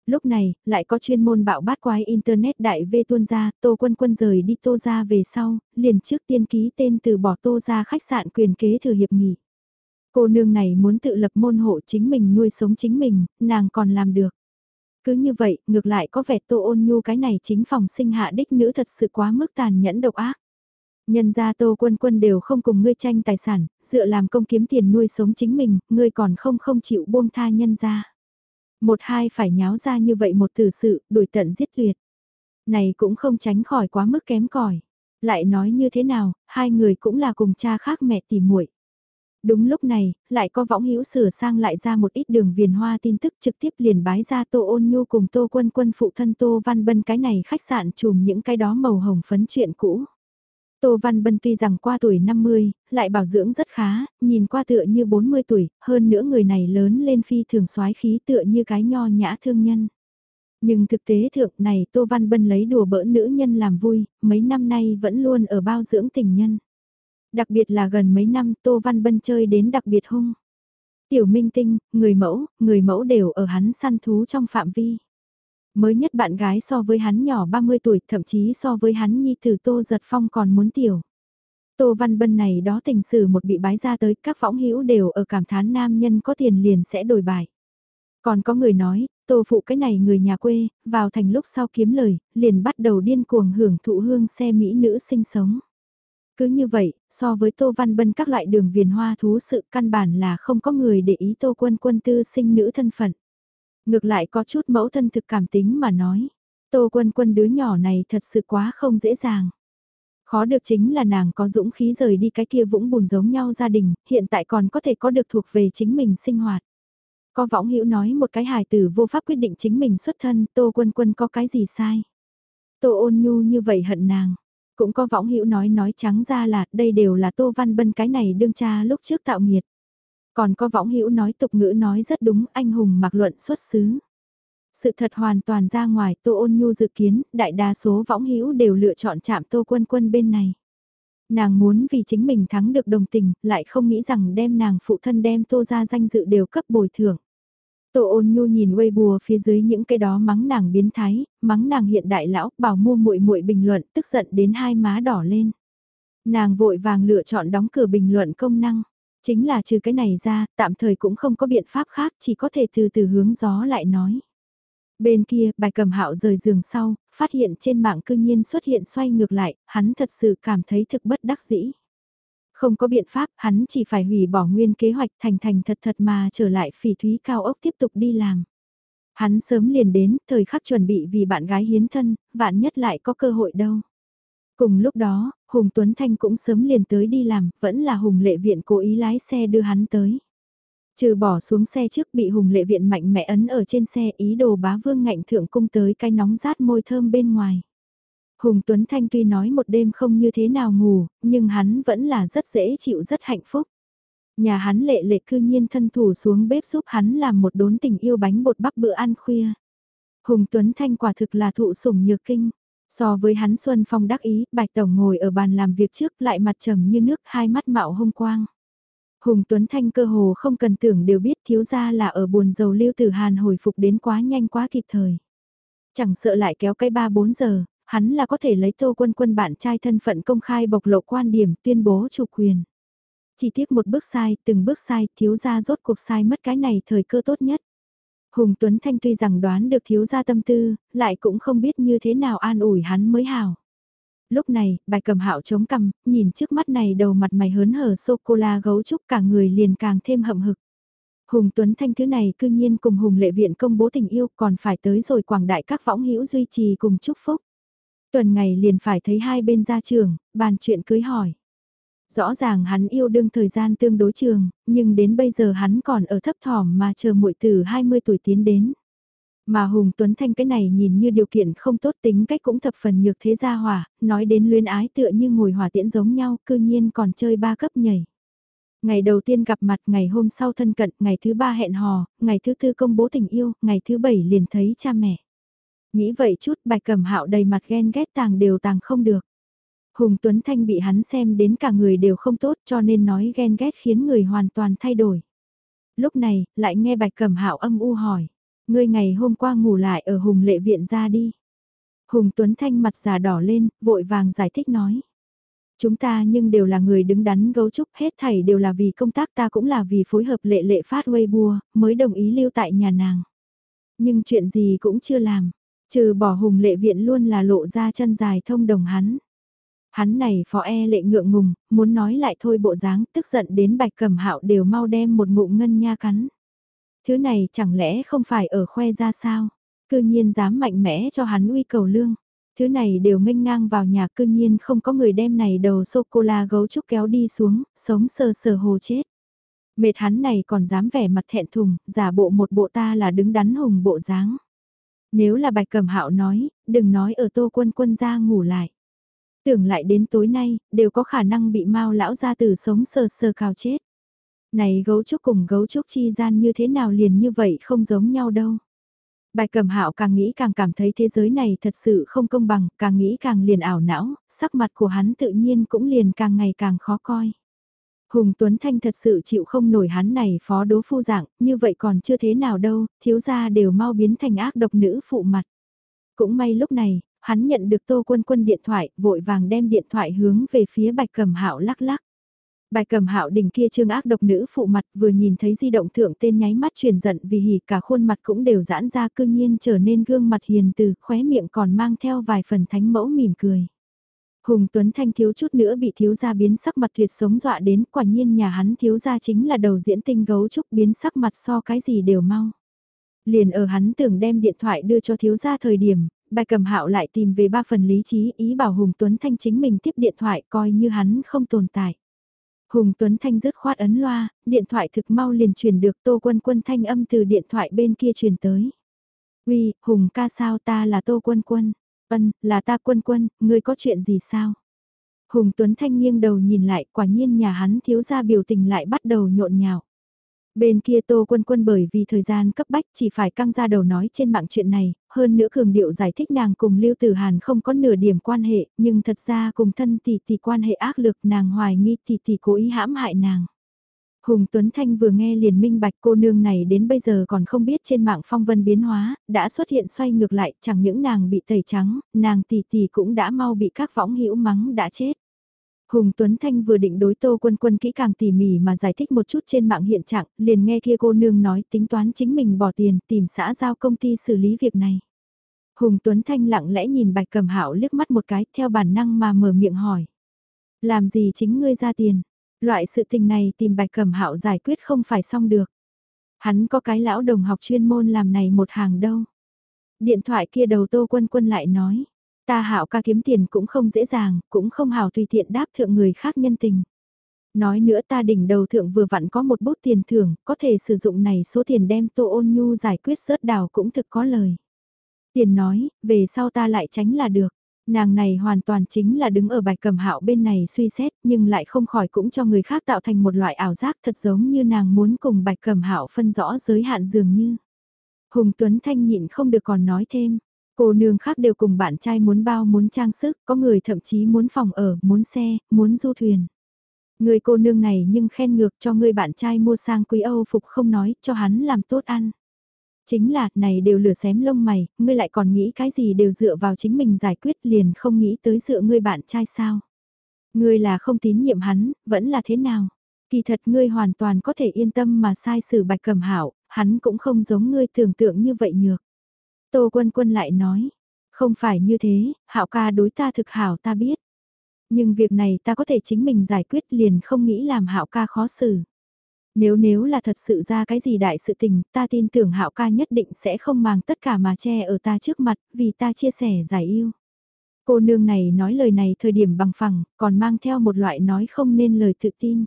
Lúc này, lại có chuyên môn bạo bát quái Internet đại vê tuôn ra, Tô Quân Quân rời đi Tô ra về sau, liền trước tiên ký tên từ bỏ Tô ra khách sạn quyền kế thừa hiệp nghỉ. Cô nương này muốn tự lập môn hộ chính mình nuôi sống chính mình, nàng còn làm được. Cứ như vậy, ngược lại có vẻ tô ôn nhu cái này chính phòng sinh hạ đích nữ thật sự quá mức tàn nhẫn độc ác. Nhân gia tô quân quân đều không cùng ngươi tranh tài sản, dựa làm công kiếm tiền nuôi sống chính mình, ngươi còn không không chịu buông tha nhân gia. Một hai phải nháo ra như vậy một tử sự, đuổi tận giết tuyệt. Này cũng không tránh khỏi quá mức kém cỏi Lại nói như thế nào, hai người cũng là cùng cha khác mẹ tỉ muội Đúng lúc này, lại có võng hữu sửa sang lại ra một ít đường viền hoa tin tức trực tiếp liền bái ra Tô Ôn Nhu cùng Tô Quân Quân phụ thân Tô Văn Bân cái này khách sạn chùm những cái đó màu hồng phấn chuyện cũ. Tô Văn Bân tuy rằng qua tuổi 50, lại bảo dưỡng rất khá, nhìn qua tựa như 40 tuổi, hơn nữa người này lớn lên phi thường soái khí tựa như cái nho nhã thương nhân. Nhưng thực tế thượng này Tô Văn Bân lấy đùa bỡ nữ nhân làm vui, mấy năm nay vẫn luôn ở bao dưỡng tình nhân. Đặc biệt là gần mấy năm Tô Văn Bân chơi đến đặc biệt hung. Tiểu minh tinh, người mẫu, người mẫu đều ở hắn săn thú trong phạm vi. Mới nhất bạn gái so với hắn nhỏ 30 tuổi, thậm chí so với hắn nhi tử Tô Giật Phong còn muốn tiểu. Tô Văn Bân này đó tình sử một bị bái ra tới, các võng hữu đều ở cảm thán nam nhân có tiền liền sẽ đổi bài. Còn có người nói, Tô phụ cái này người nhà quê, vào thành lúc sau kiếm lời, liền bắt đầu điên cuồng hưởng thụ hương xe mỹ nữ sinh sống. Cứ như vậy, so với Tô Văn Bân các loại đường viền hoa thú sự căn bản là không có người để ý Tô Quân Quân tư sinh nữ thân phận. Ngược lại có chút mẫu thân thực cảm tính mà nói. Tô Quân Quân đứa nhỏ này thật sự quá không dễ dàng. Khó được chính là nàng có dũng khí rời đi cái kia vũng bùn giống nhau gia đình, hiện tại còn có thể có được thuộc về chính mình sinh hoạt. Có võng hữu nói một cái hài tử vô pháp quyết định chính mình xuất thân, Tô Quân Quân có cái gì sai. Tô ôn nhu như vậy hận nàng, cũng có võng hữu nói nói trắng ra là đây đều là Tô Văn Bân cái này đương cha lúc trước tạo nghiệt. Còn có võng hữu nói tục ngữ nói rất đúng anh hùng mặc luận xuất xứ. Sự thật hoàn toàn ra ngoài Tô Ôn Nhu dự kiến, đại đa số võng hữu đều lựa chọn chạm Tô Quân Quân bên này. Nàng muốn vì chính mình thắng được đồng tình, lại không nghĩ rằng đem nàng phụ thân đem Tô ra danh dự đều cấp bồi thưởng. Tô ôn nhu nhìn Weibo phía dưới những cái đó mắng nàng biến thái, mắng nàng hiện đại lão, bảo mua muội muội bình luận, tức giận đến hai má đỏ lên. Nàng vội vàng lựa chọn đóng cửa bình luận công năng. Chính là trừ cái này ra, tạm thời cũng không có biện pháp khác, chỉ có thể từ từ hướng gió lại nói. Bên kia, bài cầm hạo rời giường sau, phát hiện trên mạng cư nhiên xuất hiện xoay ngược lại, hắn thật sự cảm thấy thực bất đắc dĩ. Không có biện pháp, hắn chỉ phải hủy bỏ nguyên kế hoạch thành thành thật thật mà trở lại phỉ thúy cao ốc tiếp tục đi làm. Hắn sớm liền đến, thời khắc chuẩn bị vì bạn gái hiến thân, vạn nhất lại có cơ hội đâu. Cùng lúc đó, Hùng Tuấn Thanh cũng sớm liền tới đi làm, vẫn là Hùng Lệ Viện cố ý lái xe đưa hắn tới. Trừ bỏ xuống xe trước bị Hùng Lệ Viện mạnh mẽ ấn ở trên xe ý đồ bá vương ngạnh thượng cung tới cái nóng rát môi thơm bên ngoài. Hùng Tuấn Thanh tuy nói một đêm không như thế nào ngủ, nhưng hắn vẫn là rất dễ chịu rất hạnh phúc. Nhà hắn lệ lệ cư nhiên thân thủ xuống bếp giúp hắn làm một đốn tình yêu bánh bột bắp bữa ăn khuya. Hùng Tuấn Thanh quả thực là thụ sủng nhược kinh. So với hắn Xuân Phong đắc ý, Bạch Tổng ngồi ở bàn làm việc trước lại mặt trầm như nước hai mắt mạo hông quang. Hùng Tuấn Thanh cơ hồ không cần tưởng đều biết thiếu ra là ở buồn dầu lưu tử hàn hồi phục đến quá nhanh quá kịp thời. Chẳng sợ lại kéo cái 3-4 giờ, hắn là có thể lấy tô quân quân bạn trai thân phận công khai bộc lộ quan điểm tuyên bố chủ quyền. Chỉ tiếc một bước sai, từng bước sai, thiếu gia rốt cuộc sai mất cái này thời cơ tốt nhất. Hùng Tuấn Thanh tuy rằng đoán được thiếu gia tâm tư, lại cũng không biết như thế nào an ủi hắn mới hảo. Lúc này, bài cầm hạo chống cằm, nhìn trước mắt này đầu mặt mày hớn hở sô-cô-la gấu trúc cả người liền càng thêm hậm hực. Hùng Tuấn Thanh thứ này cư nhiên cùng Hùng Lệ Viện công bố tình yêu còn phải tới rồi quảng đại các võng hữu duy trì cùng chúc phúc. Tuần ngày liền phải thấy hai bên gia trường, bàn chuyện cưới hỏi. Rõ ràng hắn yêu đương thời gian tương đối trường, nhưng đến bây giờ hắn còn ở thấp thỏm mà chờ muội từ 20 tuổi tiến đến. Mà Hùng Tuấn Thanh cái này nhìn như điều kiện không tốt tính cách cũng thập phần nhược thế gia hỏa, nói đến luyến ái tựa như ngồi hỏa tiễn giống nhau, cư nhiên còn chơi ba cấp nhảy. Ngày đầu tiên gặp mặt, ngày hôm sau thân cận, ngày thứ ba hẹn hò, ngày thứ tư công bố tình yêu, ngày thứ bảy liền thấy cha mẹ. Nghĩ vậy chút bạch cẩm hạo đầy mặt ghen ghét tàng đều tàng không được. Hùng Tuấn Thanh bị hắn xem đến cả người đều không tốt cho nên nói ghen ghét khiến người hoàn toàn thay đổi. Lúc này, lại nghe bạch cẩm hạo âm u hỏi. Ngươi ngày hôm qua ngủ lại ở Hùng lệ viện ra đi. Hùng Tuấn Thanh mặt già đỏ lên, vội vàng giải thích nói. Chúng ta nhưng đều là người đứng đắn gấu trúc hết thảy đều là vì công tác ta cũng là vì phối hợp lệ lệ phát Weibo mới đồng ý lưu tại nhà nàng. Nhưng chuyện gì cũng chưa làm, trừ bỏ hùng lệ viện luôn là lộ ra chân dài thông đồng hắn. Hắn này phó e lệ ngượng ngùng, muốn nói lại thôi bộ dáng, tức giận đến bạch cầm hạo đều mau đem một ngụm ngân nha cắn. Thứ này chẳng lẽ không phải ở khoe ra sao? Cư nhiên dám mạnh mẽ cho hắn uy cầu lương. Thứ này đều nghênh ngang vào nhà cư nhiên không có người đem này đầu sô-cô-la gấu trúc kéo đi xuống, sống sờ sờ hồ chết. Mệt hắn này còn dám vẻ mặt thẹn thùng, giả bộ một bộ ta là đứng đắn hùng bộ dáng. Nếu là bạch cẩm hạo nói, đừng nói ở tô quân quân ra ngủ lại. Tưởng lại đến tối nay, đều có khả năng bị mau lão gia tử sống sờ sờ cào chết. Này gấu trúc cùng gấu trúc chi gian như thế nào liền như vậy không giống nhau đâu. bạch cẩm hạo càng nghĩ càng cảm thấy thế giới này thật sự không công bằng, càng nghĩ càng liền ảo não, sắc mặt của hắn tự nhiên cũng liền càng ngày càng khó coi. Hùng Tuấn Thanh thật sự chịu không nổi hắn này phó đố phu dạng, như vậy còn chưa thế nào đâu, thiếu gia đều mau biến thành ác độc nữ phụ mặt. Cũng may lúc này, hắn nhận được tô quân quân điện thoại, vội vàng đem điện thoại hướng về phía bạch cầm hạo lắc lắc. Bài cầm hạo đỉnh kia trương ác độc nữ phụ mặt vừa nhìn thấy di động thượng tên nháy mắt truyền giận vì hỉ cả khuôn mặt cũng đều giãn ra cương nhiên trở nên gương mặt hiền từ khóe miệng còn mang theo vài phần thánh mẫu mỉm cười. Hùng Tuấn Thanh thiếu chút nữa bị thiếu gia biến sắc mặt tuyệt sống dọa đến quả nhiên nhà hắn thiếu gia chính là đầu diễn tinh gấu trúc biến sắc mặt so cái gì đều mau. Liền ở hắn tưởng đem điện thoại đưa cho thiếu gia thời điểm, bài cầm hạo lại tìm về ba phần lý trí ý bảo Hùng Tuấn Thanh chính mình tiếp điện thoại coi như hắn không tồn tại. Hùng Tuấn Thanh dứt khoát ấn loa, điện thoại thực mau liền truyền được Tô Quân Quân thanh âm từ điện thoại bên kia truyền tới. Uy, Hùng ca sao ta là Tô Quân Quân. Ân, là ta Quân Quân, ngươi có chuyện gì sao? Hùng Tuấn Thanh nghiêng đầu nhìn lại, quả nhiên nhà hắn thiếu gia biểu tình lại bắt đầu nhộn nhạo. Bên kia Tô Quân Quân bởi vì thời gian cấp bách chỉ phải căng ra đầu nói trên mạng chuyện này, hơn nữa cường điệu giải thích nàng cùng Lưu Tử Hàn không có nửa điểm quan hệ, nhưng thật ra cùng thân tỷ tỷ quan hệ ác lực nàng hoài nghi tỷ tỷ cố ý hãm hại nàng. Hùng Tuấn Thanh vừa nghe liền minh bạch cô nương này đến bây giờ còn không biết trên mạng phong vân biến hóa, đã xuất hiện xoay ngược lại, chẳng những nàng bị tẩy trắng, nàng tỷ tỷ cũng đã mau bị các võng hữu mắng đã chết. Hùng Tuấn Thanh vừa định đối Tô Quân Quân kỹ càng tỉ mỉ mà giải thích một chút trên mạng hiện trạng, liền nghe kia cô nương nói tính toán chính mình bỏ tiền tìm xã giao công ty xử lý việc này. Hùng Tuấn Thanh lặng lẽ nhìn Bạch Cẩm Hạo liếc mắt một cái theo bản năng mà mở miệng hỏi. Làm gì chính ngươi ra tiền? Loại sự tình này tìm Bạch Cẩm Hạo giải quyết không phải xong được. Hắn có cái lão đồng học chuyên môn làm này một hàng đâu. Điện thoại kia đầu Tô Quân Quân lại nói. Ta hạo ca kiếm tiền cũng không dễ dàng, cũng không hào tùy tiện đáp thượng người khác nhân tình. Nói nữa ta đỉnh đầu thượng vừa vặn có một bút tiền thưởng, có thể sử dụng này số tiền đem tô ôn nhu giải quyết sớt đào cũng thực có lời. Tiền nói, về sau ta lại tránh là được. Nàng này hoàn toàn chính là đứng ở bạch cầm hạo bên này suy xét nhưng lại không khỏi cũng cho người khác tạo thành một loại ảo giác thật giống như nàng muốn cùng bạch cầm hạo phân rõ giới hạn dường như. Hùng Tuấn Thanh nhịn không được còn nói thêm, Cô nương khác đều cùng bạn trai muốn bao muốn trang sức, có người thậm chí muốn phòng ở, muốn xe, muốn du thuyền. Người cô nương này nhưng khen ngược cho người bạn trai mua sang quý Âu phục không nói, cho hắn làm tốt ăn. Chính là, này đều lửa xém lông mày, ngươi lại còn nghĩ cái gì đều dựa vào chính mình giải quyết liền không nghĩ tới dựa ngươi bạn trai sao. Ngươi là không tín nhiệm hắn, vẫn là thế nào? Kỳ thật ngươi hoàn toàn có thể yên tâm mà sai xử bạch cầm hảo, hắn cũng không giống ngươi tưởng tượng như vậy nhược. Tô Quân Quân lại nói, không phải như thế, hạo ca đối ta thực hảo ta biết. Nhưng việc này ta có thể chính mình giải quyết liền không nghĩ làm hạo ca khó xử. Nếu nếu là thật sự ra cái gì đại sự tình, ta tin tưởng hạo ca nhất định sẽ không mang tất cả mà che ở ta trước mặt, vì ta chia sẻ giải yêu. Cô nương này nói lời này thời điểm bằng phẳng, còn mang theo một loại nói không nên lời tự tin.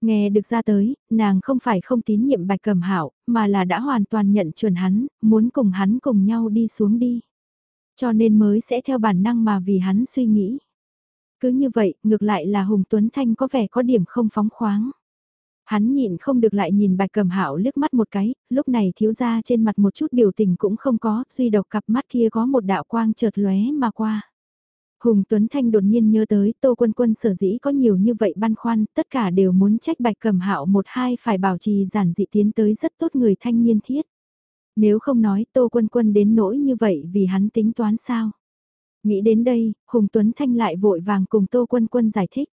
Nghe được ra tới, nàng không phải không tín nhiệm bạch cầm hảo, mà là đã hoàn toàn nhận chuẩn hắn, muốn cùng hắn cùng nhau đi xuống đi. Cho nên mới sẽ theo bản năng mà vì hắn suy nghĩ. Cứ như vậy, ngược lại là Hùng Tuấn Thanh có vẻ có điểm không phóng khoáng. Hắn nhịn không được lại nhìn bạch cầm hạo liếc mắt một cái, lúc này thiếu ra trên mặt một chút biểu tình cũng không có, duy độc cặp mắt kia có một đạo quang chợt lóe mà qua. Hùng Tuấn Thanh đột nhiên nhớ tới Tô Quân Quân sở dĩ có nhiều như vậy băn khoăn, tất cả đều muốn trách bạch cầm hạo một hai phải bảo trì giản dị tiến tới rất tốt người thanh niên thiết. Nếu không nói Tô Quân Quân đến nỗi như vậy vì hắn tính toán sao. Nghĩ đến đây, Hùng Tuấn Thanh lại vội vàng cùng Tô Quân Quân giải thích.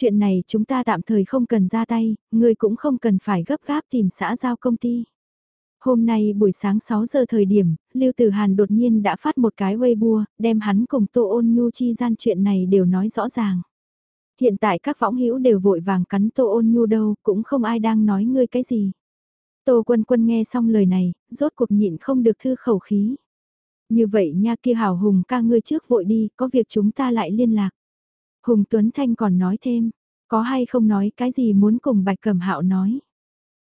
Chuyện này chúng ta tạm thời không cần ra tay, ngươi cũng không cần phải gấp gáp tìm xã giao công ty. Hôm nay buổi sáng 6 giờ thời điểm, Lưu Tử Hàn đột nhiên đã phát một cái Weibo, đem hắn cùng Tô Ôn Nhu chi gian chuyện này đều nói rõ ràng. Hiện tại các võng hữu đều vội vàng cắn Tô Ôn Nhu đâu, cũng không ai đang nói ngươi cái gì. Tô Quân Quân nghe xong lời này, rốt cuộc nhịn không được thư khẩu khí. Như vậy nha kia hào Hùng ca ngươi trước vội đi, có việc chúng ta lại liên lạc. Hùng Tuấn Thanh còn nói thêm, có hay không nói cái gì muốn cùng Bạch Cẩm Hạo nói.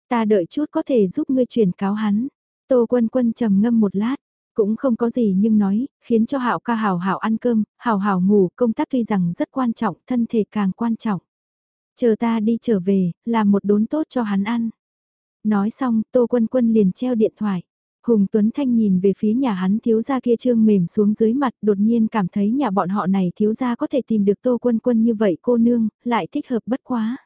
Ta đợi chút có thể giúp ngươi truyền cáo hắn. Tô Quân Quân trầm ngâm một lát, cũng không có gì nhưng nói, khiến cho Hạo ca hào hảo ăn cơm, hào hảo ngủ, công tác tuy rằng rất quan trọng, thân thể càng quan trọng. Chờ ta đi trở về, làm một đốn tốt cho hắn ăn. Nói xong, Tô Quân Quân liền treo điện thoại. Hùng Tuấn Thanh nhìn về phía nhà hắn thiếu gia kia trương mềm xuống dưới mặt đột nhiên cảm thấy nhà bọn họ này thiếu gia có thể tìm được Tô Quân Quân như vậy cô nương, lại thích hợp bất quá.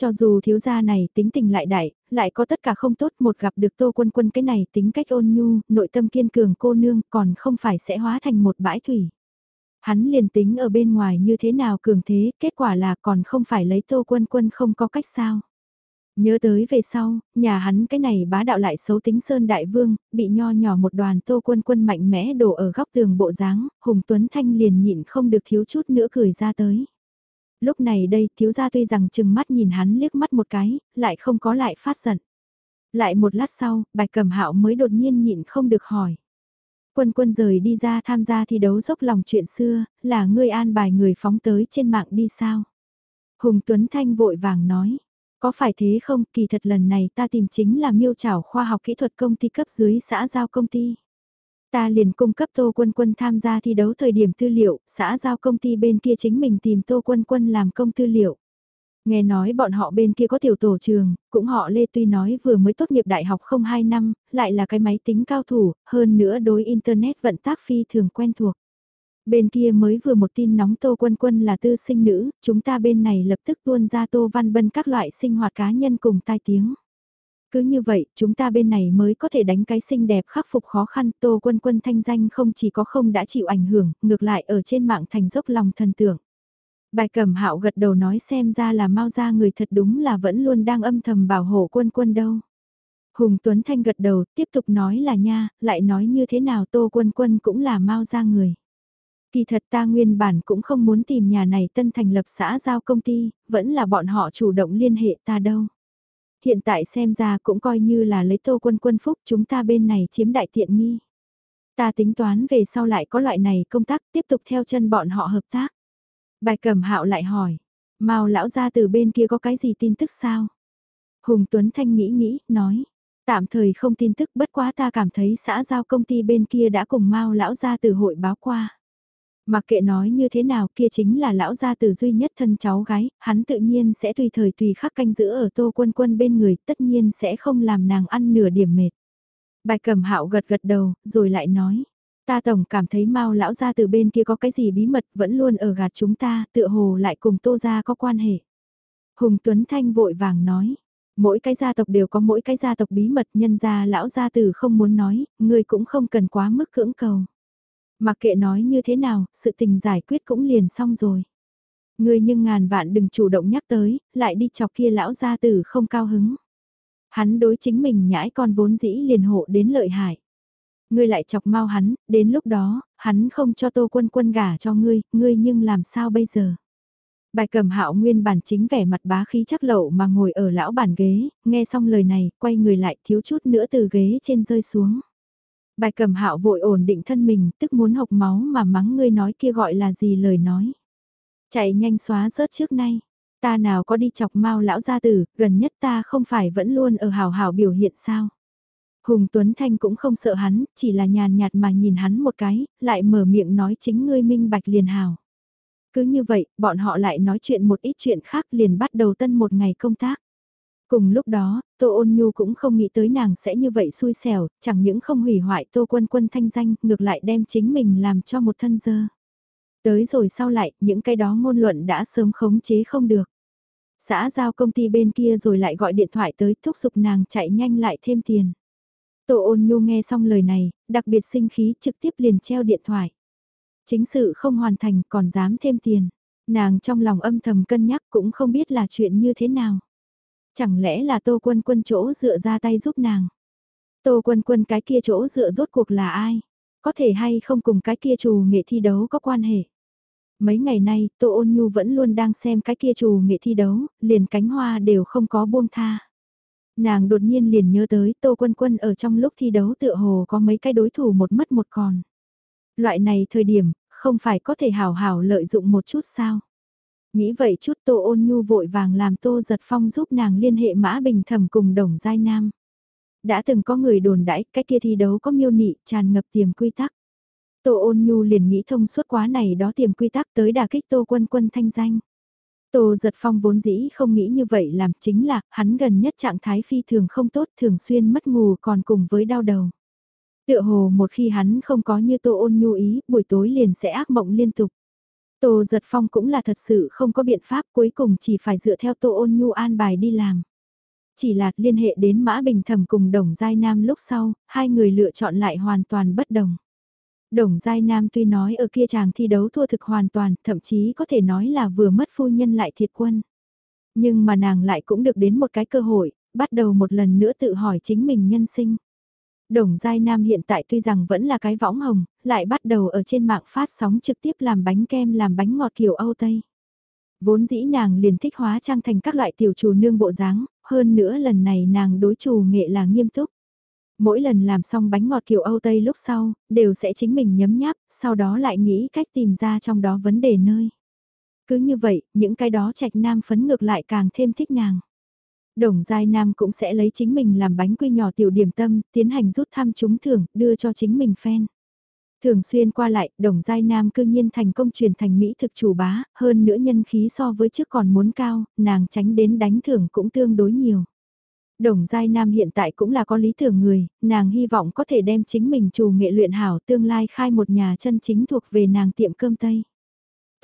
Cho dù thiếu gia này tính tình lại đại, lại có tất cả không tốt một gặp được tô quân quân cái này tính cách ôn nhu, nội tâm kiên cường cô nương còn không phải sẽ hóa thành một bãi thủy. Hắn liền tính ở bên ngoài như thế nào cường thế, kết quả là còn không phải lấy tô quân quân không có cách sao. Nhớ tới về sau, nhà hắn cái này bá đạo lại xấu tính Sơn Đại Vương, bị nho nhỏ một đoàn tô quân quân mạnh mẽ đổ ở góc tường bộ dáng Hùng Tuấn Thanh liền nhịn không được thiếu chút nữa cười ra tới. Lúc này đây thiếu gia tuy rằng chừng mắt nhìn hắn liếc mắt một cái, lại không có lại phát giận. Lại một lát sau, bạch cầm hạo mới đột nhiên nhịn không được hỏi. Quân quân rời đi ra tham gia thi đấu dốc lòng chuyện xưa, là ngươi an bài người phóng tới trên mạng đi sao? Hùng Tuấn Thanh vội vàng nói. Có phải thế không, kỳ thật lần này ta tìm chính là miêu trảo khoa học kỹ thuật công ty cấp dưới xã giao công ty. Ta liền cung cấp Tô Quân Quân tham gia thi đấu thời điểm tư liệu, xã giao công ty bên kia chính mình tìm Tô Quân Quân làm công tư liệu. Nghe nói bọn họ bên kia có tiểu tổ trường, cũng họ Lê tuy nói vừa mới tốt nghiệp đại học không 2 năm, lại là cái máy tính cao thủ, hơn nữa đối Internet vận tác phi thường quen thuộc. Bên kia mới vừa một tin nóng Tô Quân Quân là tư sinh nữ, chúng ta bên này lập tức tuôn ra Tô Văn Bân các loại sinh hoạt cá nhân cùng tai tiếng. Cứ như vậy, chúng ta bên này mới có thể đánh cái xinh đẹp khắc phục khó khăn. Tô Quân Quân thanh danh không chỉ có không đã chịu ảnh hưởng, ngược lại ở trên mạng thành dốc lòng thần tượng. Bài cẩm hạo gật đầu nói xem ra là mau ra người thật đúng là vẫn luôn đang âm thầm bảo hộ quân quân đâu. Hùng Tuấn Thanh gật đầu, tiếp tục nói là nha, lại nói như thế nào Tô Quân Quân cũng là mau ra người. Kỳ thật ta nguyên bản cũng không muốn tìm nhà này tân thành lập xã giao công ty, vẫn là bọn họ chủ động liên hệ ta đâu. Hiện tại xem ra cũng coi như là lấy Tô Quân Quân phúc chúng ta bên này chiếm đại tiện nghi. Ta tính toán về sau lại có loại này công tác tiếp tục theo chân bọn họ hợp tác. Bài cẩm hạo lại hỏi, mau lão ra từ bên kia có cái gì tin tức sao? Hùng Tuấn Thanh nghĩ nghĩ, nói, tạm thời không tin tức bất quá ta cảm thấy xã giao công ty bên kia đã cùng mau lão ra từ hội báo qua. Mặc kệ nói như thế nào kia chính là lão gia tử duy nhất thân cháu gái, hắn tự nhiên sẽ tùy thời tùy khắc canh giữ ở tô quân quân bên người, tất nhiên sẽ không làm nàng ăn nửa điểm mệt. Bài cầm hạo gật gật đầu, rồi lại nói. Ta tổng cảm thấy mau lão gia từ bên kia có cái gì bí mật vẫn luôn ở gạt chúng ta, tựa hồ lại cùng tô gia có quan hệ. Hùng Tuấn Thanh vội vàng nói. Mỗi cái gia tộc đều có mỗi cái gia tộc bí mật nhân gia lão gia tử không muốn nói, người cũng không cần quá mức cưỡng cầu. Mặc kệ nói như thế nào, sự tình giải quyết cũng liền xong rồi. ngươi nhưng ngàn vạn đừng chủ động nhắc tới, lại đi chọc kia lão gia tử không cao hứng. Hắn đối chính mình nhãi con vốn dĩ liền hộ đến lợi hại. Ngươi lại chọc mau hắn, đến lúc đó, hắn không cho tô quân quân gả cho ngươi, ngươi nhưng làm sao bây giờ? Bài cầm hạo nguyên bản chính vẻ mặt bá khí chắc lậu mà ngồi ở lão bản ghế, nghe xong lời này, quay người lại thiếu chút nữa từ ghế trên rơi xuống. Bài cầm hạo vội ổn định thân mình, tức muốn hộc máu mà mắng ngươi nói kia gọi là gì lời nói. Chạy nhanh xóa rớt trước nay. Ta nào có đi chọc mau lão gia tử, gần nhất ta không phải vẫn luôn ở hào hào biểu hiện sao. Hùng Tuấn Thanh cũng không sợ hắn, chỉ là nhàn nhạt mà nhìn hắn một cái, lại mở miệng nói chính ngươi minh bạch liền hào. Cứ như vậy, bọn họ lại nói chuyện một ít chuyện khác liền bắt đầu tân một ngày công tác. Cùng lúc đó, Tô Ôn Nhu cũng không nghĩ tới nàng sẽ như vậy xui xẻo, chẳng những không hủy hoại Tô Quân Quân thanh danh, ngược lại đem chính mình làm cho một thân dơ. Tới rồi sau lại, những cái đó ngôn luận đã sớm khống chế không được. Xã giao công ty bên kia rồi lại gọi điện thoại tới thúc giục nàng chạy nhanh lại thêm tiền. Tô ôn nhu nghe xong lời này, đặc biệt sinh khí trực tiếp liền treo điện thoại. Chính sự không hoàn thành còn dám thêm tiền. Nàng trong lòng âm thầm cân nhắc cũng không biết là chuyện như thế nào. Chẳng lẽ là Tô Quân Quân chỗ dựa ra tay giúp nàng? Tô Quân Quân cái kia chỗ dựa rốt cuộc là ai? Có thể hay không cùng cái kia trù nghệ thi đấu có quan hệ? Mấy ngày nay, Tô Ôn Nhu vẫn luôn đang xem cái kia trù nghệ thi đấu, liền cánh hoa đều không có buông tha. Nàng đột nhiên liền nhớ tới Tô Quân Quân ở trong lúc thi đấu tựa hồ có mấy cái đối thủ một mất một còn. Loại này thời điểm, không phải có thể hào hào lợi dụng một chút sao? Nghĩ vậy chút Tô ôn nhu vội vàng làm Tô giật phong giúp nàng liên hệ mã bình thẩm cùng đồng giai nam. Đã từng có người đồn đãi cái kia thi đấu có miêu nị tràn ngập tiềm quy tắc. Tô ôn nhu liền nghĩ thông suốt quá này đó tiềm quy tắc tới đà kích Tô quân quân thanh danh. Tô giật phong vốn dĩ không nghĩ như vậy làm chính là hắn gần nhất trạng thái phi thường không tốt thường xuyên mất ngủ còn cùng với đau đầu. Tựa hồ một khi hắn không có như tô ôn nhu ý, buổi tối liền sẽ ác mộng liên tục. Tô giật phong cũng là thật sự không có biện pháp cuối cùng chỉ phải dựa theo tô ôn nhu an bài đi làm. Chỉ là liên hệ đến Mã Bình Thẩm cùng Đồng Giai Nam lúc sau, hai người lựa chọn lại hoàn toàn bất đồng. Đồng Giai Nam tuy nói ở kia chàng thi đấu thua thực hoàn toàn, thậm chí có thể nói là vừa mất phu nhân lại thiệt quân. Nhưng mà nàng lại cũng được đến một cái cơ hội, bắt đầu một lần nữa tự hỏi chính mình nhân sinh. Đồng Giai Nam hiện tại tuy rằng vẫn là cái võng hồng, lại bắt đầu ở trên mạng phát sóng trực tiếp làm bánh kem làm bánh ngọt kiểu Âu Tây. Vốn dĩ nàng liền thích hóa trang thành các loại tiểu chủ nương bộ dáng, hơn nữa lần này nàng đối chủ nghệ là nghiêm túc. Mỗi lần làm xong bánh ngọt kiểu Âu Tây lúc sau, đều sẽ chính mình nhấm nháp, sau đó lại nghĩ cách tìm ra trong đó vấn đề nơi. Cứ như vậy, những cái đó trạch nam phấn ngược lại càng thêm thích nàng. Đồng Giai Nam cũng sẽ lấy chính mình làm bánh quy nhỏ tiểu điểm tâm, tiến hành rút thăm trúng thưởng, đưa cho chính mình fan. Thường xuyên qua lại, Đồng Giai Nam cương nhiên thành công truyền thành Mỹ thực chủ bá, hơn nữa nhân khí so với trước còn muốn cao, nàng tránh đến đánh thưởng cũng tương đối nhiều. Đồng Giai Nam hiện tại cũng là có lý tưởng người, nàng hy vọng có thể đem chính mình chủ nghệ luyện hảo tương lai khai một nhà chân chính thuộc về nàng tiệm cơm Tây.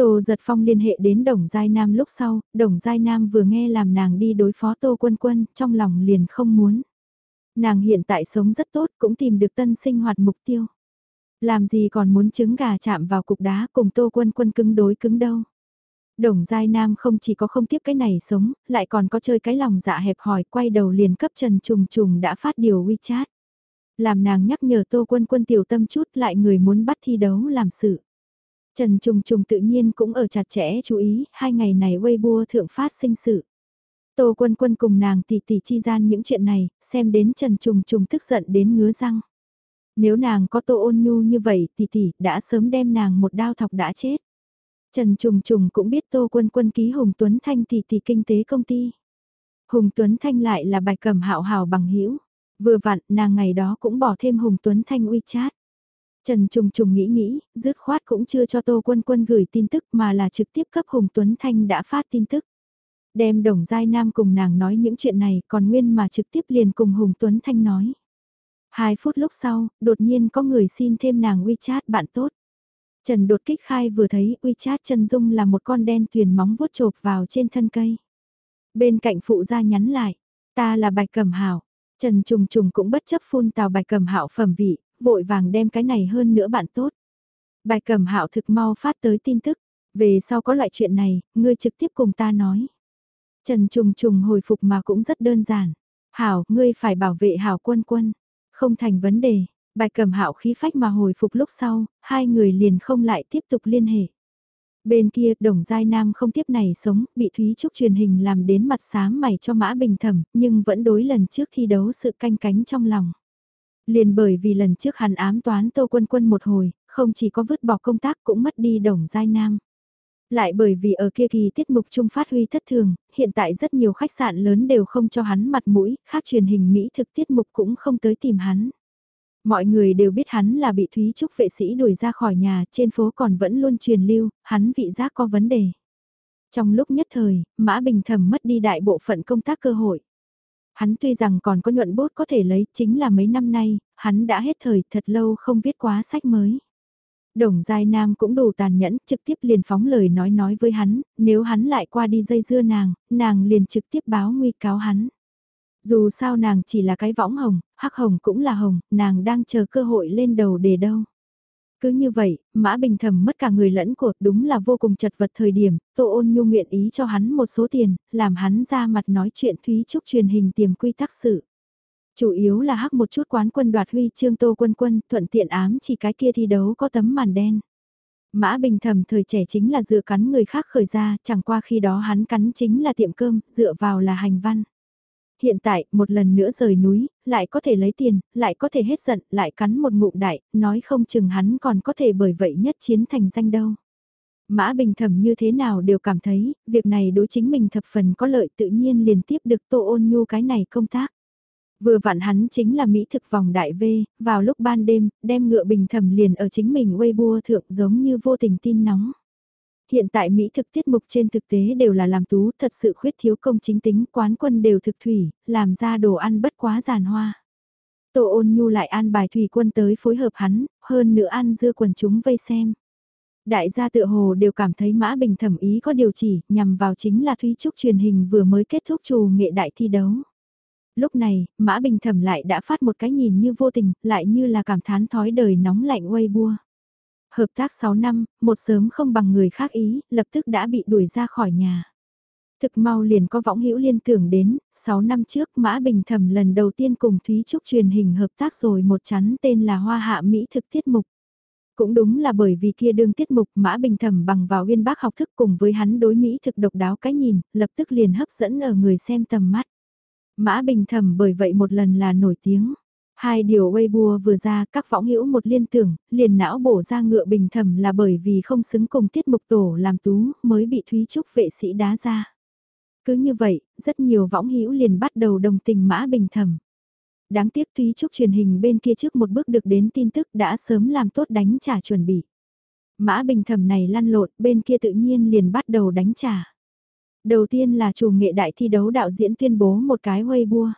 Tô Giật Phong liên hệ đến Đồng Giai Nam lúc sau, Đồng Giai Nam vừa nghe làm nàng đi đối phó Tô Quân Quân, trong lòng liền không muốn. Nàng hiện tại sống rất tốt cũng tìm được tân sinh hoạt mục tiêu. Làm gì còn muốn trứng gà chạm vào cục đá cùng Tô Quân Quân cứng đối cứng đâu. Đồng Giai Nam không chỉ có không tiếp cái này sống, lại còn có chơi cái lòng dạ hẹp hòi quay đầu liền cấp Trần Trùng Trùng đã phát điều WeChat. Làm nàng nhắc nhở Tô Quân Quân tiểu tâm chút lại người muốn bắt thi đấu làm sự. Trần Trùng Trùng tự nhiên cũng ở chặt chẽ chú ý, hai ngày này Weibo thượng phát sinh sự. Tô Quân Quân cùng nàng tỷ tỷ chi gian những chuyện này, xem đến Trần Trùng Trùng tức giận đến ngứa răng. Nếu nàng có Tô Ôn Nhu như vậy tỷ tỷ đã sớm đem nàng một đao thọc đã chết. Trần Trùng Trùng cũng biết Tô Quân Quân ký Hùng Tuấn Thanh tỷ tỷ kinh tế công ty. Hùng Tuấn Thanh lại là bài cầm hạo hào bằng hữu Vừa vặn, nàng ngày đó cũng bỏ thêm Hùng Tuấn Thanh uy chát. Trần Trùng Trùng nghĩ nghĩ, dứt khoát cũng chưa cho Tô Quân Quân gửi tin tức mà là trực tiếp cấp Hùng Tuấn Thanh đã phát tin tức. Đem Đồng Giai Nam cùng nàng nói những chuyện này còn nguyên mà trực tiếp liền cùng Hùng Tuấn Thanh nói. Hai phút lúc sau, đột nhiên có người xin thêm nàng WeChat bạn tốt. Trần đột kích khai vừa thấy WeChat chân dung là một con đen thuyền móng vuốt chộp vào trên thân cây. Bên cạnh phụ gia nhắn lại, ta là bạch cẩm hảo. Trần trùng trùng cũng bất chấp phun tào bạch cẩm hạo phẩm vị, vội vàng đem cái này hơn nữa bạn tốt. Bạch cẩm hạo thực mau phát tới tin tức, về sau có loại chuyện này, ngươi trực tiếp cùng ta nói. Trần trùng trùng hồi phục mà cũng rất đơn giản. Hảo, ngươi phải bảo vệ hảo quân quân. Không thành vấn đề, Bạch cầm hạo khí phách mà hồi phục lúc sau, hai người liền không lại tiếp tục liên hệ. Bên kia, đồng giai nam không tiếp này sống, bị Thúy Trúc truyền hình làm đến mặt sáng mày cho mã bình thẩm, nhưng vẫn đối lần trước thi đấu sự canh cánh trong lòng. Liền bởi vì lần trước hắn ám toán tô quân quân một hồi, không chỉ có vứt bỏ công tác cũng mất đi đồng giai nam. Lại bởi vì ở kia kỳ tiết mục trung phát huy thất thường, hiện tại rất nhiều khách sạn lớn đều không cho hắn mặt mũi, khác truyền hình Mỹ thực tiết mục cũng không tới tìm hắn. Mọi người đều biết hắn là bị Thúy Trúc vệ sĩ đuổi ra khỏi nhà, trên phố còn vẫn luôn truyền lưu, hắn vị giác có vấn đề. Trong lúc nhất thời, Mã Bình Thầm mất đi đại bộ phận công tác cơ hội. Hắn tuy rằng còn có nhuận bút có thể lấy, chính là mấy năm nay, hắn đã hết thời thật lâu không viết quá sách mới. Đồng Giai Nam cũng đủ tàn nhẫn, trực tiếp liền phóng lời nói nói với hắn, nếu hắn lại qua đi dây dưa nàng, nàng liền trực tiếp báo nguy cáo hắn. Dù sao nàng chỉ là cái võng hồng, hắc hồng cũng là hồng, nàng đang chờ cơ hội lên đầu để đâu. Cứ như vậy, Mã Bình Thầm mất cả người lẫn cuộc đúng là vô cùng chật vật thời điểm, Tô Ôn Nhu nguyện ý cho hắn một số tiền, làm hắn ra mặt nói chuyện Thúy Trúc truyền hình tiềm quy tắc sự. Chủ yếu là hắc một chút quán quân đoạt huy chương Tô Quân Quân, thuận tiện ám chỉ cái kia thi đấu có tấm màn đen. Mã Bình Thầm thời trẻ chính là dựa cắn người khác khởi ra, chẳng qua khi đó hắn cắn chính là tiệm cơm, dựa vào là hành văn. Hiện tại, một lần nữa rời núi, lại có thể lấy tiền, lại có thể hết giận, lại cắn một ngụm đại, nói không chừng hắn còn có thể bởi vậy nhất chiến thành danh đâu. Mã Bình Thẩm như thế nào đều cảm thấy, việc này đối chính mình thập phần có lợi tự nhiên liền tiếp được Tô Ôn Nhu cái này công tác. Vừa vặn hắn chính là Mỹ thực vòng đại V, vào lúc ban đêm, đem ngựa bình thẩm liền ở chính mình Weibo thượng giống như vô tình tin nóng. Hiện tại Mỹ thực tiết mục trên thực tế đều là làm tú thật sự khuyết thiếu công chính tính quán quân đều thực thủy, làm ra đồ ăn bất quá giàn hoa. Tô ôn nhu lại an bài thủy quân tới phối hợp hắn, hơn nữa ăn dưa quần chúng vây xem. Đại gia tự hồ đều cảm thấy Mã Bình thẩm ý có điều chỉ, nhằm vào chính là Thúy Trúc truyền hình vừa mới kết thúc trù nghệ đại thi đấu. Lúc này, Mã Bình thẩm lại đã phát một cái nhìn như vô tình, lại như là cảm thán thói đời nóng lạnh quay bua. Hợp tác 6 năm, một sớm không bằng người khác ý, lập tức đã bị đuổi ra khỏi nhà. Thực mau liền có võng hữu liên tưởng đến, 6 năm trước Mã Bình Thẩm lần đầu tiên cùng Thúy Trúc truyền hình hợp tác rồi một chắn tên là Hoa Hạ Mỹ thực tiết mục. Cũng đúng là bởi vì kia đương tiết mục Mã Bình Thẩm bằng vào uyên bác học thức cùng với hắn đối Mỹ thực độc đáo cái nhìn, lập tức liền hấp dẫn ở người xem tầm mắt. Mã Bình Thẩm bởi vậy một lần là nổi tiếng. Hai điều Weibo vừa ra các võng hữu một liên tưởng, liền não bổ ra ngựa bình thầm là bởi vì không xứng cùng tiết mục tổ làm tú mới bị Thúy Trúc vệ sĩ đá ra. Cứ như vậy, rất nhiều võng hữu liền bắt đầu đồng tình mã bình thầm. Đáng tiếc Thúy Trúc truyền hình bên kia trước một bước được đến tin tức đã sớm làm tốt đánh trả chuẩn bị. Mã bình thầm này lăn lộn bên kia tự nhiên liền bắt đầu đánh trả. Đầu tiên là chủ nghệ đại thi đấu đạo diễn tuyên bố một cái Weibo.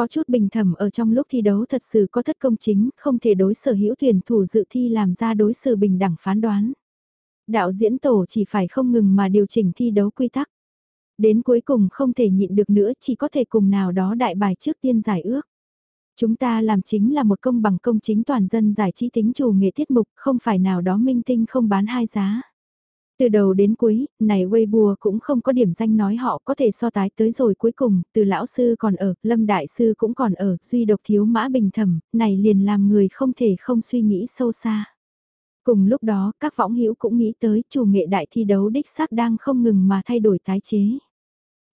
Có chút bình thầm ở trong lúc thi đấu thật sự có thất công chính, không thể đối sở hữu tuyển thủ dự thi làm ra đối xử bình đẳng phán đoán. Đạo diễn tổ chỉ phải không ngừng mà điều chỉnh thi đấu quy tắc. Đến cuối cùng không thể nhịn được nữa chỉ có thể cùng nào đó đại bài trước tiên giải ước. Chúng ta làm chính là một công bằng công chính toàn dân giải trí tính chủ nghệ tiết mục, không phải nào đó minh tinh không bán hai giá. Từ đầu đến cuối, này Weibo cũng không có điểm danh nói họ có thể so tái tới rồi cuối cùng, từ lão sư còn ở, lâm đại sư cũng còn ở, duy độc thiếu mã bình thẩm, này liền làm người không thể không suy nghĩ sâu xa. Cùng lúc đó, các võng hữu cũng nghĩ tới chủ nghệ đại thi đấu đích xác đang không ngừng mà thay đổi tái chế.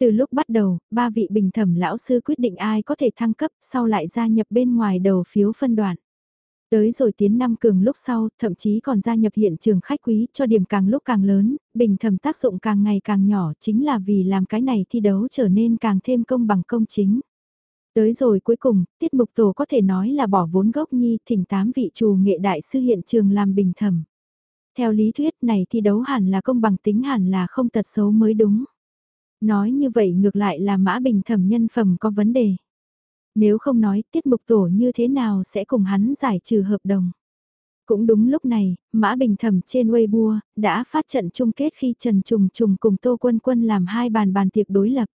Từ lúc bắt đầu, ba vị bình thẩm lão sư quyết định ai có thể thăng cấp, sau lại gia nhập bên ngoài đầu phiếu phân đoạn. Tới rồi tiến năm cường lúc sau, thậm chí còn gia nhập hiện trường khách quý cho điểm càng lúc càng lớn, bình thẩm tác dụng càng ngày càng nhỏ chính là vì làm cái này thi đấu trở nên càng thêm công bằng công chính. Tới rồi cuối cùng, tiết mục tổ có thể nói là bỏ vốn gốc nhi thỉnh tám vị trù nghệ đại sư hiện trường làm bình thẩm. Theo lý thuyết này thi đấu hẳn là công bằng tính hẳn là không tật xấu mới đúng. Nói như vậy ngược lại là mã bình thẩm nhân phẩm có vấn đề. Nếu không nói tiết mục tổ như thế nào sẽ cùng hắn giải trừ hợp đồng. Cũng đúng lúc này, Mã Bình Thẩm trên Weibo đã phát trận chung kết khi Trần Trùng Trùng cùng Tô Quân Quân làm hai bàn bàn tiệc đối lập.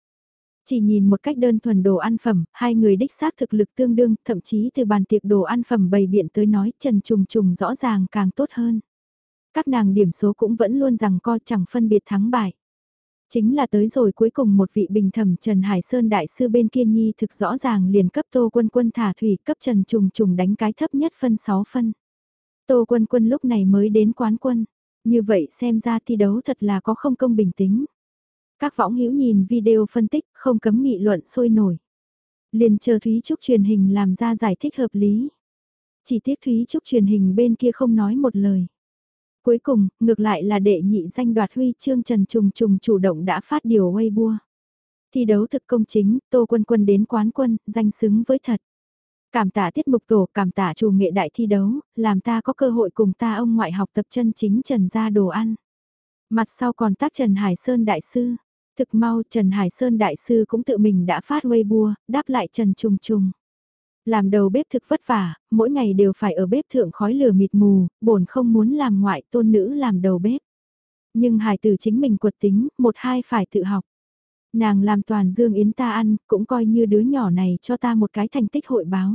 Chỉ nhìn một cách đơn thuần đồ ăn phẩm, hai người đích xác thực lực tương đương, thậm chí từ bàn tiệc đồ ăn phẩm bày biện tới nói Trần Trùng Trùng rõ ràng càng tốt hơn. Các nàng điểm số cũng vẫn luôn rằng co chẳng phân biệt thắng bại. Chính là tới rồi cuối cùng một vị bình thẩm Trần Hải Sơn đại sư bên kia nhi thực rõ ràng liền cấp Tô Quân Quân thả thủy, cấp Trần Trùng Trùng đánh cái thấp nhất phân 6 phân. Tô Quân Quân lúc này mới đến quán quân. Như vậy xem ra thi đấu thật là có không công bình tính. Các võng hữu nhìn video phân tích, không cấm nghị luận sôi nổi. Liền chờ Thúy Trúc truyền hình làm ra giải thích hợp lý. Chỉ tiếc Thúy Trúc truyền hình bên kia không nói một lời. Cuối cùng, ngược lại là đệ nhị danh đoạt huy chương Trần Trùng Trùng chủ động đã phát điều Weibo. Thi đấu thực công chính, Tô Quân Quân đến quán quân, danh xứng với thật. Cảm tạ tiết mục tổ, cảm tạ chủ nghệ đại thi đấu, làm ta có cơ hội cùng ta ông ngoại học tập chân chính Trần ra đồ ăn. Mặt sau còn tác Trần Hải Sơn Đại Sư. Thực mau Trần Hải Sơn Đại Sư cũng tự mình đã phát Weibo, đáp lại Trần Trùng Trùng. Làm đầu bếp thực vất vả, mỗi ngày đều phải ở bếp thượng khói lửa mịt mù, bổn không muốn làm ngoại tôn nữ làm đầu bếp. Nhưng hải tử chính mình quật tính, một hai phải tự học. Nàng làm toàn dương yến ta ăn, cũng coi như đứa nhỏ này cho ta một cái thành tích hội báo.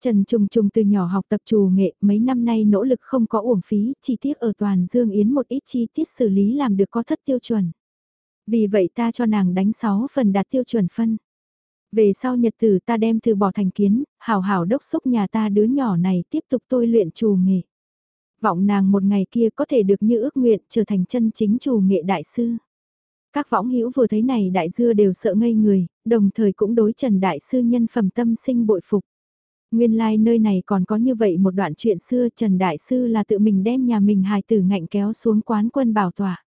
Trần Trùng Trùng từ nhỏ học tập trù nghệ, mấy năm nay nỗ lực không có uổng phí, chỉ tiếc ở toàn dương yến một ít chi tiết xử lý làm được có thất tiêu chuẩn. Vì vậy ta cho nàng đánh 6 phần đạt tiêu chuẩn phân. Về sau nhật tử ta đem từ bỏ thành kiến, hảo hảo đốc xúc nhà ta đứa nhỏ này tiếp tục tôi luyện trù nghệ. Vọng nàng một ngày kia có thể được như ước nguyện trở thành chân chính trù nghệ đại sư. Các võng hữu vừa thấy này đại dưa đều sợ ngây người, đồng thời cũng đối Trần Đại Sư nhân phẩm tâm sinh bội phục. Nguyên lai like nơi này còn có như vậy một đoạn chuyện xưa Trần Đại Sư là tự mình đem nhà mình hài tử ngạnh kéo xuống quán quân bảo tỏa.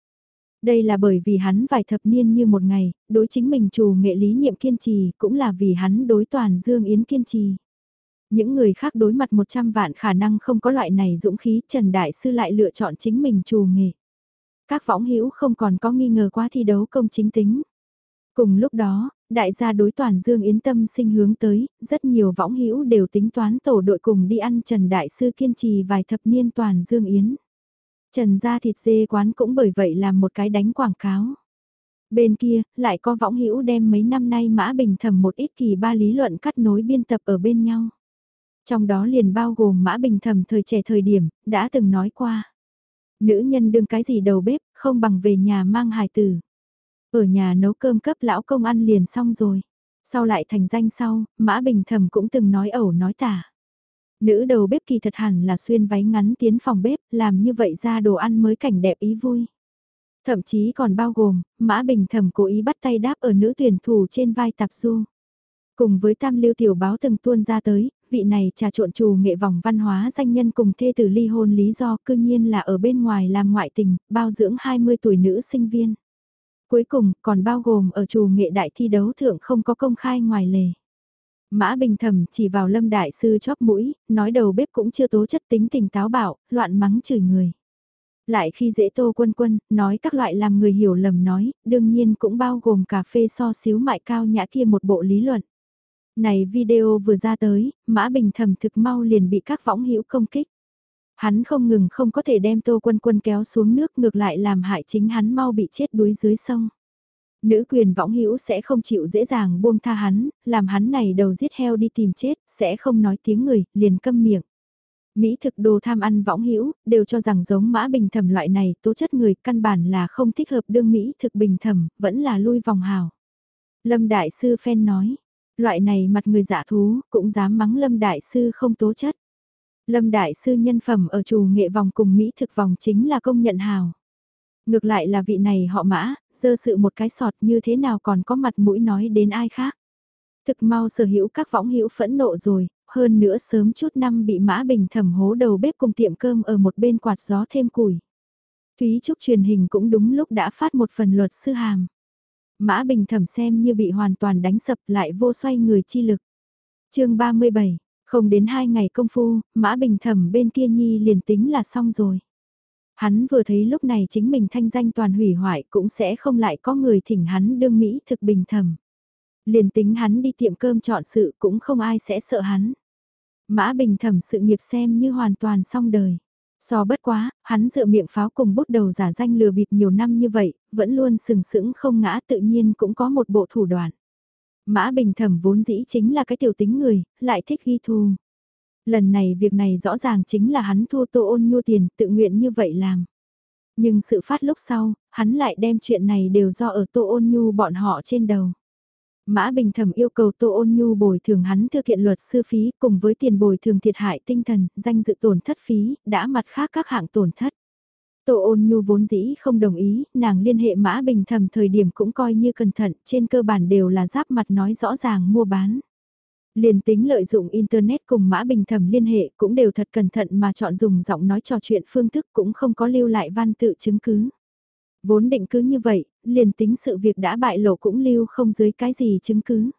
Đây là bởi vì hắn vài thập niên như một ngày, đối chính mình trù nghệ lý niệm kiên trì, cũng là vì hắn đối toàn Dương Yến kiên trì. Những người khác đối mặt 100 vạn khả năng không có loại này dũng khí, Trần Đại Sư lại lựa chọn chính mình trù nghệ. Các võng hữu không còn có nghi ngờ quá thi đấu công chính tính. Cùng lúc đó, đại gia đối toàn Dương Yến tâm sinh hướng tới, rất nhiều võng hữu đều tính toán tổ đội cùng đi ăn Trần Đại Sư kiên trì vài thập niên toàn Dương Yến. Trần gia thịt dê quán cũng bởi vậy làm một cái đánh quảng cáo. Bên kia, lại có võng hữu đem mấy năm nay mã bình thầm một ít kỳ ba lý luận cắt nối biên tập ở bên nhau. Trong đó liền bao gồm mã bình thầm thời trẻ thời điểm, đã từng nói qua. Nữ nhân đương cái gì đầu bếp, không bằng về nhà mang hài tử. Ở nhà nấu cơm cấp lão công ăn liền xong rồi. Sau lại thành danh sau, Mã Bình Thầm cũng từng nói ẩu nói tả. Nữ đầu bếp kỳ thật hẳn là xuyên váy ngắn tiến phòng bếp, làm như vậy ra đồ ăn mới cảnh đẹp ý vui. Thậm chí còn bao gồm, Mã Bình Thầm cố ý bắt tay đáp ở nữ tuyển thủ trên vai tạp du. Cùng với tam lưu tiểu báo từng tuôn ra tới, vị này trà trộn trù nghệ vòng văn hóa danh nhân cùng thê tử ly hôn lý do cư nhiên là ở bên ngoài làm ngoại tình, bao dưỡng 20 tuổi nữ sinh viên. Cuối cùng còn bao gồm ở trù nghệ đại thi đấu thượng không có công khai ngoài lề. Mã Bình Thầm chỉ vào Lâm Đại Sư chóp mũi, nói đầu bếp cũng chưa tố chất tính tình táo bạo, loạn mắng chửi người. Lại khi dễ tô quân quân, nói các loại làm người hiểu lầm nói, đương nhiên cũng bao gồm cà phê so xíu mại cao nhã kia một bộ lý luận. Này video vừa ra tới, Mã Bình thầm thực mau liền bị các võng hữu công kích. Hắn không ngừng không có thể đem Tô Quân Quân kéo xuống nước ngược lại làm hại chính hắn mau bị chết đuối dưới sông. Nữ quyền võng hữu sẽ không chịu dễ dàng buông tha hắn, làm hắn này đầu giết heo đi tìm chết, sẽ không nói tiếng người, liền câm miệng. Mỹ thực đồ tham ăn võng hữu đều cho rằng giống mã bình thẩm loại này tố chất người căn bản là không thích hợp đương Mỹ thực bình thẩm, vẫn là lui vòng hào. Lâm Đại Sư phen nói, loại này mặt người giả thú cũng dám mắng Lâm Đại Sư không tố chất. Lâm Đại Sư nhân phẩm ở chủ nghệ vòng cùng Mỹ thực vòng chính là công nhận hào. Ngược lại là vị này họ mã, dơ sự một cái sọt như thế nào còn có mặt mũi nói đến ai khác. Thực mau sở hữu các võng hữu phẫn nộ rồi, hơn nữa sớm chút năm bị mã bình thẩm hố đầu bếp cùng tiệm cơm ở một bên quạt gió thêm củi. Thúy Trúc truyền hình cũng đúng lúc đã phát một phần luật sư hàm. Mã bình thẩm xem như bị hoàn toàn đánh sập lại vô xoay người chi lực. chương 37, không đến hai ngày công phu, mã bình thẩm bên kia nhi liền tính là xong rồi. Hắn vừa thấy lúc này chính mình thanh danh toàn hủy hoại cũng sẽ không lại có người thỉnh hắn đương Mỹ thực bình thầm. Liền tính hắn đi tiệm cơm chọn sự cũng không ai sẽ sợ hắn. Mã bình thẩm sự nghiệp xem như hoàn toàn xong đời. So bất quá, hắn dựa miệng pháo cùng bút đầu giả danh lừa bịp nhiều năm như vậy, vẫn luôn sừng sững không ngã tự nhiên cũng có một bộ thủ đoạn. Mã bình thẩm vốn dĩ chính là cái tiểu tính người, lại thích ghi thù. Lần này việc này rõ ràng chính là hắn thua Tô Ôn Nhu tiền, tự nguyện như vậy làm. Nhưng sự phát lúc sau, hắn lại đem chuyện này đều do ở Tô Ôn Nhu bọn họ trên đầu. Mã Bình Thẩm yêu cầu Tô Ôn Nhu bồi thường hắn thư kiện luật sư phí cùng với tiền bồi thường thiệt hại tinh thần, danh dự tổn thất phí, đã mặt khác các hạng tổn thất. Tô ôn nhu vốn dĩ không đồng ý, nàng liên hệ mã bình thẩm thời điểm cũng coi như cẩn thận, trên cơ bản đều là giáp mặt nói rõ ràng mua bán. Liền tính lợi dụng Internet cùng Mã Bình Thẩm liên hệ cũng đều thật cẩn thận mà chọn dùng giọng nói trò chuyện phương thức cũng không có lưu lại văn tự chứng cứ. Vốn định cứ như vậy, liền tính sự việc đã bại lộ cũng lưu không dưới cái gì chứng cứ.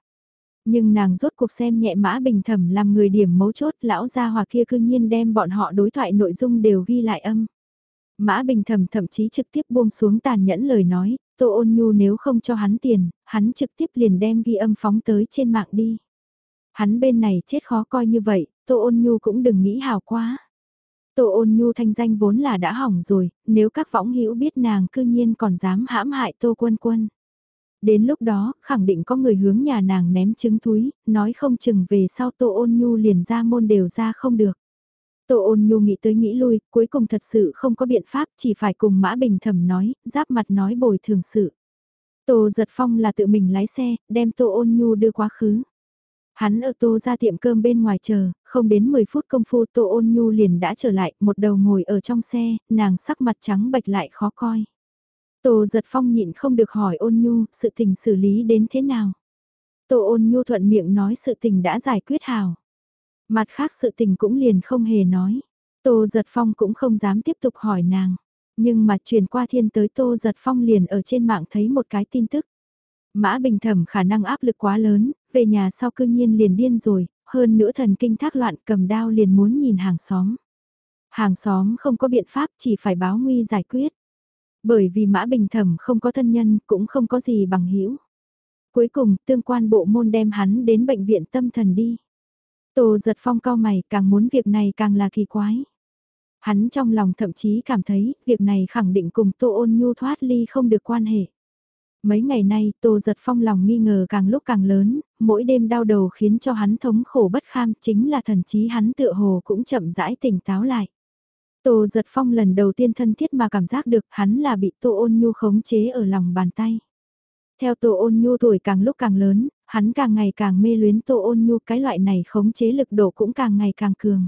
Nhưng nàng rốt cuộc xem nhẹ Mã Bình Thẩm làm người điểm mấu chốt lão gia hòa kia cư nhiên đem bọn họ đối thoại nội dung đều ghi lại âm. Mã Bình Thẩm thậm chí trực tiếp buông xuống tàn nhẫn lời nói, Tô Ôn Nhu nếu không cho hắn tiền, hắn trực tiếp liền đem ghi âm phóng tới trên mạng đi. Hắn bên này chết khó coi như vậy, Tô Ôn Nhu cũng đừng nghĩ hào quá. Tô Ôn Nhu thanh danh vốn là đã hỏng rồi, nếu các võng hữu biết nàng cư nhiên còn dám hãm hại Tô Quân Quân. Đến lúc đó, khẳng định có người hướng nhà nàng ném trứng túi, nói không chừng về sau Tô Ôn Nhu liền ra môn đều ra không được. Tô ôn nhu nghĩ tới nghĩ lui, cuối cùng thật sự không có biện pháp, chỉ phải cùng Mã Bình Thẩm nói, giáp mặt nói bồi thường sự. Tô giật phong là tự mình lái xe, đem Tô ôn nhu đưa quá khứ. Hắn ở tô ra tiệm cơm bên ngoài chờ, không đến 10 phút công phu tô ôn nhu liền đã trở lại, một đầu ngồi ở trong xe, nàng sắc mặt trắng bệch lại khó coi. Tô giật phong nhịn không được hỏi ôn nhu, sự tình xử lý đến thế nào? Tô ôn nhu thuận miệng nói sự tình đã giải quyết hào. Mặt khác sự tình cũng liền không hề nói. Tô giật phong cũng không dám tiếp tục hỏi nàng. Nhưng mà truyền qua thiên tới Tô giật phong liền ở trên mạng thấy một cái tin tức. Mã Bình Thẩm khả năng áp lực quá lớn, về nhà sau cư nhiên liền điên rồi, hơn nữa thần kinh thác loạn cầm đao liền muốn nhìn hàng xóm. Hàng xóm không có biện pháp chỉ phải báo nguy giải quyết. Bởi vì Mã Bình Thẩm không có thân nhân cũng không có gì bằng hữu Cuối cùng tương quan bộ môn đem hắn đến bệnh viện tâm thần đi. Tô giật phong cao mày càng muốn việc này càng là kỳ quái. Hắn trong lòng thậm chí cảm thấy việc này khẳng định cùng Tô ôn nhu thoát ly không được quan hệ. Mấy ngày nay Tô giật phong lòng nghi ngờ càng lúc càng lớn, mỗi đêm đau đầu khiến cho hắn thống khổ bất kham chính là thần chí hắn tựa hồ cũng chậm rãi tỉnh táo lại. Tô giật phong lần đầu tiên thân thiết mà cảm giác được hắn là bị Tô ôn nhu khống chế ở lòng bàn tay. Theo Tô ôn nhu tuổi càng lúc càng lớn, hắn càng ngày càng mê luyến Tô ôn nhu cái loại này khống chế lực độ cũng càng ngày càng cường.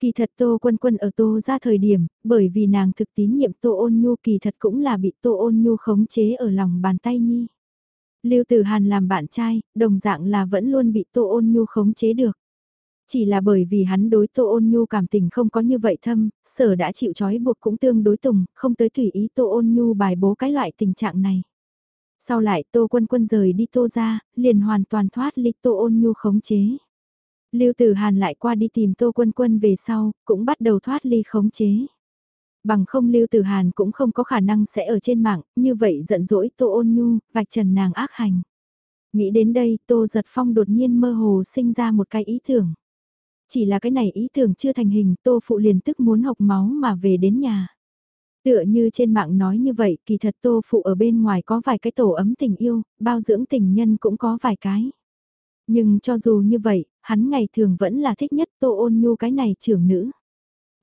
Kỳ thật Tô Quân Quân ở Tô ra thời điểm, bởi vì nàng thực tín nhiệm Tô ôn nhu kỳ thật cũng là bị Tô ôn nhu khống chế ở lòng bàn tay nhi. Lưu Tử Hàn làm bạn trai, đồng dạng là vẫn luôn bị Tô ôn nhu khống chế được. Chỉ là bởi vì hắn đối Tô ôn nhu cảm tình không có như vậy thâm, sở đã chịu trói buộc cũng tương đối tùng, không tới tùy ý Tô ôn nhu bài bố cái loại tình trạng này. Sau lại Tô Quân Quân rời đi Tô ra, liền hoàn toàn thoát ly Tô ôn nhu khống chế. Lưu Tử Hàn lại qua đi tìm Tô Quân Quân về sau, cũng bắt đầu thoát ly khống chế. Bằng không Lưu Tử Hàn cũng không có khả năng sẽ ở trên mạng, như vậy giận dỗi Tô Ôn Nhu, vạch trần nàng ác hành. Nghĩ đến đây, Tô Giật Phong đột nhiên mơ hồ sinh ra một cái ý tưởng. Chỉ là cái này ý tưởng chưa thành hình, Tô Phụ liền tức muốn học máu mà về đến nhà. Tựa như trên mạng nói như vậy, kỳ thật Tô Phụ ở bên ngoài có vài cái tổ ấm tình yêu, bao dưỡng tình nhân cũng có vài cái. Nhưng cho dù như vậy, hắn ngày thường vẫn là thích nhất Tô Ôn Nhu cái này trưởng nữ.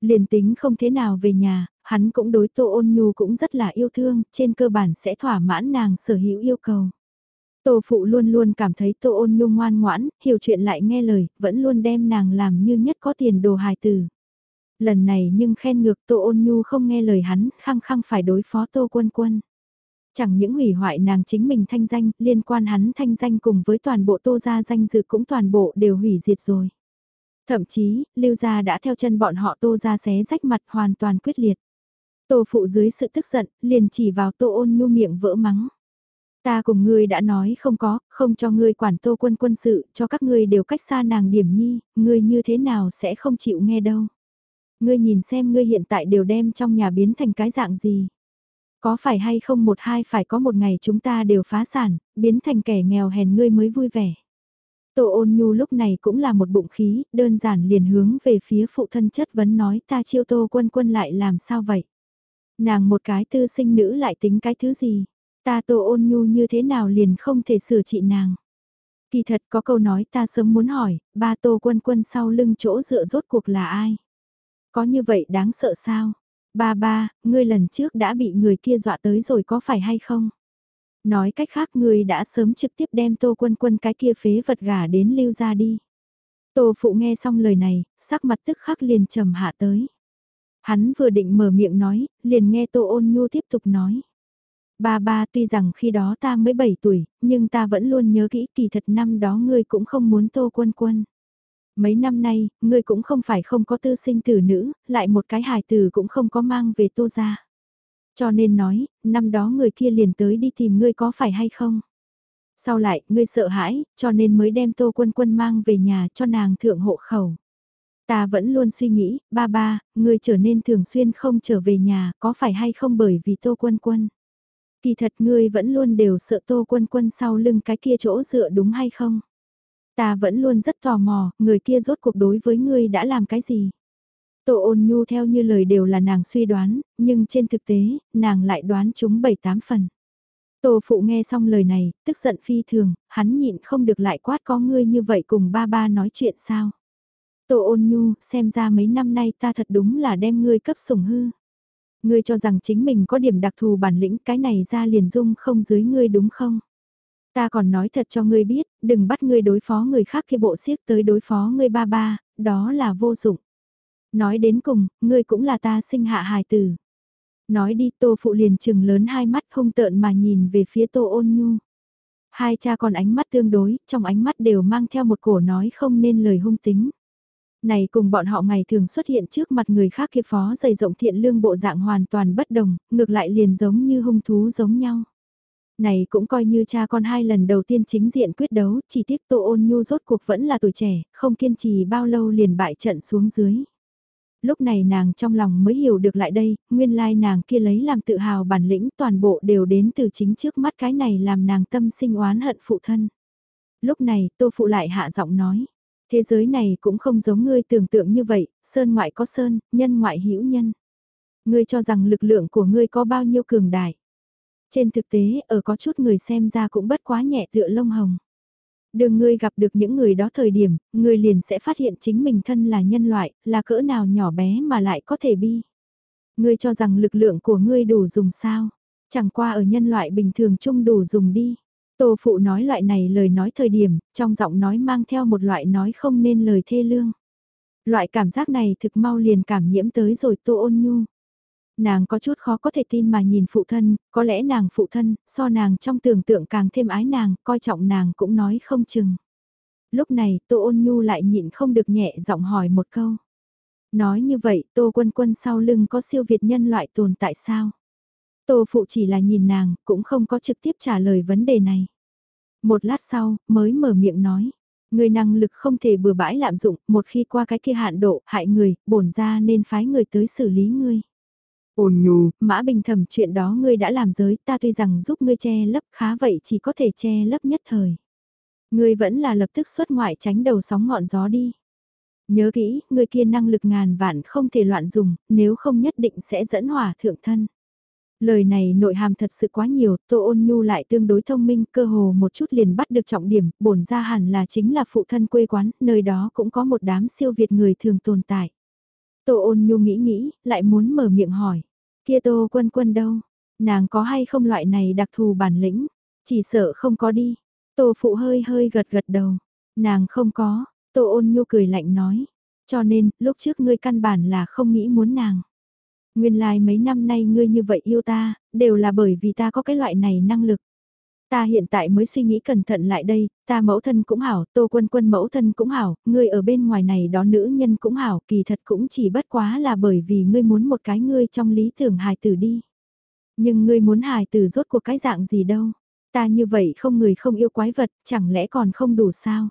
Liền tính không thế nào về nhà, hắn cũng đối Tô Ôn Nhu cũng rất là yêu thương, trên cơ bản sẽ thỏa mãn nàng sở hữu yêu cầu. Tô Phụ luôn luôn cảm thấy Tô Ôn Nhu ngoan ngoãn, hiểu chuyện lại nghe lời, vẫn luôn đem nàng làm như nhất có tiền đồ hài tử Lần này nhưng khen ngược Tô Ôn Nhu không nghe lời hắn, khăng khăng phải đối phó Tô Quân Quân. Chẳng những hủy hoại nàng chính mình thanh danh, liên quan hắn thanh danh cùng với toàn bộ Tô gia danh dự cũng toàn bộ đều hủy diệt rồi. Thậm chí, Lưu gia đã theo chân bọn họ Tô gia xé rách mặt hoàn toàn quyết liệt. Tô phụ dưới sự tức giận, liền chỉ vào Tô ôn nhu miệng vỡ mắng. Ta cùng ngươi đã nói không có, không cho ngươi quản tô quân quân sự, cho các ngươi đều cách xa nàng điểm nhi, ngươi như thế nào sẽ không chịu nghe đâu. Ngươi nhìn xem ngươi hiện tại đều đem trong nhà biến thành cái dạng gì. Có phải hay không một hai phải có một ngày chúng ta đều phá sản, biến thành kẻ nghèo hèn ngươi mới vui vẻ. Tô ôn nhu lúc này cũng là một bụng khí, đơn giản liền hướng về phía phụ thân chất vấn nói ta chiêu tô quân quân lại làm sao vậy. Nàng một cái tư sinh nữ lại tính cái thứ gì, ta tô ôn nhu như thế nào liền không thể sửa trị nàng. Kỳ thật có câu nói ta sớm muốn hỏi, ba tô quân quân sau lưng chỗ dựa rốt cuộc là ai? Có như vậy đáng sợ sao? Ba ba, ngươi lần trước đã bị người kia dọa tới rồi có phải hay không? Nói cách khác ngươi đã sớm trực tiếp đem tô quân quân cái kia phế vật gà đến lưu ra đi. Tô phụ nghe xong lời này, sắc mặt tức khắc liền trầm hạ tới. Hắn vừa định mở miệng nói, liền nghe tô ôn nhu tiếp tục nói. Ba ba tuy rằng khi đó ta mới 7 tuổi, nhưng ta vẫn luôn nhớ kỹ kỳ thật năm đó ngươi cũng không muốn tô quân quân. Mấy năm nay, ngươi cũng không phải không có tư sinh tử nữ, lại một cái hài tử cũng không có mang về tô ra. Cho nên nói, năm đó người kia liền tới đi tìm ngươi có phải hay không? Sau lại, ngươi sợ hãi, cho nên mới đem tô quân quân mang về nhà cho nàng thượng hộ khẩu. Ta vẫn luôn suy nghĩ, ba ba, ngươi trở nên thường xuyên không trở về nhà, có phải hay không bởi vì tô quân quân? Kỳ thật ngươi vẫn luôn đều sợ tô quân quân sau lưng cái kia chỗ dựa đúng hay không? Ta vẫn luôn rất tò mò, người kia rốt cuộc đối với ngươi đã làm cái gì? Tô ôn nhu theo như lời đều là nàng suy đoán, nhưng trên thực tế, nàng lại đoán chúng 7-8 phần. Tô phụ nghe xong lời này, tức giận phi thường, hắn nhịn không được lại quát có ngươi như vậy cùng ba ba nói chuyện sao. Tô ôn nhu, xem ra mấy năm nay ta thật đúng là đem ngươi cấp sủng hư. Ngươi cho rằng chính mình có điểm đặc thù bản lĩnh cái này ra liền dung không dưới ngươi đúng không? Ta còn nói thật cho ngươi biết, đừng bắt ngươi đối phó người khác khi bộ siếc tới đối phó ngươi ba ba, đó là vô dụng. Nói đến cùng, ngươi cũng là ta sinh hạ hài tử. Nói đi tô phụ liền trừng lớn hai mắt hung tợn mà nhìn về phía tô ôn nhu. Hai cha con ánh mắt tương đối, trong ánh mắt đều mang theo một cổ nói không nên lời hung tính. Này cùng bọn họ ngày thường xuất hiện trước mặt người khác kia phó dày rộng thiện lương bộ dạng hoàn toàn bất đồng, ngược lại liền giống như hung thú giống nhau. Này cũng coi như cha con hai lần đầu tiên chính diện quyết đấu, chỉ tiếc Tô Ôn Nhu rốt cuộc vẫn là tuổi trẻ, không kiên trì bao lâu liền bại trận xuống dưới. Lúc này nàng trong lòng mới hiểu được lại đây, nguyên lai nàng kia lấy làm tự hào bản lĩnh toàn bộ đều đến từ chính trước mắt cái này làm nàng tâm sinh oán hận phụ thân. Lúc này Tô Phụ lại hạ giọng nói, thế giới này cũng không giống ngươi tưởng tượng như vậy, sơn ngoại có sơn, nhân ngoại hữu nhân. Ngươi cho rằng lực lượng của ngươi có bao nhiêu cường đại. Trên thực tế, ở có chút người xem ra cũng bất quá nhẹ tựa lông hồng. Đường ngươi gặp được những người đó thời điểm, ngươi liền sẽ phát hiện chính mình thân là nhân loại, là cỡ nào nhỏ bé mà lại có thể bi. Ngươi cho rằng lực lượng của ngươi đủ dùng sao? Chẳng qua ở nhân loại bình thường chung đủ dùng đi. Tô phụ nói loại này lời nói thời điểm, trong giọng nói mang theo một loại nói không nên lời thê lương. Loại cảm giác này thực mau liền cảm nhiễm tới rồi tô ôn nhu. Nàng có chút khó có thể tin mà nhìn phụ thân, có lẽ nàng phụ thân, so nàng trong tưởng tượng càng thêm ái nàng, coi trọng nàng cũng nói không chừng. Lúc này Tô Ôn Nhu lại nhịn không được nhẹ giọng hỏi một câu. Nói như vậy Tô Quân Quân sau lưng có siêu việt nhân loại tồn tại sao? Tô Phụ chỉ là nhìn nàng, cũng không có trực tiếp trả lời vấn đề này. Một lát sau, mới mở miệng nói. Người năng lực không thể bừa bãi lạm dụng, một khi qua cái kia hạn độ, hại người, bổn ra nên phái người tới xử lý ngươi. Ôn nhu, mã bình thầm chuyện đó ngươi đã làm giới, ta tuy rằng giúp ngươi che lấp khá vậy chỉ có thể che lấp nhất thời. Ngươi vẫn là lập tức xuất ngoại tránh đầu sóng ngọn gió đi. Nhớ kỹ, ngươi kia năng lực ngàn vạn không thể loạn dùng, nếu không nhất định sẽ dẫn hỏa thượng thân. Lời này nội hàm thật sự quá nhiều, Tô Ôn Nhu lại tương đối thông minh, cơ hồ một chút liền bắt được trọng điểm, bổn ra hẳn là chính là phụ thân quê quán, nơi đó cũng có một đám siêu việt người thường tồn tại. Tô Ôn Nhu nghĩ nghĩ, lại muốn mở miệng hỏi, kia Tô Quân Quân đâu? Nàng có hay không loại này đặc thù bản lĩnh? Chỉ sợ không có đi. Tô Phụ hơi hơi gật gật đầu. Nàng không có, Tô Ôn Nhu cười lạnh nói. Cho nên, lúc trước ngươi căn bản là không nghĩ muốn nàng. Nguyên lai like mấy năm nay ngươi như vậy yêu ta, đều là bởi vì ta có cái loại này năng lực. Ta hiện tại mới suy nghĩ cẩn thận lại đây, ta mẫu thân cũng hảo, tô quân quân mẫu thân cũng hảo, ngươi ở bên ngoài này đó nữ nhân cũng hảo, kỳ thật cũng chỉ bất quá là bởi vì ngươi muốn một cái ngươi trong lý tưởng hài tử đi. Nhưng ngươi muốn hài tử rốt cuộc cái dạng gì đâu, ta như vậy không người không yêu quái vật, chẳng lẽ còn không đủ sao?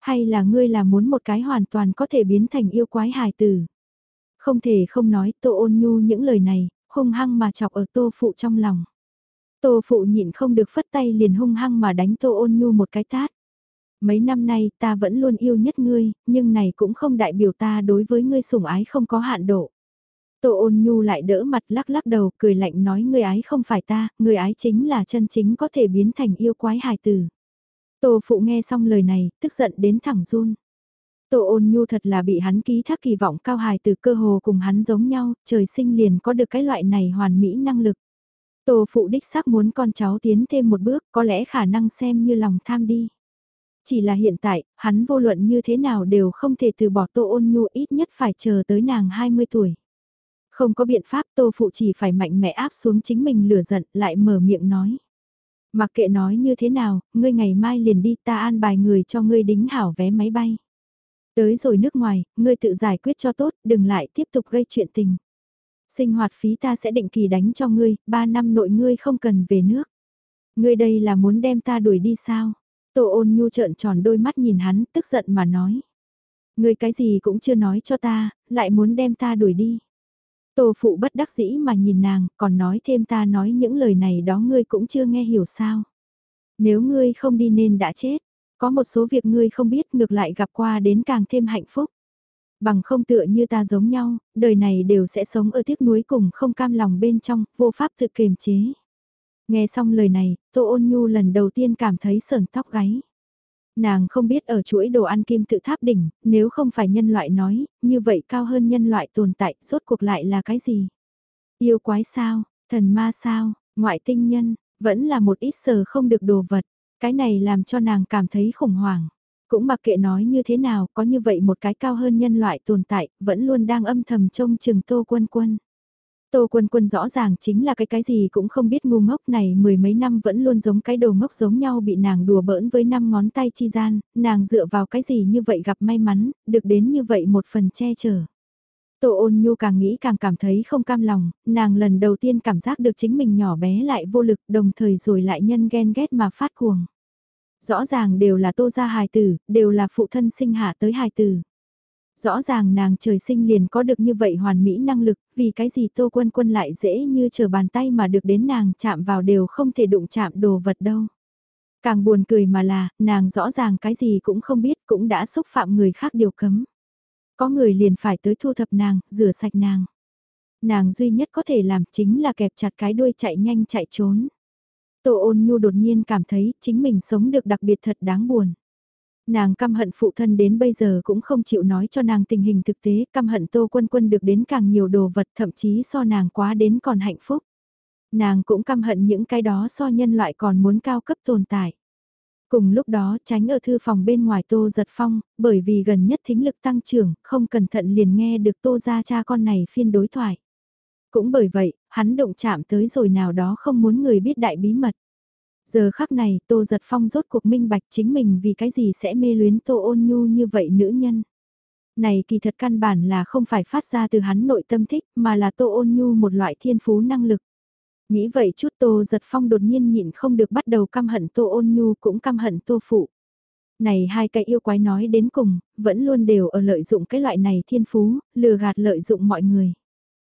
Hay là ngươi là muốn một cái hoàn toàn có thể biến thành yêu quái hài tử? Không thể không nói tô ôn nhu những lời này, hung hăng mà chọc ở tô phụ trong lòng. Tô phụ nhịn không được phất tay liền hung hăng mà đánh tô ôn nhu một cái tát. Mấy năm nay ta vẫn luôn yêu nhất ngươi, nhưng này cũng không đại biểu ta đối với ngươi sủng ái không có hạn độ. Tô ôn nhu lại đỡ mặt lắc lắc đầu cười lạnh nói ngươi ái không phải ta, ngươi ái chính là chân chính có thể biến thành yêu quái hài tử. Tô phụ nghe xong lời này, tức giận đến thẳng run. Tô ôn nhu thật là bị hắn ký thác kỳ vọng cao hài từ cơ hồ cùng hắn giống nhau, trời sinh liền có được cái loại này hoàn mỹ năng lực. Tô phụ đích xác muốn con cháu tiến thêm một bước, có lẽ khả năng xem như lòng tham đi. Chỉ là hiện tại, hắn vô luận như thế nào đều không thể từ bỏ tô ôn nhu ít nhất phải chờ tới nàng 20 tuổi. Không có biện pháp tô phụ chỉ phải mạnh mẽ áp xuống chính mình lửa giận lại mở miệng nói. Mặc kệ nói như thế nào, ngươi ngày mai liền đi ta an bài người cho ngươi đính hảo vé máy bay. Tới rồi nước ngoài, ngươi tự giải quyết cho tốt, đừng lại tiếp tục gây chuyện tình. Sinh hoạt phí ta sẽ định kỳ đánh cho ngươi, ba năm nội ngươi không cần về nước. Ngươi đây là muốn đem ta đuổi đi sao? Tô ôn nhu trợn tròn đôi mắt nhìn hắn, tức giận mà nói. Ngươi cái gì cũng chưa nói cho ta, lại muốn đem ta đuổi đi. Tô phụ bất đắc dĩ mà nhìn nàng, còn nói thêm ta nói những lời này đó ngươi cũng chưa nghe hiểu sao. Nếu ngươi không đi nên đã chết, có một số việc ngươi không biết ngược lại gặp qua đến càng thêm hạnh phúc. Bằng không tựa như ta giống nhau, đời này đều sẽ sống ở tiếc nuối cùng không cam lòng bên trong, vô pháp tự kiềm chế. Nghe xong lời này, Tô Ôn Nhu lần đầu tiên cảm thấy sờn tóc gáy. Nàng không biết ở chuỗi đồ ăn kim tự tháp đỉnh, nếu không phải nhân loại nói, như vậy cao hơn nhân loại tồn tại, rốt cuộc lại là cái gì? Yêu quái sao, thần ma sao, ngoại tinh nhân, vẫn là một ít sờ không được đồ vật. Cái này làm cho nàng cảm thấy khủng hoảng. Cũng mặc kệ nói như thế nào, có như vậy một cái cao hơn nhân loại tồn tại, vẫn luôn đang âm thầm trông chừng Tô Quân Quân. Tô Quân Quân rõ ràng chính là cái cái gì cũng không biết ngu ngốc này mười mấy năm vẫn luôn giống cái đồ ngốc giống nhau bị nàng đùa bỡn với năm ngón tay chi gian, nàng dựa vào cái gì như vậy gặp may mắn, được đến như vậy một phần che chở. Tô ôn nhu càng nghĩ càng cảm thấy không cam lòng, nàng lần đầu tiên cảm giác được chính mình nhỏ bé lại vô lực đồng thời rồi lại nhân ghen ghét mà phát cuồng. Rõ ràng đều là tô gia hài tử, đều là phụ thân sinh hạ tới hài tử. Rõ ràng nàng trời sinh liền có được như vậy hoàn mỹ năng lực, vì cái gì tô quân quân lại dễ như chờ bàn tay mà được đến nàng chạm vào đều không thể đụng chạm đồ vật đâu. Càng buồn cười mà là, nàng rõ ràng cái gì cũng không biết cũng đã xúc phạm người khác điều cấm. Có người liền phải tới thu thập nàng, rửa sạch nàng. Nàng duy nhất có thể làm chính là kẹp chặt cái đuôi chạy nhanh chạy trốn. Tô ôn nhu đột nhiên cảm thấy chính mình sống được đặc biệt thật đáng buồn. Nàng căm hận phụ thân đến bây giờ cũng không chịu nói cho nàng tình hình thực tế, căm hận tô quân quân được đến càng nhiều đồ vật thậm chí so nàng quá đến còn hạnh phúc. Nàng cũng căm hận những cái đó so nhân loại còn muốn cao cấp tồn tại. Cùng lúc đó tránh ở thư phòng bên ngoài tô giật phong, bởi vì gần nhất thính lực tăng trưởng, không cẩn thận liền nghe được tô ra cha con này phiên đối thoại. Cũng bởi vậy, hắn động chạm tới rồi nào đó không muốn người biết đại bí mật. Giờ khắc này Tô Giật Phong rốt cuộc minh bạch chính mình vì cái gì sẽ mê luyến Tô Ôn Nhu như vậy nữ nhân. Này kỳ thật căn bản là không phải phát ra từ hắn nội tâm thích mà là Tô Ôn Nhu một loại thiên phú năng lực. Nghĩ vậy chút Tô Giật Phong đột nhiên nhịn không được bắt đầu căm hận Tô Ôn Nhu cũng căm hận Tô Phụ. Này hai cái yêu quái nói đến cùng, vẫn luôn đều ở lợi dụng cái loại này thiên phú, lừa gạt lợi dụng mọi người.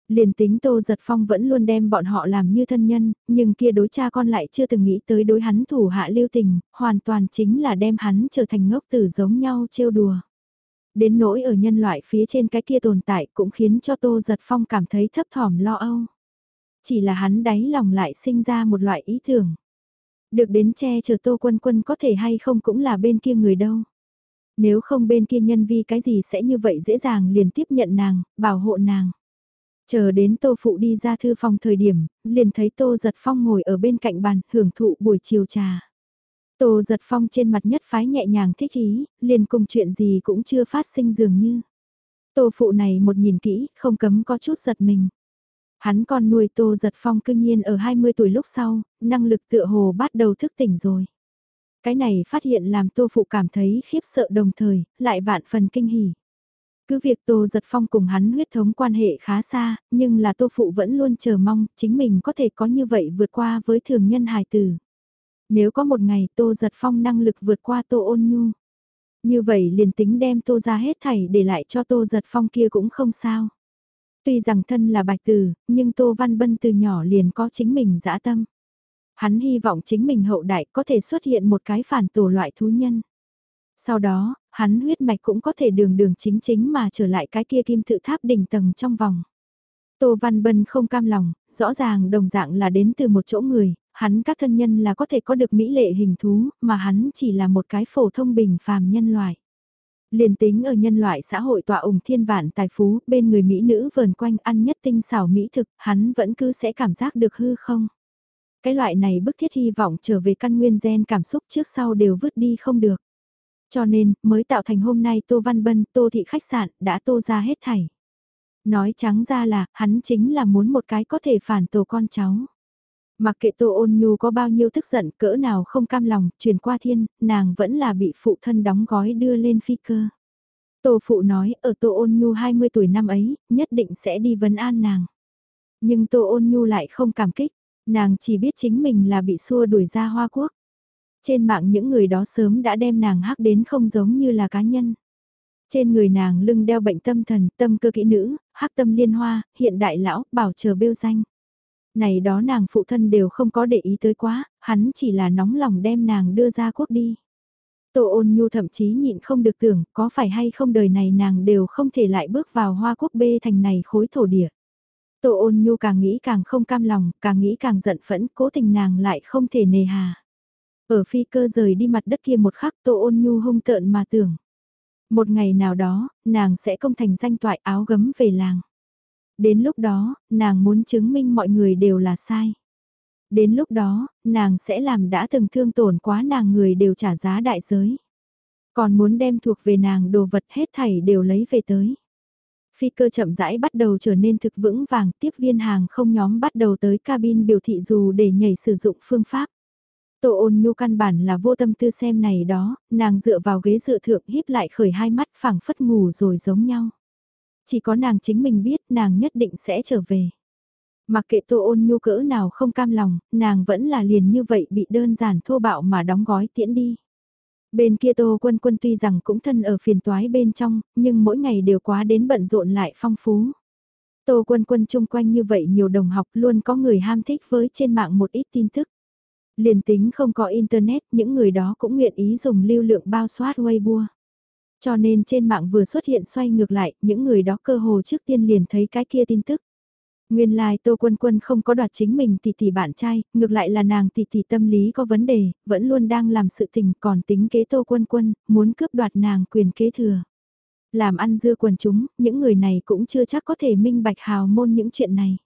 Liền tính Tô Giật Phong vẫn luôn đem bọn họ làm như thân nhân, nhưng kia đối cha con lại chưa từng nghĩ tới đối hắn thủ hạ lưu tình, hoàn toàn chính là đem hắn trở thành ngốc tử giống nhau trêu đùa. Đến nỗi ở nhân loại phía trên cái kia tồn tại cũng khiến cho Tô Giật Phong cảm thấy thấp thỏm lo âu. Chỉ là hắn đáy lòng lại sinh ra một loại ý tưởng. Được đến che chở Tô Quân Quân có thể hay không cũng là bên kia người đâu. Nếu không bên kia nhân vi cái gì sẽ như vậy dễ dàng liền tiếp nhận nàng, bảo hộ nàng. Chờ đến Tô Phụ đi ra thư phòng thời điểm, liền thấy Tô Giật Phong ngồi ở bên cạnh bàn, hưởng thụ buổi chiều trà. Tô Giật Phong trên mặt nhất phái nhẹ nhàng thích ý, liền cùng chuyện gì cũng chưa phát sinh dường như. Tô Phụ này một nhìn kỹ, không cấm có chút giật mình. Hắn con nuôi Tô Giật Phong cương nhiên ở 20 tuổi lúc sau, năng lực tựa hồ bắt đầu thức tỉnh rồi. Cái này phát hiện làm Tô Phụ cảm thấy khiếp sợ đồng thời, lại vạn phần kinh hỉ. Cứ việc Tô Giật Phong cùng hắn huyết thống quan hệ khá xa, nhưng là Tô Phụ vẫn luôn chờ mong chính mình có thể có như vậy vượt qua với thường nhân hài tử. Nếu có một ngày Tô Giật Phong năng lực vượt qua Tô Ôn Nhu, như vậy liền tính đem Tô ra hết thảy để lại cho Tô Giật Phong kia cũng không sao. Tuy rằng thân là bạch tử, nhưng Tô Văn Bân từ nhỏ liền có chính mình dã tâm. Hắn hy vọng chính mình hậu đại có thể xuất hiện một cái phản tổ loại thú nhân. Sau đó, hắn huyết mạch cũng có thể đường đường chính chính mà trở lại cái kia kim tự tháp đỉnh tầng trong vòng. Tô Văn Bân không cam lòng, rõ ràng đồng dạng là đến từ một chỗ người, hắn các thân nhân là có thể có được mỹ lệ hình thú, mà hắn chỉ là một cái phổ thông bình phàm nhân loại. Liền tính ở nhân loại xã hội tọa ủng thiên vạn tài phú, bên người mỹ nữ vờn quanh ăn nhất tinh xảo mỹ thực, hắn vẫn cứ sẽ cảm giác được hư không. Cái loại này bức thiết hy vọng trở về căn nguyên gen cảm xúc trước sau đều vứt đi không được. Cho nên, mới tạo thành hôm nay Tô Văn Bân, Tô Thị Khách Sạn, đã tô ra hết thảy. Nói trắng ra là, hắn chính là muốn một cái có thể phản tổ con cháu. Mặc kệ Tô Ôn Nhu có bao nhiêu tức giận cỡ nào không cam lòng, truyền qua thiên, nàng vẫn là bị phụ thân đóng gói đưa lên phi cơ. Tô Phụ nói ở Tô Ôn Nhu 20 tuổi năm ấy, nhất định sẽ đi vấn an nàng. Nhưng Tô Ôn Nhu lại không cảm kích, nàng chỉ biết chính mình là bị xua đuổi ra Hoa Quốc. Trên mạng những người đó sớm đã đem nàng hắc đến không giống như là cá nhân. Trên người nàng lưng đeo bệnh tâm thần, tâm cơ kỹ nữ, hắc tâm liên hoa, hiện đại lão, bảo chờ bêu danh. Này đó nàng phụ thân đều không có để ý tới quá, hắn chỉ là nóng lòng đem nàng đưa ra quốc đi. Tô ôn nhu thậm chí nhịn không được tưởng có phải hay không đời này nàng đều không thể lại bước vào hoa quốc bê thành này khối thổ địa. Tô ôn nhu càng nghĩ càng không cam lòng, càng nghĩ càng giận phẫn, cố tình nàng lại không thể nề hà. Ở phi cơ rời đi mặt đất kia một khắc Tô ôn nhu hung tợn mà tưởng. Một ngày nào đó, nàng sẽ công thành danh toại áo gấm về làng. Đến lúc đó, nàng muốn chứng minh mọi người đều là sai. Đến lúc đó, nàng sẽ làm đã từng thương tổn quá nàng người đều trả giá đại giới. Còn muốn đem thuộc về nàng đồ vật hết thảy đều lấy về tới. Phi cơ chậm rãi bắt đầu trở nên thực vững vàng tiếp viên hàng không nhóm bắt đầu tới cabin biểu thị dù để nhảy sử dụng phương pháp. Tô ôn nhu căn bản là vô tâm tư xem này đó, nàng dựa vào ghế dựa thượng híp lại khởi hai mắt phẳng phất ngủ rồi giống nhau. Chỉ có nàng chính mình biết nàng nhất định sẽ trở về. Mặc kệ tô ôn nhu cỡ nào không cam lòng, nàng vẫn là liền như vậy bị đơn giản thô bạo mà đóng gói tiễn đi. Bên kia tô quân quân tuy rằng cũng thân ở phiền toái bên trong, nhưng mỗi ngày đều quá đến bận rộn lại phong phú. Tô quân quân chung quanh như vậy nhiều đồng học luôn có người ham thích với trên mạng một ít tin tức. Liền tính không có internet, những người đó cũng nguyện ý dùng lưu lượng bao soát Weibo. Cho nên trên mạng vừa xuất hiện xoay ngược lại, những người đó cơ hồ trước tiên liền thấy cái kia tin tức. Nguyên lai like, Tô Quân Quân không có đoạt chính mình tỷ tỷ bạn trai, ngược lại là nàng tỷ tỷ tâm lý có vấn đề, vẫn luôn đang làm sự tình còn tính kế Tô Quân Quân, muốn cướp đoạt nàng quyền kế thừa. Làm ăn dưa quần chúng, những người này cũng chưa chắc có thể minh bạch hào môn những chuyện này.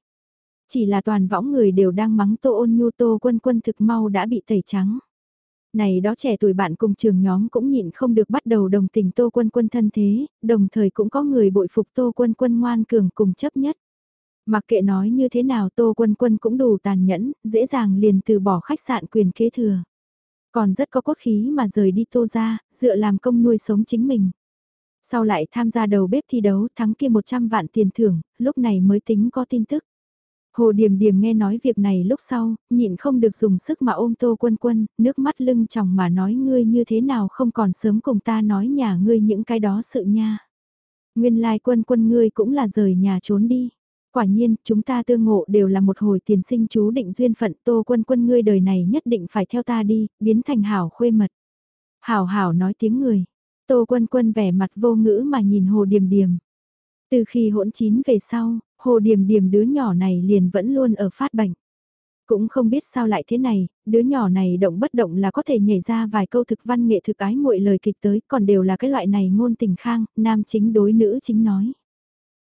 Chỉ là toàn võng người đều đang mắng Tô Ôn Nhu Tô Quân Quân thực mau đã bị tẩy trắng. Này đó trẻ tuổi bạn cùng trường nhóm cũng nhịn không được bắt đầu đồng tình Tô Quân Quân thân thế, đồng thời cũng có người bội phục Tô Quân Quân ngoan cường cùng chấp nhất. Mặc kệ nói như thế nào Tô Quân Quân cũng đủ tàn nhẫn, dễ dàng liền từ bỏ khách sạn quyền kế thừa. Còn rất có cốt khí mà rời đi Tô ra, dựa làm công nuôi sống chính mình. Sau lại tham gia đầu bếp thi đấu thắng kia 100 vạn tiền thưởng, lúc này mới tính có tin tức. Hồ Điềm Điềm nghe nói việc này lúc sau, nhịn không được dùng sức mà ôm Tô Quân Quân, nước mắt lưng tròng mà nói ngươi như thế nào không còn sớm cùng ta nói nhà ngươi những cái đó sự nha. Nguyên lai quân quân ngươi cũng là rời nhà trốn đi. Quả nhiên, chúng ta tương ngộ đều là một hồi tiền sinh chú định duyên phận tô quân quân ngươi đời này nhất định phải theo ta đi, biến thành hảo khuê mật. Hảo hảo nói tiếng người, tô quân quân vẻ mặt vô ngữ mà nhìn hồ điềm điềm. Từ khi hỗn chín về sau, hồ điềm điềm đứa nhỏ này liền vẫn luôn ở phát bệnh. Cũng không biết sao lại thế này, đứa nhỏ này động bất động là có thể nhảy ra vài câu thực văn nghệ thực ái muội lời kịch tới, còn đều là cái loại này ngôn tình khang, nam chính đối nữ chính nói.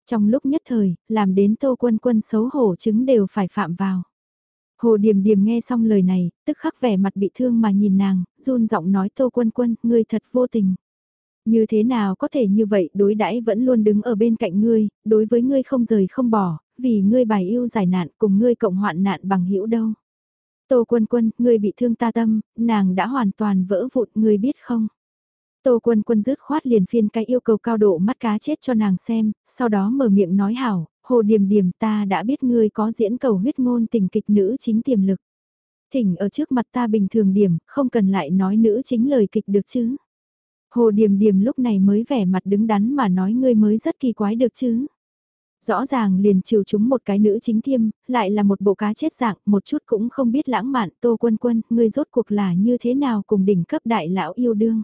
Trong lúc nhất thời, làm đến tô quân quân xấu hổ chứng đều phải phạm vào. Hồ Điềm Điềm nghe xong lời này, tức khắc vẻ mặt bị thương mà nhìn nàng, run giọng nói Tô Quân Quân, ngươi thật vô tình. Như thế nào có thể như vậy đối đãi vẫn luôn đứng ở bên cạnh ngươi, đối với ngươi không rời không bỏ, vì ngươi bài yêu giải nạn cùng ngươi cộng hoạn nạn bằng hữu đâu. Tô Quân Quân, ngươi bị thương ta tâm, nàng đã hoàn toàn vỡ vụn, ngươi biết không? Tô Quân Quân rứt khoát liền phiên cái yêu cầu cao độ mắt cá chết cho nàng xem, sau đó mở miệng nói hảo, hồ điềm điềm ta đã biết ngươi có diễn cầu huyết ngôn tình kịch nữ chính tiềm lực. Thỉnh ở trước mặt ta bình thường điểm, không cần lại nói nữ chính lời kịch được chứ. Hồ điềm điềm lúc này mới vẻ mặt đứng đắn mà nói ngươi mới rất kỳ quái được chứ. Rõ ràng liền chiều chúng một cái nữ chính thiêm, lại là một bộ cá chết dạng, một chút cũng không biết lãng mạn, tô quân quân, ngươi rốt cuộc là như thế nào cùng đỉnh cấp đại lão yêu đương.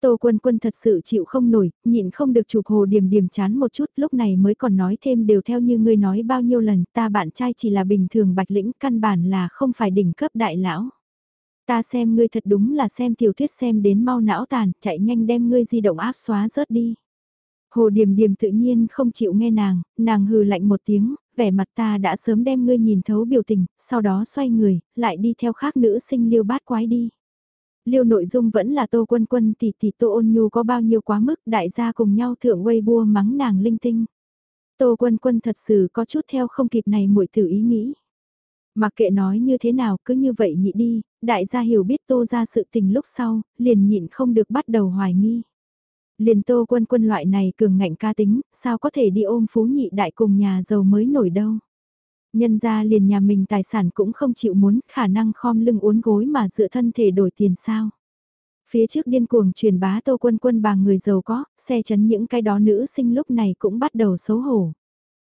Tô Quân Quân thật sự chịu không nổi, nhịn không được chụp hồ điểm điểm chán một chút, lúc này mới còn nói thêm đều theo như ngươi nói bao nhiêu lần, ta bạn trai chỉ là bình thường bạch lĩnh, căn bản là không phải đỉnh cấp đại lão. Ta xem ngươi thật đúng là xem tiểu thuyết xem đến mau não tàn, chạy nhanh đem ngươi di động áp xóa rớt đi. Hồ Điềm Điềm tự nhiên không chịu nghe nàng, nàng hừ lạnh một tiếng, vẻ mặt ta đã sớm đem ngươi nhìn thấu biểu tình, sau đó xoay người, lại đi theo khác nữ sinh liêu bát quái đi. Liêu nội dung vẫn là Tô Quân Quân tỷ tỷ Tô Ôn Nhu có bao nhiêu quá mức đại gia cùng nhau thượng Weibo mắng nàng linh tinh. Tô Quân Quân thật sự có chút theo không kịp này muội tử ý nghĩ. Mặc kệ nói như thế nào cứ như vậy nhị đi, đại gia hiểu biết Tô ra sự tình lúc sau, liền nhịn không được bắt đầu hoài nghi. Liền Tô Quân Quân loại này cường ngạnh ca tính, sao có thể đi ôm phú nhị đại cùng nhà giàu mới nổi đâu. Nhân ra liền nhà mình tài sản cũng không chịu muốn, khả năng khom lưng uốn gối mà dựa thân thể đổi tiền sao. Phía trước điên cuồng truyền bá tô quân quân bà người giàu có, xe chấn những cái đó nữ sinh lúc này cũng bắt đầu xấu hổ.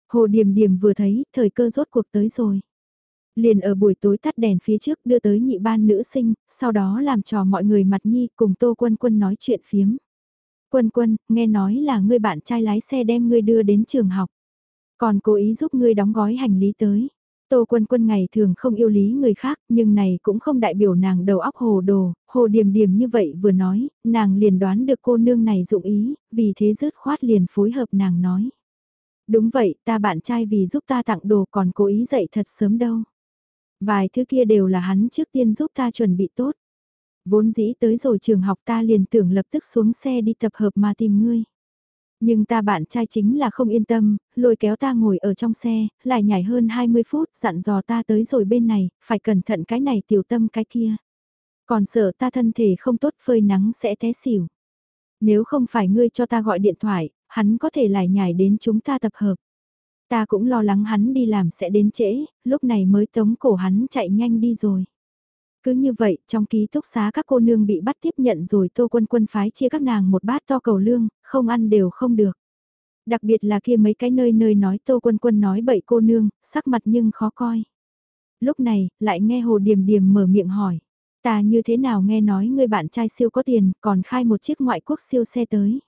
Hồ Điềm Điềm vừa thấy, thời cơ rốt cuộc tới rồi. Liền ở buổi tối tắt đèn phía trước đưa tới nhị ban nữ sinh, sau đó làm trò mọi người mặt nhi cùng Tô Quân Quân nói chuyện phiếm. Quân Quân, nghe nói là người bạn trai lái xe đem ngươi đưa đến trường học. Còn cố ý giúp ngươi đóng gói hành lý tới. Tô quân quân ngày thường không yêu lý người khác, nhưng này cũng không đại biểu nàng đầu óc hồ đồ, hồ điềm điềm như vậy vừa nói, nàng liền đoán được cô nương này dụng ý, vì thế dứt khoát liền phối hợp nàng nói. Đúng vậy, ta bạn trai vì giúp ta tặng đồ còn cố ý dậy thật sớm đâu. Vài thứ kia đều là hắn trước tiên giúp ta chuẩn bị tốt. Vốn dĩ tới rồi trường học ta liền tưởng lập tức xuống xe đi tập hợp mà tìm ngươi. Nhưng ta bạn trai chính là không yên tâm, lôi kéo ta ngồi ở trong xe, lại nhảy hơn 20 phút, dặn dò ta tới rồi bên này, phải cẩn thận cái này tiểu tâm cái kia. Còn sợ ta thân thể không tốt phơi nắng sẽ té xỉu. Nếu không phải ngươi cho ta gọi điện thoại, hắn có thể lại nhảy đến chúng ta tập hợp. Ta cũng lo lắng hắn đi làm sẽ đến trễ, lúc này mới tống cổ hắn chạy nhanh đi rồi. Cứ như vậy, trong ký túc xá các cô nương bị bắt tiếp nhận rồi tô quân quân phái chia các nàng một bát to cầu lương, không ăn đều không được. Đặc biệt là kia mấy cái nơi nơi nói tô quân quân nói bậy cô nương, sắc mặt nhưng khó coi. Lúc này, lại nghe hồ điềm điềm mở miệng hỏi. Ta như thế nào nghe nói người bạn trai siêu có tiền, còn khai một chiếc ngoại quốc siêu xe tới.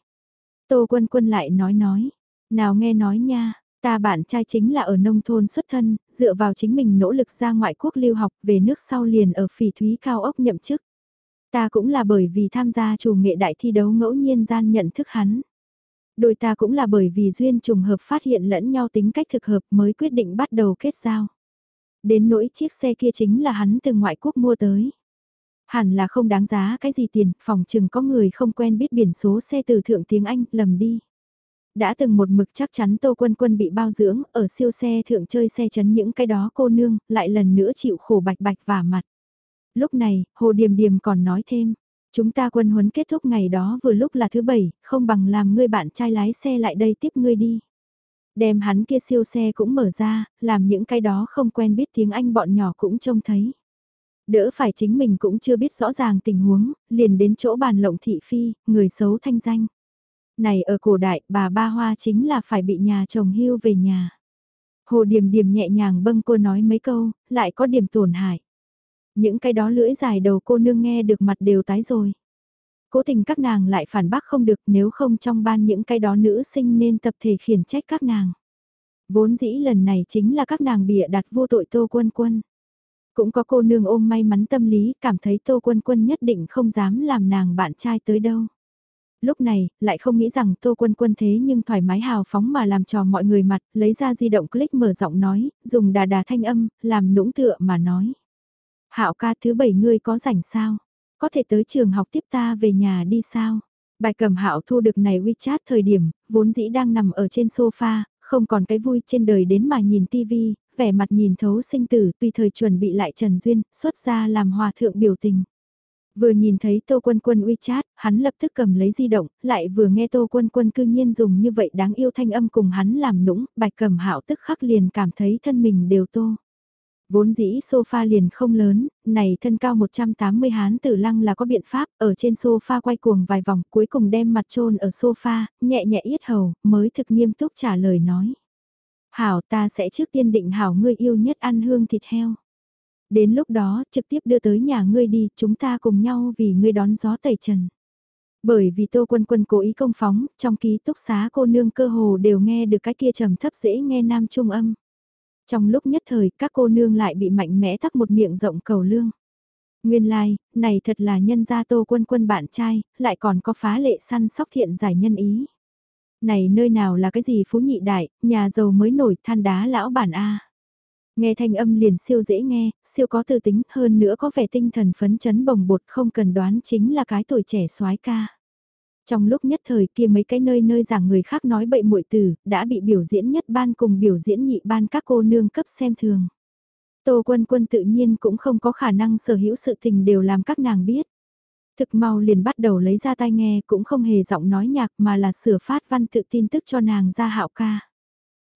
Tô quân quân lại nói nói. Nào nghe nói nha, Ta bạn trai chính là ở nông thôn xuất thân, dựa vào chính mình nỗ lực ra ngoại quốc lưu học về nước sau liền ở phỉ thúy cao ốc nhậm chức. Ta cũng là bởi vì tham gia chủ nghệ đại thi đấu ngẫu nhiên gian nhận thức hắn. Đôi ta cũng là bởi vì duyên trùng hợp phát hiện lẫn nhau tính cách thực hợp mới quyết định bắt đầu kết giao. Đến nỗi chiếc xe kia chính là hắn từ ngoại quốc mua tới. Hẳn là không đáng giá cái gì tiền, phòng chừng có người không quen biết biển số xe từ thượng tiếng Anh, lầm đi đã từng một mực chắc chắn Tô Quân Quân bị bao dưỡng, ở siêu xe thượng chơi xe chấn những cái đó cô nương, lại lần nữa chịu khổ bạch bạch vả mặt. Lúc này, Hồ Điềm Điềm còn nói thêm, chúng ta quân huấn kết thúc ngày đó vừa lúc là thứ bảy, không bằng làm ngươi bạn trai lái xe lại đây tiếp ngươi đi. Đem hắn kia siêu xe cũng mở ra, làm những cái đó không quen biết tiếng Anh bọn nhỏ cũng trông thấy. Đỡ phải chính mình cũng chưa biết rõ ràng tình huống, liền đến chỗ bàn lộng thị phi, người xấu thanh danh. Này ở cổ đại, bà ba hoa chính là phải bị nhà chồng hưu về nhà. Hồ Điềm Điềm nhẹ nhàng bâng cô nói mấy câu, lại có điểm tổn hại. Những cái đó lưỡi dài đầu cô nương nghe được mặt đều tái rồi. Cố tình các nàng lại phản bác không được nếu không trong ban những cái đó nữ sinh nên tập thể khiển trách các nàng. Vốn dĩ lần này chính là các nàng bịa đặt vô tội Tô Quân Quân. Cũng có cô nương ôm may mắn tâm lý cảm thấy Tô Quân Quân nhất định không dám làm nàng bạn trai tới đâu. Lúc này, lại không nghĩ rằng Tô Quân Quân thế nhưng thoải mái hào phóng mà làm trò mọi người mặt, lấy ra di động click mở giọng nói, dùng đà đà thanh âm, làm nũng tựa mà nói. Hạo ca thứ bảy ngươi có rảnh sao? Có thể tới trường học tiếp ta về nhà đi sao? Bài cầm hạo thu được này WeChat thời điểm, vốn dĩ đang nằm ở trên sofa, không còn cái vui trên đời đến mà nhìn tivi, vẻ mặt nhìn thấu sinh tử tùy thời chuẩn bị lại Trần Duyên, xuất ra làm hòa thượng biểu tình. Vừa nhìn thấy Tô Quân Quân WeChat, hắn lập tức cầm lấy di động, lại vừa nghe Tô Quân Quân cư nhiên dùng như vậy đáng yêu thanh âm cùng hắn làm nũng, bạch cầm hạo tức khắc liền cảm thấy thân mình đều tô. Vốn dĩ sofa liền không lớn, này thân cao 180 hán tử lăng là có biện pháp, ở trên sofa quay cuồng vài vòng cuối cùng đem mặt trôn ở sofa, nhẹ nhẹ yết hầu, mới thực nghiêm túc trả lời nói. Hảo ta sẽ trước tiên định Hảo ngươi yêu nhất ăn hương thịt heo. Đến lúc đó trực tiếp đưa tới nhà ngươi đi, chúng ta cùng nhau vì ngươi đón gió tẩy trần. Bởi vì Tô Quân Quân cố ý công phóng, trong ký túc xá cô nương cơ hồ đều nghe được cái kia trầm thấp dễ nghe nam trung âm. Trong lúc nhất thời, các cô nương lại bị mạnh mẽ tắc một miệng rộng cầu lương. Nguyên lai, like, này thật là nhân gia tô quân quân bạn trai, lại còn có phá lệ săn sóc thiện giải nhân ý. Này nơi nào là cái gì phú nhị đại, nhà giàu mới nổi than đá lão bản A. Nghe thanh âm liền siêu dễ nghe, siêu có tư tính, hơn nữa có vẻ tinh thần phấn chấn bồng bột không cần đoán chính là cái tuổi trẻ soái ca. Trong lúc nhất thời kia mấy cái nơi nơi giảng người khác nói bậy muội từ, đã bị biểu diễn nhất ban cùng biểu diễn nhị ban các cô nương cấp xem thường. Tô quân quân tự nhiên cũng không có khả năng sở hữu sự tình đều làm các nàng biết. Thực mau liền bắt đầu lấy ra tai nghe cũng không hề giọng nói nhạc mà là sửa phát văn tự tin tức cho nàng ra hạo ca.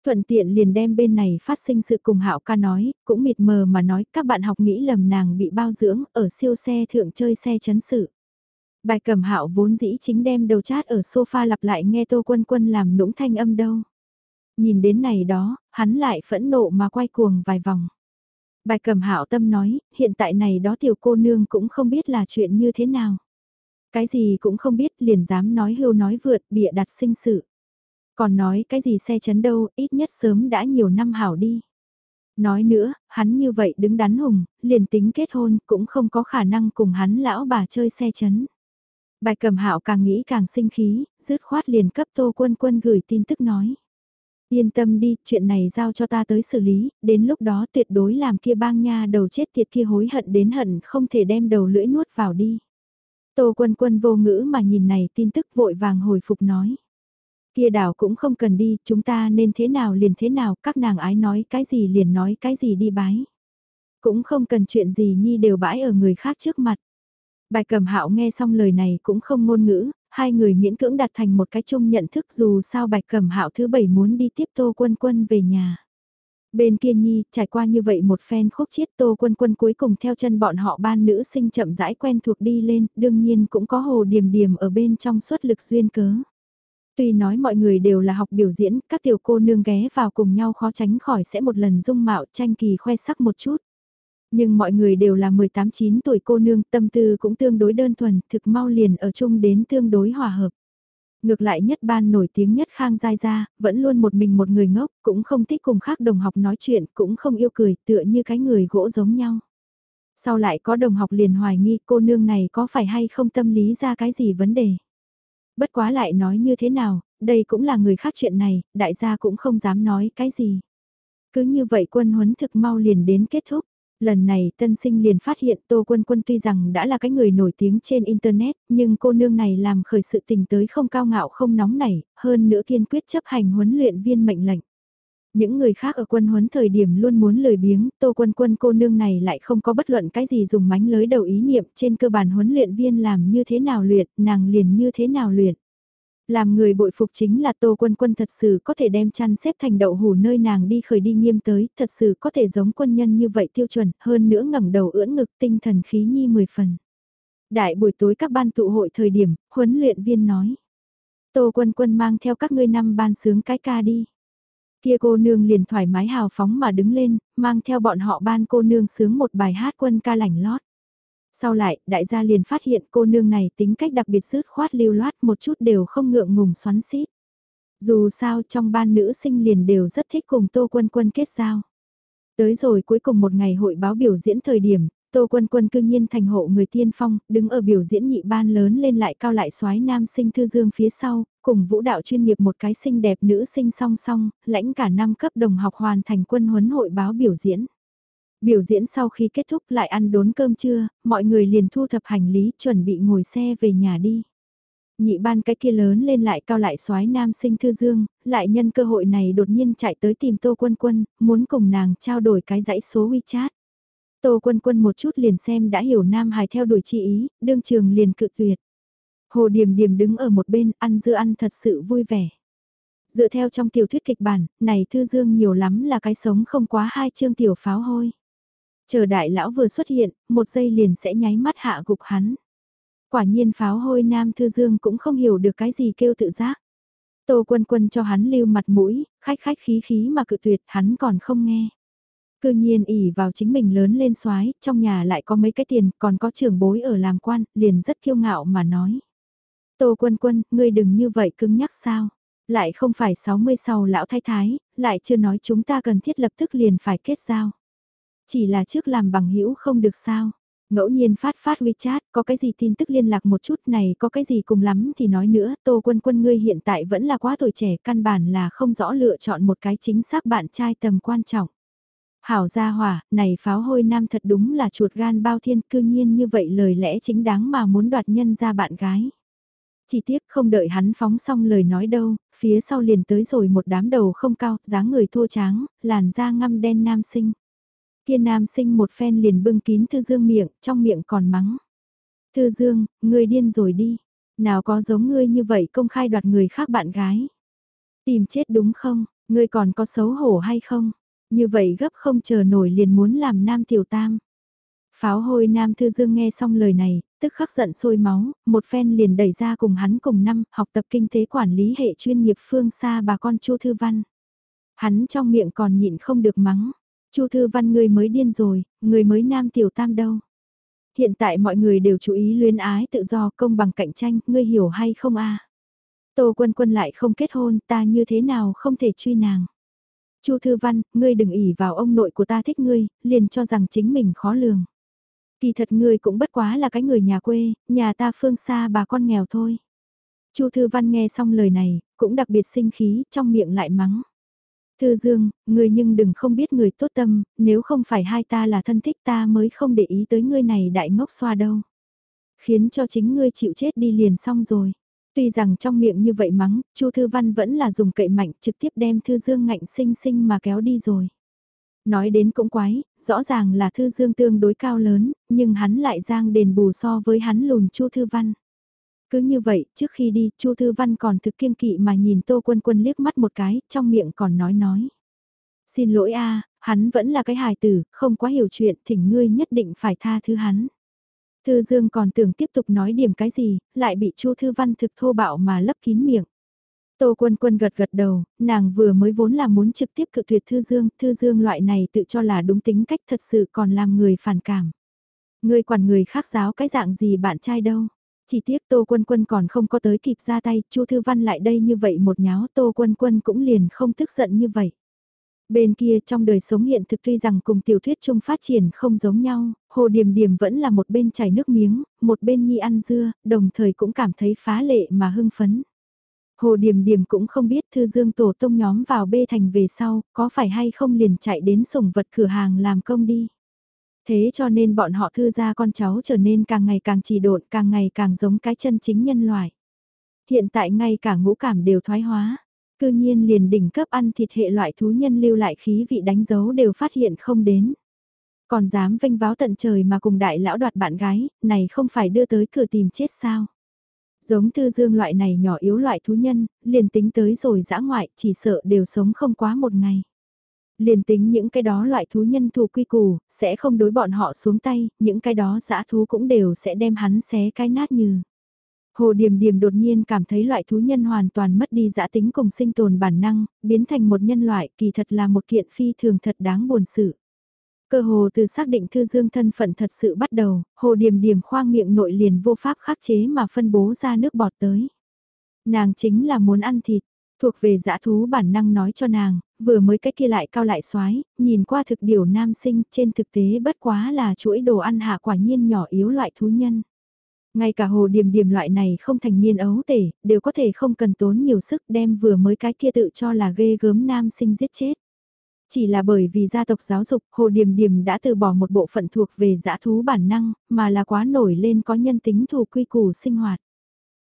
Thuận tiện liền đem bên này phát sinh sự cùng hạo ca nói, cũng mịt mờ mà nói các bạn học nghĩ lầm nàng bị bao dưỡng ở siêu xe thượng chơi xe chấn sự. Bài cầm hạo vốn dĩ chính đem đầu chát ở sofa lặp lại nghe Tô Quân Quân làm nũng thanh âm đâu. Nhìn đến này đó, hắn lại phẫn nộ mà quay cuồng vài vòng. Bài cầm hạo tâm nói, hiện tại này đó tiểu cô nương cũng không biết là chuyện như thế nào. Cái gì cũng không biết liền dám nói hưu nói vượt bịa đặt sinh sự. Còn nói cái gì xe chấn đâu, ít nhất sớm đã nhiều năm hảo đi. Nói nữa, hắn như vậy đứng đắn hùng, liền tính kết hôn cũng không có khả năng cùng hắn lão bà chơi xe chấn. Bài cầm hạo càng nghĩ càng sinh khí, dứt khoát liền cấp tô quân quân gửi tin tức nói. Yên tâm đi, chuyện này giao cho ta tới xử lý, đến lúc đó tuyệt đối làm kia bang nha đầu chết tiệt kia hối hận đến hận không thể đem đầu lưỡi nuốt vào đi. Tô quân quân vô ngữ mà nhìn này tin tức vội vàng hồi phục nói. Kia đảo cũng không cần đi, chúng ta nên thế nào liền thế nào, các nàng ái nói cái gì liền nói cái gì đi bái. Cũng không cần chuyện gì nhi đều bãi ở người khác trước mặt. Bài cầm hạo nghe xong lời này cũng không ngôn ngữ, hai người miễn cưỡng đạt thành một cái chung nhận thức dù sao bạch cầm hạo thứ bảy muốn đi tiếp tô quân quân về nhà. Bên kia nhi, trải qua như vậy một phen khúc chiết tô quân quân cuối cùng theo chân bọn họ ban nữ sinh chậm rãi quen thuộc đi lên, đương nhiên cũng có hồ điểm điểm ở bên trong suất lực duyên cớ. Tuy nói mọi người đều là học biểu diễn, các tiểu cô nương ghé vào cùng nhau khó tránh khỏi sẽ một lần dung mạo tranh kỳ khoe sắc một chút. Nhưng mọi người đều là 18-9 tuổi cô nương, tâm tư cũng tương đối đơn thuần, thực mau liền ở chung đến tương đối hòa hợp. Ngược lại nhất ban nổi tiếng nhất khang dai gia vẫn luôn một mình một người ngốc, cũng không thích cùng khác đồng học nói chuyện, cũng không yêu cười, tựa như cái người gỗ giống nhau. Sau lại có đồng học liền hoài nghi cô nương này có phải hay không tâm lý ra cái gì vấn đề. Bất quá lại nói như thế nào, đây cũng là người khác chuyện này, đại gia cũng không dám nói cái gì. Cứ như vậy quân huấn thực mau liền đến kết thúc. Lần này tân sinh liền phát hiện Tô Quân Quân tuy rằng đã là cái người nổi tiếng trên Internet, nhưng cô nương này làm khởi sự tình tới không cao ngạo không nóng nảy, hơn nữa kiên quyết chấp hành huấn luyện viên mệnh lệnh. Những người khác ở quân huấn thời điểm luôn muốn lười biếng, Tô Quân Quân cô nương này lại không có bất luận cái gì dùng mánh lới đầu ý niệm trên cơ bản huấn luyện viên làm như thế nào luyện, nàng liền như thế nào luyện. Làm người bội phục chính là Tô Quân Quân thật sự có thể đem chăn xếp thành đậu hủ nơi nàng đi khởi đi nghiêm tới, thật sự có thể giống quân nhân như vậy tiêu chuẩn, hơn nữa ngẩng đầu ưỡn ngực tinh thần khí nhi 10 phần. Đại buổi tối các ban tụ hội thời điểm, huấn luyện viên nói. Tô Quân Quân mang theo các ngươi năm ban sướng cái ca đi. Kia cô nương liền thoải mái hào phóng mà đứng lên, mang theo bọn họ ban cô nương sướng một bài hát quân ca lảnh lót. Sau lại, đại gia liền phát hiện cô nương này tính cách đặc biệt sứt khoát lưu loát một chút đều không ngượng ngùng xoắn xít. Dù sao trong ban nữ sinh liền đều rất thích cùng Tô Quân Quân kết giao. Tới rồi cuối cùng một ngày hội báo biểu diễn thời điểm, Tô Quân Quân cư nhiên thành hộ người tiên phong, đứng ở biểu diễn nhị ban lớn lên lại cao lại soái nam sinh thư dương phía sau, cùng vũ đạo chuyên nghiệp một cái xinh đẹp nữ sinh song song, lãnh cả năm cấp đồng học hoàn thành quân huấn hội báo biểu diễn. Biểu diễn sau khi kết thúc lại ăn đốn cơm trưa, mọi người liền thu thập hành lý chuẩn bị ngồi xe về nhà đi. Nhị ban cái kia lớn lên lại cao lại soái nam sinh thư dương, lại nhân cơ hội này đột nhiên chạy tới tìm Tô Quân Quân, muốn cùng nàng trao đổi cái dãy số WeChat. Tô Quân Quân một chút liền xem đã hiểu Nam Hải theo đuổi chi ý, đương trường liền cự tuyệt. Hồ Điềm Điềm đứng ở một bên, ăn dưa ăn thật sự vui vẻ. Dựa theo trong tiểu thuyết kịch bản, này Thư Dương nhiều lắm là cái sống không quá hai chương tiểu pháo hôi. Chờ đại lão vừa xuất hiện, một giây liền sẽ nháy mắt hạ gục hắn. Quả nhiên pháo hôi Nam Thư Dương cũng không hiểu được cái gì kêu tự giác. Tô quân quân cho hắn lưu mặt mũi, khách khách khí khí mà cự tuyệt hắn còn không nghe. Cư nhiên ỉ vào chính mình lớn lên soái trong nhà lại có mấy cái tiền, còn có trưởng bối ở làm quan, liền rất kiêu ngạo mà nói. Tô quân quân, ngươi đừng như vậy cứng nhắc sao? Lại không phải 60 sau lão thái thái, lại chưa nói chúng ta cần thiết lập tức liền phải kết giao. Chỉ là trước làm bằng hữu không được sao? Ngẫu nhiên phát phát WeChat, có cái gì tin tức liên lạc một chút này, có cái gì cùng lắm thì nói nữa, Tô Quân Quân ngươi hiện tại vẫn là quá tuổi trẻ, căn bản là không rõ lựa chọn một cái chính xác bạn trai tầm quan trọng. Hảo gia hỏa, này pháo hôi nam thật đúng là chuột gan bao thiên cư nhiên như vậy lời lẽ chính đáng mà muốn đoạt nhân ra bạn gái. Chỉ tiếc không đợi hắn phóng xong lời nói đâu, phía sau liền tới rồi một đám đầu không cao, dáng người thô tráng, làn da ngăm đen nam sinh. Kia nam sinh một phen liền bưng kín Thư Dương miệng, trong miệng còn mắng. Thư Dương, ngươi điên rồi đi. Nào có giống ngươi như vậy công khai đoạt người khác bạn gái. Tìm chết đúng không, ngươi còn có xấu hổ hay không? Như vậy gấp không chờ nổi liền muốn làm nam tiểu tam. Pháo hôi nam thư dương nghe xong lời này, tức khắc giận sôi máu, một phen liền đẩy ra cùng hắn cùng năm học tập kinh tế quản lý hệ chuyên nghiệp phương xa bà con Chu Thư Văn. Hắn trong miệng còn nhịn không được mắng, Chu Thư Văn người mới điên rồi, người mới nam tiểu tam đâu. Hiện tại mọi người đều chú ý luyến ái tự do công bằng cạnh tranh, ngươi hiểu hay không a? Tô quân quân lại không kết hôn, ta như thế nào không thể truy nàng. Chu Thư Văn, ngươi đừng ỉ vào ông nội của ta thích ngươi, liền cho rằng chính mình khó lường. Kỳ thật ngươi cũng bất quá là cái người nhà quê, nhà ta phương xa bà con nghèo thôi. Chu Thư Văn nghe xong lời này, cũng đặc biệt sinh khí, trong miệng lại mắng. Thư Dương, ngươi nhưng đừng không biết người tốt tâm, nếu không phải hai ta là thân thích ta mới không để ý tới ngươi này đại ngốc xoa đâu. Khiến cho chính ngươi chịu chết đi liền xong rồi. Tuy rằng trong miệng như vậy mắng, Chu Thư Văn vẫn là dùng cậy mạnh trực tiếp đem Thư Dương ngạnh sinh sinh mà kéo đi rồi. Nói đến cũng quái, rõ ràng là Thư Dương tương đối cao lớn, nhưng hắn lại giang đền bù so với hắn lùn Chu Thư Văn. Cứ như vậy, trước khi đi, Chu Thư Văn còn thực kiên kỵ mà nhìn Tô Quân Quân liếc mắt một cái, trong miệng còn nói nói. Xin lỗi a, hắn vẫn là cái hài tử, không quá hiểu chuyện, thỉnh ngươi nhất định phải tha thứ hắn. Thư Dương còn tưởng tiếp tục nói điểm cái gì, lại bị Chu Thư Văn thực thô bạo mà lấp kín miệng. Tô Quân Quân gật gật đầu, nàng vừa mới vốn là muốn trực tiếp cự tuyệt Thư Dương, Thư Dương loại này tự cho là đúng tính cách thật sự còn làm người phản cảm. Người quản người khác giáo cái dạng gì bạn trai đâu. Chỉ tiếc Tô Quân Quân còn không có tới kịp ra tay, Chu Thư Văn lại đây như vậy một nháo Tô Quân Quân cũng liền không tức giận như vậy. Bên kia trong đời sống hiện thực tuy rằng cùng tiểu thuyết chung phát triển không giống nhau, Hồ Điềm Điềm vẫn là một bên chảy nước miếng, một bên nhi ăn dưa, đồng thời cũng cảm thấy phá lệ mà hưng phấn. Hồ Điềm Điềm cũng không biết Thư Dương tổ tông nhóm vào bê thành về sau, có phải hay không liền chạy đến sủng vật cửa hàng làm công đi. Thế cho nên bọn họ thư ra con cháu trở nên càng ngày càng trì độn, càng ngày càng giống cái chân chính nhân loại. Hiện tại ngay cả ngũ cảm đều thoái hóa. Cư nhiên liền đỉnh cấp ăn thịt hệ loại thú nhân lưu lại khí vị đánh dấu đều phát hiện không đến. Còn dám vinh váo tận trời mà cùng đại lão đoạt bạn gái, này không phải đưa tới cửa tìm chết sao. Giống tư dương loại này nhỏ yếu loại thú nhân, liền tính tới rồi dã ngoại, chỉ sợ đều sống không quá một ngày. Liền tính những cái đó loại thú nhân thù quy củ, sẽ không đối bọn họ xuống tay, những cái đó dã thú cũng đều sẽ đem hắn xé cái nát như. Hồ Điềm Điềm đột nhiên cảm thấy loại thú nhân hoàn toàn mất đi dã tính cùng sinh tồn bản năng, biến thành một nhân loại kỳ thật là một kiện phi thường thật đáng buồn sự. Cơ hồ từ xác định Thư Dương thân phận thật sự bắt đầu, Hồ Điềm Điềm khoang miệng nội liền vô pháp khắc chế mà phân bố ra nước bọt tới. Nàng chính là muốn ăn thịt, thuộc về dã thú bản năng nói cho nàng, vừa mới cái kia lại cao lại xoái, nhìn qua thực điều nam sinh trên thực tế bất quá là chuỗi đồ ăn hạ quả nhiên nhỏ yếu loại thú nhân. Ngay cả hồ điềm điềm loại này không thành niên ấu tể, đều có thể không cần tốn nhiều sức đem vừa mới cái kia tự cho là ghê gớm nam sinh giết chết. Chỉ là bởi vì gia tộc giáo dục, Hồ Điềm Điềm đã từ bỏ một bộ phận thuộc về dã thú bản năng, mà là quá nổi lên có nhân tính thù quy củ sinh hoạt.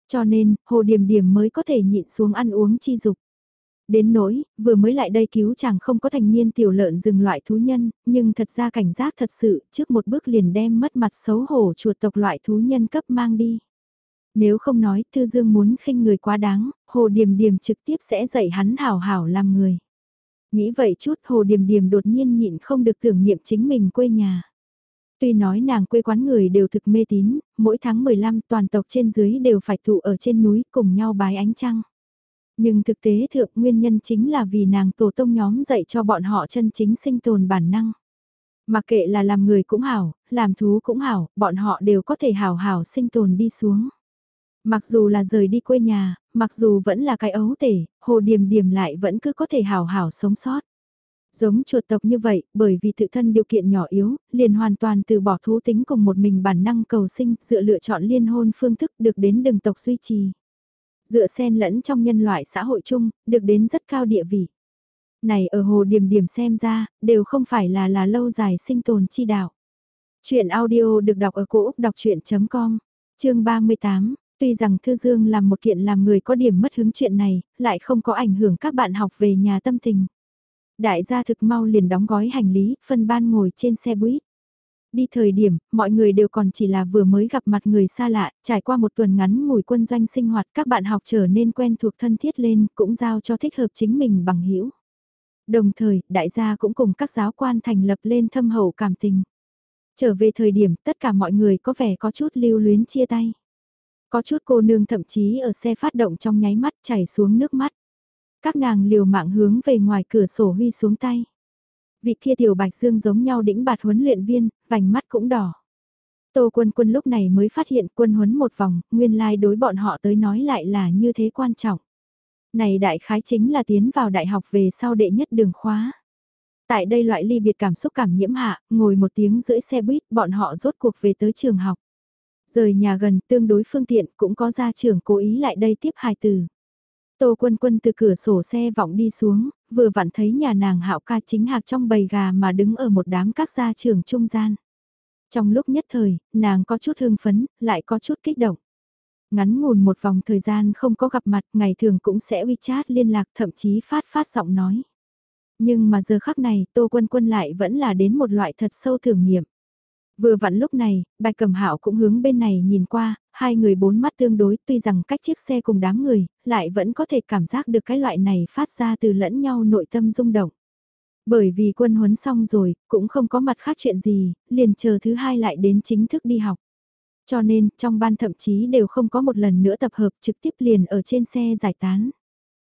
Cho nên, Hồ Điềm Điềm mới có thể nhịn xuống ăn uống chi dục. Đến nỗi, vừa mới lại đây cứu chàng không có thành niên tiểu lợn rừng loại thú nhân, nhưng thật ra cảnh giác thật sự, trước một bước liền đem mất mặt xấu hổ chuột tộc loại thú nhân cấp mang đi. Nếu không nói, Thư Dương muốn khinh người quá đáng, Hồ Điềm Điềm trực tiếp sẽ dạy hắn hảo hảo làm người. Nghĩ vậy chút Hồ Điềm Điềm đột nhiên nhịn không được tưởng niệm chính mình quê nhà. Tuy nói nàng quê quán người đều thực mê tín, mỗi tháng 15 toàn tộc trên dưới đều phải tụ ở trên núi cùng nhau bái ánh trăng. Nhưng thực tế thượng nguyên nhân chính là vì nàng tổ tông nhóm dạy cho bọn họ chân chính sinh tồn bản năng. Mặc kệ là làm người cũng hảo, làm thú cũng hảo, bọn họ đều có thể hảo hảo sinh tồn đi xuống. Mặc dù là rời đi quê nhà, mặc dù vẫn là cái ấu tể, hồ điềm điềm lại vẫn cứ có thể hào hảo sống sót. Giống chuột tộc như vậy, bởi vì tự thân điều kiện nhỏ yếu, liền hoàn toàn từ bỏ thú tính cùng một mình bản năng cầu sinh, dựa lựa chọn liên hôn phương thức được đến đường tộc duy trì. Dựa xen lẫn trong nhân loại xã hội chung, được đến rất cao địa vị. Này ở hồ điểm điểm xem ra, đều không phải là là lâu dài sinh tồn chi đạo. Chuyện audio được đọc ở cổ Úc đọc chuyện.com, chương 38, Tuy rằng Thư Dương làm một kiện làm người có điểm mất hứng chuyện này, lại không có ảnh hưởng các bạn học về nhà tâm tình. Đại gia thực mau liền đóng gói hành lý, phân ban ngồi trên xe buýt. Đi thời điểm, mọi người đều còn chỉ là vừa mới gặp mặt người xa lạ, trải qua một tuần ngắn ngủi quân doanh sinh hoạt các bạn học trở nên quen thuộc thân thiết lên, cũng giao cho thích hợp chính mình bằng hữu Đồng thời, đại gia cũng cùng các giáo quan thành lập lên thâm hậu cảm tình. Trở về thời điểm, tất cả mọi người có vẻ có chút lưu luyến chia tay. Có chút cô nương thậm chí ở xe phát động trong nháy mắt chảy xuống nước mắt. Các nàng liều mạng hướng về ngoài cửa sổ huy xuống tay. Vị kia tiểu bạch dương giống nhau đĩnh bạt huấn luyện viên, vành mắt cũng đỏ. Tô quân quân lúc này mới phát hiện quân huấn một vòng, nguyên lai like đối bọn họ tới nói lại là như thế quan trọng. Này đại khái chính là tiến vào đại học về sau đệ nhất đường khóa. Tại đây loại ly biệt cảm xúc cảm nhiễm hạ, ngồi một tiếng rưỡi xe buýt, bọn họ rốt cuộc về tới trường học. Rời nhà gần tương đối phương tiện cũng có gia trưởng cố ý lại đây tiếp hài từ. Tô quân quân từ cửa sổ xe vọng đi xuống, vừa vặn thấy nhà nàng hạo ca chính hạc trong bầy gà mà đứng ở một đám các gia trưởng trung gian. Trong lúc nhất thời, nàng có chút hưng phấn, lại có chút kích động. Ngắn ngủn một vòng thời gian không có gặp mặt, ngày thường cũng sẽ WeChat liên lạc thậm chí phát phát giọng nói. Nhưng mà giờ khắc này, Tô Quân Quân lại vẫn là đến một loại thật sâu thử nghiệm. Vừa vặn lúc này, bạch cẩm hạo cũng hướng bên này nhìn qua, hai người bốn mắt tương đối tuy rằng cách chiếc xe cùng đám người, lại vẫn có thể cảm giác được cái loại này phát ra từ lẫn nhau nội tâm rung động. Bởi vì quân huấn xong rồi, cũng không có mặt khác chuyện gì, liền chờ thứ hai lại đến chính thức đi học. Cho nên, trong ban thậm chí đều không có một lần nữa tập hợp trực tiếp liền ở trên xe giải tán.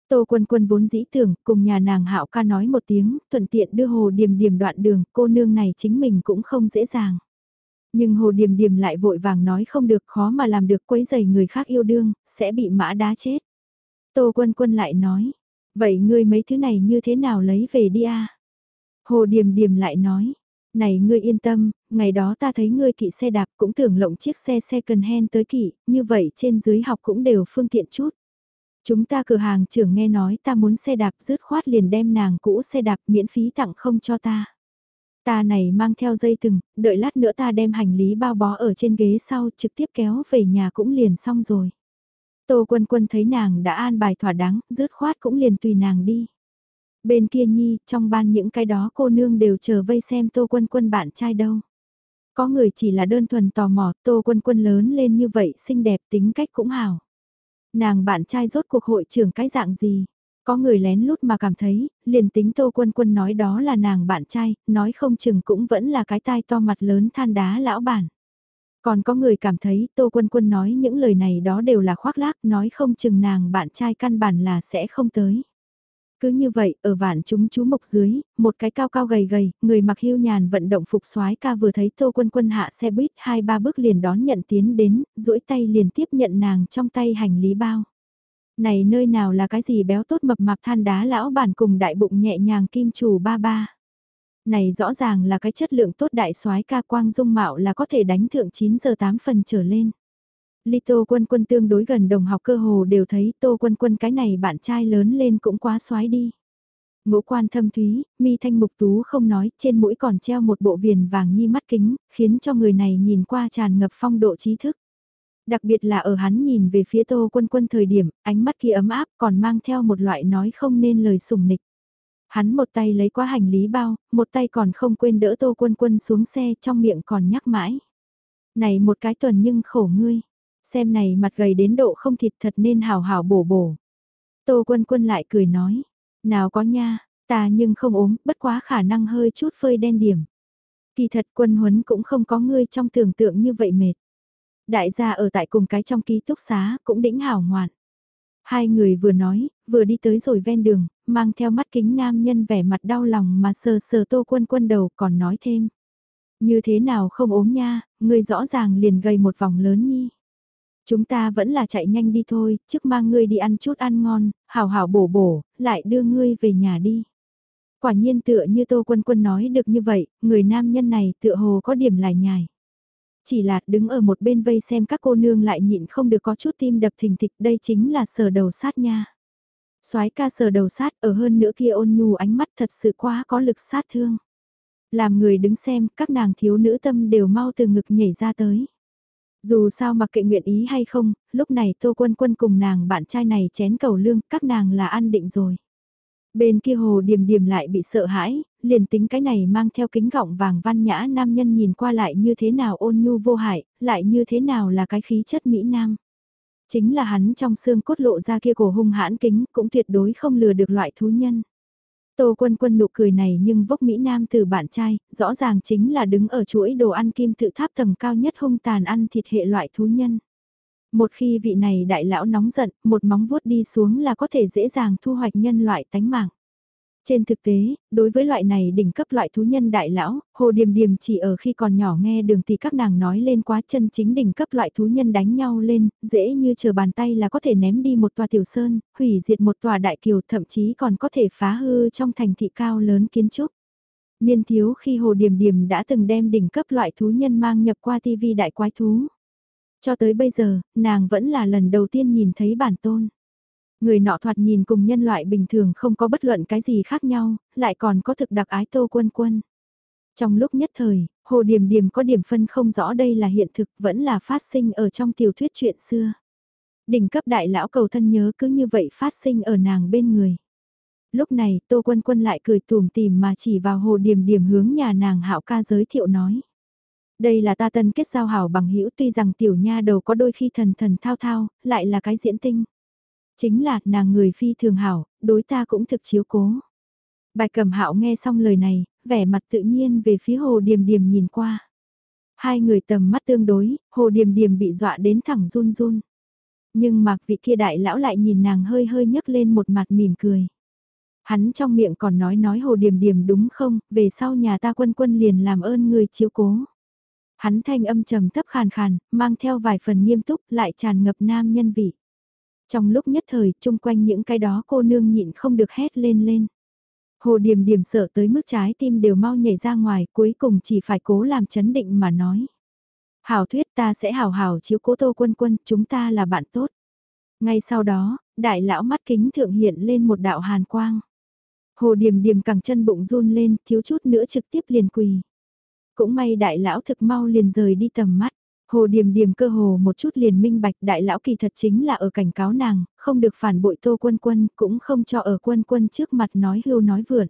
Tô Quân Quân vốn dĩ tưởng cùng nhà nàng Hạo ca nói một tiếng, thuận tiện đưa hồ điềm điềm đoạn đường, cô nương này chính mình cũng không dễ dàng. Nhưng Hồ Điềm Điềm lại vội vàng nói không được khó mà làm được quấy giày người khác yêu đương, sẽ bị mã đá chết. Tô Quân Quân lại nói, vậy ngươi mấy thứ này như thế nào lấy về đi a? Hồ Điềm Điềm lại nói, này ngươi yên tâm, ngày đó ta thấy ngươi kỵ xe đạp cũng tưởng lộng chiếc xe second hand tới kỵ, như vậy trên dưới học cũng đều phương tiện chút. Chúng ta cửa hàng trưởng nghe nói ta muốn xe đạp rứt khoát liền đem nàng cũ xe đạp miễn phí tặng không cho ta. Ta này mang theo dây từng, đợi lát nữa ta đem hành lý bao bó ở trên ghế sau trực tiếp kéo về nhà cũng liền xong rồi. Tô quân quân thấy nàng đã an bài thỏa đáng, dứt khoát cũng liền tùy nàng đi. Bên kia nhi, trong ban những cái đó cô nương đều chờ vây xem tô quân quân bạn trai đâu. Có người chỉ là đơn thuần tò mò, tô quân quân lớn lên như vậy xinh đẹp tính cách cũng hảo. Nàng bạn trai rốt cuộc hội trưởng cái dạng gì, có người lén lút mà cảm thấy, liền tính Tô Quân Quân nói đó là nàng bạn trai, nói không chừng cũng vẫn là cái tai to mặt lớn than đá lão bản. Còn có người cảm thấy Tô Quân Quân nói những lời này đó đều là khoác lác, nói không chừng nàng bạn trai căn bản là sẽ không tới. Cứ như vậy, ở vạn chúng chú mộc dưới, một cái cao cao gầy gầy, người mặc hưu nhàn vận động phục soái ca vừa thấy Tô Quân Quân hạ xe buýt hai ba bước liền đón nhận tiến đến, duỗi tay liền tiếp nhận nàng trong tay hành lý bao. Này nơi nào là cái gì béo tốt mập mạp than đá lão bản cùng đại bụng nhẹ nhàng kim chủ ba ba. Này rõ ràng là cái chất lượng tốt đại soái ca quang dung mạo là có thể đánh thượng 9 giờ 8 phần trở lên. Lito quân quân tương đối gần đồng học cơ hồ đều thấy tô quân quân cái này bạn trai lớn lên cũng quá soái đi. Ngũ quan thâm thúy, mi thanh mục tú không nói, trên mũi còn treo một bộ viền vàng nhi mắt kính, khiến cho người này nhìn qua tràn ngập phong độ trí thức. Đặc biệt là ở hắn nhìn về phía tô quân quân thời điểm, ánh mắt kia ấm áp còn mang theo một loại nói không nên lời sủng nịch. Hắn một tay lấy qua hành lý bao, một tay còn không quên đỡ tô quân quân xuống xe trong miệng còn nhắc mãi. Này một cái tuần nhưng khổ ngươi, xem này mặt gầy đến độ không thịt thật nên hào hào bổ bổ. Tô quân quân lại cười nói, nào có nha, ta nhưng không ốm, bất quá khả năng hơi chút phơi đen điểm. Kỳ thật quân huấn cũng không có ngươi trong tưởng tượng như vậy mệt. Đại gia ở tại cùng cái trong ký túc xá cũng đĩnh hào ngoạn. Hai người vừa nói, vừa đi tới rồi ven đường, mang theo mắt kính nam nhân vẻ mặt đau lòng mà sờ sờ tô quân quân đầu còn nói thêm. Như thế nào không ốm nha, ngươi rõ ràng liền gầy một vòng lớn nhi. Chúng ta vẫn là chạy nhanh đi thôi, trước mang ngươi đi ăn chút ăn ngon, hảo hảo bổ bổ, lại đưa ngươi về nhà đi. Quả nhiên tựa như Tô Quân Quân nói được như vậy, người nam nhân này tựa hồ có điểm lại nhài. Chỉ là đứng ở một bên vây xem các cô nương lại nhịn không được có chút tim đập thình thịch đây chính là sờ đầu sát nha. soái ca sờ đầu sát ở hơn nữa kia ôn nhu ánh mắt thật sự quá có lực sát thương. Làm người đứng xem các nàng thiếu nữ tâm đều mau từ ngực nhảy ra tới. Dù sao mặc kệ nguyện ý hay không, lúc này Tô Quân Quân cùng nàng bạn trai này chén cầu lương, các nàng là ăn định rồi. Bên kia hồ điềm điềm lại bị sợ hãi, liền tính cái này mang theo kính gọng vàng văn nhã nam nhân nhìn qua lại như thế nào ôn nhu vô hại, lại như thế nào là cái khí chất mỹ nam. Chính là hắn trong xương cốt lộ ra kia cổ hung hãn kính cũng tuyệt đối không lừa được loại thú nhân. Tô quân quân nụ cười này nhưng vốc Mỹ Nam từ bạn trai, rõ ràng chính là đứng ở chuỗi đồ ăn kim tự tháp tầng cao nhất hung tàn ăn thịt hệ loại thú nhân. Một khi vị này đại lão nóng giận, một móng vuốt đi xuống là có thể dễ dàng thu hoạch nhân loại tánh mạng. Trên thực tế, đối với loại này đỉnh cấp loại thú nhân đại lão, Hồ Điềm Điềm chỉ ở khi còn nhỏ nghe đường thì các nàng nói lên quá chân chính đỉnh cấp loại thú nhân đánh nhau lên, dễ như chờ bàn tay là có thể ném đi một tòa tiểu sơn, hủy diệt một tòa đại kiều thậm chí còn có thể phá hư trong thành thị cao lớn kiến trúc. Niên thiếu khi Hồ Điềm Điềm đã từng đem đỉnh cấp loại thú nhân mang nhập qua TV đại quái thú. Cho tới bây giờ, nàng vẫn là lần đầu tiên nhìn thấy bản tôn. Người nọ thoạt nhìn cùng nhân loại bình thường không có bất luận cái gì khác nhau, lại còn có thực đặc ái tô quân quân. Trong lúc nhất thời, Hồ điểm điểm có điểm phân không rõ đây là hiện thực vẫn là phát sinh ở trong tiểu thuyết chuyện xưa. Đỉnh cấp đại lão cầu thân nhớ cứ như vậy phát sinh ở nàng bên người. Lúc này Tô Quân Quân lại cười tùm tìm mà chỉ vào Hồ điểm điểm hướng nhà nàng hạo ca giới thiệu nói. Đây là ta tân kết giao hảo bằng hữu tuy rằng tiểu nha đầu có đôi khi thần thần thao thao, lại là cái diễn tinh. Chính là nàng người phi thường hảo, đối ta cũng thực chiếu cố. bài cầm hạo nghe xong lời này, vẻ mặt tự nhiên về phía hồ điềm điềm nhìn qua. Hai người tầm mắt tương đối, hồ điềm điềm bị dọa đến thẳng run run. Nhưng mặc vị kia đại lão lại nhìn nàng hơi hơi nhấc lên một mặt mỉm cười. Hắn trong miệng còn nói nói hồ điềm điềm đúng không, về sau nhà ta quân quân liền làm ơn người chiếu cố. Hắn thanh âm trầm thấp khàn khàn, mang theo vài phần nghiêm túc lại tràn ngập nam nhân vị. Trong lúc nhất thời, chung quanh những cái đó cô nương nhịn không được hét lên lên. Hồ Điềm Điềm sợ tới mức trái tim đều mau nhảy ra ngoài, cuối cùng chỉ phải cố làm chấn định mà nói. Hảo thuyết ta sẽ hảo hảo chiếu cố tô quân quân, chúng ta là bạn tốt. Ngay sau đó, đại lão mắt kính thượng hiện lên một đạo hàn quang. Hồ Điềm Điềm cẳng chân bụng run lên, thiếu chút nữa trực tiếp liền quỳ. Cũng may đại lão thực mau liền rời đi tầm mắt. Hồ Điềm Điềm cơ hồ một chút liền minh bạch đại lão kỳ thật chính là ở cảnh cáo nàng, không được phản bội tô quân quân, cũng không cho ở quân quân trước mặt nói hưu nói vượn.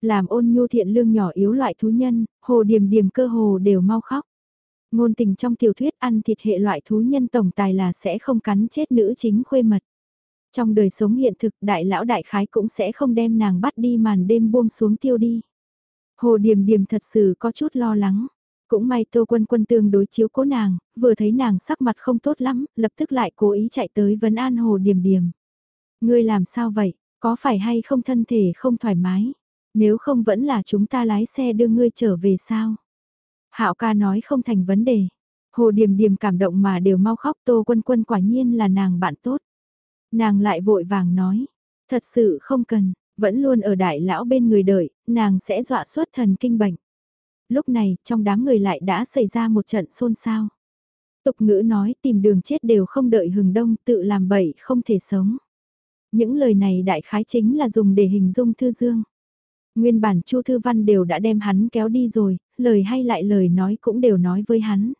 Làm ôn nhu thiện lương nhỏ yếu loại thú nhân, Hồ Điềm Điềm cơ hồ đều mau khóc. Ngôn tình trong tiểu thuyết ăn thịt hệ loại thú nhân tổng tài là sẽ không cắn chết nữ chính khuê mật. Trong đời sống hiện thực đại lão đại khái cũng sẽ không đem nàng bắt đi màn đêm buông xuống tiêu đi. Hồ Điềm Điềm thật sự có chút lo lắng. Cũng may Tô Quân Quân tương đối chiếu cố nàng, vừa thấy nàng sắc mặt không tốt lắm, lập tức lại cố ý chạy tới vấn an Hồ Điềm Điềm. Ngươi làm sao vậy, có phải hay không thân thể không thoải mái? Nếu không vẫn là chúng ta lái xe đưa ngươi trở về sao? Hạo ca nói không thành vấn đề. Hồ Điềm Điềm cảm động mà đều mau khóc Tô Quân Quân quả nhiên là nàng bạn tốt. Nàng lại vội vàng nói, thật sự không cần, vẫn luôn ở đại lão bên người đợi, nàng sẽ dọa suốt thần kinh bệnh. Lúc này, trong đám người lại đã xảy ra một trận xôn xao. Tục ngữ nói tìm đường chết đều không đợi hừng đông tự làm bậy không thể sống. Những lời này đại khái chính là dùng để hình dung Thư Dương. Nguyên bản Chu Thư Văn đều đã đem hắn kéo đi rồi, lời hay lại lời nói cũng đều nói với hắn.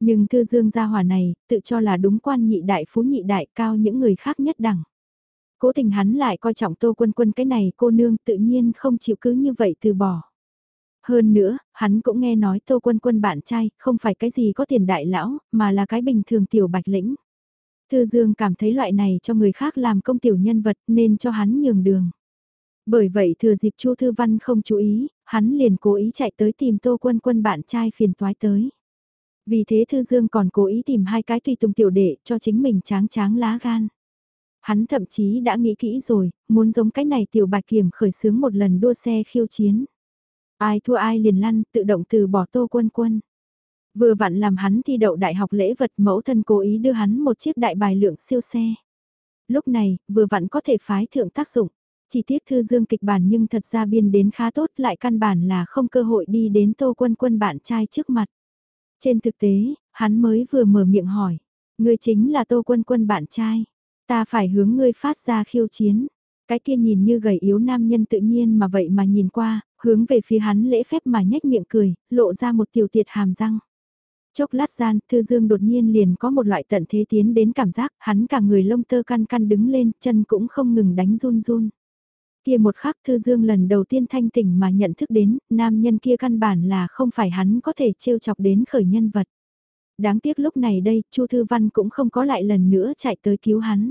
Nhưng Thư Dương gia hỏa này, tự cho là đúng quan nhị đại phú nhị đại cao những người khác nhất đẳng. Cố tình hắn lại coi trọng Tô Quân Quân cái này cô nương tự nhiên không chịu cứ như vậy từ bỏ. Hơn nữa, hắn cũng nghe nói Tô Quân Quân bạn trai, không phải cái gì có tiền đại lão, mà là cái bình thường tiểu bạch lĩnh. Thư Dương cảm thấy loại này cho người khác làm công tiểu nhân vật nên cho hắn nhường đường. Bởi vậy thừa dịp Chu Thư Văn không chú ý, hắn liền cố ý chạy tới tìm Tô Quân Quân bạn trai phiền toái tới. Vì thế Thư Dương còn cố ý tìm hai cái tùy tùng tiểu đệ cho chính mình tráng tráng lá gan. Hắn thậm chí đã nghĩ kỹ rồi, muốn giống cái này tiểu bạch kiểm khởi xướng một lần đua xe khiêu chiến. Ai thua ai liền lăn, tự động từ bỏ tô quân quân. Vừa vặn làm hắn thi đậu đại học lễ vật mẫu thân cố ý đưa hắn một chiếc đại bài lượng siêu xe. Lúc này, vừa vặn có thể phái thượng tác dụng. Chỉ tiết thư dương kịch bản nhưng thật ra biên đến khá tốt lại căn bản là không cơ hội đi đến tô quân quân bạn trai trước mặt. Trên thực tế, hắn mới vừa mở miệng hỏi. Ngươi chính là tô quân quân bạn trai. Ta phải hướng ngươi phát ra khiêu chiến. Cái kia nhìn như gầy yếu nam nhân tự nhiên mà vậy mà nhìn qua, hướng về phía hắn lễ phép mà nhếch miệng cười, lộ ra một tiểu tiệt hàm răng. Chốc lát gian, Thư Dương đột nhiên liền có một loại tận thế tiến đến cảm giác, hắn cả người lông tơ căn căn đứng lên, chân cũng không ngừng đánh run run. Kia một khắc Thư Dương lần đầu tiên thanh tỉnh mà nhận thức đến, nam nhân kia căn bản là không phải hắn có thể trêu chọc đến khởi nhân vật. Đáng tiếc lúc này đây, Chu Thư Văn cũng không có lại lần nữa chạy tới cứu hắn.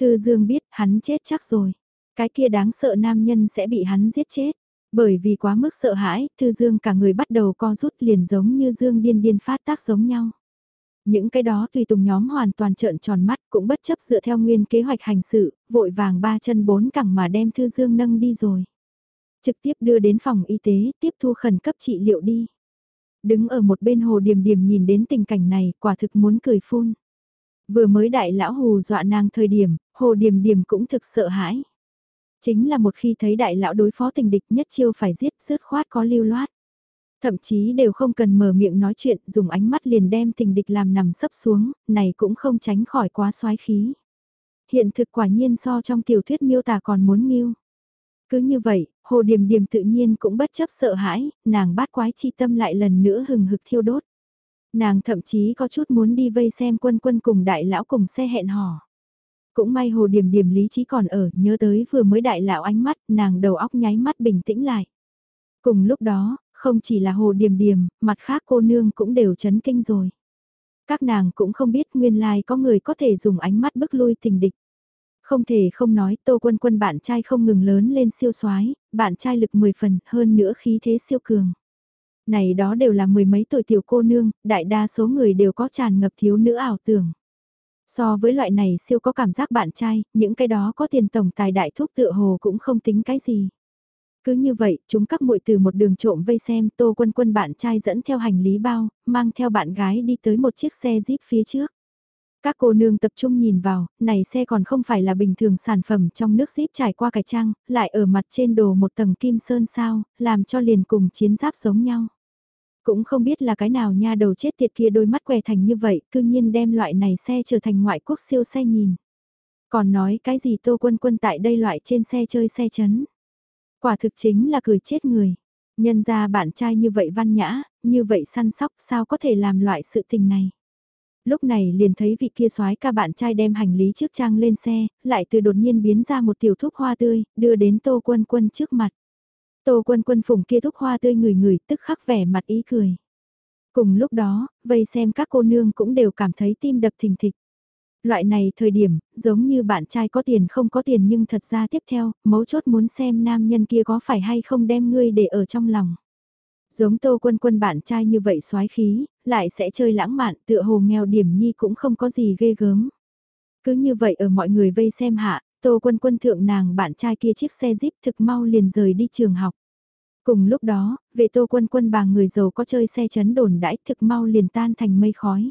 Thư Dương biết hắn chết chắc rồi. Cái kia đáng sợ nam nhân sẽ bị hắn giết chết. Bởi vì quá mức sợ hãi, Thư Dương cả người bắt đầu co rút liền giống như Dương điên điên phát tác giống nhau. Những cái đó tùy tùng nhóm hoàn toàn trợn tròn mắt cũng bất chấp dựa theo nguyên kế hoạch hành sự, vội vàng ba chân bốn cẳng mà đem Thư Dương nâng đi rồi. Trực tiếp đưa đến phòng y tế, tiếp thu khẩn cấp trị liệu đi. Đứng ở một bên hồ điềm điềm nhìn đến tình cảnh này, quả thực muốn cười phun. Vừa mới đại lão hù dọa nàng thời điểm, hồ điềm điềm cũng thực sợ hãi. Chính là một khi thấy đại lão đối phó tình địch nhất chiêu phải giết sứt khoát có lưu loát. Thậm chí đều không cần mở miệng nói chuyện, dùng ánh mắt liền đem tình địch làm nằm sấp xuống, này cũng không tránh khỏi quá xoái khí. Hiện thực quả nhiên so trong tiểu thuyết miêu tả còn muốn nghiêu. Cứ như vậy, hồ điềm điềm tự nhiên cũng bất chấp sợ hãi, nàng bát quái chi tâm lại lần nữa hừng hực thiêu đốt. Nàng thậm chí có chút muốn đi vây xem quân quân cùng đại lão cùng xe hẹn hò. Cũng may hồ Điềm Điềm lý trí còn ở, nhớ tới vừa mới đại lão ánh mắt, nàng đầu óc nháy mắt bình tĩnh lại. Cùng lúc đó, không chỉ là hồ Điềm Điềm, mặt khác cô nương cũng đều chấn kinh rồi. Các nàng cũng không biết nguyên lai có người có thể dùng ánh mắt bức lui tình địch. Không thể không nói tô quân quân bạn trai không ngừng lớn lên siêu soái bạn trai lực 10 phần hơn nữa khí thế siêu cường. Này đó đều là mười mấy tuổi tiểu cô nương, đại đa số người đều có tràn ngập thiếu nữ ảo tưởng. So với loại này siêu có cảm giác bạn trai, những cái đó có tiền tổng tài đại thuốc tựa hồ cũng không tính cái gì. Cứ như vậy, chúng các muội từ một đường trộm vây xem tô quân quân bạn trai dẫn theo hành lý bao, mang theo bạn gái đi tới một chiếc xe jeep phía trước. Các cô nương tập trung nhìn vào, này xe còn không phải là bình thường sản phẩm trong nước jeep trải qua cải trang, lại ở mặt trên đồ một tầng kim sơn sao, làm cho liền cùng chiến giáp giống nhau. Cũng không biết là cái nào nha đầu chết tiệt kia đôi mắt què thành như vậy, cư nhiên đem loại này xe trở thành ngoại quốc siêu xe nhìn. Còn nói cái gì tô quân quân tại đây loại trên xe chơi xe chấn. Quả thực chính là cười chết người. Nhân ra bạn trai như vậy văn nhã, như vậy săn sóc sao có thể làm loại sự tình này. Lúc này liền thấy vị kia soái ca bạn trai đem hành lý trước trang lên xe, lại từ đột nhiên biến ra một tiểu thuốc hoa tươi, đưa đến tô quân quân trước mặt. Tô quân quân phùng kia thúc hoa tươi người người tức khắc vẻ mặt ý cười. Cùng lúc đó, vây xem các cô nương cũng đều cảm thấy tim đập thình thịch. Loại này thời điểm, giống như bạn trai có tiền không có tiền nhưng thật ra tiếp theo, mấu chốt muốn xem nam nhân kia có phải hay không đem ngươi để ở trong lòng. Giống Tô Quân Quân bạn trai như vậy soái khí, lại sẽ chơi lãng mạn, tựa hồ nghèo điểm nhi cũng không có gì ghê gớm. Cứ như vậy ở mọi người vây xem hạ, Tô Quân Quân thượng nàng bạn trai kia chiếc xe jeep thực mau liền rời đi trường học. Cùng lúc đó, vệ Tô Quân Quân bà người giàu có chơi xe chấn đồn đãi thực mau liền tan thành mây khói.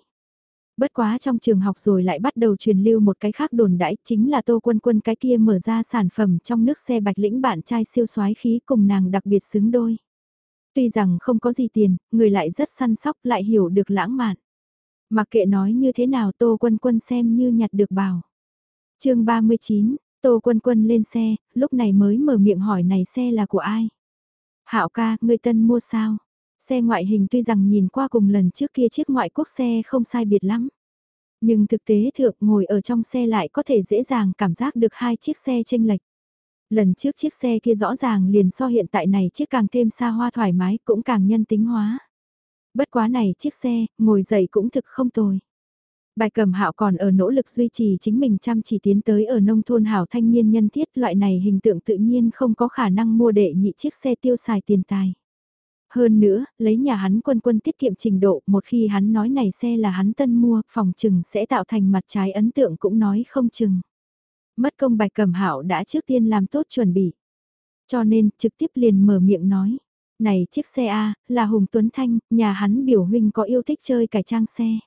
Bất quá trong trường học rồi lại bắt đầu truyền lưu một cái khác đồn đãi chính là Tô Quân Quân cái kia mở ra sản phẩm trong nước xe bạch lĩnh bạn trai siêu soái khí cùng nàng đặc biệt xứng đôi. Tuy rằng không có gì tiền, người lại rất săn sóc lại hiểu được lãng mạn. Mặc kệ nói như thế nào Tô Quân Quân xem như nhặt được bảo. chương 39, Tô Quân Quân lên xe, lúc này mới mở miệng hỏi này xe là của ai? Hạo ca, người tân mua sao? Xe ngoại hình tuy rằng nhìn qua cùng lần trước kia chiếc ngoại quốc xe không sai biệt lắm. Nhưng thực tế thượng ngồi ở trong xe lại có thể dễ dàng cảm giác được hai chiếc xe chênh lệch. Lần trước chiếc xe kia rõ ràng liền so hiện tại này chiếc càng thêm xa hoa thoải mái cũng càng nhân tính hóa. Bất quá này chiếc xe, ngồi dậy cũng thực không tồi. Bài cầm hạo còn ở nỗ lực duy trì chính mình chăm chỉ tiến tới ở nông thôn hảo thanh niên nhân thiết loại này hình tượng tự nhiên không có khả năng mua đệ nhị chiếc xe tiêu xài tiền tài. Hơn nữa, lấy nhà hắn quân quân tiết kiệm trình độ, một khi hắn nói này xe là hắn tân mua, phòng chừng sẽ tạo thành mặt trái ấn tượng cũng nói không chừng. Mất công bạch cẩm hạo đã trước tiên làm tốt chuẩn bị. Cho nên, trực tiếp liền mở miệng nói. Này chiếc xe A, là Hùng Tuấn Thanh, nhà hắn biểu huynh có yêu thích chơi cải trang xe.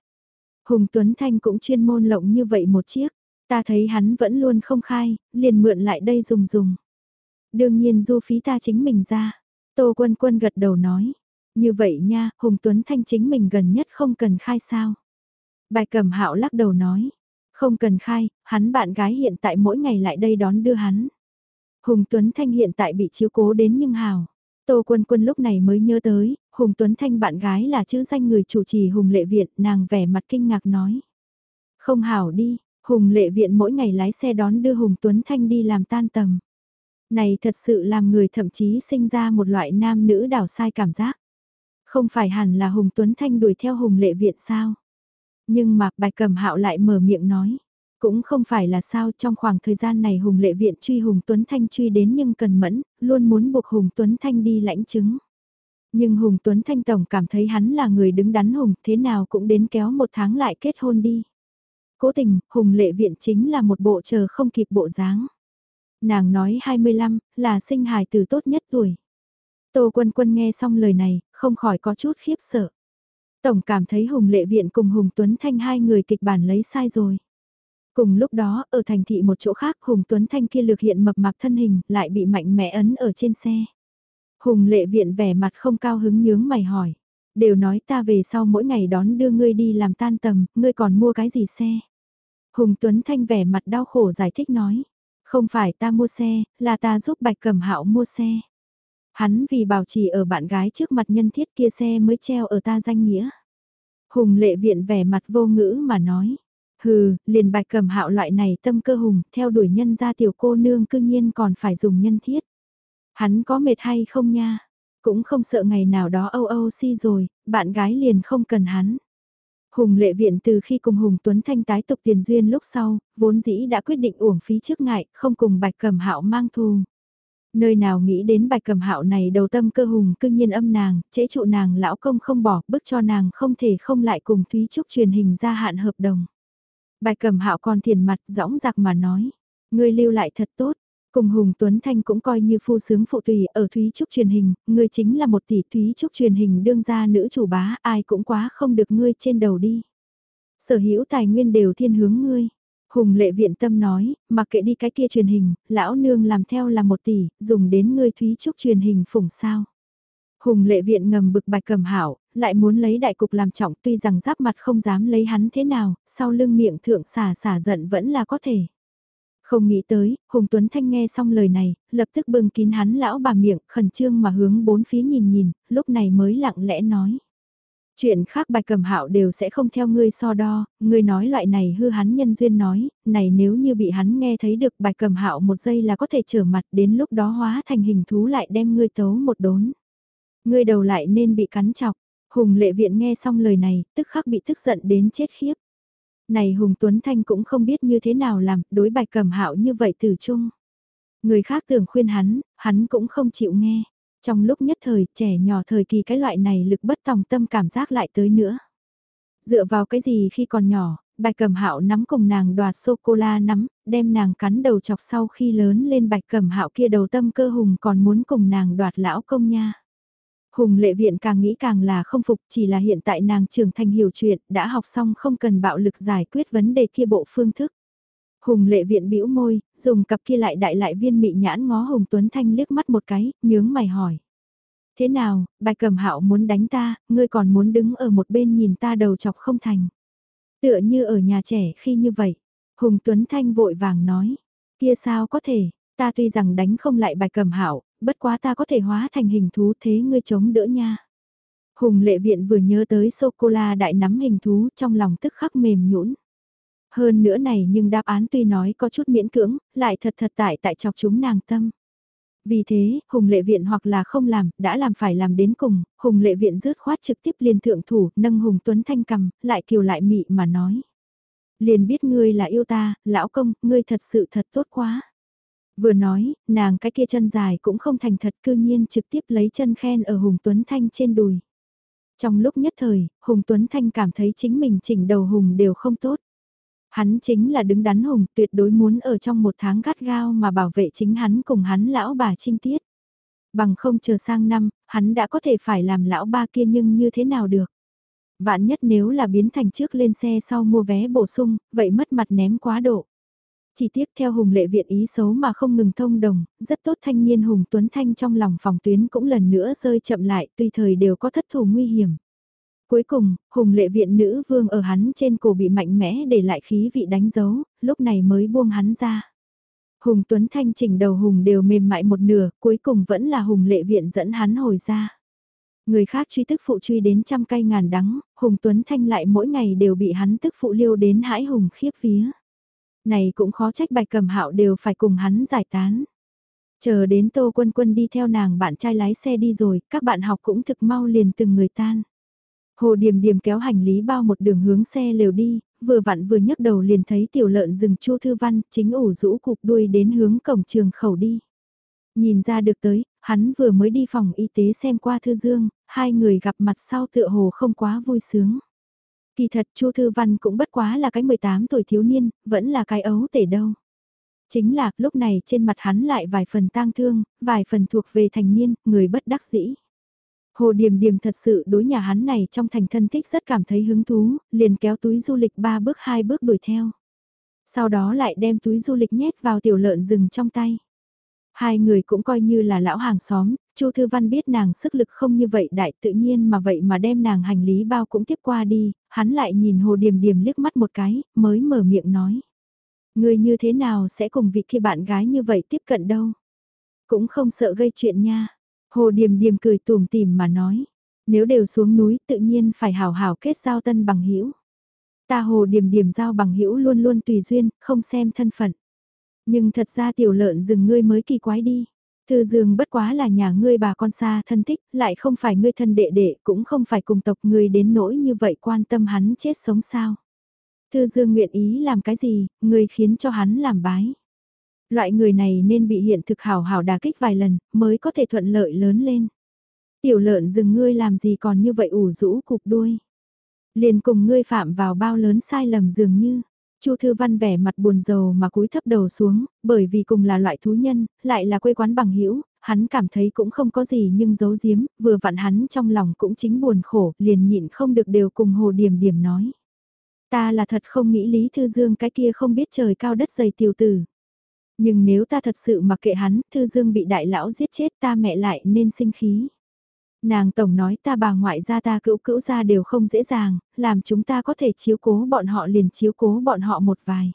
Hùng Tuấn Thanh cũng chuyên môn lộng như vậy một chiếc. Ta thấy hắn vẫn luôn không khai, liền mượn lại đây dùng dùng. Đương nhiên du phí ta chính mình ra. Tô Quân Quân gật đầu nói. Như vậy nha, Hùng Tuấn Thanh chính mình gần nhất không cần khai sao. Bài cẩm hạo lắc đầu nói. Không cần khai, hắn bạn gái hiện tại mỗi ngày lại đây đón đưa hắn. Hùng Tuấn Thanh hiện tại bị chiếu cố đến nhưng hào. Tô Quân Quân lúc này mới nhớ tới, Hùng Tuấn Thanh bạn gái là chữ danh người chủ trì Hùng Lệ Viện, nàng vẻ mặt kinh ngạc nói. Không hảo đi, Hùng Lệ Viện mỗi ngày lái xe đón đưa Hùng Tuấn Thanh đi làm tan tầm. Này thật sự làm người thậm chí sinh ra một loại nam nữ đảo sai cảm giác. Không phải hẳn là Hùng Tuấn Thanh đuổi theo Hùng Lệ Viện sao? Nhưng mà bài cầm hạo lại mở miệng nói. Cũng không phải là sao trong khoảng thời gian này Hùng Lệ Viện truy Hùng Tuấn Thanh truy đến nhưng cần mẫn, luôn muốn buộc Hùng Tuấn Thanh đi lãnh chứng. Nhưng Hùng Tuấn Thanh Tổng cảm thấy hắn là người đứng đắn Hùng thế nào cũng đến kéo một tháng lại kết hôn đi. Cố tình, Hùng Lệ Viện chính là một bộ chờ không kịp bộ dáng. Nàng nói 25, là sinh hài từ tốt nhất tuổi. Tô Quân Quân nghe xong lời này, không khỏi có chút khiếp sợ. Tổng cảm thấy Hùng Lệ Viện cùng Hùng Tuấn Thanh hai người kịch bản lấy sai rồi. Cùng lúc đó, ở thành thị một chỗ khác, Hùng Tuấn Thanh kia lược hiện mập mạp thân hình, lại bị mạnh mẽ ấn ở trên xe. Hùng Lệ Viện vẻ mặt không cao hứng nhướng mày hỏi. Đều nói ta về sau mỗi ngày đón đưa ngươi đi làm tan tầm, ngươi còn mua cái gì xe? Hùng Tuấn Thanh vẻ mặt đau khổ giải thích nói. Không phải ta mua xe, là ta giúp Bạch Cẩm Hạo mua xe. Hắn vì bảo trì ở bạn gái trước mặt nhân thiết kia xe mới treo ở ta danh nghĩa. Hùng lệ viện vẻ mặt vô ngữ mà nói. Hừ, liền bạch cầm hạo loại này tâm cơ hùng, theo đuổi nhân gia tiểu cô nương cương nhiên còn phải dùng nhân thiết. Hắn có mệt hay không nha? Cũng không sợ ngày nào đó âu âu si rồi, bạn gái liền không cần hắn. Hùng lệ viện từ khi cùng Hùng Tuấn Thanh tái tục tiền duyên lúc sau, vốn dĩ đã quyết định uổng phí trước ngại, không cùng bạch cầm hạo mang thù. Nơi nào nghĩ đến bạch cầm hạo này đầu tâm cơ hùng cưng nhiên âm nàng, chế trụ nàng lão công không bỏ, bức cho nàng không thể không lại cùng Thúy Trúc truyền hình ra hạn hợp đồng. Bạch cầm hạo còn thiền mặt rõng dạc mà nói, ngươi lưu lại thật tốt, cùng Hùng Tuấn Thanh cũng coi như phu sướng phụ tùy ở Thúy Trúc truyền hình, ngươi chính là một tỷ Thúy Trúc truyền hình đương gia nữ chủ bá, ai cũng quá không được ngươi trên đầu đi. Sở hữu tài nguyên đều thiên hướng ngươi. Hùng lệ viện tâm nói, mặc kệ đi cái kia truyền hình, lão nương làm theo là một tỷ, dùng đến ngươi Thúy Trúc truyền hình phủng sao. Hùng lệ viện ngầm bực bạch cầm hảo, lại muốn lấy đại cục làm trọng tuy rằng giáp mặt không dám lấy hắn thế nào, sau lưng miệng thượng xả xả giận vẫn là có thể. Không nghĩ tới, Hùng Tuấn Thanh nghe xong lời này, lập tức bưng kín hắn lão bà miệng, khẩn trương mà hướng bốn phía nhìn nhìn, lúc này mới lặng lẽ nói. Chuyện khác bạch cầm hạo đều sẽ không theo ngươi so đo, ngươi nói loại này hư hắn nhân duyên nói, này nếu như bị hắn nghe thấy được bạch cầm hạo một giây là có thể trở mặt đến lúc đó hóa thành hình thú lại đem ngươi tấu một đốn. Ngươi đầu lại nên bị cắn chọc, hùng lệ viện nghe xong lời này, tức khắc bị tức giận đến chết khiếp. Này Hùng Tuấn Thanh cũng không biết như thế nào làm, đối bạch cầm hạo như vậy từ chung. Người khác tưởng khuyên hắn, hắn cũng không chịu nghe. Trong lúc nhất thời, trẻ nhỏ thời kỳ cái loại này lực bất tòng tâm cảm giác lại tới nữa. Dựa vào cái gì khi còn nhỏ, bạch cẩm hạo nắm cùng nàng đoạt sô-cô-la nắm, đem nàng cắn đầu chọc sau khi lớn lên bạch cẩm hạo kia đầu tâm cơ hùng còn muốn cùng nàng đoạt lão công nha. Hùng lệ viện càng nghĩ càng là không phục chỉ là hiện tại nàng trưởng thành hiểu chuyện đã học xong không cần bạo lực giải quyết vấn đề kia bộ phương thức. Hùng lệ viện bĩu môi, dùng cặp kia lại đại lại viên mị nhãn ngó Hùng Tuấn Thanh liếc mắt một cái, nhướng mày hỏi. Thế nào, bạch cầm hạo muốn đánh ta, ngươi còn muốn đứng ở một bên nhìn ta đầu chọc không thành. Tựa như ở nhà trẻ khi như vậy. Hùng Tuấn Thanh vội vàng nói. Kia sao có thể, ta tuy rằng đánh không lại bạch cầm hạo bất quá ta có thể hóa thành hình thú thế ngươi chống đỡ nha. Hùng lệ viện vừa nhớ tới sô-cô-la đại nắm hình thú trong lòng tức khắc mềm nhũn. Hơn nữa này nhưng đáp án tuy nói có chút miễn cưỡng, lại thật thật tại tại chọc chúng nàng tâm. Vì thế, Hùng Lệ Viện hoặc là không làm, đã làm phải làm đến cùng, Hùng Lệ Viện rớt khoát trực tiếp liền thượng thủ, nâng Hùng Tuấn Thanh cầm, lại kiều lại mị mà nói. Liền biết ngươi là yêu ta, lão công, ngươi thật sự thật tốt quá. Vừa nói, nàng cái kia chân dài cũng không thành thật cư nhiên trực tiếp lấy chân khen ở Hùng Tuấn Thanh trên đùi. Trong lúc nhất thời, Hùng Tuấn Thanh cảm thấy chính mình chỉnh đầu Hùng đều không tốt. Hắn chính là đứng đắn hùng tuyệt đối muốn ở trong một tháng gắt gao mà bảo vệ chính hắn cùng hắn lão bà trinh tiết. Bằng không chờ sang năm, hắn đã có thể phải làm lão ba kia nhưng như thế nào được. Vạn nhất nếu là biến thành trước lên xe sau mua vé bổ sung, vậy mất mặt ném quá độ. Chỉ tiếc theo Hùng lệ viện ý xấu mà không ngừng thông đồng, rất tốt thanh niên Hùng Tuấn Thanh trong lòng phòng tuyến cũng lần nữa rơi chậm lại tùy thời đều có thất thủ nguy hiểm. Cuối cùng, hùng lệ viện nữ vương ở hắn trên cổ bị mạnh mẽ để lại khí vị đánh dấu, lúc này mới buông hắn ra. Hùng Tuấn Thanh chỉnh đầu Hùng đều mềm mại một nửa, cuối cùng vẫn là Hùng lệ viện dẫn hắn hồi ra. Người khác truy tức phụ truy đến trăm cây ngàn đắng, Hùng Tuấn Thanh lại mỗi ngày đều bị hắn tức phụ liêu đến hãi hùng khiếp phía. Này cũng khó trách bạch cầm hạo đều phải cùng hắn giải tán. Chờ đến Tô Quân Quân đi theo nàng bạn trai lái xe đi rồi, các bạn học cũng thực mau liền từng người tan. Hồ Điềm Điềm kéo hành lý bao một đường hướng xe lều đi, vừa vặn vừa nhấc đầu liền thấy tiểu lợn rừng Chu Thư Văn chính ủ rũ cục đuôi đến hướng cổng trường khẩu đi. Nhìn ra được tới, hắn vừa mới đi phòng y tế xem qua Thư Dương, hai người gặp mặt sau tựa hồ không quá vui sướng. Kỳ thật Chu Thư Văn cũng bất quá là cái 18 tuổi thiếu niên, vẫn là cái ấu tể đâu. Chính là lúc này trên mặt hắn lại vài phần tang thương, vài phần thuộc về thành niên, người bất đắc dĩ. Hồ Điềm Điềm thật sự đối nhà hắn này trong thành thân thích rất cảm thấy hứng thú, liền kéo túi du lịch ba bước hai bước đuổi theo. Sau đó lại đem túi du lịch nhét vào tiểu lợn rừng trong tay. Hai người cũng coi như là lão hàng xóm, Chu Thư Văn biết nàng sức lực không như vậy đại tự nhiên mà vậy mà đem nàng hành lý bao cũng tiếp qua đi, hắn lại nhìn Hồ Điềm Điềm liếc mắt một cái, mới mở miệng nói. Người như thế nào sẽ cùng vị kia bạn gái như vậy tiếp cận đâu? Cũng không sợ gây chuyện nha. Hồ Điềm Điềm cười tủm tỉm mà nói, nếu đều xuống núi tự nhiên phải hào hào kết giao tân bằng hữu. Ta Hồ Điềm Điềm giao bằng hữu luôn luôn tùy duyên, không xem thân phận. Nhưng thật ra tiểu lợn rừng ngươi mới kỳ quái đi. Thư Dương bất quá là nhà ngươi bà con xa thân thích, lại không phải ngươi thân đệ đệ, cũng không phải cùng tộc ngươi đến nỗi như vậy quan tâm hắn chết sống sao. Thư Dương nguyện ý làm cái gì, ngươi khiến cho hắn làm bái. Loại người này nên bị hiện thực hảo hảo đà kích vài lần, mới có thể thuận lợi lớn lên. Tiểu lợn rừng ngươi làm gì còn như vậy ủ rũ cục đuôi. Liền cùng ngươi phạm vào bao lớn sai lầm dường như. Chu Thư Văn vẻ mặt buồn rầu mà cúi thấp đầu xuống, bởi vì cùng là loại thú nhân, lại là quê quán bằng hữu hắn cảm thấy cũng không có gì nhưng giấu giếm, vừa vặn hắn trong lòng cũng chính buồn khổ, liền nhịn không được đều cùng Hồ Điểm Điểm nói. Ta là thật không nghĩ Lý Thư Dương cái kia không biết trời cao đất dày tiểu tử. Nhưng nếu ta thật sự mặc kệ hắn, Thư Dương bị đại lão giết chết ta mẹ lại nên sinh khí. Nàng tổng nói ta bà ngoại gia ta cữu cữu gia đều không dễ dàng, làm chúng ta có thể chiếu cố bọn họ liền chiếu cố bọn họ một vài.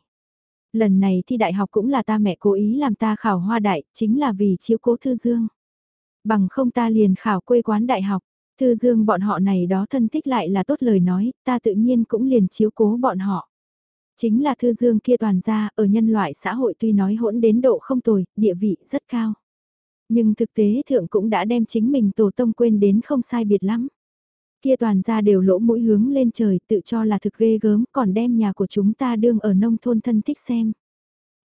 Lần này thi đại học cũng là ta mẹ cố ý làm ta khảo hoa đại, chính là vì chiếu cố Thư Dương. Bằng không ta liền khảo quê quán đại học, Thư Dương bọn họ này đó thân thích lại là tốt lời nói, ta tự nhiên cũng liền chiếu cố bọn họ. Chính là thư dương kia toàn ra ở nhân loại xã hội tuy nói hỗn đến độ không tồi, địa vị rất cao. Nhưng thực tế thượng cũng đã đem chính mình tổ tông quên đến không sai biệt lắm. Kia toàn ra đều lỗ mũi hướng lên trời tự cho là thực ghê gớm còn đem nhà của chúng ta đương ở nông thôn thân thích xem.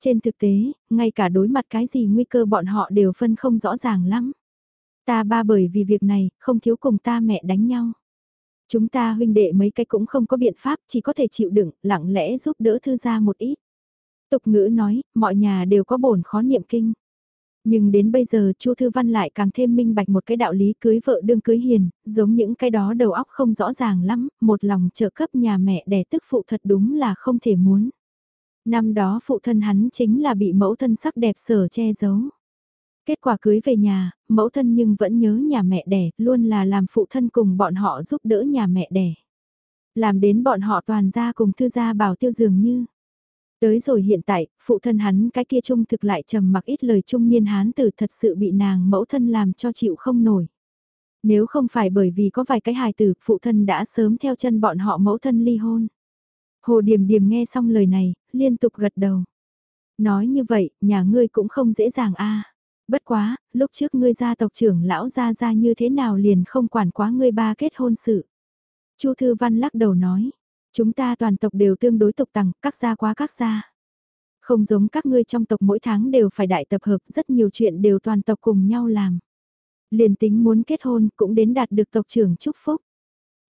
Trên thực tế, ngay cả đối mặt cái gì nguy cơ bọn họ đều phân không rõ ràng lắm. Ta ba bởi vì việc này, không thiếu cùng ta mẹ đánh nhau. Chúng ta huynh đệ mấy cái cũng không có biện pháp, chỉ có thể chịu đựng, lặng lẽ giúp đỡ thư gia một ít. Tục ngữ nói, mọi nhà đều có bổn khó niệm kinh. Nhưng đến bây giờ Chu Thư Văn lại càng thêm minh bạch một cái đạo lý cưới vợ đương cưới hiền, giống những cái đó đầu óc không rõ ràng lắm, một lòng trợ cấp nhà mẹ đẻ tức phụ thật đúng là không thể muốn. Năm đó phụ thân hắn chính là bị mẫu thân sắc đẹp sở che giấu. Kết quả cưới về nhà, mẫu thân nhưng vẫn nhớ nhà mẹ đẻ, luôn là làm phụ thân cùng bọn họ giúp đỡ nhà mẹ đẻ. Làm đến bọn họ toàn ra cùng thư gia bảo tiêu dường như. Tới rồi hiện tại, phụ thân hắn cái kia trung thực lại trầm mặc ít lời trung niên hán tử thật sự bị nàng mẫu thân làm cho chịu không nổi. Nếu không phải bởi vì có vài cái hài tử, phụ thân đã sớm theo chân bọn họ mẫu thân ly hôn. Hồ Điềm Điềm nghe xong lời này, liên tục gật đầu. Nói như vậy, nhà ngươi cũng không dễ dàng a. Bất quá, lúc trước ngươi gia tộc trưởng lão gia gia như thế nào liền không quản quá ngươi ba kết hôn sự. Chu Thư Văn lắc đầu nói, chúng ta toàn tộc đều tương đối tục tằng, các gia quá các gia. Không giống các ngươi trong tộc mỗi tháng đều phải đại tập hợp, rất nhiều chuyện đều toàn tộc cùng nhau làm. Liền tính muốn kết hôn cũng đến đạt được tộc trưởng chúc phúc.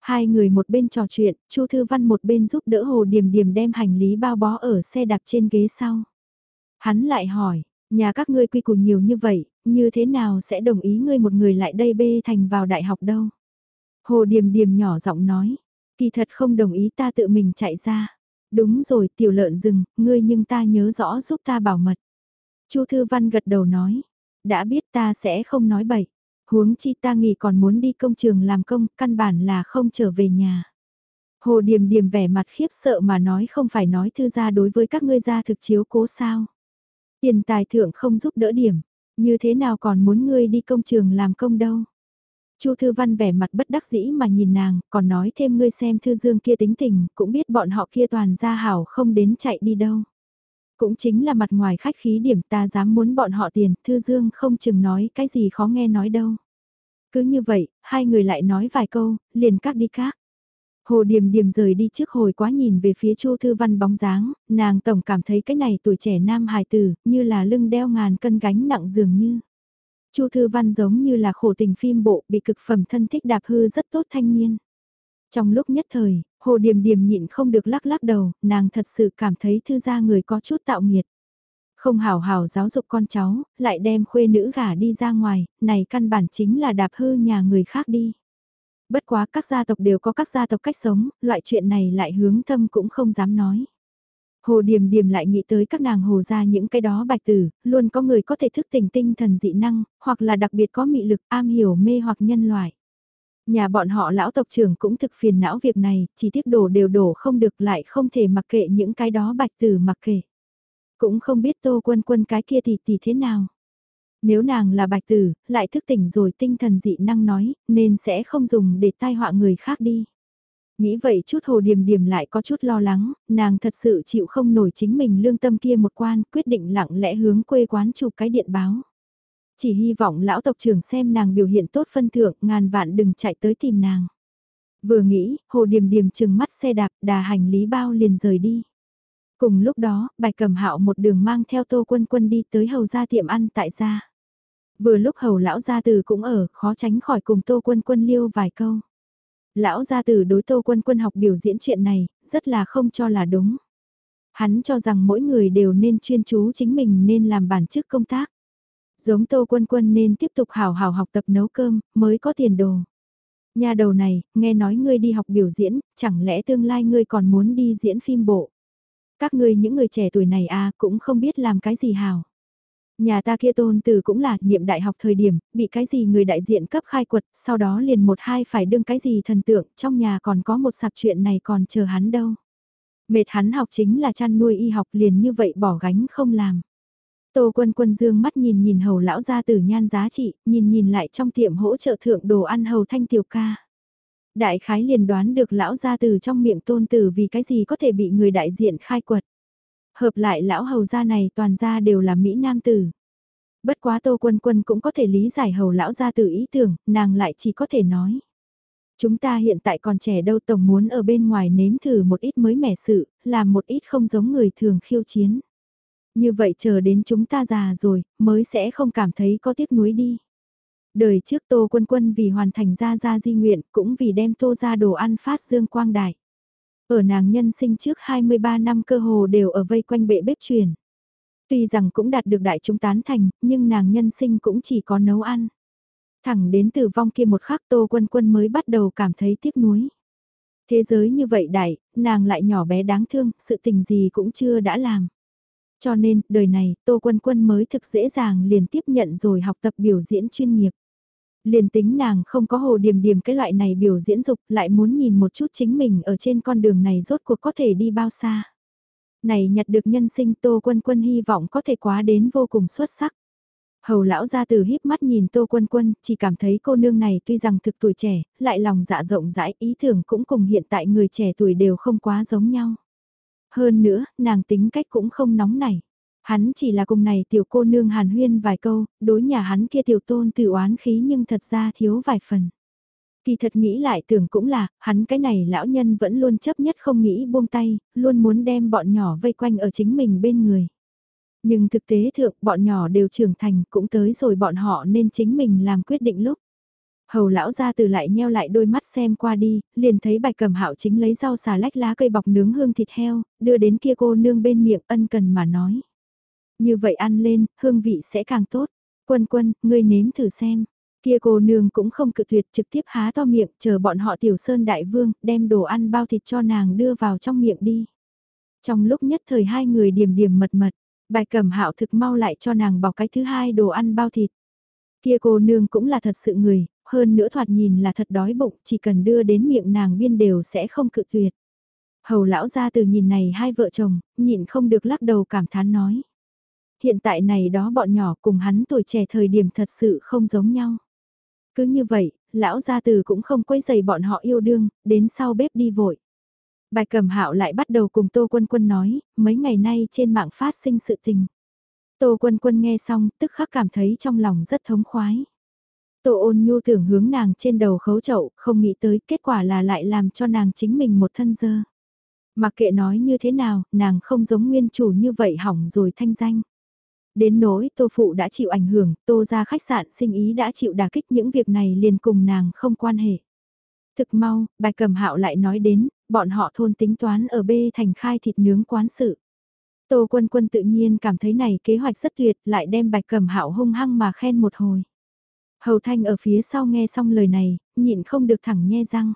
Hai người một bên trò chuyện, Chu Thư Văn một bên giúp đỡ Hồ Điềm Điềm đem hành lý bao bó ở xe đạp trên ghế sau. Hắn lại hỏi, nhà các ngươi quy củ nhiều như vậy, như thế nào sẽ đồng ý ngươi một người lại đây bê thành vào đại học đâu? Hồ Điềm Điềm nhỏ giọng nói, kỳ thật không đồng ý ta tự mình chạy ra. Đúng rồi, tiểu lợn rừng, ngươi nhưng ta nhớ rõ giúp ta bảo mật. Chu Thư Văn gật đầu nói, đã biết ta sẽ không nói bậy. Huống chi ta nghỉ còn muốn đi công trường làm công, căn bản là không trở về nhà. Hồ Điềm Điềm vẻ mặt khiếp sợ mà nói không phải nói thư gia đối với các ngươi gia thực chiếu cố sao. Tiền tài thượng không giúp đỡ điểm, như thế nào còn muốn ngươi đi công trường làm công đâu. Chu Thư Văn vẻ mặt bất đắc dĩ mà nhìn nàng, còn nói thêm ngươi xem Thư Dương kia tính tình, cũng biết bọn họ kia toàn ra hảo không đến chạy đi đâu. Cũng chính là mặt ngoài khách khí điểm ta dám muốn bọn họ tiền, Thư Dương không chừng nói cái gì khó nghe nói đâu. Cứ như vậy, hai người lại nói vài câu, liền các đi các. Hồ Điềm Điềm rời đi trước hồi quá nhìn về phía Chu Thư Văn bóng dáng, nàng tổng cảm thấy cái này tuổi trẻ nam hài tử, như là lưng đeo ngàn cân gánh nặng dường như. Chu Thư Văn giống như là khổ tình phim bộ bị cực phẩm thân thích đạp hư rất tốt thanh niên. Trong lúc nhất thời, Hồ Điềm Điềm nhịn không được lắc lắc đầu, nàng thật sự cảm thấy thư gia người có chút tạo nghiệt. Không hảo hảo giáo dục con cháu, lại đem khuê nữ gả đi ra ngoài, này căn bản chính là đạp hư nhà người khác đi. Bất quá các gia tộc đều có các gia tộc cách sống, loại chuyện này lại hướng thâm cũng không dám nói. Hồ Điềm Điềm lại nghĩ tới các nàng hồ ra những cái đó bạch tử, luôn có người có thể thức tỉnh tinh thần dị năng, hoặc là đặc biệt có mị lực am hiểu mê hoặc nhân loại. Nhà bọn họ lão tộc trưởng cũng thực phiền não việc này, chỉ tiếc đổ đều đổ không được lại không thể mặc kệ những cái đó bạch tử mặc kệ. Cũng không biết tô quân quân cái kia thì thì thế nào. Nếu nàng là bạch tử, lại thức tỉnh rồi tinh thần dị năng nói, nên sẽ không dùng để tai họa người khác đi. Nghĩ vậy chút hồ điềm điềm lại có chút lo lắng, nàng thật sự chịu không nổi chính mình lương tâm kia một quan, quyết định lặng lẽ hướng quê quán chụp cái điện báo. Chỉ hy vọng lão tộc trưởng xem nàng biểu hiện tốt phân thượng, ngàn vạn đừng chạy tới tìm nàng. Vừa nghĩ, hồ điềm điềm chừng mắt xe đạp, đà hành lý bao liền rời đi. Cùng lúc đó, bạch cầm hạo một đường mang theo tô quân quân đi tới hầu gia tiệm ăn tại gia. Vừa lúc hầu lão gia từ cũng ở, khó tránh khỏi cùng tô quân quân liêu vài câu. Lão gia từ đối tô quân quân học biểu diễn chuyện này, rất là không cho là đúng. Hắn cho rằng mỗi người đều nên chuyên chú chính mình nên làm bản chức công tác. Giống tô quân quân nên tiếp tục hào hào học tập nấu cơm, mới có tiền đồ. Nhà đầu này, nghe nói ngươi đi học biểu diễn, chẳng lẽ tương lai ngươi còn muốn đi diễn phim bộ. Các ngươi những người trẻ tuổi này à cũng không biết làm cái gì hào. Nhà ta kia tôn từ cũng là niệm đại học thời điểm, bị cái gì người đại diện cấp khai quật, sau đó liền một hai phải đương cái gì thần tượng, trong nhà còn có một sạp chuyện này còn chờ hắn đâu. Mệt hắn học chính là chăn nuôi y học liền như vậy bỏ gánh không làm. Tô quân quân dương mắt nhìn nhìn hầu lão gia tử nhan giá trị, nhìn nhìn lại trong tiệm hỗ trợ thượng đồ ăn hầu thanh tiểu ca. Đại khái liền đoán được lão gia tử trong miệng tôn tử vì cái gì có thể bị người đại diện khai quật. Hợp lại lão hầu gia này toàn gia đều là Mỹ Nam tử. Bất quá Tô Quân Quân cũng có thể lý giải hầu lão gia tử ý tưởng, nàng lại chỉ có thể nói. Chúng ta hiện tại còn trẻ đâu tổng muốn ở bên ngoài nếm thử một ít mới mẻ sự, làm một ít không giống người thường khiêu chiến. Như vậy chờ đến chúng ta già rồi, mới sẽ không cảm thấy có tiếc nuối đi. Đời trước Tô Quân Quân vì hoàn thành ra ra di nguyện cũng vì đem Tô ra đồ ăn phát dương quang đại. Ở nàng nhân sinh trước 23 năm cơ hồ đều ở vây quanh bệ bếp truyền. Tuy rằng cũng đạt được đại chúng tán thành, nhưng nàng nhân sinh cũng chỉ có nấu ăn. Thẳng đến tử vong kia một khắc Tô Quân Quân mới bắt đầu cảm thấy tiếc nuối. Thế giới như vậy đại, nàng lại nhỏ bé đáng thương, sự tình gì cũng chưa đã làm. Cho nên, đời này, Tô Quân Quân mới thực dễ dàng liền tiếp nhận rồi học tập biểu diễn chuyên nghiệp. Liền tính nàng không có hồ điểm điểm cái loại này biểu diễn dục lại muốn nhìn một chút chính mình ở trên con đường này rốt cuộc có thể đi bao xa. Này nhặt được nhân sinh Tô Quân Quân hy vọng có thể quá đến vô cùng xuất sắc. Hầu lão ra từ híp mắt nhìn Tô Quân Quân, chỉ cảm thấy cô nương này tuy rằng thực tuổi trẻ, lại lòng dạ rộng rãi, ý tưởng cũng cùng hiện tại người trẻ tuổi đều không quá giống nhau. Hơn nữa, nàng tính cách cũng không nóng nảy. Hắn chỉ là cùng này tiểu cô nương hàn huyên vài câu, đối nhà hắn kia tiểu tôn tự oán khí nhưng thật ra thiếu vài phần. Kỳ thật nghĩ lại tưởng cũng là, hắn cái này lão nhân vẫn luôn chấp nhất không nghĩ buông tay, luôn muốn đem bọn nhỏ vây quanh ở chính mình bên người. Nhưng thực tế thượng bọn nhỏ đều trưởng thành cũng tới rồi bọn họ nên chính mình làm quyết định lúc. Hầu lão ra từ lại nheo lại đôi mắt xem qua đi, liền thấy bạch cầm hạo chính lấy rau xà lách lá cây bọc nướng hương thịt heo, đưa đến kia cô nương bên miệng ân cần mà nói. Như vậy ăn lên, hương vị sẽ càng tốt. Quân quân, ngươi nếm thử xem. Kia cô nương cũng không cự tuyệt trực tiếp há to miệng chờ bọn họ tiểu sơn đại vương đem đồ ăn bao thịt cho nàng đưa vào trong miệng đi. Trong lúc nhất thời hai người điểm điểm mật mật, bài cẩm hạo thực mau lại cho nàng bọc cái thứ hai đồ ăn bao thịt. Kia cô nương cũng là thật sự người, hơn nữa thoạt nhìn là thật đói bụng, chỉ cần đưa đến miệng nàng biên đều sẽ không cự tuyệt. Hầu lão ra từ nhìn này hai vợ chồng, nhịn không được lắc đầu cảm thán nói. Hiện tại này đó bọn nhỏ cùng hắn tuổi trẻ thời điểm thật sự không giống nhau. Cứ như vậy, lão gia từ cũng không quấy giày bọn họ yêu đương, đến sau bếp đi vội. Bài cầm hạo lại bắt đầu cùng Tô Quân Quân nói, mấy ngày nay trên mạng phát sinh sự tình. Tô Quân Quân nghe xong, tức khắc cảm thấy trong lòng rất thống khoái. Tô ôn nhu tưởng hướng nàng trên đầu khấu chậu, không nghĩ tới kết quả là lại làm cho nàng chính mình một thân dơ. Mặc kệ nói như thế nào, nàng không giống nguyên chủ như vậy hỏng rồi thanh danh. Đến nỗi tô phụ đã chịu ảnh hưởng, tô ra khách sạn sinh ý đã chịu đả kích những việc này liền cùng nàng không quan hệ. Thực mau, bài cầm hạo lại nói đến, bọn họ thôn tính toán ở B thành khai thịt nướng quán sự. Tô quân quân tự nhiên cảm thấy này kế hoạch rất tuyệt, lại đem bạch cầm hạo hung hăng mà khen một hồi. Hầu thanh ở phía sau nghe xong lời này, nhịn không được thẳng nhe răng.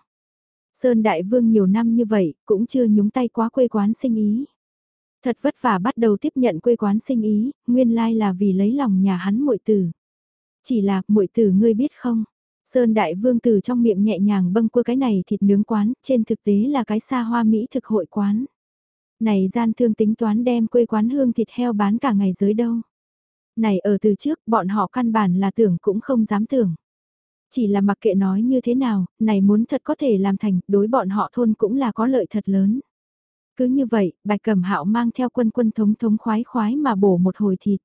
Sơn Đại Vương nhiều năm như vậy, cũng chưa nhúng tay quá quê quán sinh ý. Thật vất vả bắt đầu tiếp nhận quê quán sinh ý, nguyên lai là vì lấy lòng nhà hắn muội tử. Chỉ là, muội tử ngươi biết không? Sơn Đại Vương từ trong miệng nhẹ nhàng bâng cua cái này thịt nướng quán, trên thực tế là cái xa hoa Mỹ thực hội quán. Này gian thương tính toán đem quê quán hương thịt heo bán cả ngày dưới đâu. Này ở từ trước, bọn họ căn bản là tưởng cũng không dám tưởng. Chỉ là mặc kệ nói như thế nào, này muốn thật có thể làm thành, đối bọn họ thôn cũng là có lợi thật lớn. Cứ như vậy, bạch cẩm hạo mang theo quân quân thống thống khoái khoái mà bổ một hồi thịt.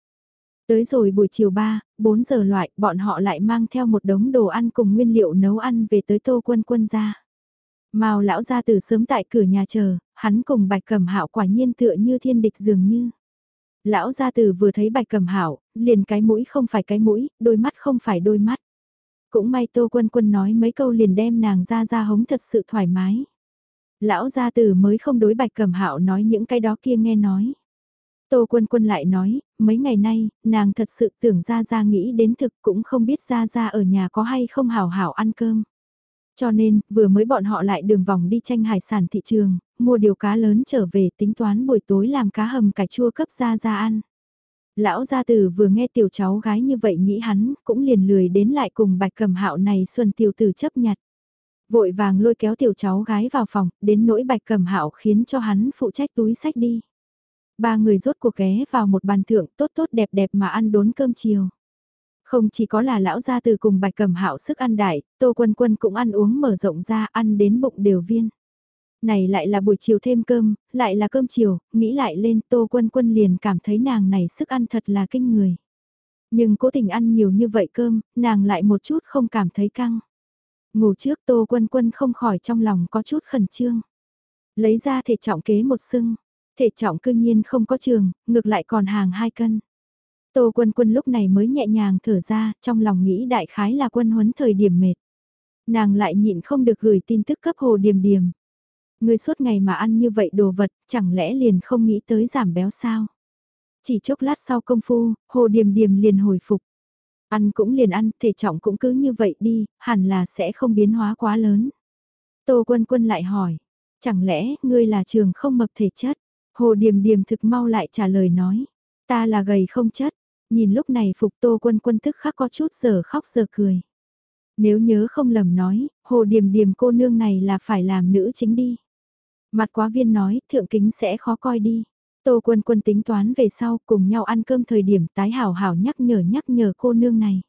Tới rồi buổi chiều 3, 4 giờ loại, bọn họ lại mang theo một đống đồ ăn cùng nguyên liệu nấu ăn về tới tô quân quân ra. Mao lão ra từ sớm tại cửa nhà chờ, hắn cùng bạch cẩm hạo quả nhiên tựa như thiên địch dường như. Lão gia từ vừa thấy bạch cẩm hạo, liền cái mũi không phải cái mũi, đôi mắt không phải đôi mắt. Cũng may tô quân quân nói mấy câu liền đem nàng ra ra hống thật sự thoải mái lão gia tử mới không đối bạch cẩm hạo nói những cái đó kia nghe nói. Tô quân quân lại nói, mấy ngày nay, nàng thật sự tưởng ra ra nghĩ đến thực cũng không biết ra ra ở nhà có hay không hảo hảo ăn cơm. Cho nên, vừa mới bọn họ lại đường vòng đi tranh hải sản thị trường, mua điều cá lớn trở về tính toán buổi tối làm cá hầm cải chua cấp ra ra ăn. Lão gia tử vừa nghe tiểu cháu gái như vậy nghĩ hắn, cũng liền lười đến lại cùng bạch cầm hạo này xuân tiểu tử chấp nhặt. Vội vàng lôi kéo tiểu cháu gái vào phòng, đến nỗi bạch cầm hạo khiến cho hắn phụ trách túi sách đi. Ba người rốt cuộc ghé vào một bàn thượng tốt tốt đẹp đẹp mà ăn đốn cơm chiều. Không chỉ có là lão gia từ cùng bạch cầm hạo sức ăn đại, tô quân quân cũng ăn uống mở rộng ra ăn đến bụng đều viên. Này lại là buổi chiều thêm cơm, lại là cơm chiều, nghĩ lại lên tô quân quân liền cảm thấy nàng này sức ăn thật là kinh người. Nhưng cố tình ăn nhiều như vậy cơm, nàng lại một chút không cảm thấy căng. Ngủ trước Tô Quân Quân không khỏi trong lòng có chút khẩn trương. Lấy ra thể trọng kế một sưng, thể trọng cư nhiên không có trường, ngược lại còn hàng hai cân. Tô quân quân lúc này mới nhẹ nhàng thở ra, trong lòng nghĩ đại khái là quân huấn thời điểm mệt. Nàng lại nhịn không được gửi tin tức cấp hồ điềm điềm. Người suốt ngày mà ăn như vậy đồ vật, chẳng lẽ liền không nghĩ tới giảm béo sao? Chỉ chốc lát sau công phu, hồ điềm điềm liền hồi phục. Ăn cũng liền ăn, thể trọng cũng cứ như vậy đi, hẳn là sẽ không biến hóa quá lớn. Tô quân quân lại hỏi, chẳng lẽ ngươi là trường không mập thể chất? Hồ điềm điềm thực mau lại trả lời nói, ta là gầy không chất. Nhìn lúc này phục tô quân quân thức khắc có chút giờ khóc giờ cười. Nếu nhớ không lầm nói, hồ điềm điềm cô nương này là phải làm nữ chính đi. Mặt quá viên nói, thượng kính sẽ khó coi đi. Tô quân quân tính toán về sau cùng nhau ăn cơm thời điểm tái hảo hảo nhắc nhở nhắc nhở cô nương này.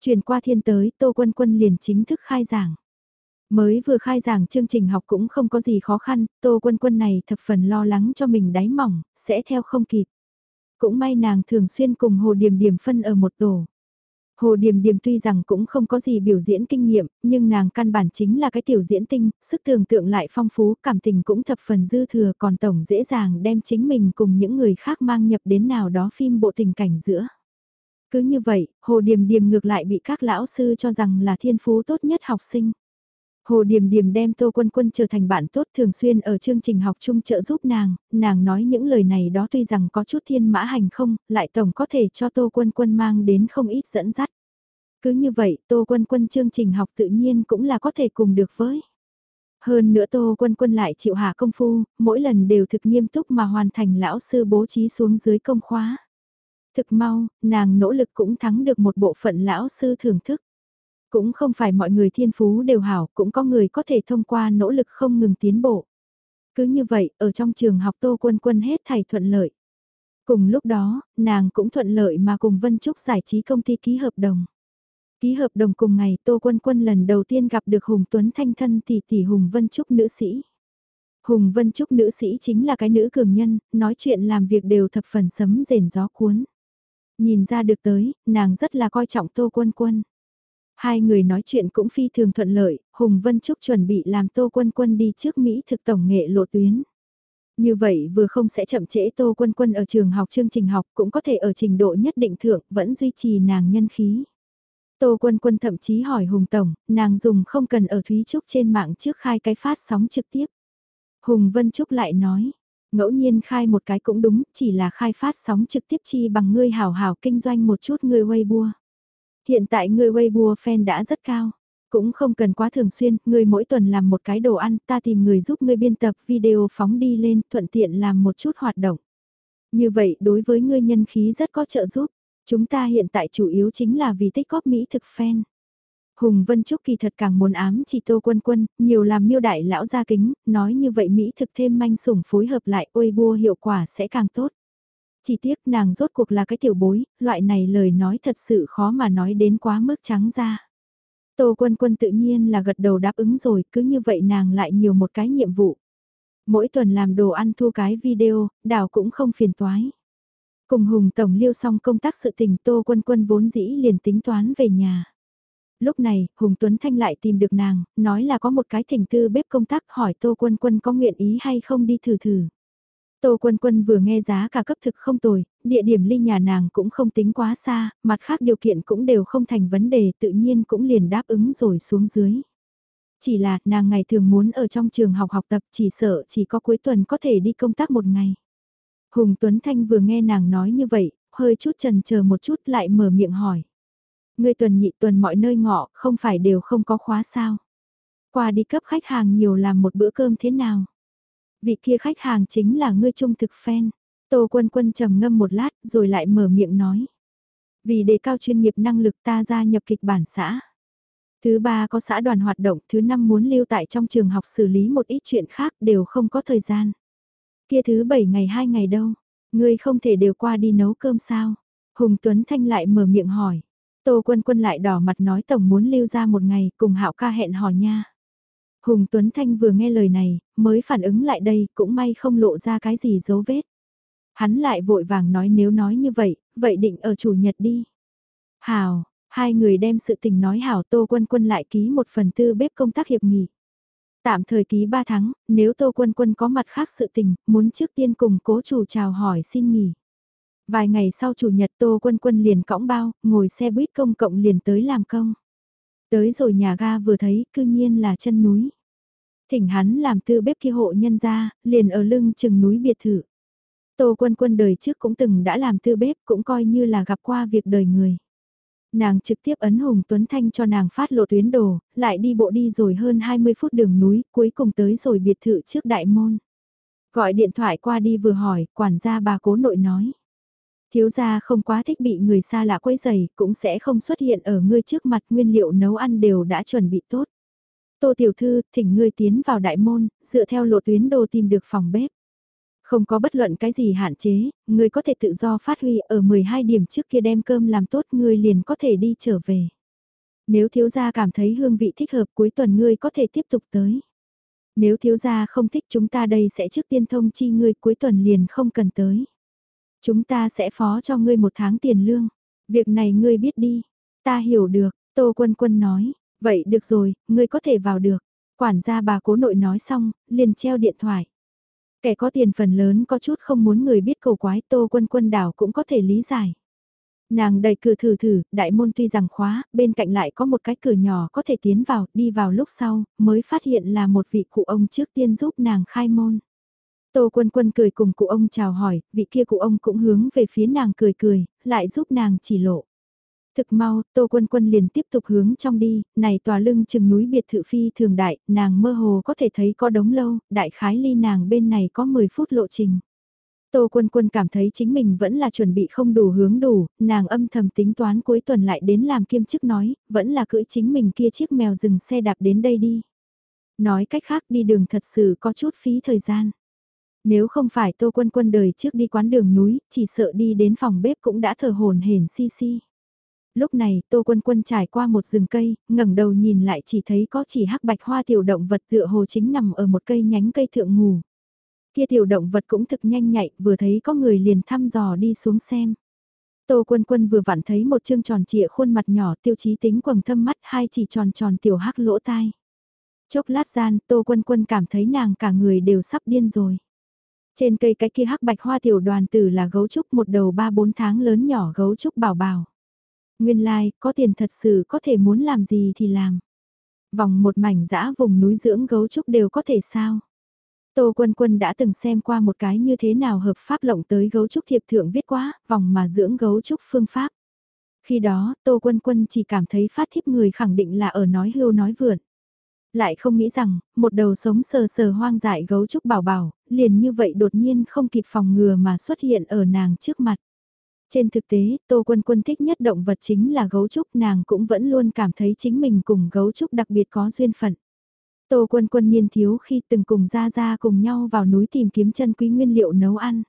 Chuyển qua thiên tới, Tô quân quân liền chính thức khai giảng. Mới vừa khai giảng chương trình học cũng không có gì khó khăn, Tô quân quân này thập phần lo lắng cho mình đáy mỏng, sẽ theo không kịp. Cũng may nàng thường xuyên cùng Hồ Điềm Điềm phân ở một tổ. Hồ Điềm Điềm tuy rằng cũng không có gì biểu diễn kinh nghiệm, nhưng nàng căn bản chính là cái tiểu diễn tinh, sức tưởng tượng lại phong phú, cảm tình cũng thập phần dư thừa còn tổng dễ dàng đem chính mình cùng những người khác mang nhập đến nào đó phim bộ tình cảnh giữa. Cứ như vậy, Hồ Điềm Điềm ngược lại bị các lão sư cho rằng là thiên phú tốt nhất học sinh. Hồ Điềm Điềm đem Tô Quân Quân trở thành bạn tốt thường xuyên ở chương trình học chung trợ giúp nàng, nàng nói những lời này đó tuy rằng có chút thiên mã hành không, lại tổng có thể cho Tô Quân Quân mang đến không ít dẫn dắt. Cứ như vậy, Tô Quân Quân chương trình học tự nhiên cũng là có thể cùng được với. Hơn nữa Tô Quân Quân lại chịu hạ công phu, mỗi lần đều thực nghiêm túc mà hoàn thành lão sư bố trí xuống dưới công khóa. Thực mau, nàng nỗ lực cũng thắng được một bộ phận lão sư thưởng thức. Cũng không phải mọi người thiên phú đều hảo, cũng có người có thể thông qua nỗ lực không ngừng tiến bộ. Cứ như vậy, ở trong trường học Tô Quân Quân hết thảy thuận lợi. Cùng lúc đó, nàng cũng thuận lợi mà cùng Vân Trúc giải trí công ty ký hợp đồng. Ký hợp đồng cùng ngày Tô Quân Quân lần đầu tiên gặp được Hùng Tuấn Thanh thân tỷ tỷ Hùng Vân Trúc nữ sĩ. Hùng Vân Trúc nữ sĩ chính là cái nữ cường nhân, nói chuyện làm việc đều thập phần sấm rền gió cuốn. Nhìn ra được tới, nàng rất là coi trọng Tô Quân Quân. Hai người nói chuyện cũng phi thường thuận lợi, Hùng Vân Trúc chuẩn bị làm Tô Quân Quân đi trước Mỹ thực tổng nghệ lộ tuyến. Như vậy vừa không sẽ chậm trễ Tô Quân Quân ở trường học chương trình học cũng có thể ở trình độ nhất định thượng vẫn duy trì nàng nhân khí. Tô Quân Quân thậm chí hỏi Hùng Tổng, nàng dùng không cần ở Thúy Trúc trên mạng trước khai cái phát sóng trực tiếp. Hùng Vân Trúc lại nói, ngẫu nhiên khai một cái cũng đúng, chỉ là khai phát sóng trực tiếp chi bằng ngươi hào hào kinh doanh một chút ngươi Weibo. Hiện tại người Weibo fan đã rất cao. Cũng không cần quá thường xuyên, người mỗi tuần làm một cái đồ ăn, ta tìm người giúp người biên tập video phóng đi lên, thuận tiện làm một chút hoạt động. Như vậy đối với ngươi nhân khí rất có trợ giúp. Chúng ta hiện tại chủ yếu chính là vì tích góp mỹ thực fan. Hùng Vân Trúc kỳ thật càng muốn ám chỉ Tô Quân Quân, nhiều làm miêu đại lão gia kính, nói như vậy Mỹ thực thêm manh sủng phối hợp lại ôi bua hiệu quả sẽ càng tốt. Chỉ tiếc nàng rốt cuộc là cái tiểu bối, loại này lời nói thật sự khó mà nói đến quá mức trắng ra. Tô Quân Quân tự nhiên là gật đầu đáp ứng rồi, cứ như vậy nàng lại nhiều một cái nhiệm vụ. Mỗi tuần làm đồ ăn thu cái video, đảo cũng không phiền toái. Cùng Hùng Tổng liêu xong công tác sự tình Tô Quân Quân vốn dĩ liền tính toán về nhà. Lúc này, Hùng Tuấn Thanh lại tìm được nàng, nói là có một cái thỉnh tư bếp công tác hỏi Tô Quân Quân có nguyện ý hay không đi thử thử. Tô Quân Quân vừa nghe giá cả cấp thực không tồi, địa điểm ly nhà nàng cũng không tính quá xa, mặt khác điều kiện cũng đều không thành vấn đề tự nhiên cũng liền đáp ứng rồi xuống dưới. Chỉ là nàng ngày thường muốn ở trong trường học học tập chỉ sợ chỉ có cuối tuần có thể đi công tác một ngày. Hùng Tuấn Thanh vừa nghe nàng nói như vậy, hơi chút trần chờ một chút lại mở miệng hỏi. Người tuần nhị tuần mọi nơi ngọ không phải đều không có khóa sao. Qua đi cấp khách hàng nhiều làm một bữa cơm thế nào. Vị kia khách hàng chính là ngươi trung thực fan. Tô Quân Quân trầm ngâm một lát rồi lại mở miệng nói. Vì đề cao chuyên nghiệp năng lực ta gia nhập kịch bản xã. Thứ ba có xã đoàn hoạt động, thứ năm muốn lưu tại trong trường học xử lý một ít chuyện khác đều không có thời gian. Kia thứ bảy ngày hai ngày đâu, ngươi không thể đều qua đi nấu cơm sao? Hùng Tuấn Thanh lại mở miệng hỏi. Tô Quân Quân lại đỏ mặt nói tổng muốn lưu ra một ngày cùng Hạo ca hẹn hò nha. Hùng Tuấn Thanh vừa nghe lời này, mới phản ứng lại đây, cũng may không lộ ra cái gì dấu vết. Hắn lại vội vàng nói nếu nói như vậy, vậy định ở chủ nhật đi. Hào, hai người đem sự tình nói hảo Tô Quân Quân lại ký một phần tư bếp công tác hiệp nghị. Tạm thời ký 3 tháng, nếu Tô Quân Quân có mặt khác sự tình, muốn trước tiên cùng cố chủ chào hỏi xin nghỉ. Vài ngày sau chủ nhật Tô Quân Quân liền cõng bao, ngồi xe buýt công cộng liền tới làm công. Tới rồi nhà ga vừa thấy, cư nhiên là chân núi. Thỉnh hắn làm tư bếp kia hộ nhân ra, liền ở lưng chừng núi biệt thự. Tô Quân Quân đời trước cũng từng đã làm tư bếp, cũng coi như là gặp qua việc đời người. Nàng trực tiếp ấn Hùng Tuấn Thanh cho nàng phát lộ tuyến đồ, lại đi bộ đi rồi hơn 20 phút đường núi, cuối cùng tới rồi biệt thự trước đại môn. Gọi điện thoại qua đi vừa hỏi, quản gia bà cố nội nói. Thiếu gia không quá thích bị người xa lạ quấy giày, cũng sẽ không xuất hiện ở ngươi trước mặt nguyên liệu nấu ăn đều đã chuẩn bị tốt. Tô tiểu thư, thỉnh ngươi tiến vào đại môn, dựa theo lộ tuyến đồ tìm được phòng bếp. Không có bất luận cái gì hạn chế, ngươi có thể tự do phát huy ở 12 điểm trước kia đem cơm làm tốt ngươi liền có thể đi trở về. Nếu thiếu gia cảm thấy hương vị thích hợp cuối tuần ngươi có thể tiếp tục tới. Nếu thiếu gia không thích chúng ta đây sẽ trước tiên thông chi ngươi cuối tuần liền không cần tới. Chúng ta sẽ phó cho ngươi một tháng tiền lương. Việc này ngươi biết đi. Ta hiểu được, Tô Quân Quân nói. Vậy được rồi, ngươi có thể vào được. Quản gia bà cố nội nói xong, liền treo điện thoại. Kẻ có tiền phần lớn có chút không muốn người biết cầu quái Tô Quân Quân đảo cũng có thể lý giải. Nàng đẩy cửa thử thử, đại môn tuy rằng khóa, bên cạnh lại có một cái cửa nhỏ có thể tiến vào, đi vào lúc sau, mới phát hiện là một vị cụ ông trước tiên giúp nàng khai môn. Tô Quân Quân cười cùng cụ ông chào hỏi, vị kia cụ ông cũng hướng về phía nàng cười cười, lại giúp nàng chỉ lộ. Thực mau, Tô Quân Quân liền tiếp tục hướng trong đi, này tòa lưng chừng núi biệt thự phi thường đại, nàng mơ hồ có thể thấy có đống lâu, đại khái ly nàng bên này có 10 phút lộ trình. Tô Quân Quân cảm thấy chính mình vẫn là chuẩn bị không đủ hướng đủ, nàng âm thầm tính toán cuối tuần lại đến làm kiêm chức nói, vẫn là cưỡi chính mình kia chiếc mèo dừng xe đạp đến đây đi. Nói cách khác đi đường thật sự có chút phí thời gian. Nếu không phải Tô Quân Quân đời trước đi quán đường núi, chỉ sợ đi đến phòng bếp cũng đã thở hồn hển si si. Lúc này, Tô Quân Quân trải qua một rừng cây, ngẩng đầu nhìn lại chỉ thấy có chỉ hắc bạch hoa tiểu động vật tựa hồ chính nằm ở một cây nhánh cây thượng ngủ. Kia tiểu động vật cũng thực nhanh nhạy, vừa thấy có người liền thăm dò đi xuống xem. Tô Quân Quân vừa vặn thấy một chương tròn trịa khuôn mặt nhỏ tiêu chí tính quầng thâm mắt hai chỉ tròn tròn tiểu hắc lỗ tai. Chốc lát gian, Tô Quân Quân cảm thấy nàng cả người đều sắp điên rồi. Trên cây cái kia hắc bạch hoa tiểu đoàn tử là gấu trúc một đầu ba bốn tháng lớn nhỏ gấu trúc bảo bảo. Nguyên lai, like, có tiền thật sự có thể muốn làm gì thì làm. Vòng một mảnh dã vùng núi dưỡng gấu trúc đều có thể sao. Tô Quân Quân đã từng xem qua một cái như thế nào hợp pháp lộng tới gấu trúc thiệp thượng viết quá, vòng mà dưỡng gấu trúc phương pháp. Khi đó, Tô Quân Quân chỉ cảm thấy phát thiếp người khẳng định là ở nói hưu nói vượn. Lại không nghĩ rằng, một đầu sống sờ sờ hoang dại gấu trúc bảo bảo, liền như vậy đột nhiên không kịp phòng ngừa mà xuất hiện ở nàng trước mặt. Trên thực tế, Tô Quân Quân thích nhất động vật chính là gấu trúc nàng cũng vẫn luôn cảm thấy chính mình cùng gấu trúc đặc biệt có duyên phận. Tô Quân Quân niên thiếu khi từng cùng ra ra cùng nhau vào núi tìm kiếm chân quý nguyên liệu nấu ăn.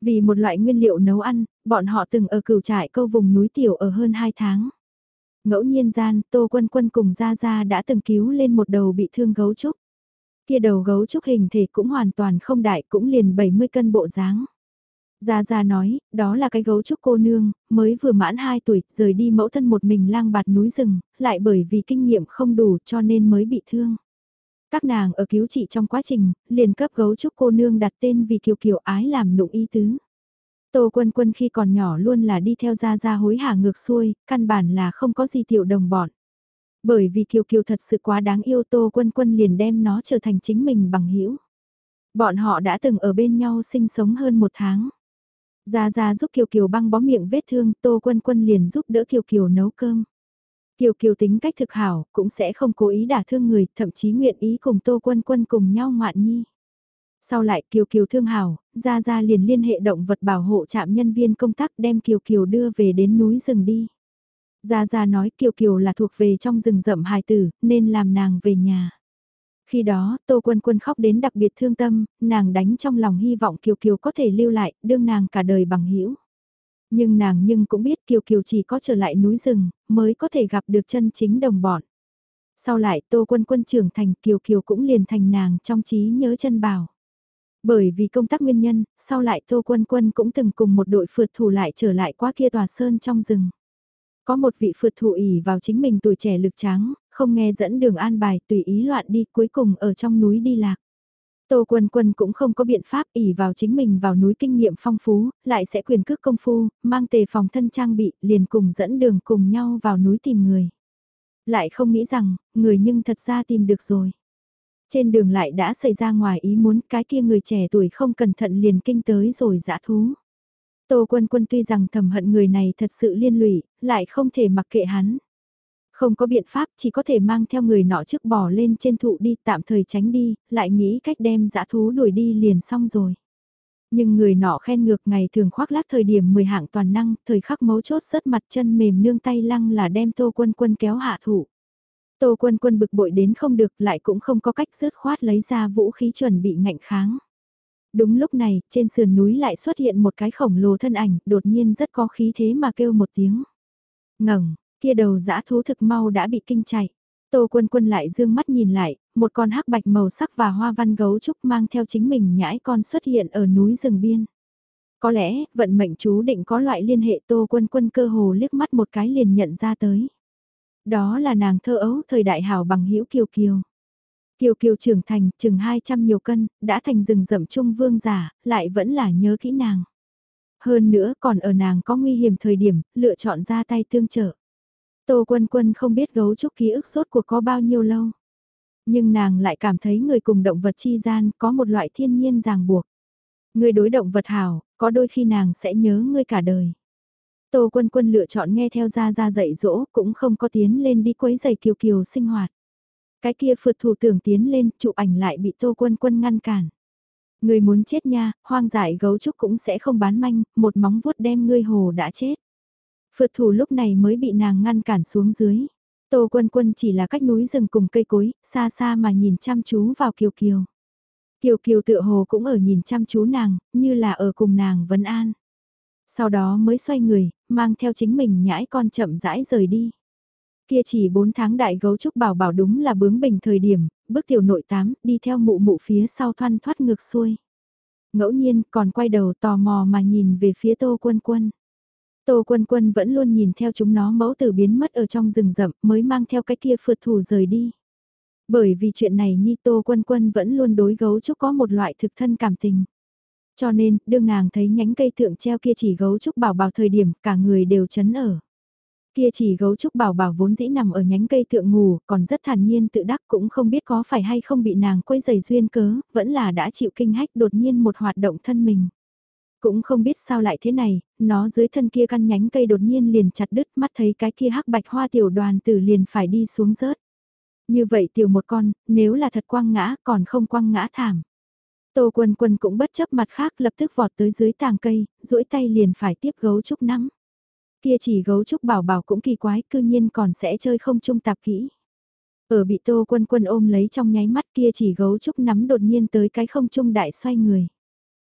Vì một loại nguyên liệu nấu ăn, bọn họ từng ở cửu trại câu vùng núi tiểu ở hơn 2 tháng. Ngẫu nhiên gian, Tô Quân Quân cùng Gia Gia đã từng cứu lên một đầu bị thương gấu trúc. Kia đầu gấu trúc hình thể cũng hoàn toàn không đại cũng liền 70 cân bộ dáng. Gia Gia nói, đó là cái gấu trúc cô nương, mới vừa mãn 2 tuổi, rời đi mẫu thân một mình lang bạt núi rừng, lại bởi vì kinh nghiệm không đủ cho nên mới bị thương. Các nàng ở cứu trị trong quá trình, liền cấp gấu trúc cô nương đặt tên vì kiều kiều ái làm nụng y tứ. Tô quân quân khi còn nhỏ luôn là đi theo Gia Gia hối hả ngược xuôi, căn bản là không có gì tiểu đồng bọn. Bởi vì Kiều Kiều thật sự quá đáng yêu Tô quân quân liền đem nó trở thành chính mình bằng hữu Bọn họ đã từng ở bên nhau sinh sống hơn một tháng. Gia Gia giúp Kiều Kiều băng bó miệng vết thương, Tô Quân Quân liền giúp đỡ Kiều Kiều nấu cơm. Kiều Kiều tính cách thực hảo, cũng sẽ không cố ý đả thương người, thậm chí nguyện ý cùng Tô Quân Quân cùng nhau ngoạn nhi. Sau lại Kiều Kiều thương hảo, Gia Gia liền liên hệ động vật bảo hộ trạm nhân viên công tác đem Kiều Kiều đưa về đến núi rừng đi. Gia Gia nói Kiều Kiều là thuộc về trong rừng rậm hài tử, nên làm nàng về nhà. Khi đó, Tô Quân Quân khóc đến đặc biệt thương tâm, nàng đánh trong lòng hy vọng Kiều Kiều có thể lưu lại, đương nàng cả đời bằng hữu. Nhưng nàng nhưng cũng biết Kiều Kiều chỉ có trở lại núi rừng, mới có thể gặp được chân chính đồng bọn. Sau lại Tô Quân Quân trưởng thành Kiều Kiều cũng liền thành nàng trong trí nhớ chân bảo. Bởi vì công tác nguyên nhân, sau lại Tô Quân Quân cũng từng cùng một đội phượt thủ lại trở lại qua kia tòa sơn trong rừng. Có một vị phượt thủ ỉ vào chính mình tuổi trẻ lực tráng, không nghe dẫn đường an bài tùy ý loạn đi cuối cùng ở trong núi đi lạc. Tô Quân Quân cũng không có biện pháp ỉ vào chính mình vào núi kinh nghiệm phong phú, lại sẽ quyền cước công phu, mang tề phòng thân trang bị, liền cùng dẫn đường cùng nhau vào núi tìm người. Lại không nghĩ rằng, người nhưng thật ra tìm được rồi. Trên đường lại đã xảy ra ngoài ý muốn cái kia người trẻ tuổi không cẩn thận liền kinh tới rồi dã thú. Tô Quân Quân tuy rằng thầm hận người này thật sự liên lụy, lại không thể mặc kệ hắn. Không có biện pháp chỉ có thể mang theo người nọ trước bỏ lên trên thụ đi tạm thời tránh đi, lại nghĩ cách đem dã thú đuổi đi liền xong rồi. Nhưng người nọ khen ngược ngày thường khoác lác thời điểm 10 hạng toàn năng, thời khắc mấu chốt rất mặt chân mềm nương tay lăng là đem tô quân quân kéo hạ thủ. Tô quân quân bực bội đến không được lại cũng không có cách rớt khoát lấy ra vũ khí chuẩn bị ngạnh kháng. Đúng lúc này, trên sườn núi lại xuất hiện một cái khổng lồ thân ảnh, đột nhiên rất có khí thế mà kêu một tiếng. ngẩng kia đầu dã thú thực mau đã bị kinh chạy. Tô quân quân lại dương mắt nhìn lại, một con hắc bạch màu sắc và hoa văn gấu trúc mang theo chính mình nhãi con xuất hiện ở núi rừng biên. Có lẽ, vận mệnh chú định có loại liên hệ tô quân quân cơ hồ liếc mắt một cái liền nhận ra tới. Đó là nàng thơ ấu thời đại hảo bằng hữu kiều kiều. Kiều kiều trưởng thành, chừng 200 nhiều cân, đã thành rừng rậm trung vương giả, lại vẫn là nhớ kỹ nàng. Hơn nữa còn ở nàng có nguy hiểm thời điểm, lựa chọn ra tay tương trợ. Tô Quân Quân không biết gấu trúc ký ức sốt cuộc có bao nhiêu lâu. Nhưng nàng lại cảm thấy người cùng động vật chi gian có một loại thiên nhiên ràng buộc. Người đối động vật hảo, có đôi khi nàng sẽ nhớ ngươi cả đời. Tô Quân Quân lựa chọn nghe theo ra ra dạy dỗ cũng không có tiến lên đi quấy giày kiều kiều sinh hoạt. Cái kia phượt thủ tưởng tiến lên, chụp ảnh lại bị Tô Quân Quân ngăn cản. Người muốn chết nha, hoang dại gấu trúc cũng sẽ không bán manh, một móng vuốt đem ngươi hồ đã chết. Phượt thủ lúc này mới bị nàng ngăn cản xuống dưới. Tô quân quân chỉ là cách núi rừng cùng cây cối, xa xa mà nhìn chăm chú vào Kiều Kiều. Kiều Kiều tựa hồ cũng ở nhìn chăm chú nàng, như là ở cùng nàng vấn an. Sau đó mới xoay người, mang theo chính mình nhãi con chậm rãi rời đi. Kia chỉ 4 tháng đại gấu trúc bảo bảo đúng là bướng bình thời điểm, bước tiểu nội tám, đi theo mụ mụ phía sau thoăn thoát ngược xuôi. Ngẫu nhiên còn quay đầu tò mò mà nhìn về phía tô quân quân. Tô Quân Quân vẫn luôn nhìn theo chúng nó mẫu tử biến mất ở trong rừng rậm mới mang theo cái kia phượt thủ rời đi. Bởi vì chuyện này Nhi Tô Quân Quân vẫn luôn đối gấu trúc có một loại thực thân cảm tình. Cho nên, đương nàng thấy nhánh cây thượng treo kia chỉ gấu trúc bảo bảo thời điểm cả người đều chấn ở. Kia chỉ gấu trúc bảo bảo vốn dĩ nằm ở nhánh cây thượng ngủ, còn rất thản nhiên tự đắc cũng không biết có phải hay không bị nàng quấy giày duyên cớ, vẫn là đã chịu kinh hách đột nhiên một hoạt động thân mình. Cũng không biết sao lại thế này, nó dưới thân kia căn nhánh cây đột nhiên liền chặt đứt mắt thấy cái kia hắc bạch hoa tiểu đoàn tử liền phải đi xuống rớt. Như vậy tiểu một con, nếu là thật quăng ngã còn không quăng ngã thảm. Tô quân quân cũng bất chấp mặt khác lập tức vọt tới dưới tàng cây, duỗi tay liền phải tiếp gấu trúc nắm. Kia chỉ gấu trúc bảo bảo cũng kỳ quái cư nhiên còn sẽ chơi không trung tạp kỹ. Ở bị tô quân quân ôm lấy trong nháy mắt kia chỉ gấu trúc nắm đột nhiên tới cái không trung đại xoay người.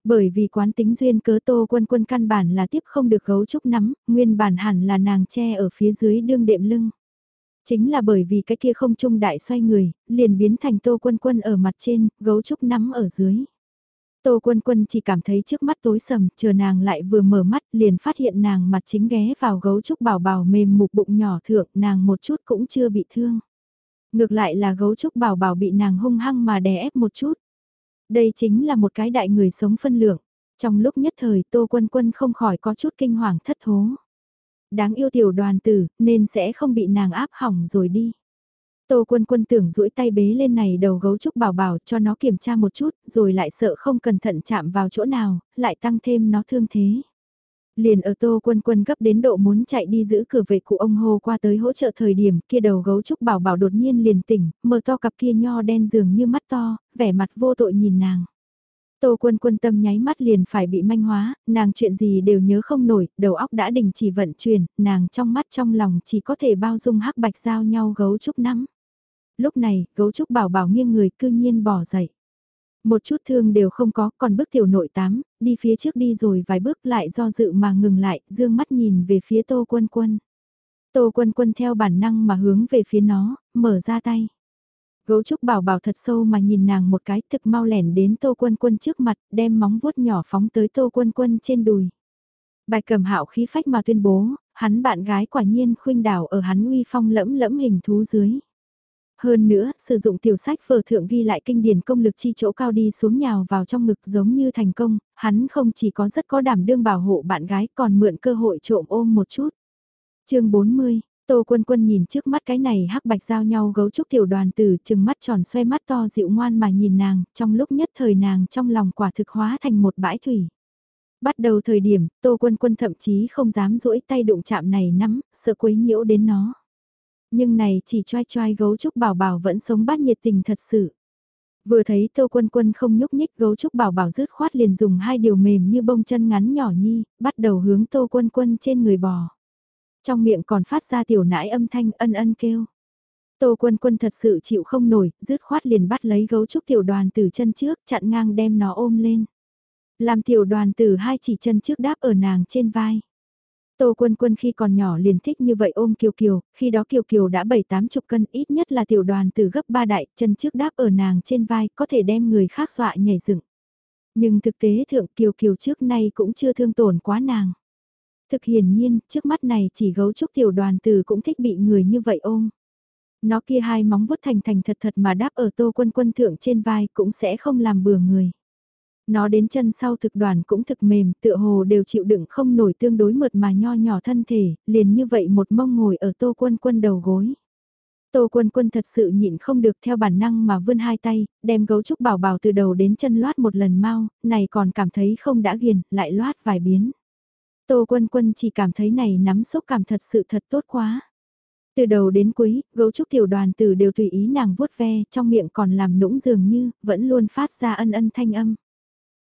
Bởi vì quán tính duyên cớ tô quân quân căn bản là tiếp không được gấu trúc nắm, nguyên bản hẳn là nàng che ở phía dưới đương đệm lưng. Chính là bởi vì cái kia không trung đại xoay người, liền biến thành tô quân quân ở mặt trên, gấu trúc nắm ở dưới. Tô quân quân chỉ cảm thấy trước mắt tối sầm, chờ nàng lại vừa mở mắt liền phát hiện nàng mặt chính ghé vào gấu trúc bảo bảo mềm mục bụng nhỏ thượng, nàng một chút cũng chưa bị thương. Ngược lại là gấu trúc bảo bảo bị nàng hung hăng mà đè ép một chút. Đây chính là một cái đại người sống phân lượng. Trong lúc nhất thời Tô Quân Quân không khỏi có chút kinh hoàng thất thố. Đáng yêu tiểu đoàn tử, nên sẽ không bị nàng áp hỏng rồi đi. Tô Quân Quân tưởng duỗi tay bế lên này đầu gấu trúc bảo bảo cho nó kiểm tra một chút, rồi lại sợ không cẩn thận chạm vào chỗ nào, lại tăng thêm nó thương thế. Liền ở tô quân quân gấp đến độ muốn chạy đi giữ cửa vệ cụ ông hô qua tới hỗ trợ thời điểm kia đầu gấu trúc bảo bảo đột nhiên liền tỉnh, mở to cặp kia nho đen dường như mắt to, vẻ mặt vô tội nhìn nàng. Tô quân quân tâm nháy mắt liền phải bị manh hóa, nàng chuyện gì đều nhớ không nổi, đầu óc đã đình chỉ vận chuyển, nàng trong mắt trong lòng chỉ có thể bao dung hắc bạch giao nhau gấu trúc nắm. Lúc này, gấu trúc bảo bảo nghiêng người cư nhiên bỏ dậy. Một chút thương đều không có, còn bước tiểu nội tám, đi phía trước đi rồi vài bước lại do dự mà ngừng lại, dương mắt nhìn về phía tô quân quân. Tô quân quân theo bản năng mà hướng về phía nó, mở ra tay. Gấu trúc bảo bảo thật sâu mà nhìn nàng một cái thực mau lẻn đến tô quân quân trước mặt, đem móng vuốt nhỏ phóng tới tô quân quân trên đùi. Bài cầm hạo khí phách mà tuyên bố, hắn bạn gái quả nhiên khuynh đảo ở hắn uy phong lẫm lẫm hình thú dưới. Hơn nữa, sử dụng tiểu sách phở thượng ghi lại kinh điển công lực chi chỗ cao đi xuống nhào vào trong ngực giống như thành công, hắn không chỉ có rất có đảm đương bảo hộ bạn gái còn mượn cơ hội trộm ôm một chút. chương 40, Tô Quân Quân nhìn trước mắt cái này hắc bạch giao nhau gấu trúc tiểu đoàn tử chừng mắt tròn xoay mắt to dịu ngoan mà nhìn nàng, trong lúc nhất thời nàng trong lòng quả thực hóa thành một bãi thủy. Bắt đầu thời điểm, Tô Quân Quân thậm chí không dám duỗi tay đụng chạm này nắm, sợ quấy nhiễu đến nó. Nhưng này chỉ choai choai gấu trúc bảo bảo vẫn sống bát nhiệt tình thật sự. Vừa thấy Tô Quân Quân không nhúc nhích gấu trúc bảo bảo rứt khoát liền dùng hai điều mềm như bông chân ngắn nhỏ nhi, bắt đầu hướng Tô Quân Quân trên người bò. Trong miệng còn phát ra tiểu nãi âm thanh ân ân kêu. Tô Quân Quân thật sự chịu không nổi, rứt khoát liền bắt lấy gấu trúc tiểu đoàn từ chân trước chặn ngang đem nó ôm lên. Làm tiểu đoàn từ hai chỉ chân trước đáp ở nàng trên vai. Tô Quân Quân khi còn nhỏ liền thích như vậy ôm Kiều Kiều, khi đó Kiều Kiều đã bảy tám chục cân ít nhất là tiểu đoàn từ gấp ba đại, chân trước đáp ở nàng trên vai, có thể đem người khác dọa nhảy dựng. Nhưng thực tế thượng Kiều Kiều trước nay cũng chưa thương tổn quá nàng. Thực hiển nhiên, trước mắt này chỉ gấu trúc tiểu đoàn từ cũng thích bị người như vậy ôm. Nó kia hai móng vuốt thành thành thật thật mà đáp ở Tô Quân Quân thượng trên vai cũng sẽ không làm bừa người. Nó đến chân sau thực đoàn cũng thực mềm, tựa hồ đều chịu đựng không nổi tương đối mượt mà nho nhỏ thân thể, liền như vậy một mông ngồi ở tô quân quân đầu gối. Tô quân quân thật sự nhịn không được theo bản năng mà vươn hai tay, đem gấu trúc bảo bảo từ đầu đến chân loát một lần mau, này còn cảm thấy không đã ghiền, lại loát vài biến. Tô quân quân chỉ cảm thấy này nắm xúc cảm thật sự thật tốt quá. Từ đầu đến cuối, gấu trúc tiểu đoàn tử đều tùy ý nàng vuốt ve, trong miệng còn làm nũng dường như, vẫn luôn phát ra ân ân thanh âm.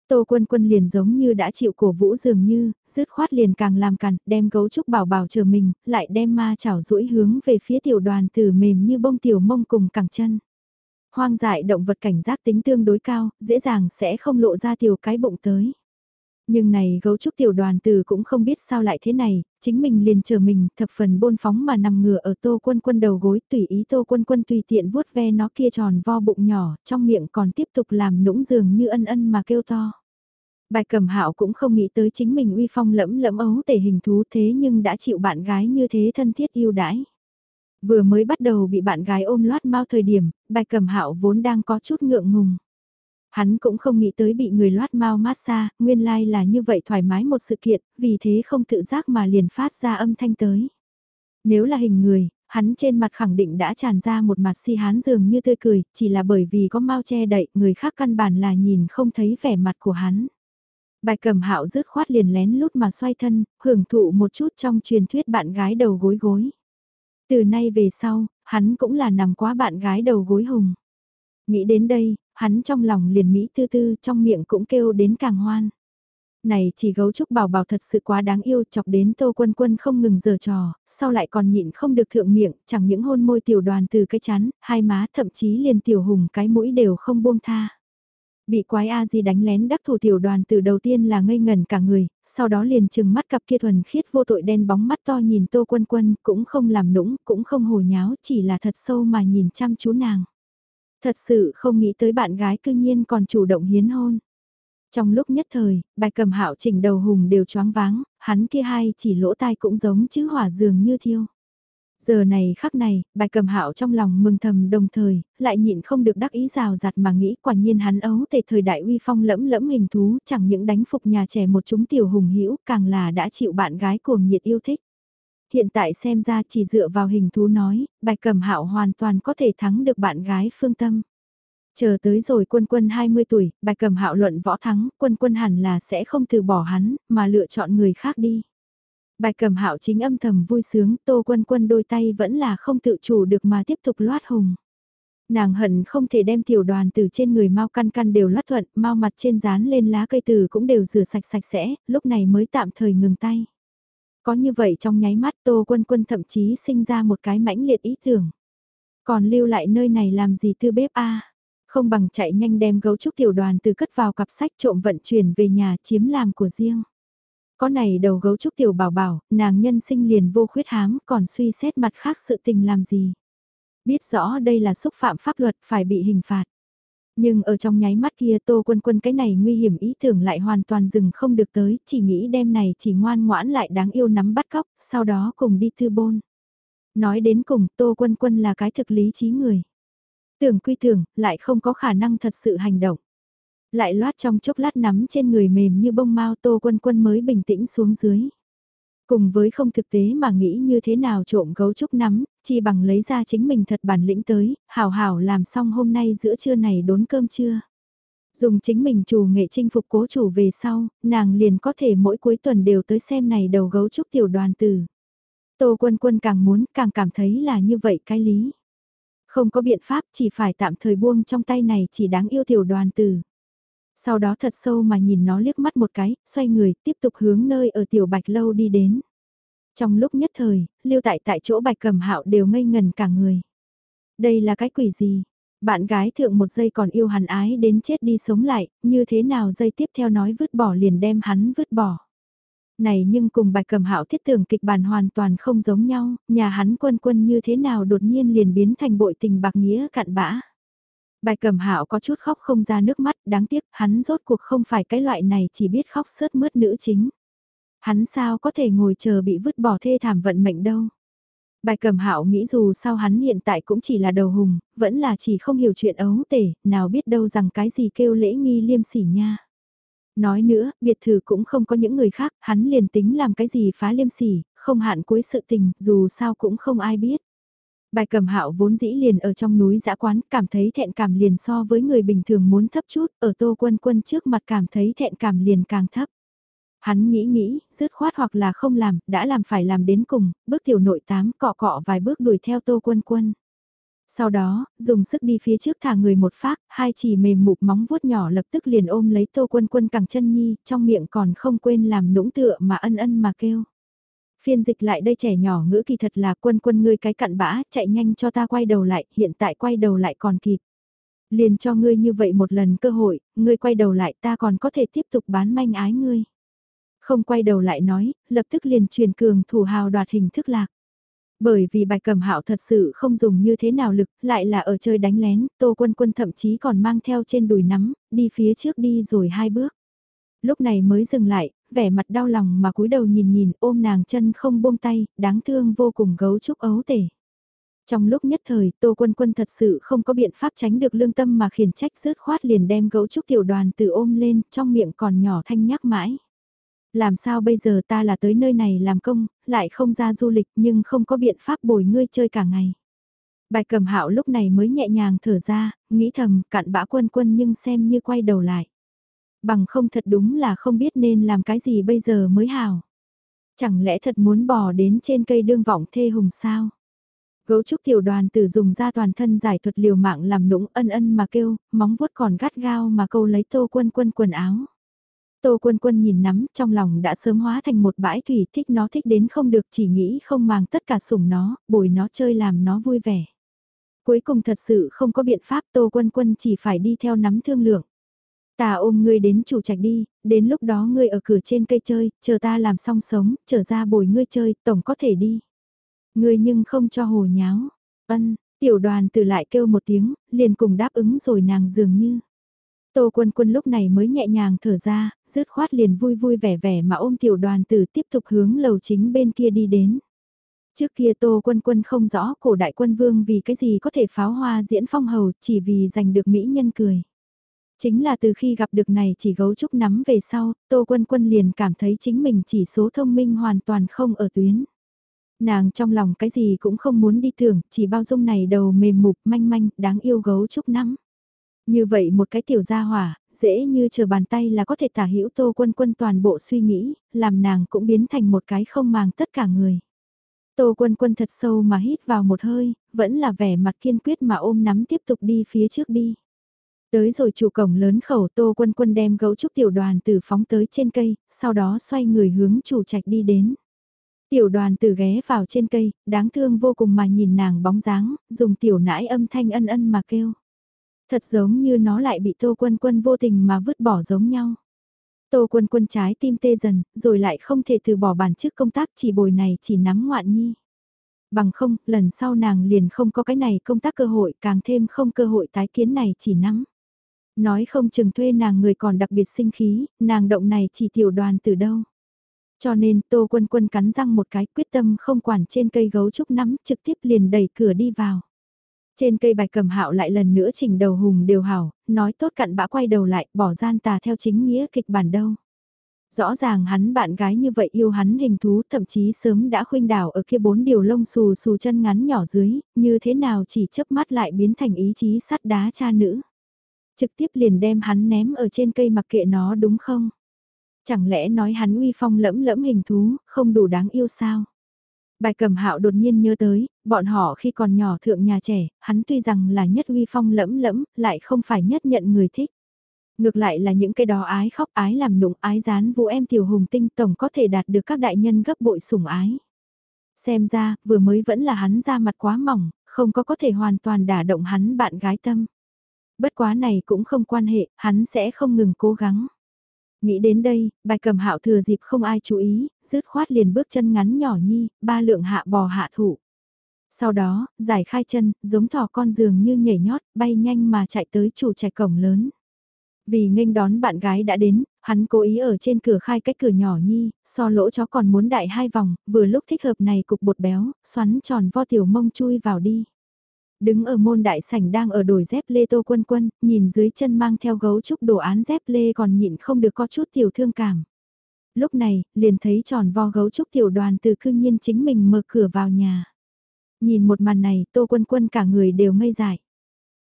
Tô quân quân liền giống như đã chịu cổ vũ dường như, dứt khoát liền càng làm cằn, đem gấu trúc bảo bảo chờ mình, lại đem ma chảo duỗi hướng về phía tiểu đoàn tử mềm như bông tiểu mông cùng cẳng chân. Hoang dại động vật cảnh giác tính tương đối cao, dễ dàng sẽ không lộ ra tiểu cái bụng tới. Nhưng này gấu trúc tiểu đoàn tử cũng không biết sao lại thế này, chính mình liền chờ mình thập phần bôn phóng mà nằm ngửa ở tô quân quân đầu gối tùy ý tô quân quân tùy tiện vuốt ve nó kia tròn vo bụng nhỏ, trong miệng còn tiếp tục làm nũng dường như ân ân mà kêu to. Bài cầm hạo cũng không nghĩ tới chính mình uy phong lẫm lẫm ấu tể hình thú thế nhưng đã chịu bạn gái như thế thân thiết yêu đãi. Vừa mới bắt đầu bị bạn gái ôm loát mau thời điểm, bài cầm hạo vốn đang có chút ngượng ngùng. Hắn cũng không nghĩ tới bị người loát mau massage, nguyên lai like là như vậy thoải mái một sự kiện, vì thế không tự giác mà liền phát ra âm thanh tới. Nếu là hình người, hắn trên mặt khẳng định đã tràn ra một mặt si hán dường như tươi cười, chỉ là bởi vì có mau che đậy, người khác căn bản là nhìn không thấy vẻ mặt của hắn. Bài cầm hạo rứt khoát liền lén lút mà xoay thân, hưởng thụ một chút trong truyền thuyết bạn gái đầu gối gối. Từ nay về sau, hắn cũng là nằm quá bạn gái đầu gối hùng. Nghĩ đến đây, hắn trong lòng liền Mỹ tư tư trong miệng cũng kêu đến càng hoan. Này chỉ gấu trúc bảo bảo thật sự quá đáng yêu chọc đến tô quân quân không ngừng giờ trò, sau lại còn nhịn không được thượng miệng, chẳng những hôn môi tiểu đoàn từ cái chán, hai má thậm chí liền tiểu hùng cái mũi đều không buông tha. Bị quái A Di đánh lén đắc thủ tiểu đoàn từ đầu tiên là ngây ngẩn cả người, sau đó liền chừng mắt cặp kia thuần khiết vô tội đen bóng mắt to nhìn tô quân quân, cũng không làm nũng, cũng không hồ nháo, chỉ là thật sâu mà nhìn chăm chú nàng. Thật sự không nghĩ tới bạn gái cư nhiên còn chủ động hiến hôn. Trong lúc nhất thời, bài cầm hạo chỉnh đầu hùng đều choáng váng, hắn kia hai chỉ lỗ tai cũng giống chữ hỏa dường như thiêu. Giờ này khắc này, bài cầm hạo trong lòng mừng thầm đồng thời, lại nhịn không được đắc ý rào rạt mà nghĩ quả nhiên hắn ấu tề thời đại uy phong lẫm lẫm hình thú chẳng những đánh phục nhà trẻ một chúng tiểu hùng hữu càng là đã chịu bạn gái cuồng nhiệt yêu thích. Hiện tại xem ra chỉ dựa vào hình thú nói, bạch cầm hạo hoàn toàn có thể thắng được bạn gái phương tâm. Chờ tới rồi quân quân 20 tuổi, bạch cầm hạo luận võ thắng, quân quân hẳn là sẽ không từ bỏ hắn, mà lựa chọn người khác đi. bạch cầm hạo chính âm thầm vui sướng, tô quân quân đôi tay vẫn là không tự chủ được mà tiếp tục loát hùng. Nàng hận không thể đem tiểu đoàn từ trên người mau căn căn đều loát thuận, mau mặt trên dán lên lá cây từ cũng đều rửa sạch sạch sẽ, lúc này mới tạm thời ngừng tay. Có như vậy trong nháy mắt tô quân quân thậm chí sinh ra một cái mãnh liệt ý tưởng. Còn lưu lại nơi này làm gì tư bếp a Không bằng chạy nhanh đem gấu trúc tiểu đoàn từ cất vào cặp sách trộm vận chuyển về nhà chiếm làm của riêng. Có này đầu gấu trúc tiểu bảo bảo, nàng nhân sinh liền vô khuyết hám còn suy xét mặt khác sự tình làm gì. Biết rõ đây là xúc phạm pháp luật phải bị hình phạt. Nhưng ở trong nháy mắt kia tô quân quân cái này nguy hiểm ý tưởng lại hoàn toàn dừng không được tới, chỉ nghĩ đêm này chỉ ngoan ngoãn lại đáng yêu nắm bắt cóc, sau đó cùng đi thư bôn. Nói đến cùng tô quân quân là cái thực lý trí người. Tưởng quy tưởng, lại không có khả năng thật sự hành động. Lại loát trong chốc lát nắm trên người mềm như bông mau tô quân quân mới bình tĩnh xuống dưới. Cùng với không thực tế mà nghĩ như thế nào trộm gấu trúc nắm, chi bằng lấy ra chính mình thật bản lĩnh tới, hảo hảo làm xong hôm nay giữa trưa này đốn cơm trưa. Dùng chính mình chủ nghệ chinh phục cố chủ về sau, nàng liền có thể mỗi cuối tuần đều tới xem này đầu gấu trúc tiểu đoàn tử. Tô quân quân càng muốn càng cảm thấy là như vậy cái lý. Không có biện pháp chỉ phải tạm thời buông trong tay này chỉ đáng yêu tiểu đoàn tử. Sau đó thật sâu mà nhìn nó liếc mắt một cái, xoay người tiếp tục hướng nơi ở tiểu bạch lâu đi đến. Trong lúc nhất thời, lưu tại tại chỗ bạch cầm hạo đều ngây ngần cả người. Đây là cái quỷ gì? Bạn gái thượng một giây còn yêu hắn ái đến chết đi sống lại, như thế nào giây tiếp theo nói vứt bỏ liền đem hắn vứt bỏ. Này nhưng cùng bạch cầm hạo thiết tưởng kịch bản hoàn toàn không giống nhau, nhà hắn quân quân như thế nào đột nhiên liền biến thành bội tình bạc nghĩa cạn bã. Bạch cầm hạo có chút khóc không ra nước mắt, đáng tiếc hắn rốt cuộc không phải cái loại này chỉ biết khóc sớt mướt nữ chính. Hắn sao có thể ngồi chờ bị vứt bỏ thê thảm vận mệnh đâu. Bạch cầm hạo nghĩ dù sao hắn hiện tại cũng chỉ là đầu hùng, vẫn là chỉ không hiểu chuyện ấu tể, nào biết đâu rằng cái gì kêu lễ nghi liêm sỉ nha. Nói nữa, biệt thự cũng không có những người khác, hắn liền tính làm cái gì phá liêm sỉ, không hạn cuối sự tình, dù sao cũng không ai biết. Bài cầm hạo vốn dĩ liền ở trong núi dã quán, cảm thấy thẹn cảm liền so với người bình thường muốn thấp chút, ở tô quân quân trước mặt cảm thấy thẹn cảm liền càng thấp. Hắn nghĩ nghĩ, dứt khoát hoặc là không làm, đã làm phải làm đến cùng, bước tiểu nội tám cọ cọ vài bước đuổi theo tô quân quân. Sau đó, dùng sức đi phía trước thả người một phát, hai chỉ mềm mụp móng vuốt nhỏ lập tức liền ôm lấy tô quân quân cẳng chân nhi, trong miệng còn không quên làm nũng tựa mà ân ân mà kêu. Phiên dịch lại đây trẻ nhỏ ngữ kỳ thật là quân quân ngươi cái cặn bã, chạy nhanh cho ta quay đầu lại, hiện tại quay đầu lại còn kịp. Liền cho ngươi như vậy một lần cơ hội, ngươi quay đầu lại ta còn có thể tiếp tục bán manh ái ngươi. Không quay đầu lại nói, lập tức liền truyền cường thủ hào đoạt hình thức lạc. Bởi vì bài cầm hạo thật sự không dùng như thế nào lực, lại là ở chơi đánh lén, tô quân quân thậm chí còn mang theo trên đùi nắm, đi phía trước đi rồi hai bước. Lúc này mới dừng lại, vẻ mặt đau lòng mà cúi đầu nhìn nhìn ôm nàng chân không buông tay, đáng thương vô cùng gấu trúc ấu tể. Trong lúc nhất thời, Tô Quân Quân thật sự không có biện pháp tránh được lương tâm mà khiển trách rớt khoát liền đem gấu trúc tiểu đoàn từ ôm lên, trong miệng còn nhỏ thanh nhắc mãi. Làm sao bây giờ ta là tới nơi này làm công, lại không ra du lịch nhưng không có biện pháp bồi ngươi chơi cả ngày. Bài cầm hạo lúc này mới nhẹ nhàng thở ra, nghĩ thầm cặn bã quân quân nhưng xem như quay đầu lại. Bằng không thật đúng là không biết nên làm cái gì bây giờ mới hảo. Chẳng lẽ thật muốn bò đến trên cây đương vọng thê hùng sao? Gấu trúc tiểu đoàn tử dùng ra toàn thân giải thuật liều mạng làm nũng ân ân mà kêu, móng vuốt còn gắt gao mà câu lấy tô quân quân quần áo. Tô quân quân nhìn nắm trong lòng đã sớm hóa thành một bãi thủy thích nó thích đến không được chỉ nghĩ không màng tất cả sủng nó, bồi nó chơi làm nó vui vẻ. Cuối cùng thật sự không có biện pháp Tô quân quân chỉ phải đi theo nắm thương lượng. Ta ôm ngươi đến chủ trạch đi, đến lúc đó ngươi ở cửa trên cây chơi, chờ ta làm xong sống, trở ra bồi ngươi chơi, tổng có thể đi. Ngươi nhưng không cho hồ nháo. Ân, tiểu đoàn từ lại kêu một tiếng, liền cùng đáp ứng rồi nàng dường như. Tô quân quân lúc này mới nhẹ nhàng thở ra, rứt khoát liền vui vui vẻ vẻ mà ôm tiểu đoàn tử tiếp tục hướng lầu chính bên kia đi đến. Trước kia Tô quân quân không rõ cổ đại quân vương vì cái gì có thể pháo hoa diễn phong hầu chỉ vì giành được mỹ nhân cười. Chính là từ khi gặp được này chỉ gấu trúc nắm về sau, Tô Quân Quân liền cảm thấy chính mình chỉ số thông minh hoàn toàn không ở tuyến. Nàng trong lòng cái gì cũng không muốn đi thưởng, chỉ bao dung này đầu mềm mục manh manh, đáng yêu gấu trúc nắm. Như vậy một cái tiểu gia hỏa, dễ như chờ bàn tay là có thể tả hữu Tô Quân Quân toàn bộ suy nghĩ, làm nàng cũng biến thành một cái không màng tất cả người. Tô Quân Quân thật sâu mà hít vào một hơi, vẫn là vẻ mặt kiên quyết mà ôm nắm tiếp tục đi phía trước đi. Tới rồi chủ cổng lớn khẩu tô quân quân đem gấu trúc tiểu đoàn tử phóng tới trên cây, sau đó xoay người hướng chủ trạch đi đến. Tiểu đoàn tử ghé vào trên cây, đáng thương vô cùng mà nhìn nàng bóng dáng, dùng tiểu nãi âm thanh ân ân mà kêu. Thật giống như nó lại bị tô quân quân vô tình mà vứt bỏ giống nhau. Tô quân quân trái tim tê dần, rồi lại không thể từ bỏ bản chức công tác chỉ bồi này chỉ nắm ngoạn nhi. Bằng không, lần sau nàng liền không có cái này công tác cơ hội, càng thêm không cơ hội tái kiến này chỉ nắm. Nói không chừng thuê nàng người còn đặc biệt sinh khí, nàng động này chỉ tiểu đoàn từ đâu. Cho nên Tô Quân Quân cắn răng một cái quyết tâm không quản trên cây gấu trúc nắm trực tiếp liền đẩy cửa đi vào. Trên cây bạch cầm hạo lại lần nữa chỉnh đầu hùng đều hảo, nói tốt cặn bã quay đầu lại, bỏ gian tà theo chính nghĩa kịch bản đâu. Rõ ràng hắn bạn gái như vậy yêu hắn hình thú thậm chí sớm đã khuynh đảo ở kia bốn điều lông xù xù chân ngắn nhỏ dưới, như thế nào chỉ chớp mắt lại biến thành ý chí sắt đá cha nữ. Trực tiếp liền đem hắn ném ở trên cây mặc kệ nó đúng không? Chẳng lẽ nói hắn uy phong lẫm lẫm hình thú, không đủ đáng yêu sao? Bài cầm hạo đột nhiên nhớ tới, bọn họ khi còn nhỏ thượng nhà trẻ, hắn tuy rằng là nhất uy phong lẫm lẫm, lại không phải nhất nhận người thích. Ngược lại là những cái đó ái khóc ái làm nụng ái dán vũ em tiểu hùng tinh tổng có thể đạt được các đại nhân gấp bội sủng ái. Xem ra, vừa mới vẫn là hắn ra mặt quá mỏng, không có có thể hoàn toàn đả động hắn bạn gái tâm. Bất quá này cũng không quan hệ, hắn sẽ không ngừng cố gắng. Nghĩ đến đây, bài cầm hạo thừa dịp không ai chú ý, rứt khoát liền bước chân ngắn nhỏ nhi, ba lượng hạ bò hạ thủ. Sau đó, giải khai chân, giống thỏ con giường như nhảy nhót, bay nhanh mà chạy tới chủ trạch cổng lớn. Vì nghênh đón bạn gái đã đến, hắn cố ý ở trên cửa khai cách cửa nhỏ nhi, so lỗ chó còn muốn đại hai vòng, vừa lúc thích hợp này cục bột béo, xoắn tròn vo tiểu mông chui vào đi. Đứng ở môn đại sảnh đang ở đổi dép lê tô quân quân, nhìn dưới chân mang theo gấu trúc đồ án dép lê còn nhịn không được có chút tiểu thương cảm. Lúc này, liền thấy tròn vo gấu trúc tiểu đoàn từ cư nhiên chính mình mở cửa vào nhà. Nhìn một màn này, tô quân quân cả người đều ngây dại.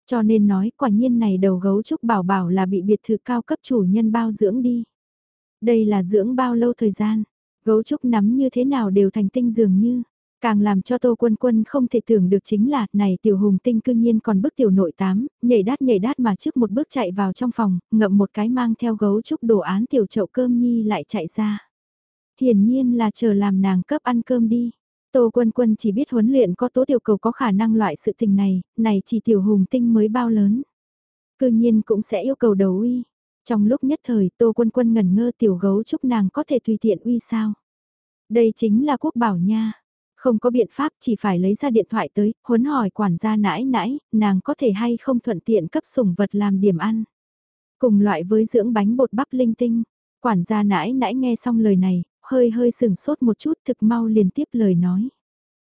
Cho nên nói quả nhiên này đầu gấu trúc bảo bảo là bị biệt thự cao cấp chủ nhân bao dưỡng đi. Đây là dưỡng bao lâu thời gian, gấu trúc nắm như thế nào đều thành tinh dường như. Càng làm cho Tô Quân Quân không thể tưởng được chính là, này tiểu hùng tinh cương nhiên còn bước tiểu nội tám, nhảy đát nhảy đát mà trước một bước chạy vào trong phòng, ngậm một cái mang theo gấu trúc đồ án tiểu chậu cơm nhi lại chạy ra. Hiển nhiên là chờ làm nàng cấp ăn cơm đi. Tô Quân Quân chỉ biết huấn luyện có tố tiểu cầu có khả năng loại sự tình này, này chỉ tiểu hùng tinh mới bao lớn. Cư nhiên cũng sẽ yêu cầu đầu uy. Trong lúc nhất thời Tô Quân Quân ngẩn ngơ tiểu gấu trúc nàng có thể tùy tiện uy sao. Đây chính là quốc bảo nha. Không có biện pháp chỉ phải lấy ra điện thoại tới, huấn hỏi quản gia nãi nãi, nàng có thể hay không thuận tiện cấp sủng vật làm điểm ăn. Cùng loại với dưỡng bánh bột bắp linh tinh, quản gia nãi nãi nghe xong lời này, hơi hơi sừng sốt một chút thực mau liền tiếp lời nói.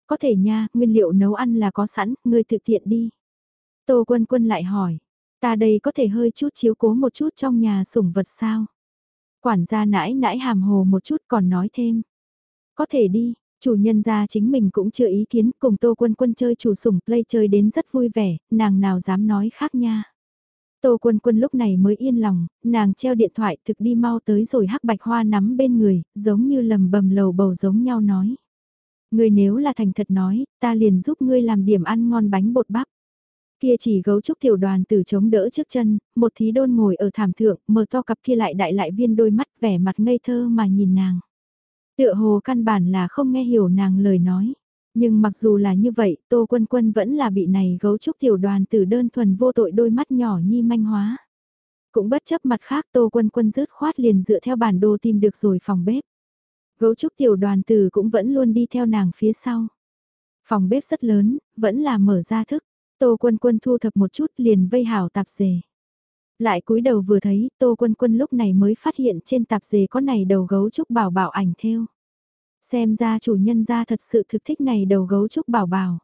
Có thể nha, nguyên liệu nấu ăn là có sẵn, ngươi tự tiện đi. Tô quân quân lại hỏi, ta đây có thể hơi chút chiếu cố một chút trong nhà sủng vật sao? Quản gia nãi nãi hàm hồ một chút còn nói thêm. Có thể đi, chủ nhân gia chính mình cũng chưa ý kiến cùng tô quân quân chơi chủ sủng play chơi đến rất vui vẻ, nàng nào dám nói khác nha. Tô Quân Quân lúc này mới yên lòng, nàng treo điện thoại thực đi mau tới rồi hắc bạch hoa nắm bên người, giống như lầm bầm lầu bầu giống nhau nói. Ngươi nếu là thành thật nói, ta liền giúp ngươi làm điểm ăn ngon bánh bột bắp. Kia chỉ gấu trúc tiểu đoàn tử chống đỡ trước chân, một thí đôn ngồi ở thảm thượng, mở to cặp kia lại đại lại viên đôi mắt vẻ mặt ngây thơ mà nhìn nàng. Tựa hồ căn bản là không nghe hiểu nàng lời nói. Nhưng mặc dù là như vậy, Tô Quân Quân vẫn là bị này gấu trúc tiểu đoàn từ đơn thuần vô tội đôi mắt nhỏ nhi manh hóa. Cũng bất chấp mặt khác Tô Quân Quân rớt khoát liền dựa theo bản đồ tìm được rồi phòng bếp. Gấu trúc tiểu đoàn từ cũng vẫn luôn đi theo nàng phía sau. Phòng bếp rất lớn, vẫn là mở ra thức. Tô Quân Quân thu thập một chút liền vây hảo tạp dề. Lại cúi đầu vừa thấy, Tô Quân Quân lúc này mới phát hiện trên tạp dề có này đầu gấu trúc bảo bảo ảnh theo. Xem ra chủ nhân gia thật sự thực thích này đầu gấu trúc bảo bảo.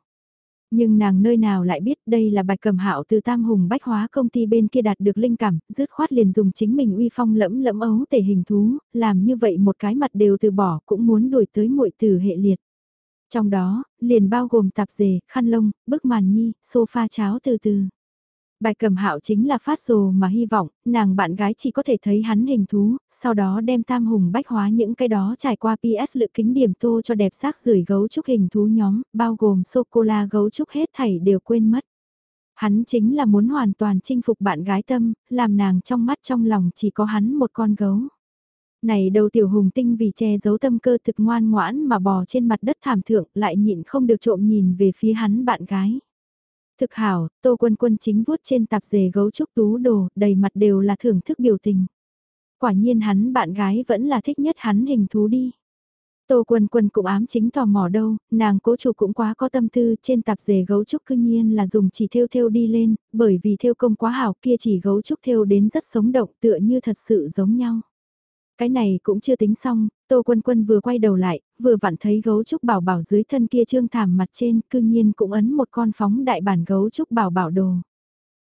Nhưng nàng nơi nào lại biết đây là bạch cầm hạo từ tam hùng bách hóa công ty bên kia đạt được linh cảm, dứt khoát liền dùng chính mình uy phong lẫm lẫm ấu tể hình thú, làm như vậy một cái mặt đều từ bỏ cũng muốn đuổi tới muội từ hệ liệt. Trong đó, liền bao gồm tạp dề, khăn lông, bức màn nhi, sofa cháo từ từ. Bài cầm hạo chính là phát rồ mà hy vọng, nàng bạn gái chỉ có thể thấy hắn hình thú, sau đó đem tam hùng bách hóa những cái đó trải qua PS lựa kính điểm tô cho đẹp xác rưởi gấu trúc hình thú nhóm, bao gồm sô-cô-la gấu trúc hết thảy đều quên mất. Hắn chính là muốn hoàn toàn chinh phục bạn gái tâm, làm nàng trong mắt trong lòng chỉ có hắn một con gấu. Này đầu tiểu hùng tinh vì che giấu tâm cơ thực ngoan ngoãn mà bò trên mặt đất thảm thượng lại nhịn không được trộm nhìn về phía hắn bạn gái. Thực hảo, Tô Quân Quân chính vuốt trên tạp dề gấu trúc tú đồ, đầy mặt đều là thưởng thức biểu tình. Quả nhiên hắn bạn gái vẫn là thích nhất hắn hình thú đi. Tô Quân Quân cũng ám chính tò mò đâu, nàng cố chủ cũng quá có tâm tư trên tạp dề gấu trúc cư nhiên là dùng chỉ thêu thêu đi lên, bởi vì thêu công quá hảo kia chỉ gấu trúc thêu đến rất sống động tựa như thật sự giống nhau. Cái này cũng chưa tính xong, Tô Quân Quân vừa quay đầu lại, vừa vặn thấy gấu trúc bảo bảo dưới thân kia trương thảm mặt trên, cư nhiên cũng ấn một con phóng đại bản gấu trúc bảo bảo đồ.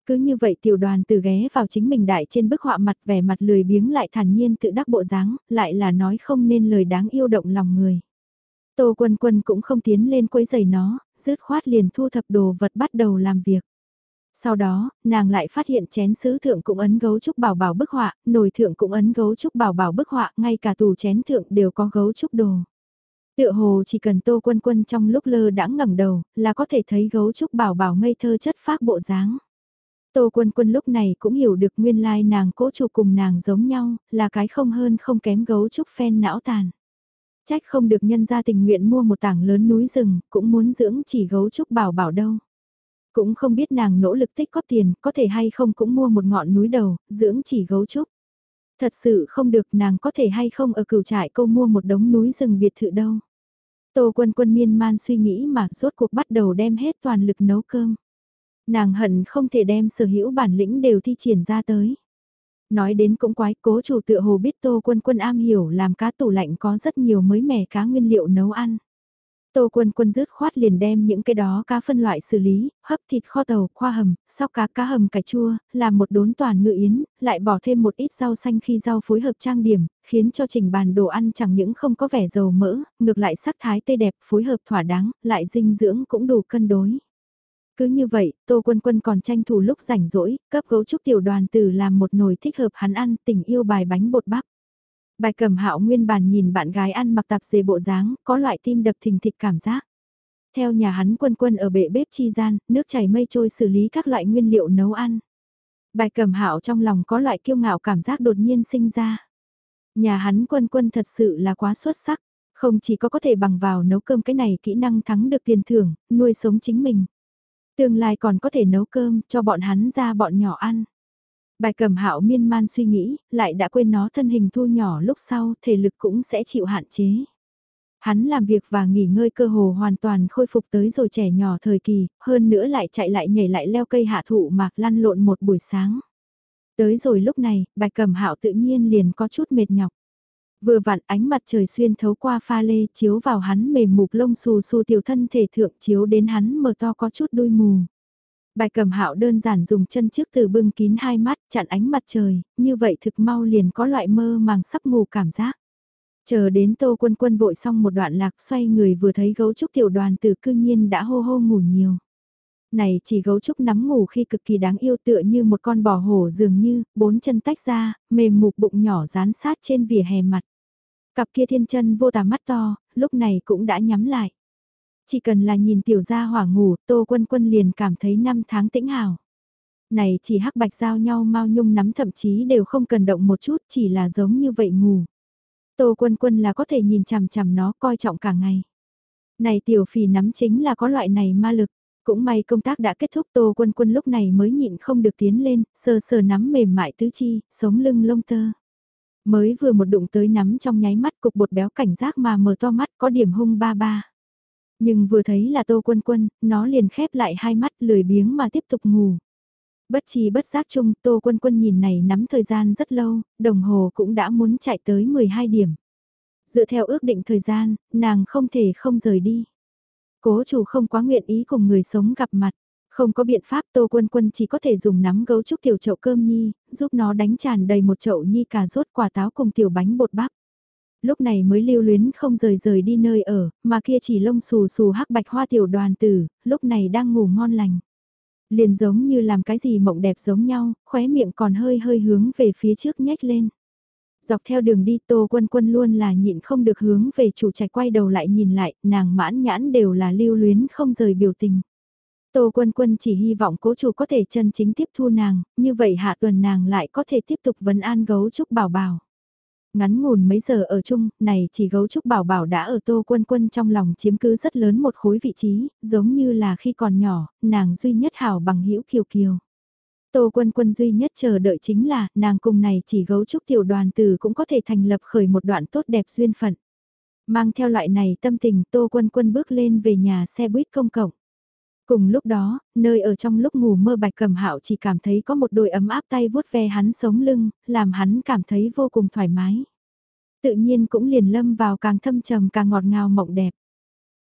Cứ như vậy tiểu đoàn từ ghé vào chính mình đại trên bức họa mặt vẻ mặt lười biếng lại thản nhiên tự đắc bộ dáng, lại là nói không nên lời đáng yêu động lòng người. Tô Quân Quân cũng không tiến lên quấy giày nó, dứt khoát liền thu thập đồ vật bắt đầu làm việc. Sau đó, nàng lại phát hiện chén sứ thượng cũng ấn gấu trúc bảo bảo bức họa, nồi thượng cũng ấn gấu trúc bảo bảo bức họa, ngay cả tủ chén thượng đều có gấu trúc đồ. Tựa hồ chỉ cần tô quân quân trong lúc lơ đãng ngẩng đầu, là có thể thấy gấu trúc bảo bảo ngây thơ chất phác bộ dáng. Tô quân quân lúc này cũng hiểu được nguyên lai nàng cố chủ cùng nàng giống nhau, là cái không hơn không kém gấu trúc phen não tàn. Trách không được nhân gia tình nguyện mua một tảng lớn núi rừng, cũng muốn dưỡng chỉ gấu trúc bảo bảo đâu. Cũng không biết nàng nỗ lực tích góp tiền, có thể hay không cũng mua một ngọn núi đầu, dưỡng chỉ gấu trúc. Thật sự không được nàng có thể hay không ở cửu trại câu mua một đống núi rừng biệt thự đâu. Tô quân quân miên man suy nghĩ mà rốt cuộc bắt đầu đem hết toàn lực nấu cơm. Nàng hận không thể đem sở hữu bản lĩnh đều thi triển ra tới. Nói đến cũng quái cố chủ tựa hồ biết tô quân quân am hiểu làm cá tủ lạnh có rất nhiều mới mẻ cá nguyên liệu nấu ăn. Tô quân quân rứt khoát liền đem những cái đó cá phân loại xử lý, hấp thịt kho tàu, khoa hầm, sóc cá cá hầm cà chua, làm một đốn toàn ngự yến, lại bỏ thêm một ít rau xanh khi rau phối hợp trang điểm, khiến cho trình bàn đồ ăn chẳng những không có vẻ dầu mỡ, ngược lại sắc thái tươi đẹp phối hợp thỏa đáng, lại dinh dưỡng cũng đủ cân đối. Cứ như vậy, Tô Quân Quân còn tranh thủ lúc rảnh rỗi, cấp gấu trúc tiểu đoàn tử làm một nồi thích hợp hắn ăn tình yêu bài bánh bột bắp. Bài cầm hạo nguyên bản nhìn bạn gái ăn mặc tạp dề bộ dáng, có loại tim đập thình thịch cảm giác. Theo nhà hắn quân quân ở bệ bếp chi gian, nước chảy mây trôi xử lý các loại nguyên liệu nấu ăn. Bài cầm hạo trong lòng có loại kiêu ngạo cảm giác đột nhiên sinh ra. Nhà hắn quân quân thật sự là quá xuất sắc, không chỉ có có thể bằng vào nấu cơm cái này kỹ năng thắng được tiền thưởng, nuôi sống chính mình. Tương lai còn có thể nấu cơm cho bọn hắn ra bọn nhỏ ăn. Bài cầm hạo miên man suy nghĩ, lại đã quên nó thân hình thu nhỏ lúc sau, thể lực cũng sẽ chịu hạn chế. Hắn làm việc và nghỉ ngơi cơ hồ hoàn toàn khôi phục tới rồi trẻ nhỏ thời kỳ, hơn nữa lại chạy lại nhảy lại leo cây hạ thụ mạc lăn lộn một buổi sáng. Tới rồi lúc này, bài cầm hạo tự nhiên liền có chút mệt nhọc. Vừa vặn ánh mặt trời xuyên thấu qua pha lê chiếu vào hắn mềm mục lông xù xù tiểu thân thể thượng chiếu đến hắn mở to có chút đuôi mù. Bài cầm hạo đơn giản dùng chân trước từ bưng kín hai mắt chặn ánh mặt trời, như vậy thực mau liền có loại mơ màng sắp ngủ cảm giác. Chờ đến tô quân quân vội xong một đoạn lạc xoay người vừa thấy gấu trúc tiểu đoàn từ cư nhiên đã hô hô ngủ nhiều. Này chỉ gấu trúc nắm ngủ khi cực kỳ đáng yêu tựa như một con bò hổ dường như, bốn chân tách ra, mềm mục bụng nhỏ dán sát trên vỉa hè mặt. Cặp kia thiên chân vô tà mắt to, lúc này cũng đã nhắm lại. Chỉ cần là nhìn tiểu gia hỏa ngủ, Tô Quân Quân liền cảm thấy năm tháng tĩnh hào. Này chỉ hắc bạch giao nhau mau nhung nắm thậm chí đều không cần động một chút, chỉ là giống như vậy ngủ. Tô Quân Quân là có thể nhìn chằm chằm nó coi trọng cả ngày. Này tiểu phì nắm chính là có loại này ma lực. Cũng may công tác đã kết thúc Tô Quân Quân lúc này mới nhịn không được tiến lên, sờ sờ nắm mềm mại tứ chi, sống lưng lông tơ. Mới vừa một đụng tới nắm trong nháy mắt cục bột béo cảnh giác mà mở to mắt có điểm hung ba ba. Nhưng vừa thấy là Tô Quân Quân, nó liền khép lại hai mắt lười biếng mà tiếp tục ngủ. Bất chi bất giác chung, Tô Quân Quân nhìn này nắm thời gian rất lâu, đồng hồ cũng đã muốn chạy tới 12 điểm. Dựa theo ước định thời gian, nàng không thể không rời đi. Cố chủ không quá nguyện ý cùng người sống gặp mặt. Không có biện pháp Tô Quân Quân chỉ có thể dùng nắm gấu trúc tiểu chậu cơm nhi, giúp nó đánh tràn đầy một chậu nhi cà rốt quả táo cùng tiểu bánh bột bắp lúc này mới lưu luyến không rời rời đi nơi ở, mà kia chỉ lông xù xù hắc bạch hoa tiểu đoàn tử, lúc này đang ngủ ngon lành. Liền giống như làm cái gì mộng đẹp giống nhau, khóe miệng còn hơi hơi hướng về phía trước nhếch lên. Dọc theo đường đi Tô Quân Quân luôn là nhịn không được hướng về chủ trạch quay đầu lại nhìn lại, nàng mãn nhãn đều là lưu luyến không rời biểu tình. Tô Quân Quân chỉ hy vọng cố chủ có thể chân chính tiếp thu nàng, như vậy hạ tuần nàng lại có thể tiếp tục vấn an gấu trúc bảo bảo. Ngắn ngủn mấy giờ ở chung, này chỉ gấu trúc bảo bảo đã ở tô quân quân trong lòng chiếm cứ rất lớn một khối vị trí, giống như là khi còn nhỏ, nàng duy nhất hảo bằng hữu kiều kiều. Tô quân quân duy nhất chờ đợi chính là, nàng cùng này chỉ gấu trúc tiểu đoàn từ cũng có thể thành lập khởi một đoạn tốt đẹp duyên phận. Mang theo loại này tâm tình Tô quân quân bước lên về nhà xe buýt công cộng. Cùng lúc đó, nơi ở trong lúc ngủ mơ bạch cầm hạo chỉ cảm thấy có một đôi ấm áp tay vuốt ve hắn sống lưng, làm hắn cảm thấy vô cùng thoải mái. tự nhiên cũng liền lâm vào càng thâm trầm càng ngọt ngào mộng đẹp.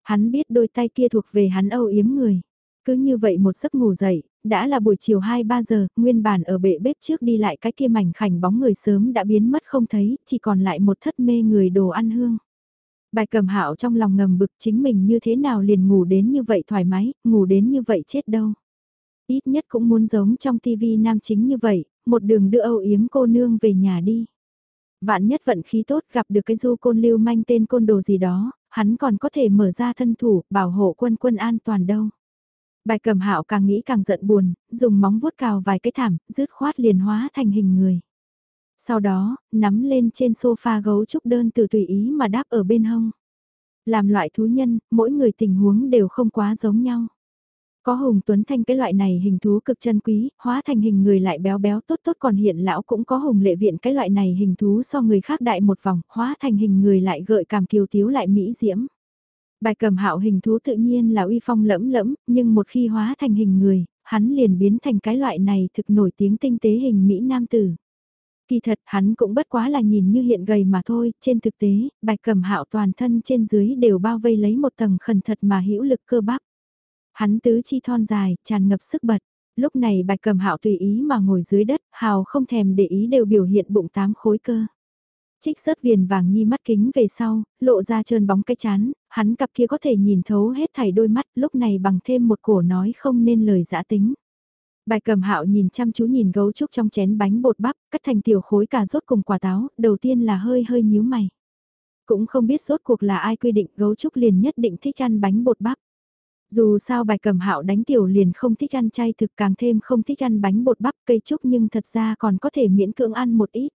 Hắn biết đôi tay kia thuộc về hắn âu yếm người. Cứ như vậy một giấc ngủ dậy, đã là buổi chiều 2-3 giờ, nguyên bản ở bệ bếp trước đi lại cái kia mảnh khảnh bóng người sớm đã biến mất không thấy, chỉ còn lại một thất mê người đồ ăn hương. Bài cầm hạo trong lòng ngầm bực chính mình như thế nào liền ngủ đến như vậy thoải mái, ngủ đến như vậy chết đâu. Ít nhất cũng muốn giống trong tivi nam chính như vậy, một đường đưa âu yếm cô nương về nhà đi. Vạn nhất vận khí tốt gặp được cái du côn lưu manh tên côn đồ gì đó, hắn còn có thể mở ra thân thủ, bảo hộ quân quân an toàn đâu. Bài cầm hạo càng nghĩ càng giận buồn, dùng móng vuốt cào vài cái thảm, rứt khoát liền hóa thành hình người. Sau đó, nắm lên trên sofa gấu trúc đơn từ tùy ý mà đáp ở bên hông. Làm loại thú nhân, mỗi người tình huống đều không quá giống nhau. Có Hùng Tuấn Thanh cái loại này hình thú cực chân quý, hóa thành hình người lại béo béo tốt tốt còn hiện lão cũng có Hùng Lệ Viện cái loại này hình thú so người khác đại một vòng, hóa thành hình người lại gợi cảm kiều tiếu lại mỹ diễm. Bài cầm hạo hình thú tự nhiên là uy phong lẫm lẫm, nhưng một khi hóa thành hình người, hắn liền biến thành cái loại này thực nổi tiếng tinh tế hình Mỹ Nam Tử. Kỳ thật hắn cũng bất quá là nhìn như hiện gầy mà thôi, trên thực tế, bạch cẩm hạo toàn thân trên dưới đều bao vây lấy một tầng khẩn thật mà hữu lực cơ bắp. Hắn tứ chi thon dài, tràn ngập sức bật. Lúc này bạch cầm hạo tùy ý mà ngồi dưới đất, hào không thèm để ý đều biểu hiện bụng tám khối cơ. Trích rớt viền vàng nhi mắt kính về sau, lộ ra trơn bóng cái chán, hắn cặp kia có thể nhìn thấu hết thảy đôi mắt lúc này bằng thêm một cổ nói không nên lời giã tính. Bài cầm hạo nhìn chăm chú nhìn gấu trúc trong chén bánh bột bắp, cắt thành tiểu khối cà rốt cùng quả táo, đầu tiên là hơi hơi nhíu mày. Cũng không biết rốt cuộc là ai quy định gấu trúc liền nhất định thích ăn bánh bột bắp. Dù sao bài cầm hạo đánh tiểu liền không thích ăn chay thực càng thêm không thích ăn bánh bột bắp cây trúc nhưng thật ra còn có thể miễn cưỡng ăn một ít.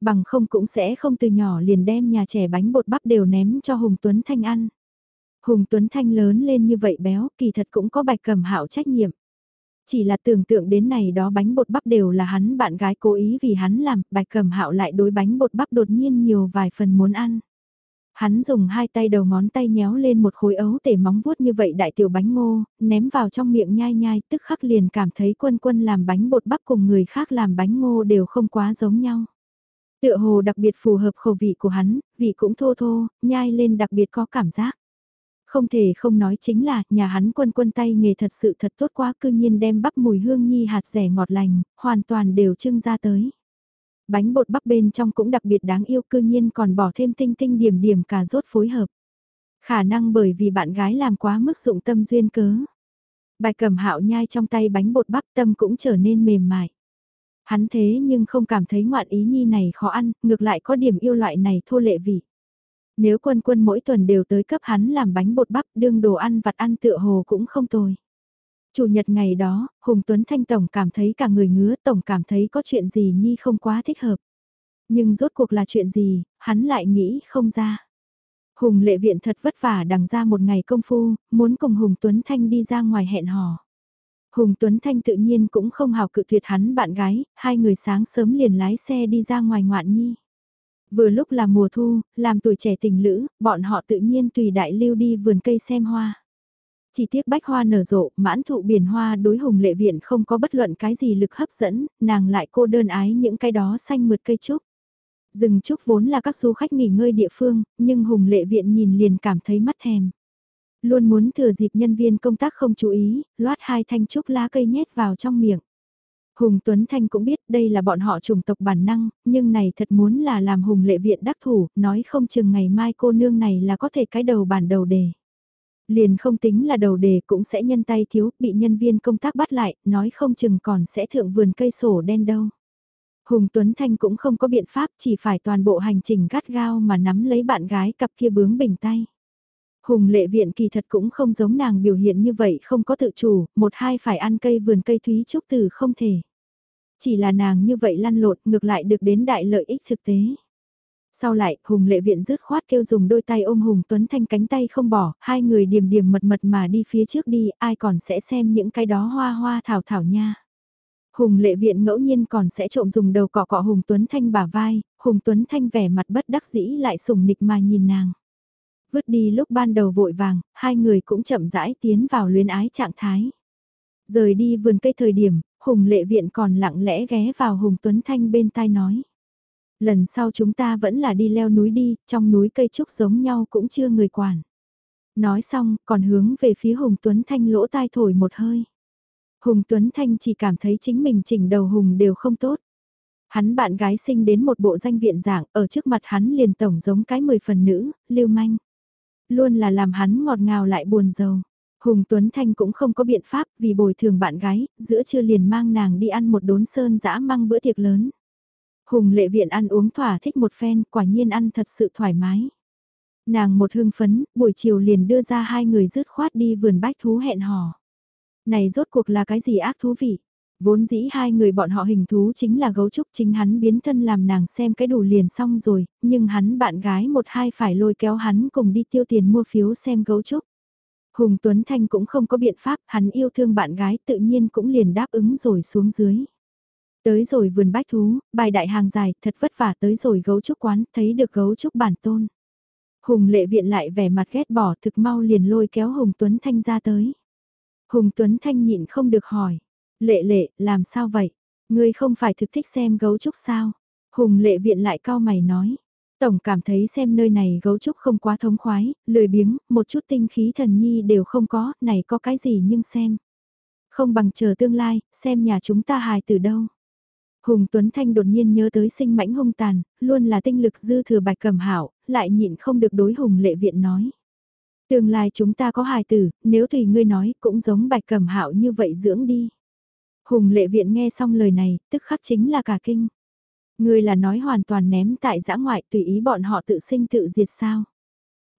Bằng không cũng sẽ không từ nhỏ liền đem nhà trẻ bánh bột bắp đều ném cho Hùng Tuấn Thanh ăn. Hùng Tuấn Thanh lớn lên như vậy béo kỳ thật cũng có bạch cầm hạo trách nhiệm. Chỉ là tưởng tượng đến này đó bánh bột bắp đều là hắn bạn gái cố ý vì hắn làm, bạch cẩm hạo lại đối bánh bột bắp đột nhiên nhiều vài phần muốn ăn. Hắn dùng hai tay đầu ngón tay nhéo lên một khối ấu tể móng vuốt như vậy đại tiểu bánh ngô, ném vào trong miệng nhai nhai tức khắc liền cảm thấy quân quân làm bánh bột bắp cùng người khác làm bánh ngô đều không quá giống nhau. Tựa hồ đặc biệt phù hợp khẩu vị của hắn, vị cũng thô thô, nhai lên đặc biệt có cảm giác. Không thể không nói chính là, nhà hắn quân quân tay nghề thật sự thật tốt quá cư nhiên đem bắp mùi hương nhi hạt rẻ ngọt lành, hoàn toàn đều trưng ra tới. Bánh bột bắp bên trong cũng đặc biệt đáng yêu cư nhiên còn bỏ thêm tinh tinh điểm điểm cà rốt phối hợp. Khả năng bởi vì bạn gái làm quá mức dụng tâm duyên cớ. Bài cầm hạo nhai trong tay bánh bột bắp tâm cũng trở nên mềm mại. Hắn thế nhưng không cảm thấy ngoạn ý nhi này khó ăn, ngược lại có điểm yêu loại này thô lệ vị. Nếu quân quân mỗi tuần đều tới cấp hắn làm bánh bột bắp đương đồ ăn vặt ăn tựa hồ cũng không tồi. Chủ nhật ngày đó, Hùng Tuấn Thanh Tổng cảm thấy cả người ngứa Tổng cảm thấy có chuyện gì nhi không quá thích hợp. Nhưng rốt cuộc là chuyện gì, hắn lại nghĩ không ra. Hùng lệ viện thật vất vả đằng ra một ngày công phu, muốn cùng Hùng Tuấn Thanh đi ra ngoài hẹn hò. Hùng Tuấn Thanh tự nhiên cũng không hào cự tuyệt hắn bạn gái, hai người sáng sớm liền lái xe đi ra ngoài ngoạn nhi. Vừa lúc là mùa thu, làm tuổi trẻ tình lữ, bọn họ tự nhiên tùy đại lưu đi vườn cây xem hoa. Chỉ tiếc bách hoa nở rộ, mãn thụ biển hoa đối hùng lệ viện không có bất luận cái gì lực hấp dẫn, nàng lại cô đơn ái những cái đó xanh mượt cây trúc. Rừng trúc vốn là các du khách nghỉ ngơi địa phương, nhưng hùng lệ viện nhìn liền cảm thấy mắt thèm. Luôn muốn thừa dịp nhân viên công tác không chú ý, loát hai thanh trúc lá cây nhét vào trong miệng. Hùng Tuấn Thanh cũng biết đây là bọn họ chủng tộc bản năng, nhưng này thật muốn là làm Hùng lệ viện đắc thủ, nói không chừng ngày mai cô nương này là có thể cái đầu bản đầu đề. Liền không tính là đầu đề cũng sẽ nhân tay thiếu, bị nhân viên công tác bắt lại, nói không chừng còn sẽ thượng vườn cây sổ đen đâu. Hùng Tuấn Thanh cũng không có biện pháp chỉ phải toàn bộ hành trình gắt gao mà nắm lấy bạn gái cặp kia bướng bình tay. Hùng lệ viện kỳ thật cũng không giống nàng biểu hiện như vậy không có tự chủ, một hai phải ăn cây vườn cây thúy trúc từ không thể. Chỉ là nàng như vậy lăn lộn ngược lại được đến đại lợi ích thực tế. Sau lại, Hùng lệ viện dứt khoát kêu dùng đôi tay ôm Hùng Tuấn Thanh cánh tay không bỏ, hai người điềm điềm mật mật mà đi phía trước đi, ai còn sẽ xem những cái đó hoa hoa thảo thảo nha. Hùng lệ viện ngẫu nhiên còn sẽ trộm dùng đầu cọ cọ Hùng Tuấn Thanh bả vai, Hùng Tuấn Thanh vẻ mặt bất đắc dĩ lại sùng nịch mà nhìn nàng. Vứt đi lúc ban đầu vội vàng, hai người cũng chậm rãi tiến vào luyến ái trạng thái. Rời đi vườn cây thời điểm, Hùng lệ viện còn lặng lẽ ghé vào Hùng Tuấn Thanh bên tai nói. Lần sau chúng ta vẫn là đi leo núi đi, trong núi cây trúc giống nhau cũng chưa người quản. Nói xong, còn hướng về phía Hùng Tuấn Thanh lỗ tai thổi một hơi. Hùng Tuấn Thanh chỉ cảm thấy chính mình chỉnh đầu Hùng đều không tốt. Hắn bạn gái sinh đến một bộ danh viện dạng, ở trước mặt hắn liền tổng giống cái mười phần nữ, lưu manh. Luôn là làm hắn ngọt ngào lại buồn giàu. Hùng Tuấn Thanh cũng không có biện pháp vì bồi thường bạn gái, giữa trưa liền mang nàng đi ăn một đốn sơn dã măng bữa tiệc lớn. Hùng lệ viện ăn uống thỏa thích một phen, quả nhiên ăn thật sự thoải mái. Nàng một hương phấn, buổi chiều liền đưa ra hai người rứt khoát đi vườn bách thú hẹn hò. Này rốt cuộc là cái gì ác thú vị? Vốn dĩ hai người bọn họ hình thú chính là gấu trúc chính hắn biến thân làm nàng xem cái đủ liền xong rồi, nhưng hắn bạn gái một hai phải lôi kéo hắn cùng đi tiêu tiền mua phiếu xem gấu trúc. Hùng Tuấn Thanh cũng không có biện pháp, hắn yêu thương bạn gái tự nhiên cũng liền đáp ứng rồi xuống dưới. Tới rồi vườn bách thú, bài đại hàng dài, thật vất vả tới rồi gấu trúc quán, thấy được gấu trúc bản tôn. Hùng lệ viện lại vẻ mặt ghét bỏ thực mau liền lôi kéo Hùng Tuấn Thanh ra tới. Hùng Tuấn Thanh nhịn không được hỏi. Lệ lệ, làm sao vậy? Ngươi không phải thực thích xem gấu trúc sao? Hùng lệ viện lại cao mày nói. Tổng cảm thấy xem nơi này gấu trúc không quá thống khoái, lười biếng, một chút tinh khí thần nhi đều không có, này có cái gì nhưng xem. Không bằng chờ tương lai, xem nhà chúng ta hài từ đâu. Hùng Tuấn Thanh đột nhiên nhớ tới sinh mãnh hung tàn, luôn là tinh lực dư thừa bạch cầm hảo, lại nhịn không được đối Hùng lệ viện nói. Tương lai chúng ta có hài tử, nếu tùy ngươi nói cũng giống bạch cầm hạo như vậy dưỡng đi. Hùng lệ viện nghe xong lời này, tức khắc chính là cả kinh. Người là nói hoàn toàn ném tại giã ngoại tùy ý bọn họ tự sinh tự diệt sao.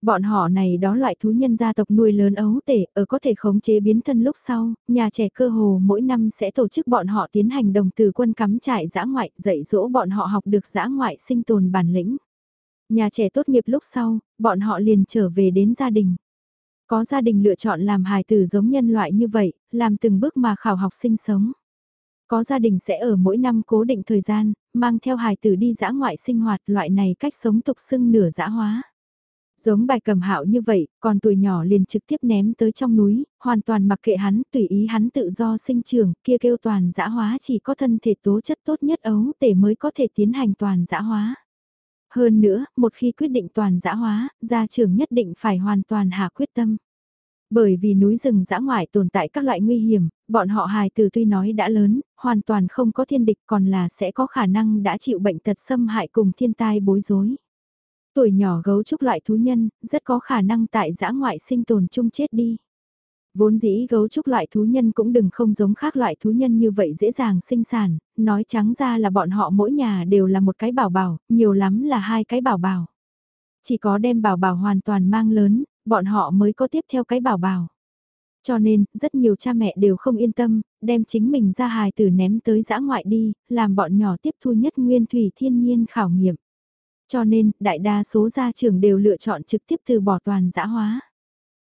Bọn họ này đó loại thú nhân gia tộc nuôi lớn ấu tể, ở có thể khống chế biến thân lúc sau, nhà trẻ cơ hồ mỗi năm sẽ tổ chức bọn họ tiến hành đồng từ quân cắm trại giã ngoại, dạy dỗ bọn họ học được giã ngoại sinh tồn bản lĩnh. Nhà trẻ tốt nghiệp lúc sau, bọn họ liền trở về đến gia đình. Có gia đình lựa chọn làm hài tử giống nhân loại như vậy, làm từng bước mà khảo học sinh sống. Có gia đình sẽ ở mỗi năm cố định thời gian, mang theo hài tử đi dã ngoại sinh hoạt loại này cách sống tục xưng nửa dã hóa. Giống bài cầm hạo như vậy, còn tuổi nhỏ liền trực tiếp ném tới trong núi, hoàn toàn mặc kệ hắn, tùy ý hắn tự do sinh trưởng, kia kêu toàn dã hóa chỉ có thân thể tố chất tốt nhất ấu tể mới có thể tiến hành toàn dã hóa. Hơn nữa, một khi quyết định toàn dã hóa, gia trưởng nhất định phải hoàn toàn hạ quyết tâm. Bởi vì núi rừng dã ngoại tồn tại các loại nguy hiểm, bọn họ hài từ tuy nói đã lớn, hoàn toàn không có thiên địch còn là sẽ có khả năng đã chịu bệnh tật xâm hại cùng thiên tai bối rối. Tuổi nhỏ gấu trúc loại thú nhân, rất có khả năng tại dã ngoại sinh tồn chung chết đi. Vốn dĩ gấu trúc loại thú nhân cũng đừng không giống khác loại thú nhân như vậy dễ dàng sinh sản, nói trắng ra là bọn họ mỗi nhà đều là một cái bảo bảo, nhiều lắm là hai cái bảo bảo. Chỉ có đem bảo bảo hoàn toàn mang lớn, bọn họ mới có tiếp theo cái bảo bảo. Cho nên, rất nhiều cha mẹ đều không yên tâm, đem chính mình ra hài tử ném tới giã ngoại đi, làm bọn nhỏ tiếp thu nhất nguyên thủy thiên nhiên khảo nghiệm. Cho nên, đại đa số gia trưởng đều lựa chọn trực tiếp từ bỏ toàn giã hóa.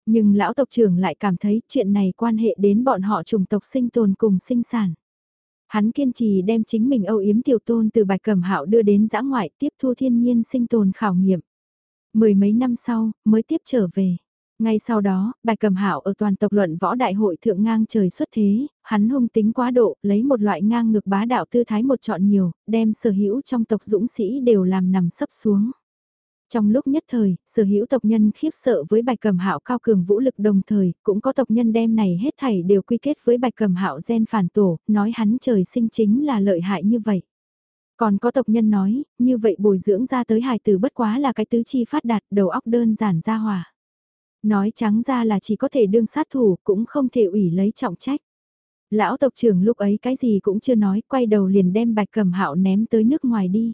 Nhưng lão tộc trưởng lại cảm thấy chuyện này quan hệ đến bọn họ chủng tộc sinh tồn cùng sinh sản. Hắn kiên trì đem chính mình âu yếm tiểu tôn từ bạch cẩm hạo đưa đến giã ngoại tiếp thu thiên nhiên sinh tồn khảo nghiệm. Mười mấy năm sau, mới tiếp trở về. Ngay sau đó, bài cầm hạo ở toàn tộc luận võ đại hội thượng ngang trời xuất thế, hắn hung tính quá độ, lấy một loại ngang ngược bá đạo tư thái một chọn nhiều, đem sở hữu trong tộc dũng sĩ đều làm nằm sấp xuống. Trong lúc nhất thời, sở hữu tộc nhân khiếp sợ với bạch cầm hạo cao cường vũ lực đồng thời, cũng có tộc nhân đem này hết thảy đều quy kết với bạch cầm hạo gen phản tổ, nói hắn trời sinh chính là lợi hại như vậy. Còn có tộc nhân nói, như vậy bồi dưỡng ra tới hài tử bất quá là cái tứ chi phát đạt đầu óc đơn giản ra hòa. Nói trắng ra là chỉ có thể đương sát thủ cũng không thể ủy lấy trọng trách. Lão tộc trưởng lúc ấy cái gì cũng chưa nói quay đầu liền đem bạch cầm hạo ném tới nước ngoài đi.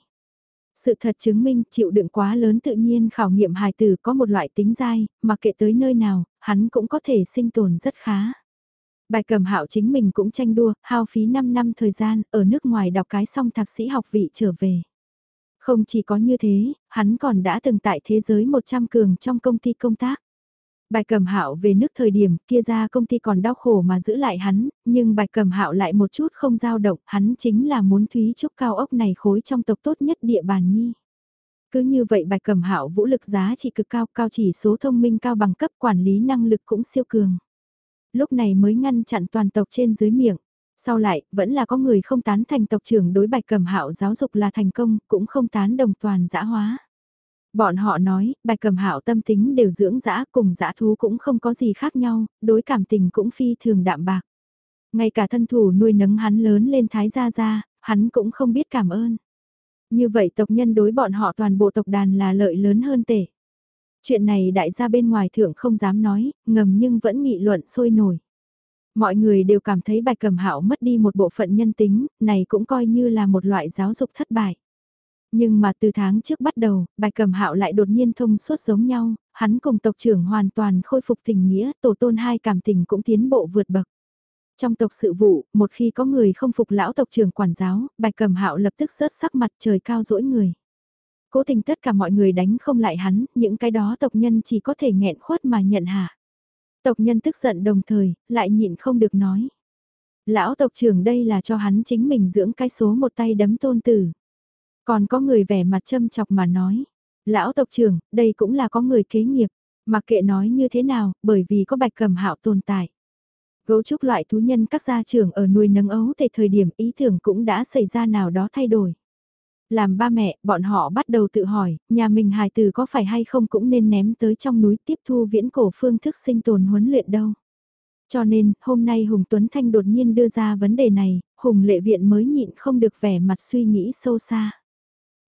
Sự thật chứng minh chịu đựng quá lớn tự nhiên khảo nghiệm hài tử có một loại tính dai, mà kệ tới nơi nào, hắn cũng có thể sinh tồn rất khá. Bài cầm hạo chính mình cũng tranh đua, hao phí 5 năm thời gian, ở nước ngoài đọc cái xong thạc sĩ học vị trở về. Không chỉ có như thế, hắn còn đã từng tại thế giới 100 cường trong công ty công tác bạch cẩm hạo về nước thời điểm kia ra công ty còn đau khổ mà giữ lại hắn, nhưng bạch cẩm hạo lại một chút không dao động, hắn chính là muốn thúy trúc cao ốc này khối trong tộc tốt nhất địa bàn nhi. Cứ như vậy bạch cẩm hạo vũ lực giá trị cực cao, cao chỉ số thông minh cao bằng cấp quản lý năng lực cũng siêu cường lúc này mới ngăn chặn toàn tộc trên dưới miệng. Sau lại, vẫn là có người không tán thành tộc trưởng đối bạch cẩm hạo giáo dục là thành công, cũng không tán đồng toàn dã hóa. Bọn họ nói, bạch cầm hạo tâm tính đều dưỡng dã cùng dã thú cũng không có gì khác nhau, đối cảm tình cũng phi thường đạm bạc. Ngay cả thân thủ nuôi nấng hắn lớn lên thái gia gia, hắn cũng không biết cảm ơn. Như vậy tộc nhân đối bọn họ toàn bộ tộc đàn là lợi lớn hơn tể. Chuyện này đại gia bên ngoài thượng không dám nói, ngầm nhưng vẫn nghị luận sôi nổi. Mọi người đều cảm thấy bạch cầm hạo mất đi một bộ phận nhân tính, này cũng coi như là một loại giáo dục thất bại. Nhưng mà từ tháng trước bắt đầu, bạch cầm hạo lại đột nhiên thông suốt giống nhau, hắn cùng tộc trưởng hoàn toàn khôi phục tình nghĩa, tổ tôn hai cảm tình cũng tiến bộ vượt bậc. Trong tộc sự vụ, một khi có người không phục lão tộc trưởng quản giáo, bạch cầm hạo lập tức rớt sắc mặt trời cao dỗi người. Cố tình tất cả mọi người đánh không lại hắn, những cái đó tộc nhân chỉ có thể nghẹn khuất mà nhận hạ. Tộc nhân tức giận đồng thời, lại nhịn không được nói. Lão tộc trưởng đây là cho hắn chính mình dưỡng cái số một tay đấm tôn tử. Còn có người vẻ mặt châm chọc mà nói. Lão tộc trưởng, đây cũng là có người kế nghiệp. Mặc kệ nói như thế nào, bởi vì có bạch cầm hạo tồn tại. Gấu trúc loại thú nhân các gia trưởng ở nuôi nấng ấu tại thời điểm ý tưởng cũng đã xảy ra nào đó thay đổi. Làm ba mẹ, bọn họ bắt đầu tự hỏi, nhà mình hài tử có phải hay không cũng nên ném tới trong núi tiếp thu viễn cổ phương thức sinh tồn huấn luyện đâu. Cho nên, hôm nay Hùng Tuấn Thanh đột nhiên đưa ra vấn đề này, Hùng lệ viện mới nhịn không được vẻ mặt suy nghĩ sâu xa.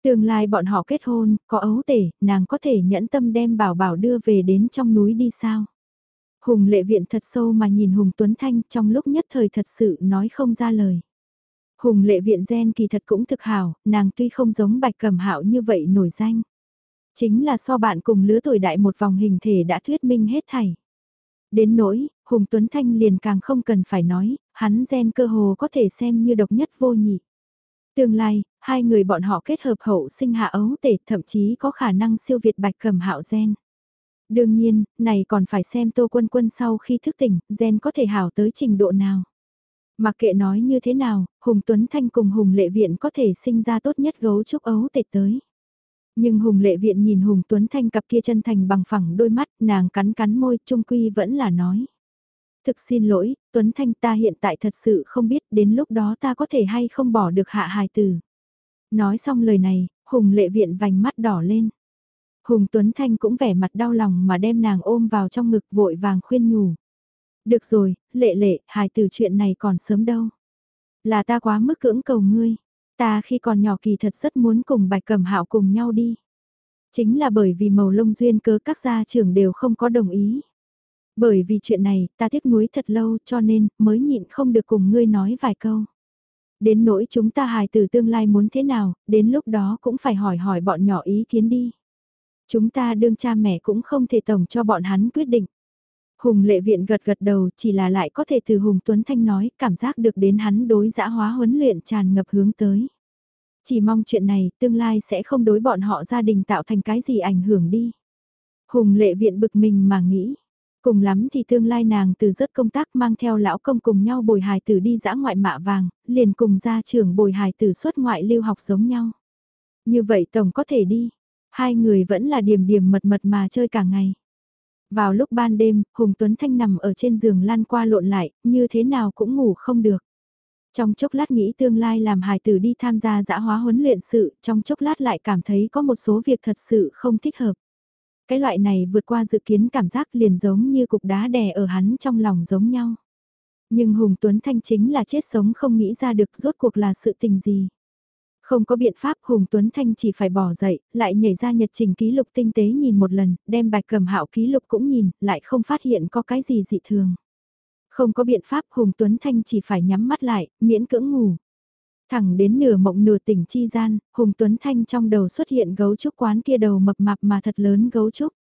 Tương lai bọn họ kết hôn, có ấu tể, nàng có thể nhẫn tâm đem bảo bảo đưa về đến trong núi đi sao? Hùng lệ viện thật sâu mà nhìn Hùng Tuấn Thanh trong lúc nhất thời thật sự nói không ra lời. Hùng lệ viện gen kỳ thật cũng thực hảo, nàng tuy không giống bạch cầm hạo như vậy nổi danh. Chính là so bạn cùng lứa tuổi đại một vòng hình thể đã thuyết minh hết thảy. Đến nỗi, Hùng Tuấn Thanh liền càng không cần phải nói, hắn gen cơ hồ có thể xem như độc nhất vô nhị. Tương lai, hai người bọn họ kết hợp hậu sinh hạ ấu tể thậm chí có khả năng siêu việt bạch cầm hạo gen. Đương nhiên, này còn phải xem Tô Quân Quân sau khi thức tỉnh, gen có thể hảo tới trình độ nào. Mặc kệ nói như thế nào, Hùng Tuấn Thanh cùng Hùng Lệ Viện có thể sinh ra tốt nhất gấu trúc ấu tệt tới. Nhưng Hùng Lệ Viện nhìn Hùng Tuấn Thanh cặp kia chân thành bằng phẳng đôi mắt, nàng cắn cắn môi, trung quy vẫn là nói. Thực xin lỗi, Tuấn Thanh ta hiện tại thật sự không biết đến lúc đó ta có thể hay không bỏ được hạ hài từ. Nói xong lời này, Hùng Lệ Viện vành mắt đỏ lên. Hùng Tuấn Thanh cũng vẻ mặt đau lòng mà đem nàng ôm vào trong ngực vội vàng khuyên nhủ. Được rồi, lệ lệ, hài từ chuyện này còn sớm đâu. Là ta quá mức cưỡng cầu ngươi. Ta khi còn nhỏ kỳ thật rất muốn cùng bạch cầm hạo cùng nhau đi. Chính là bởi vì màu lông duyên cớ các gia trưởng đều không có đồng ý. Bởi vì chuyện này, ta tiếc nuối thật lâu cho nên mới nhịn không được cùng ngươi nói vài câu. Đến nỗi chúng ta hài từ tương lai muốn thế nào, đến lúc đó cũng phải hỏi hỏi bọn nhỏ ý kiến đi. Chúng ta đương cha mẹ cũng không thể tổng cho bọn hắn quyết định. Hùng lệ viện gật gật đầu chỉ là lại có thể từ Hùng Tuấn Thanh nói cảm giác được đến hắn đối dã hóa huấn luyện tràn ngập hướng tới. Chỉ mong chuyện này tương lai sẽ không đối bọn họ gia đình tạo thành cái gì ảnh hưởng đi. Hùng lệ viện bực mình mà nghĩ. Cùng lắm thì tương lai nàng từ rất công tác mang theo lão công cùng nhau bồi hài tử đi dã ngoại mạ vàng, liền cùng ra trưởng bồi hài tử xuất ngoại lưu học giống nhau. Như vậy tổng có thể đi, hai người vẫn là điểm điểm mật mật mà chơi cả ngày. Vào lúc ban đêm, Hùng Tuấn Thanh nằm ở trên giường lăn qua lộn lại, như thế nào cũng ngủ không được. Trong chốc lát nghĩ tương lai làm hài tử đi tham gia dã hóa huấn luyện sự, trong chốc lát lại cảm thấy có một số việc thật sự không thích hợp. Cái loại này vượt qua dự kiến cảm giác liền giống như cục đá đè ở hắn trong lòng giống nhau. Nhưng Hùng Tuấn Thanh chính là chết sống không nghĩ ra được rốt cuộc là sự tình gì. Không có biện pháp Hùng Tuấn Thanh chỉ phải bỏ dậy, lại nhảy ra nhật trình ký lục tinh tế nhìn một lần, đem bạch cầm hạo ký lục cũng nhìn, lại không phát hiện có cái gì dị thường. Không có biện pháp Hùng Tuấn Thanh chỉ phải nhắm mắt lại, miễn cưỡng ngủ. Thẳng đến nửa mộng nửa tỉnh chi gian, Hùng Tuấn Thanh trong đầu xuất hiện gấu trúc quán kia đầu mập mạp mà thật lớn gấu trúc.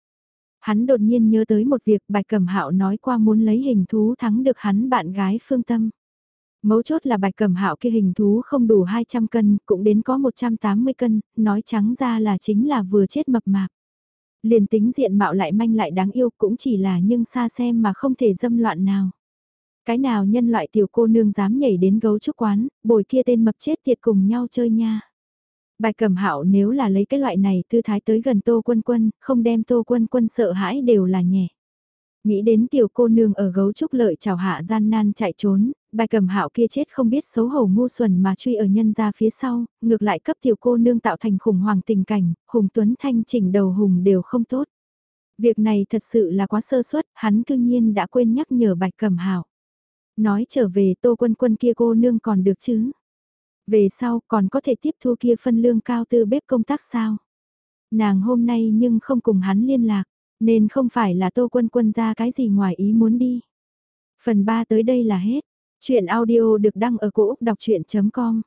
Hắn đột nhiên nhớ tới một việc bạch cầm hạo nói qua muốn lấy hình thú thắng được hắn bạn gái phương tâm. Mấu chốt là bạch cầm hạo kia hình thú không đủ 200 cân, cũng đến có 180 cân, nói trắng ra là chính là vừa chết mập mạp. Liền tính diện mạo lại manh lại đáng yêu cũng chỉ là nhưng xa xem mà không thể dâm loạn nào. Cái nào nhân loại tiểu cô nương dám nhảy đến gấu trúc quán, bồi kia tên mập chết tiệt cùng nhau chơi nha. Bài cẩm hạo nếu là lấy cái loại này tư thái tới gần tô quân quân, không đem tô quân quân sợ hãi đều là nhẹ. Nghĩ đến tiểu cô nương ở gấu trúc lợi chào hạ gian nan chạy trốn, Bài cẩm hạo kia chết không biết xấu hổ ngu xuẩn mà truy ở nhân ra phía sau, ngược lại cấp tiểu cô nương tạo thành khủng hoảng tình cảnh, Hùng Tuấn Thanh chỉnh đầu Hùng đều không tốt. Việc này thật sự là quá sơ suất, hắn cương nhiên đã quên nhắc nhở bạch cẩm hạo. Nói trở về tô quân quân kia cô nương còn được chứ. Về sau còn có thể tiếp thu kia phân lương cao tư bếp công tác sao. Nàng hôm nay nhưng không cùng hắn liên lạc, nên không phải là tô quân quân ra cái gì ngoài ý muốn đi. Phần 3 tới đây là hết. Chuyện audio được đăng ở cổ Úc đọc chuyện.com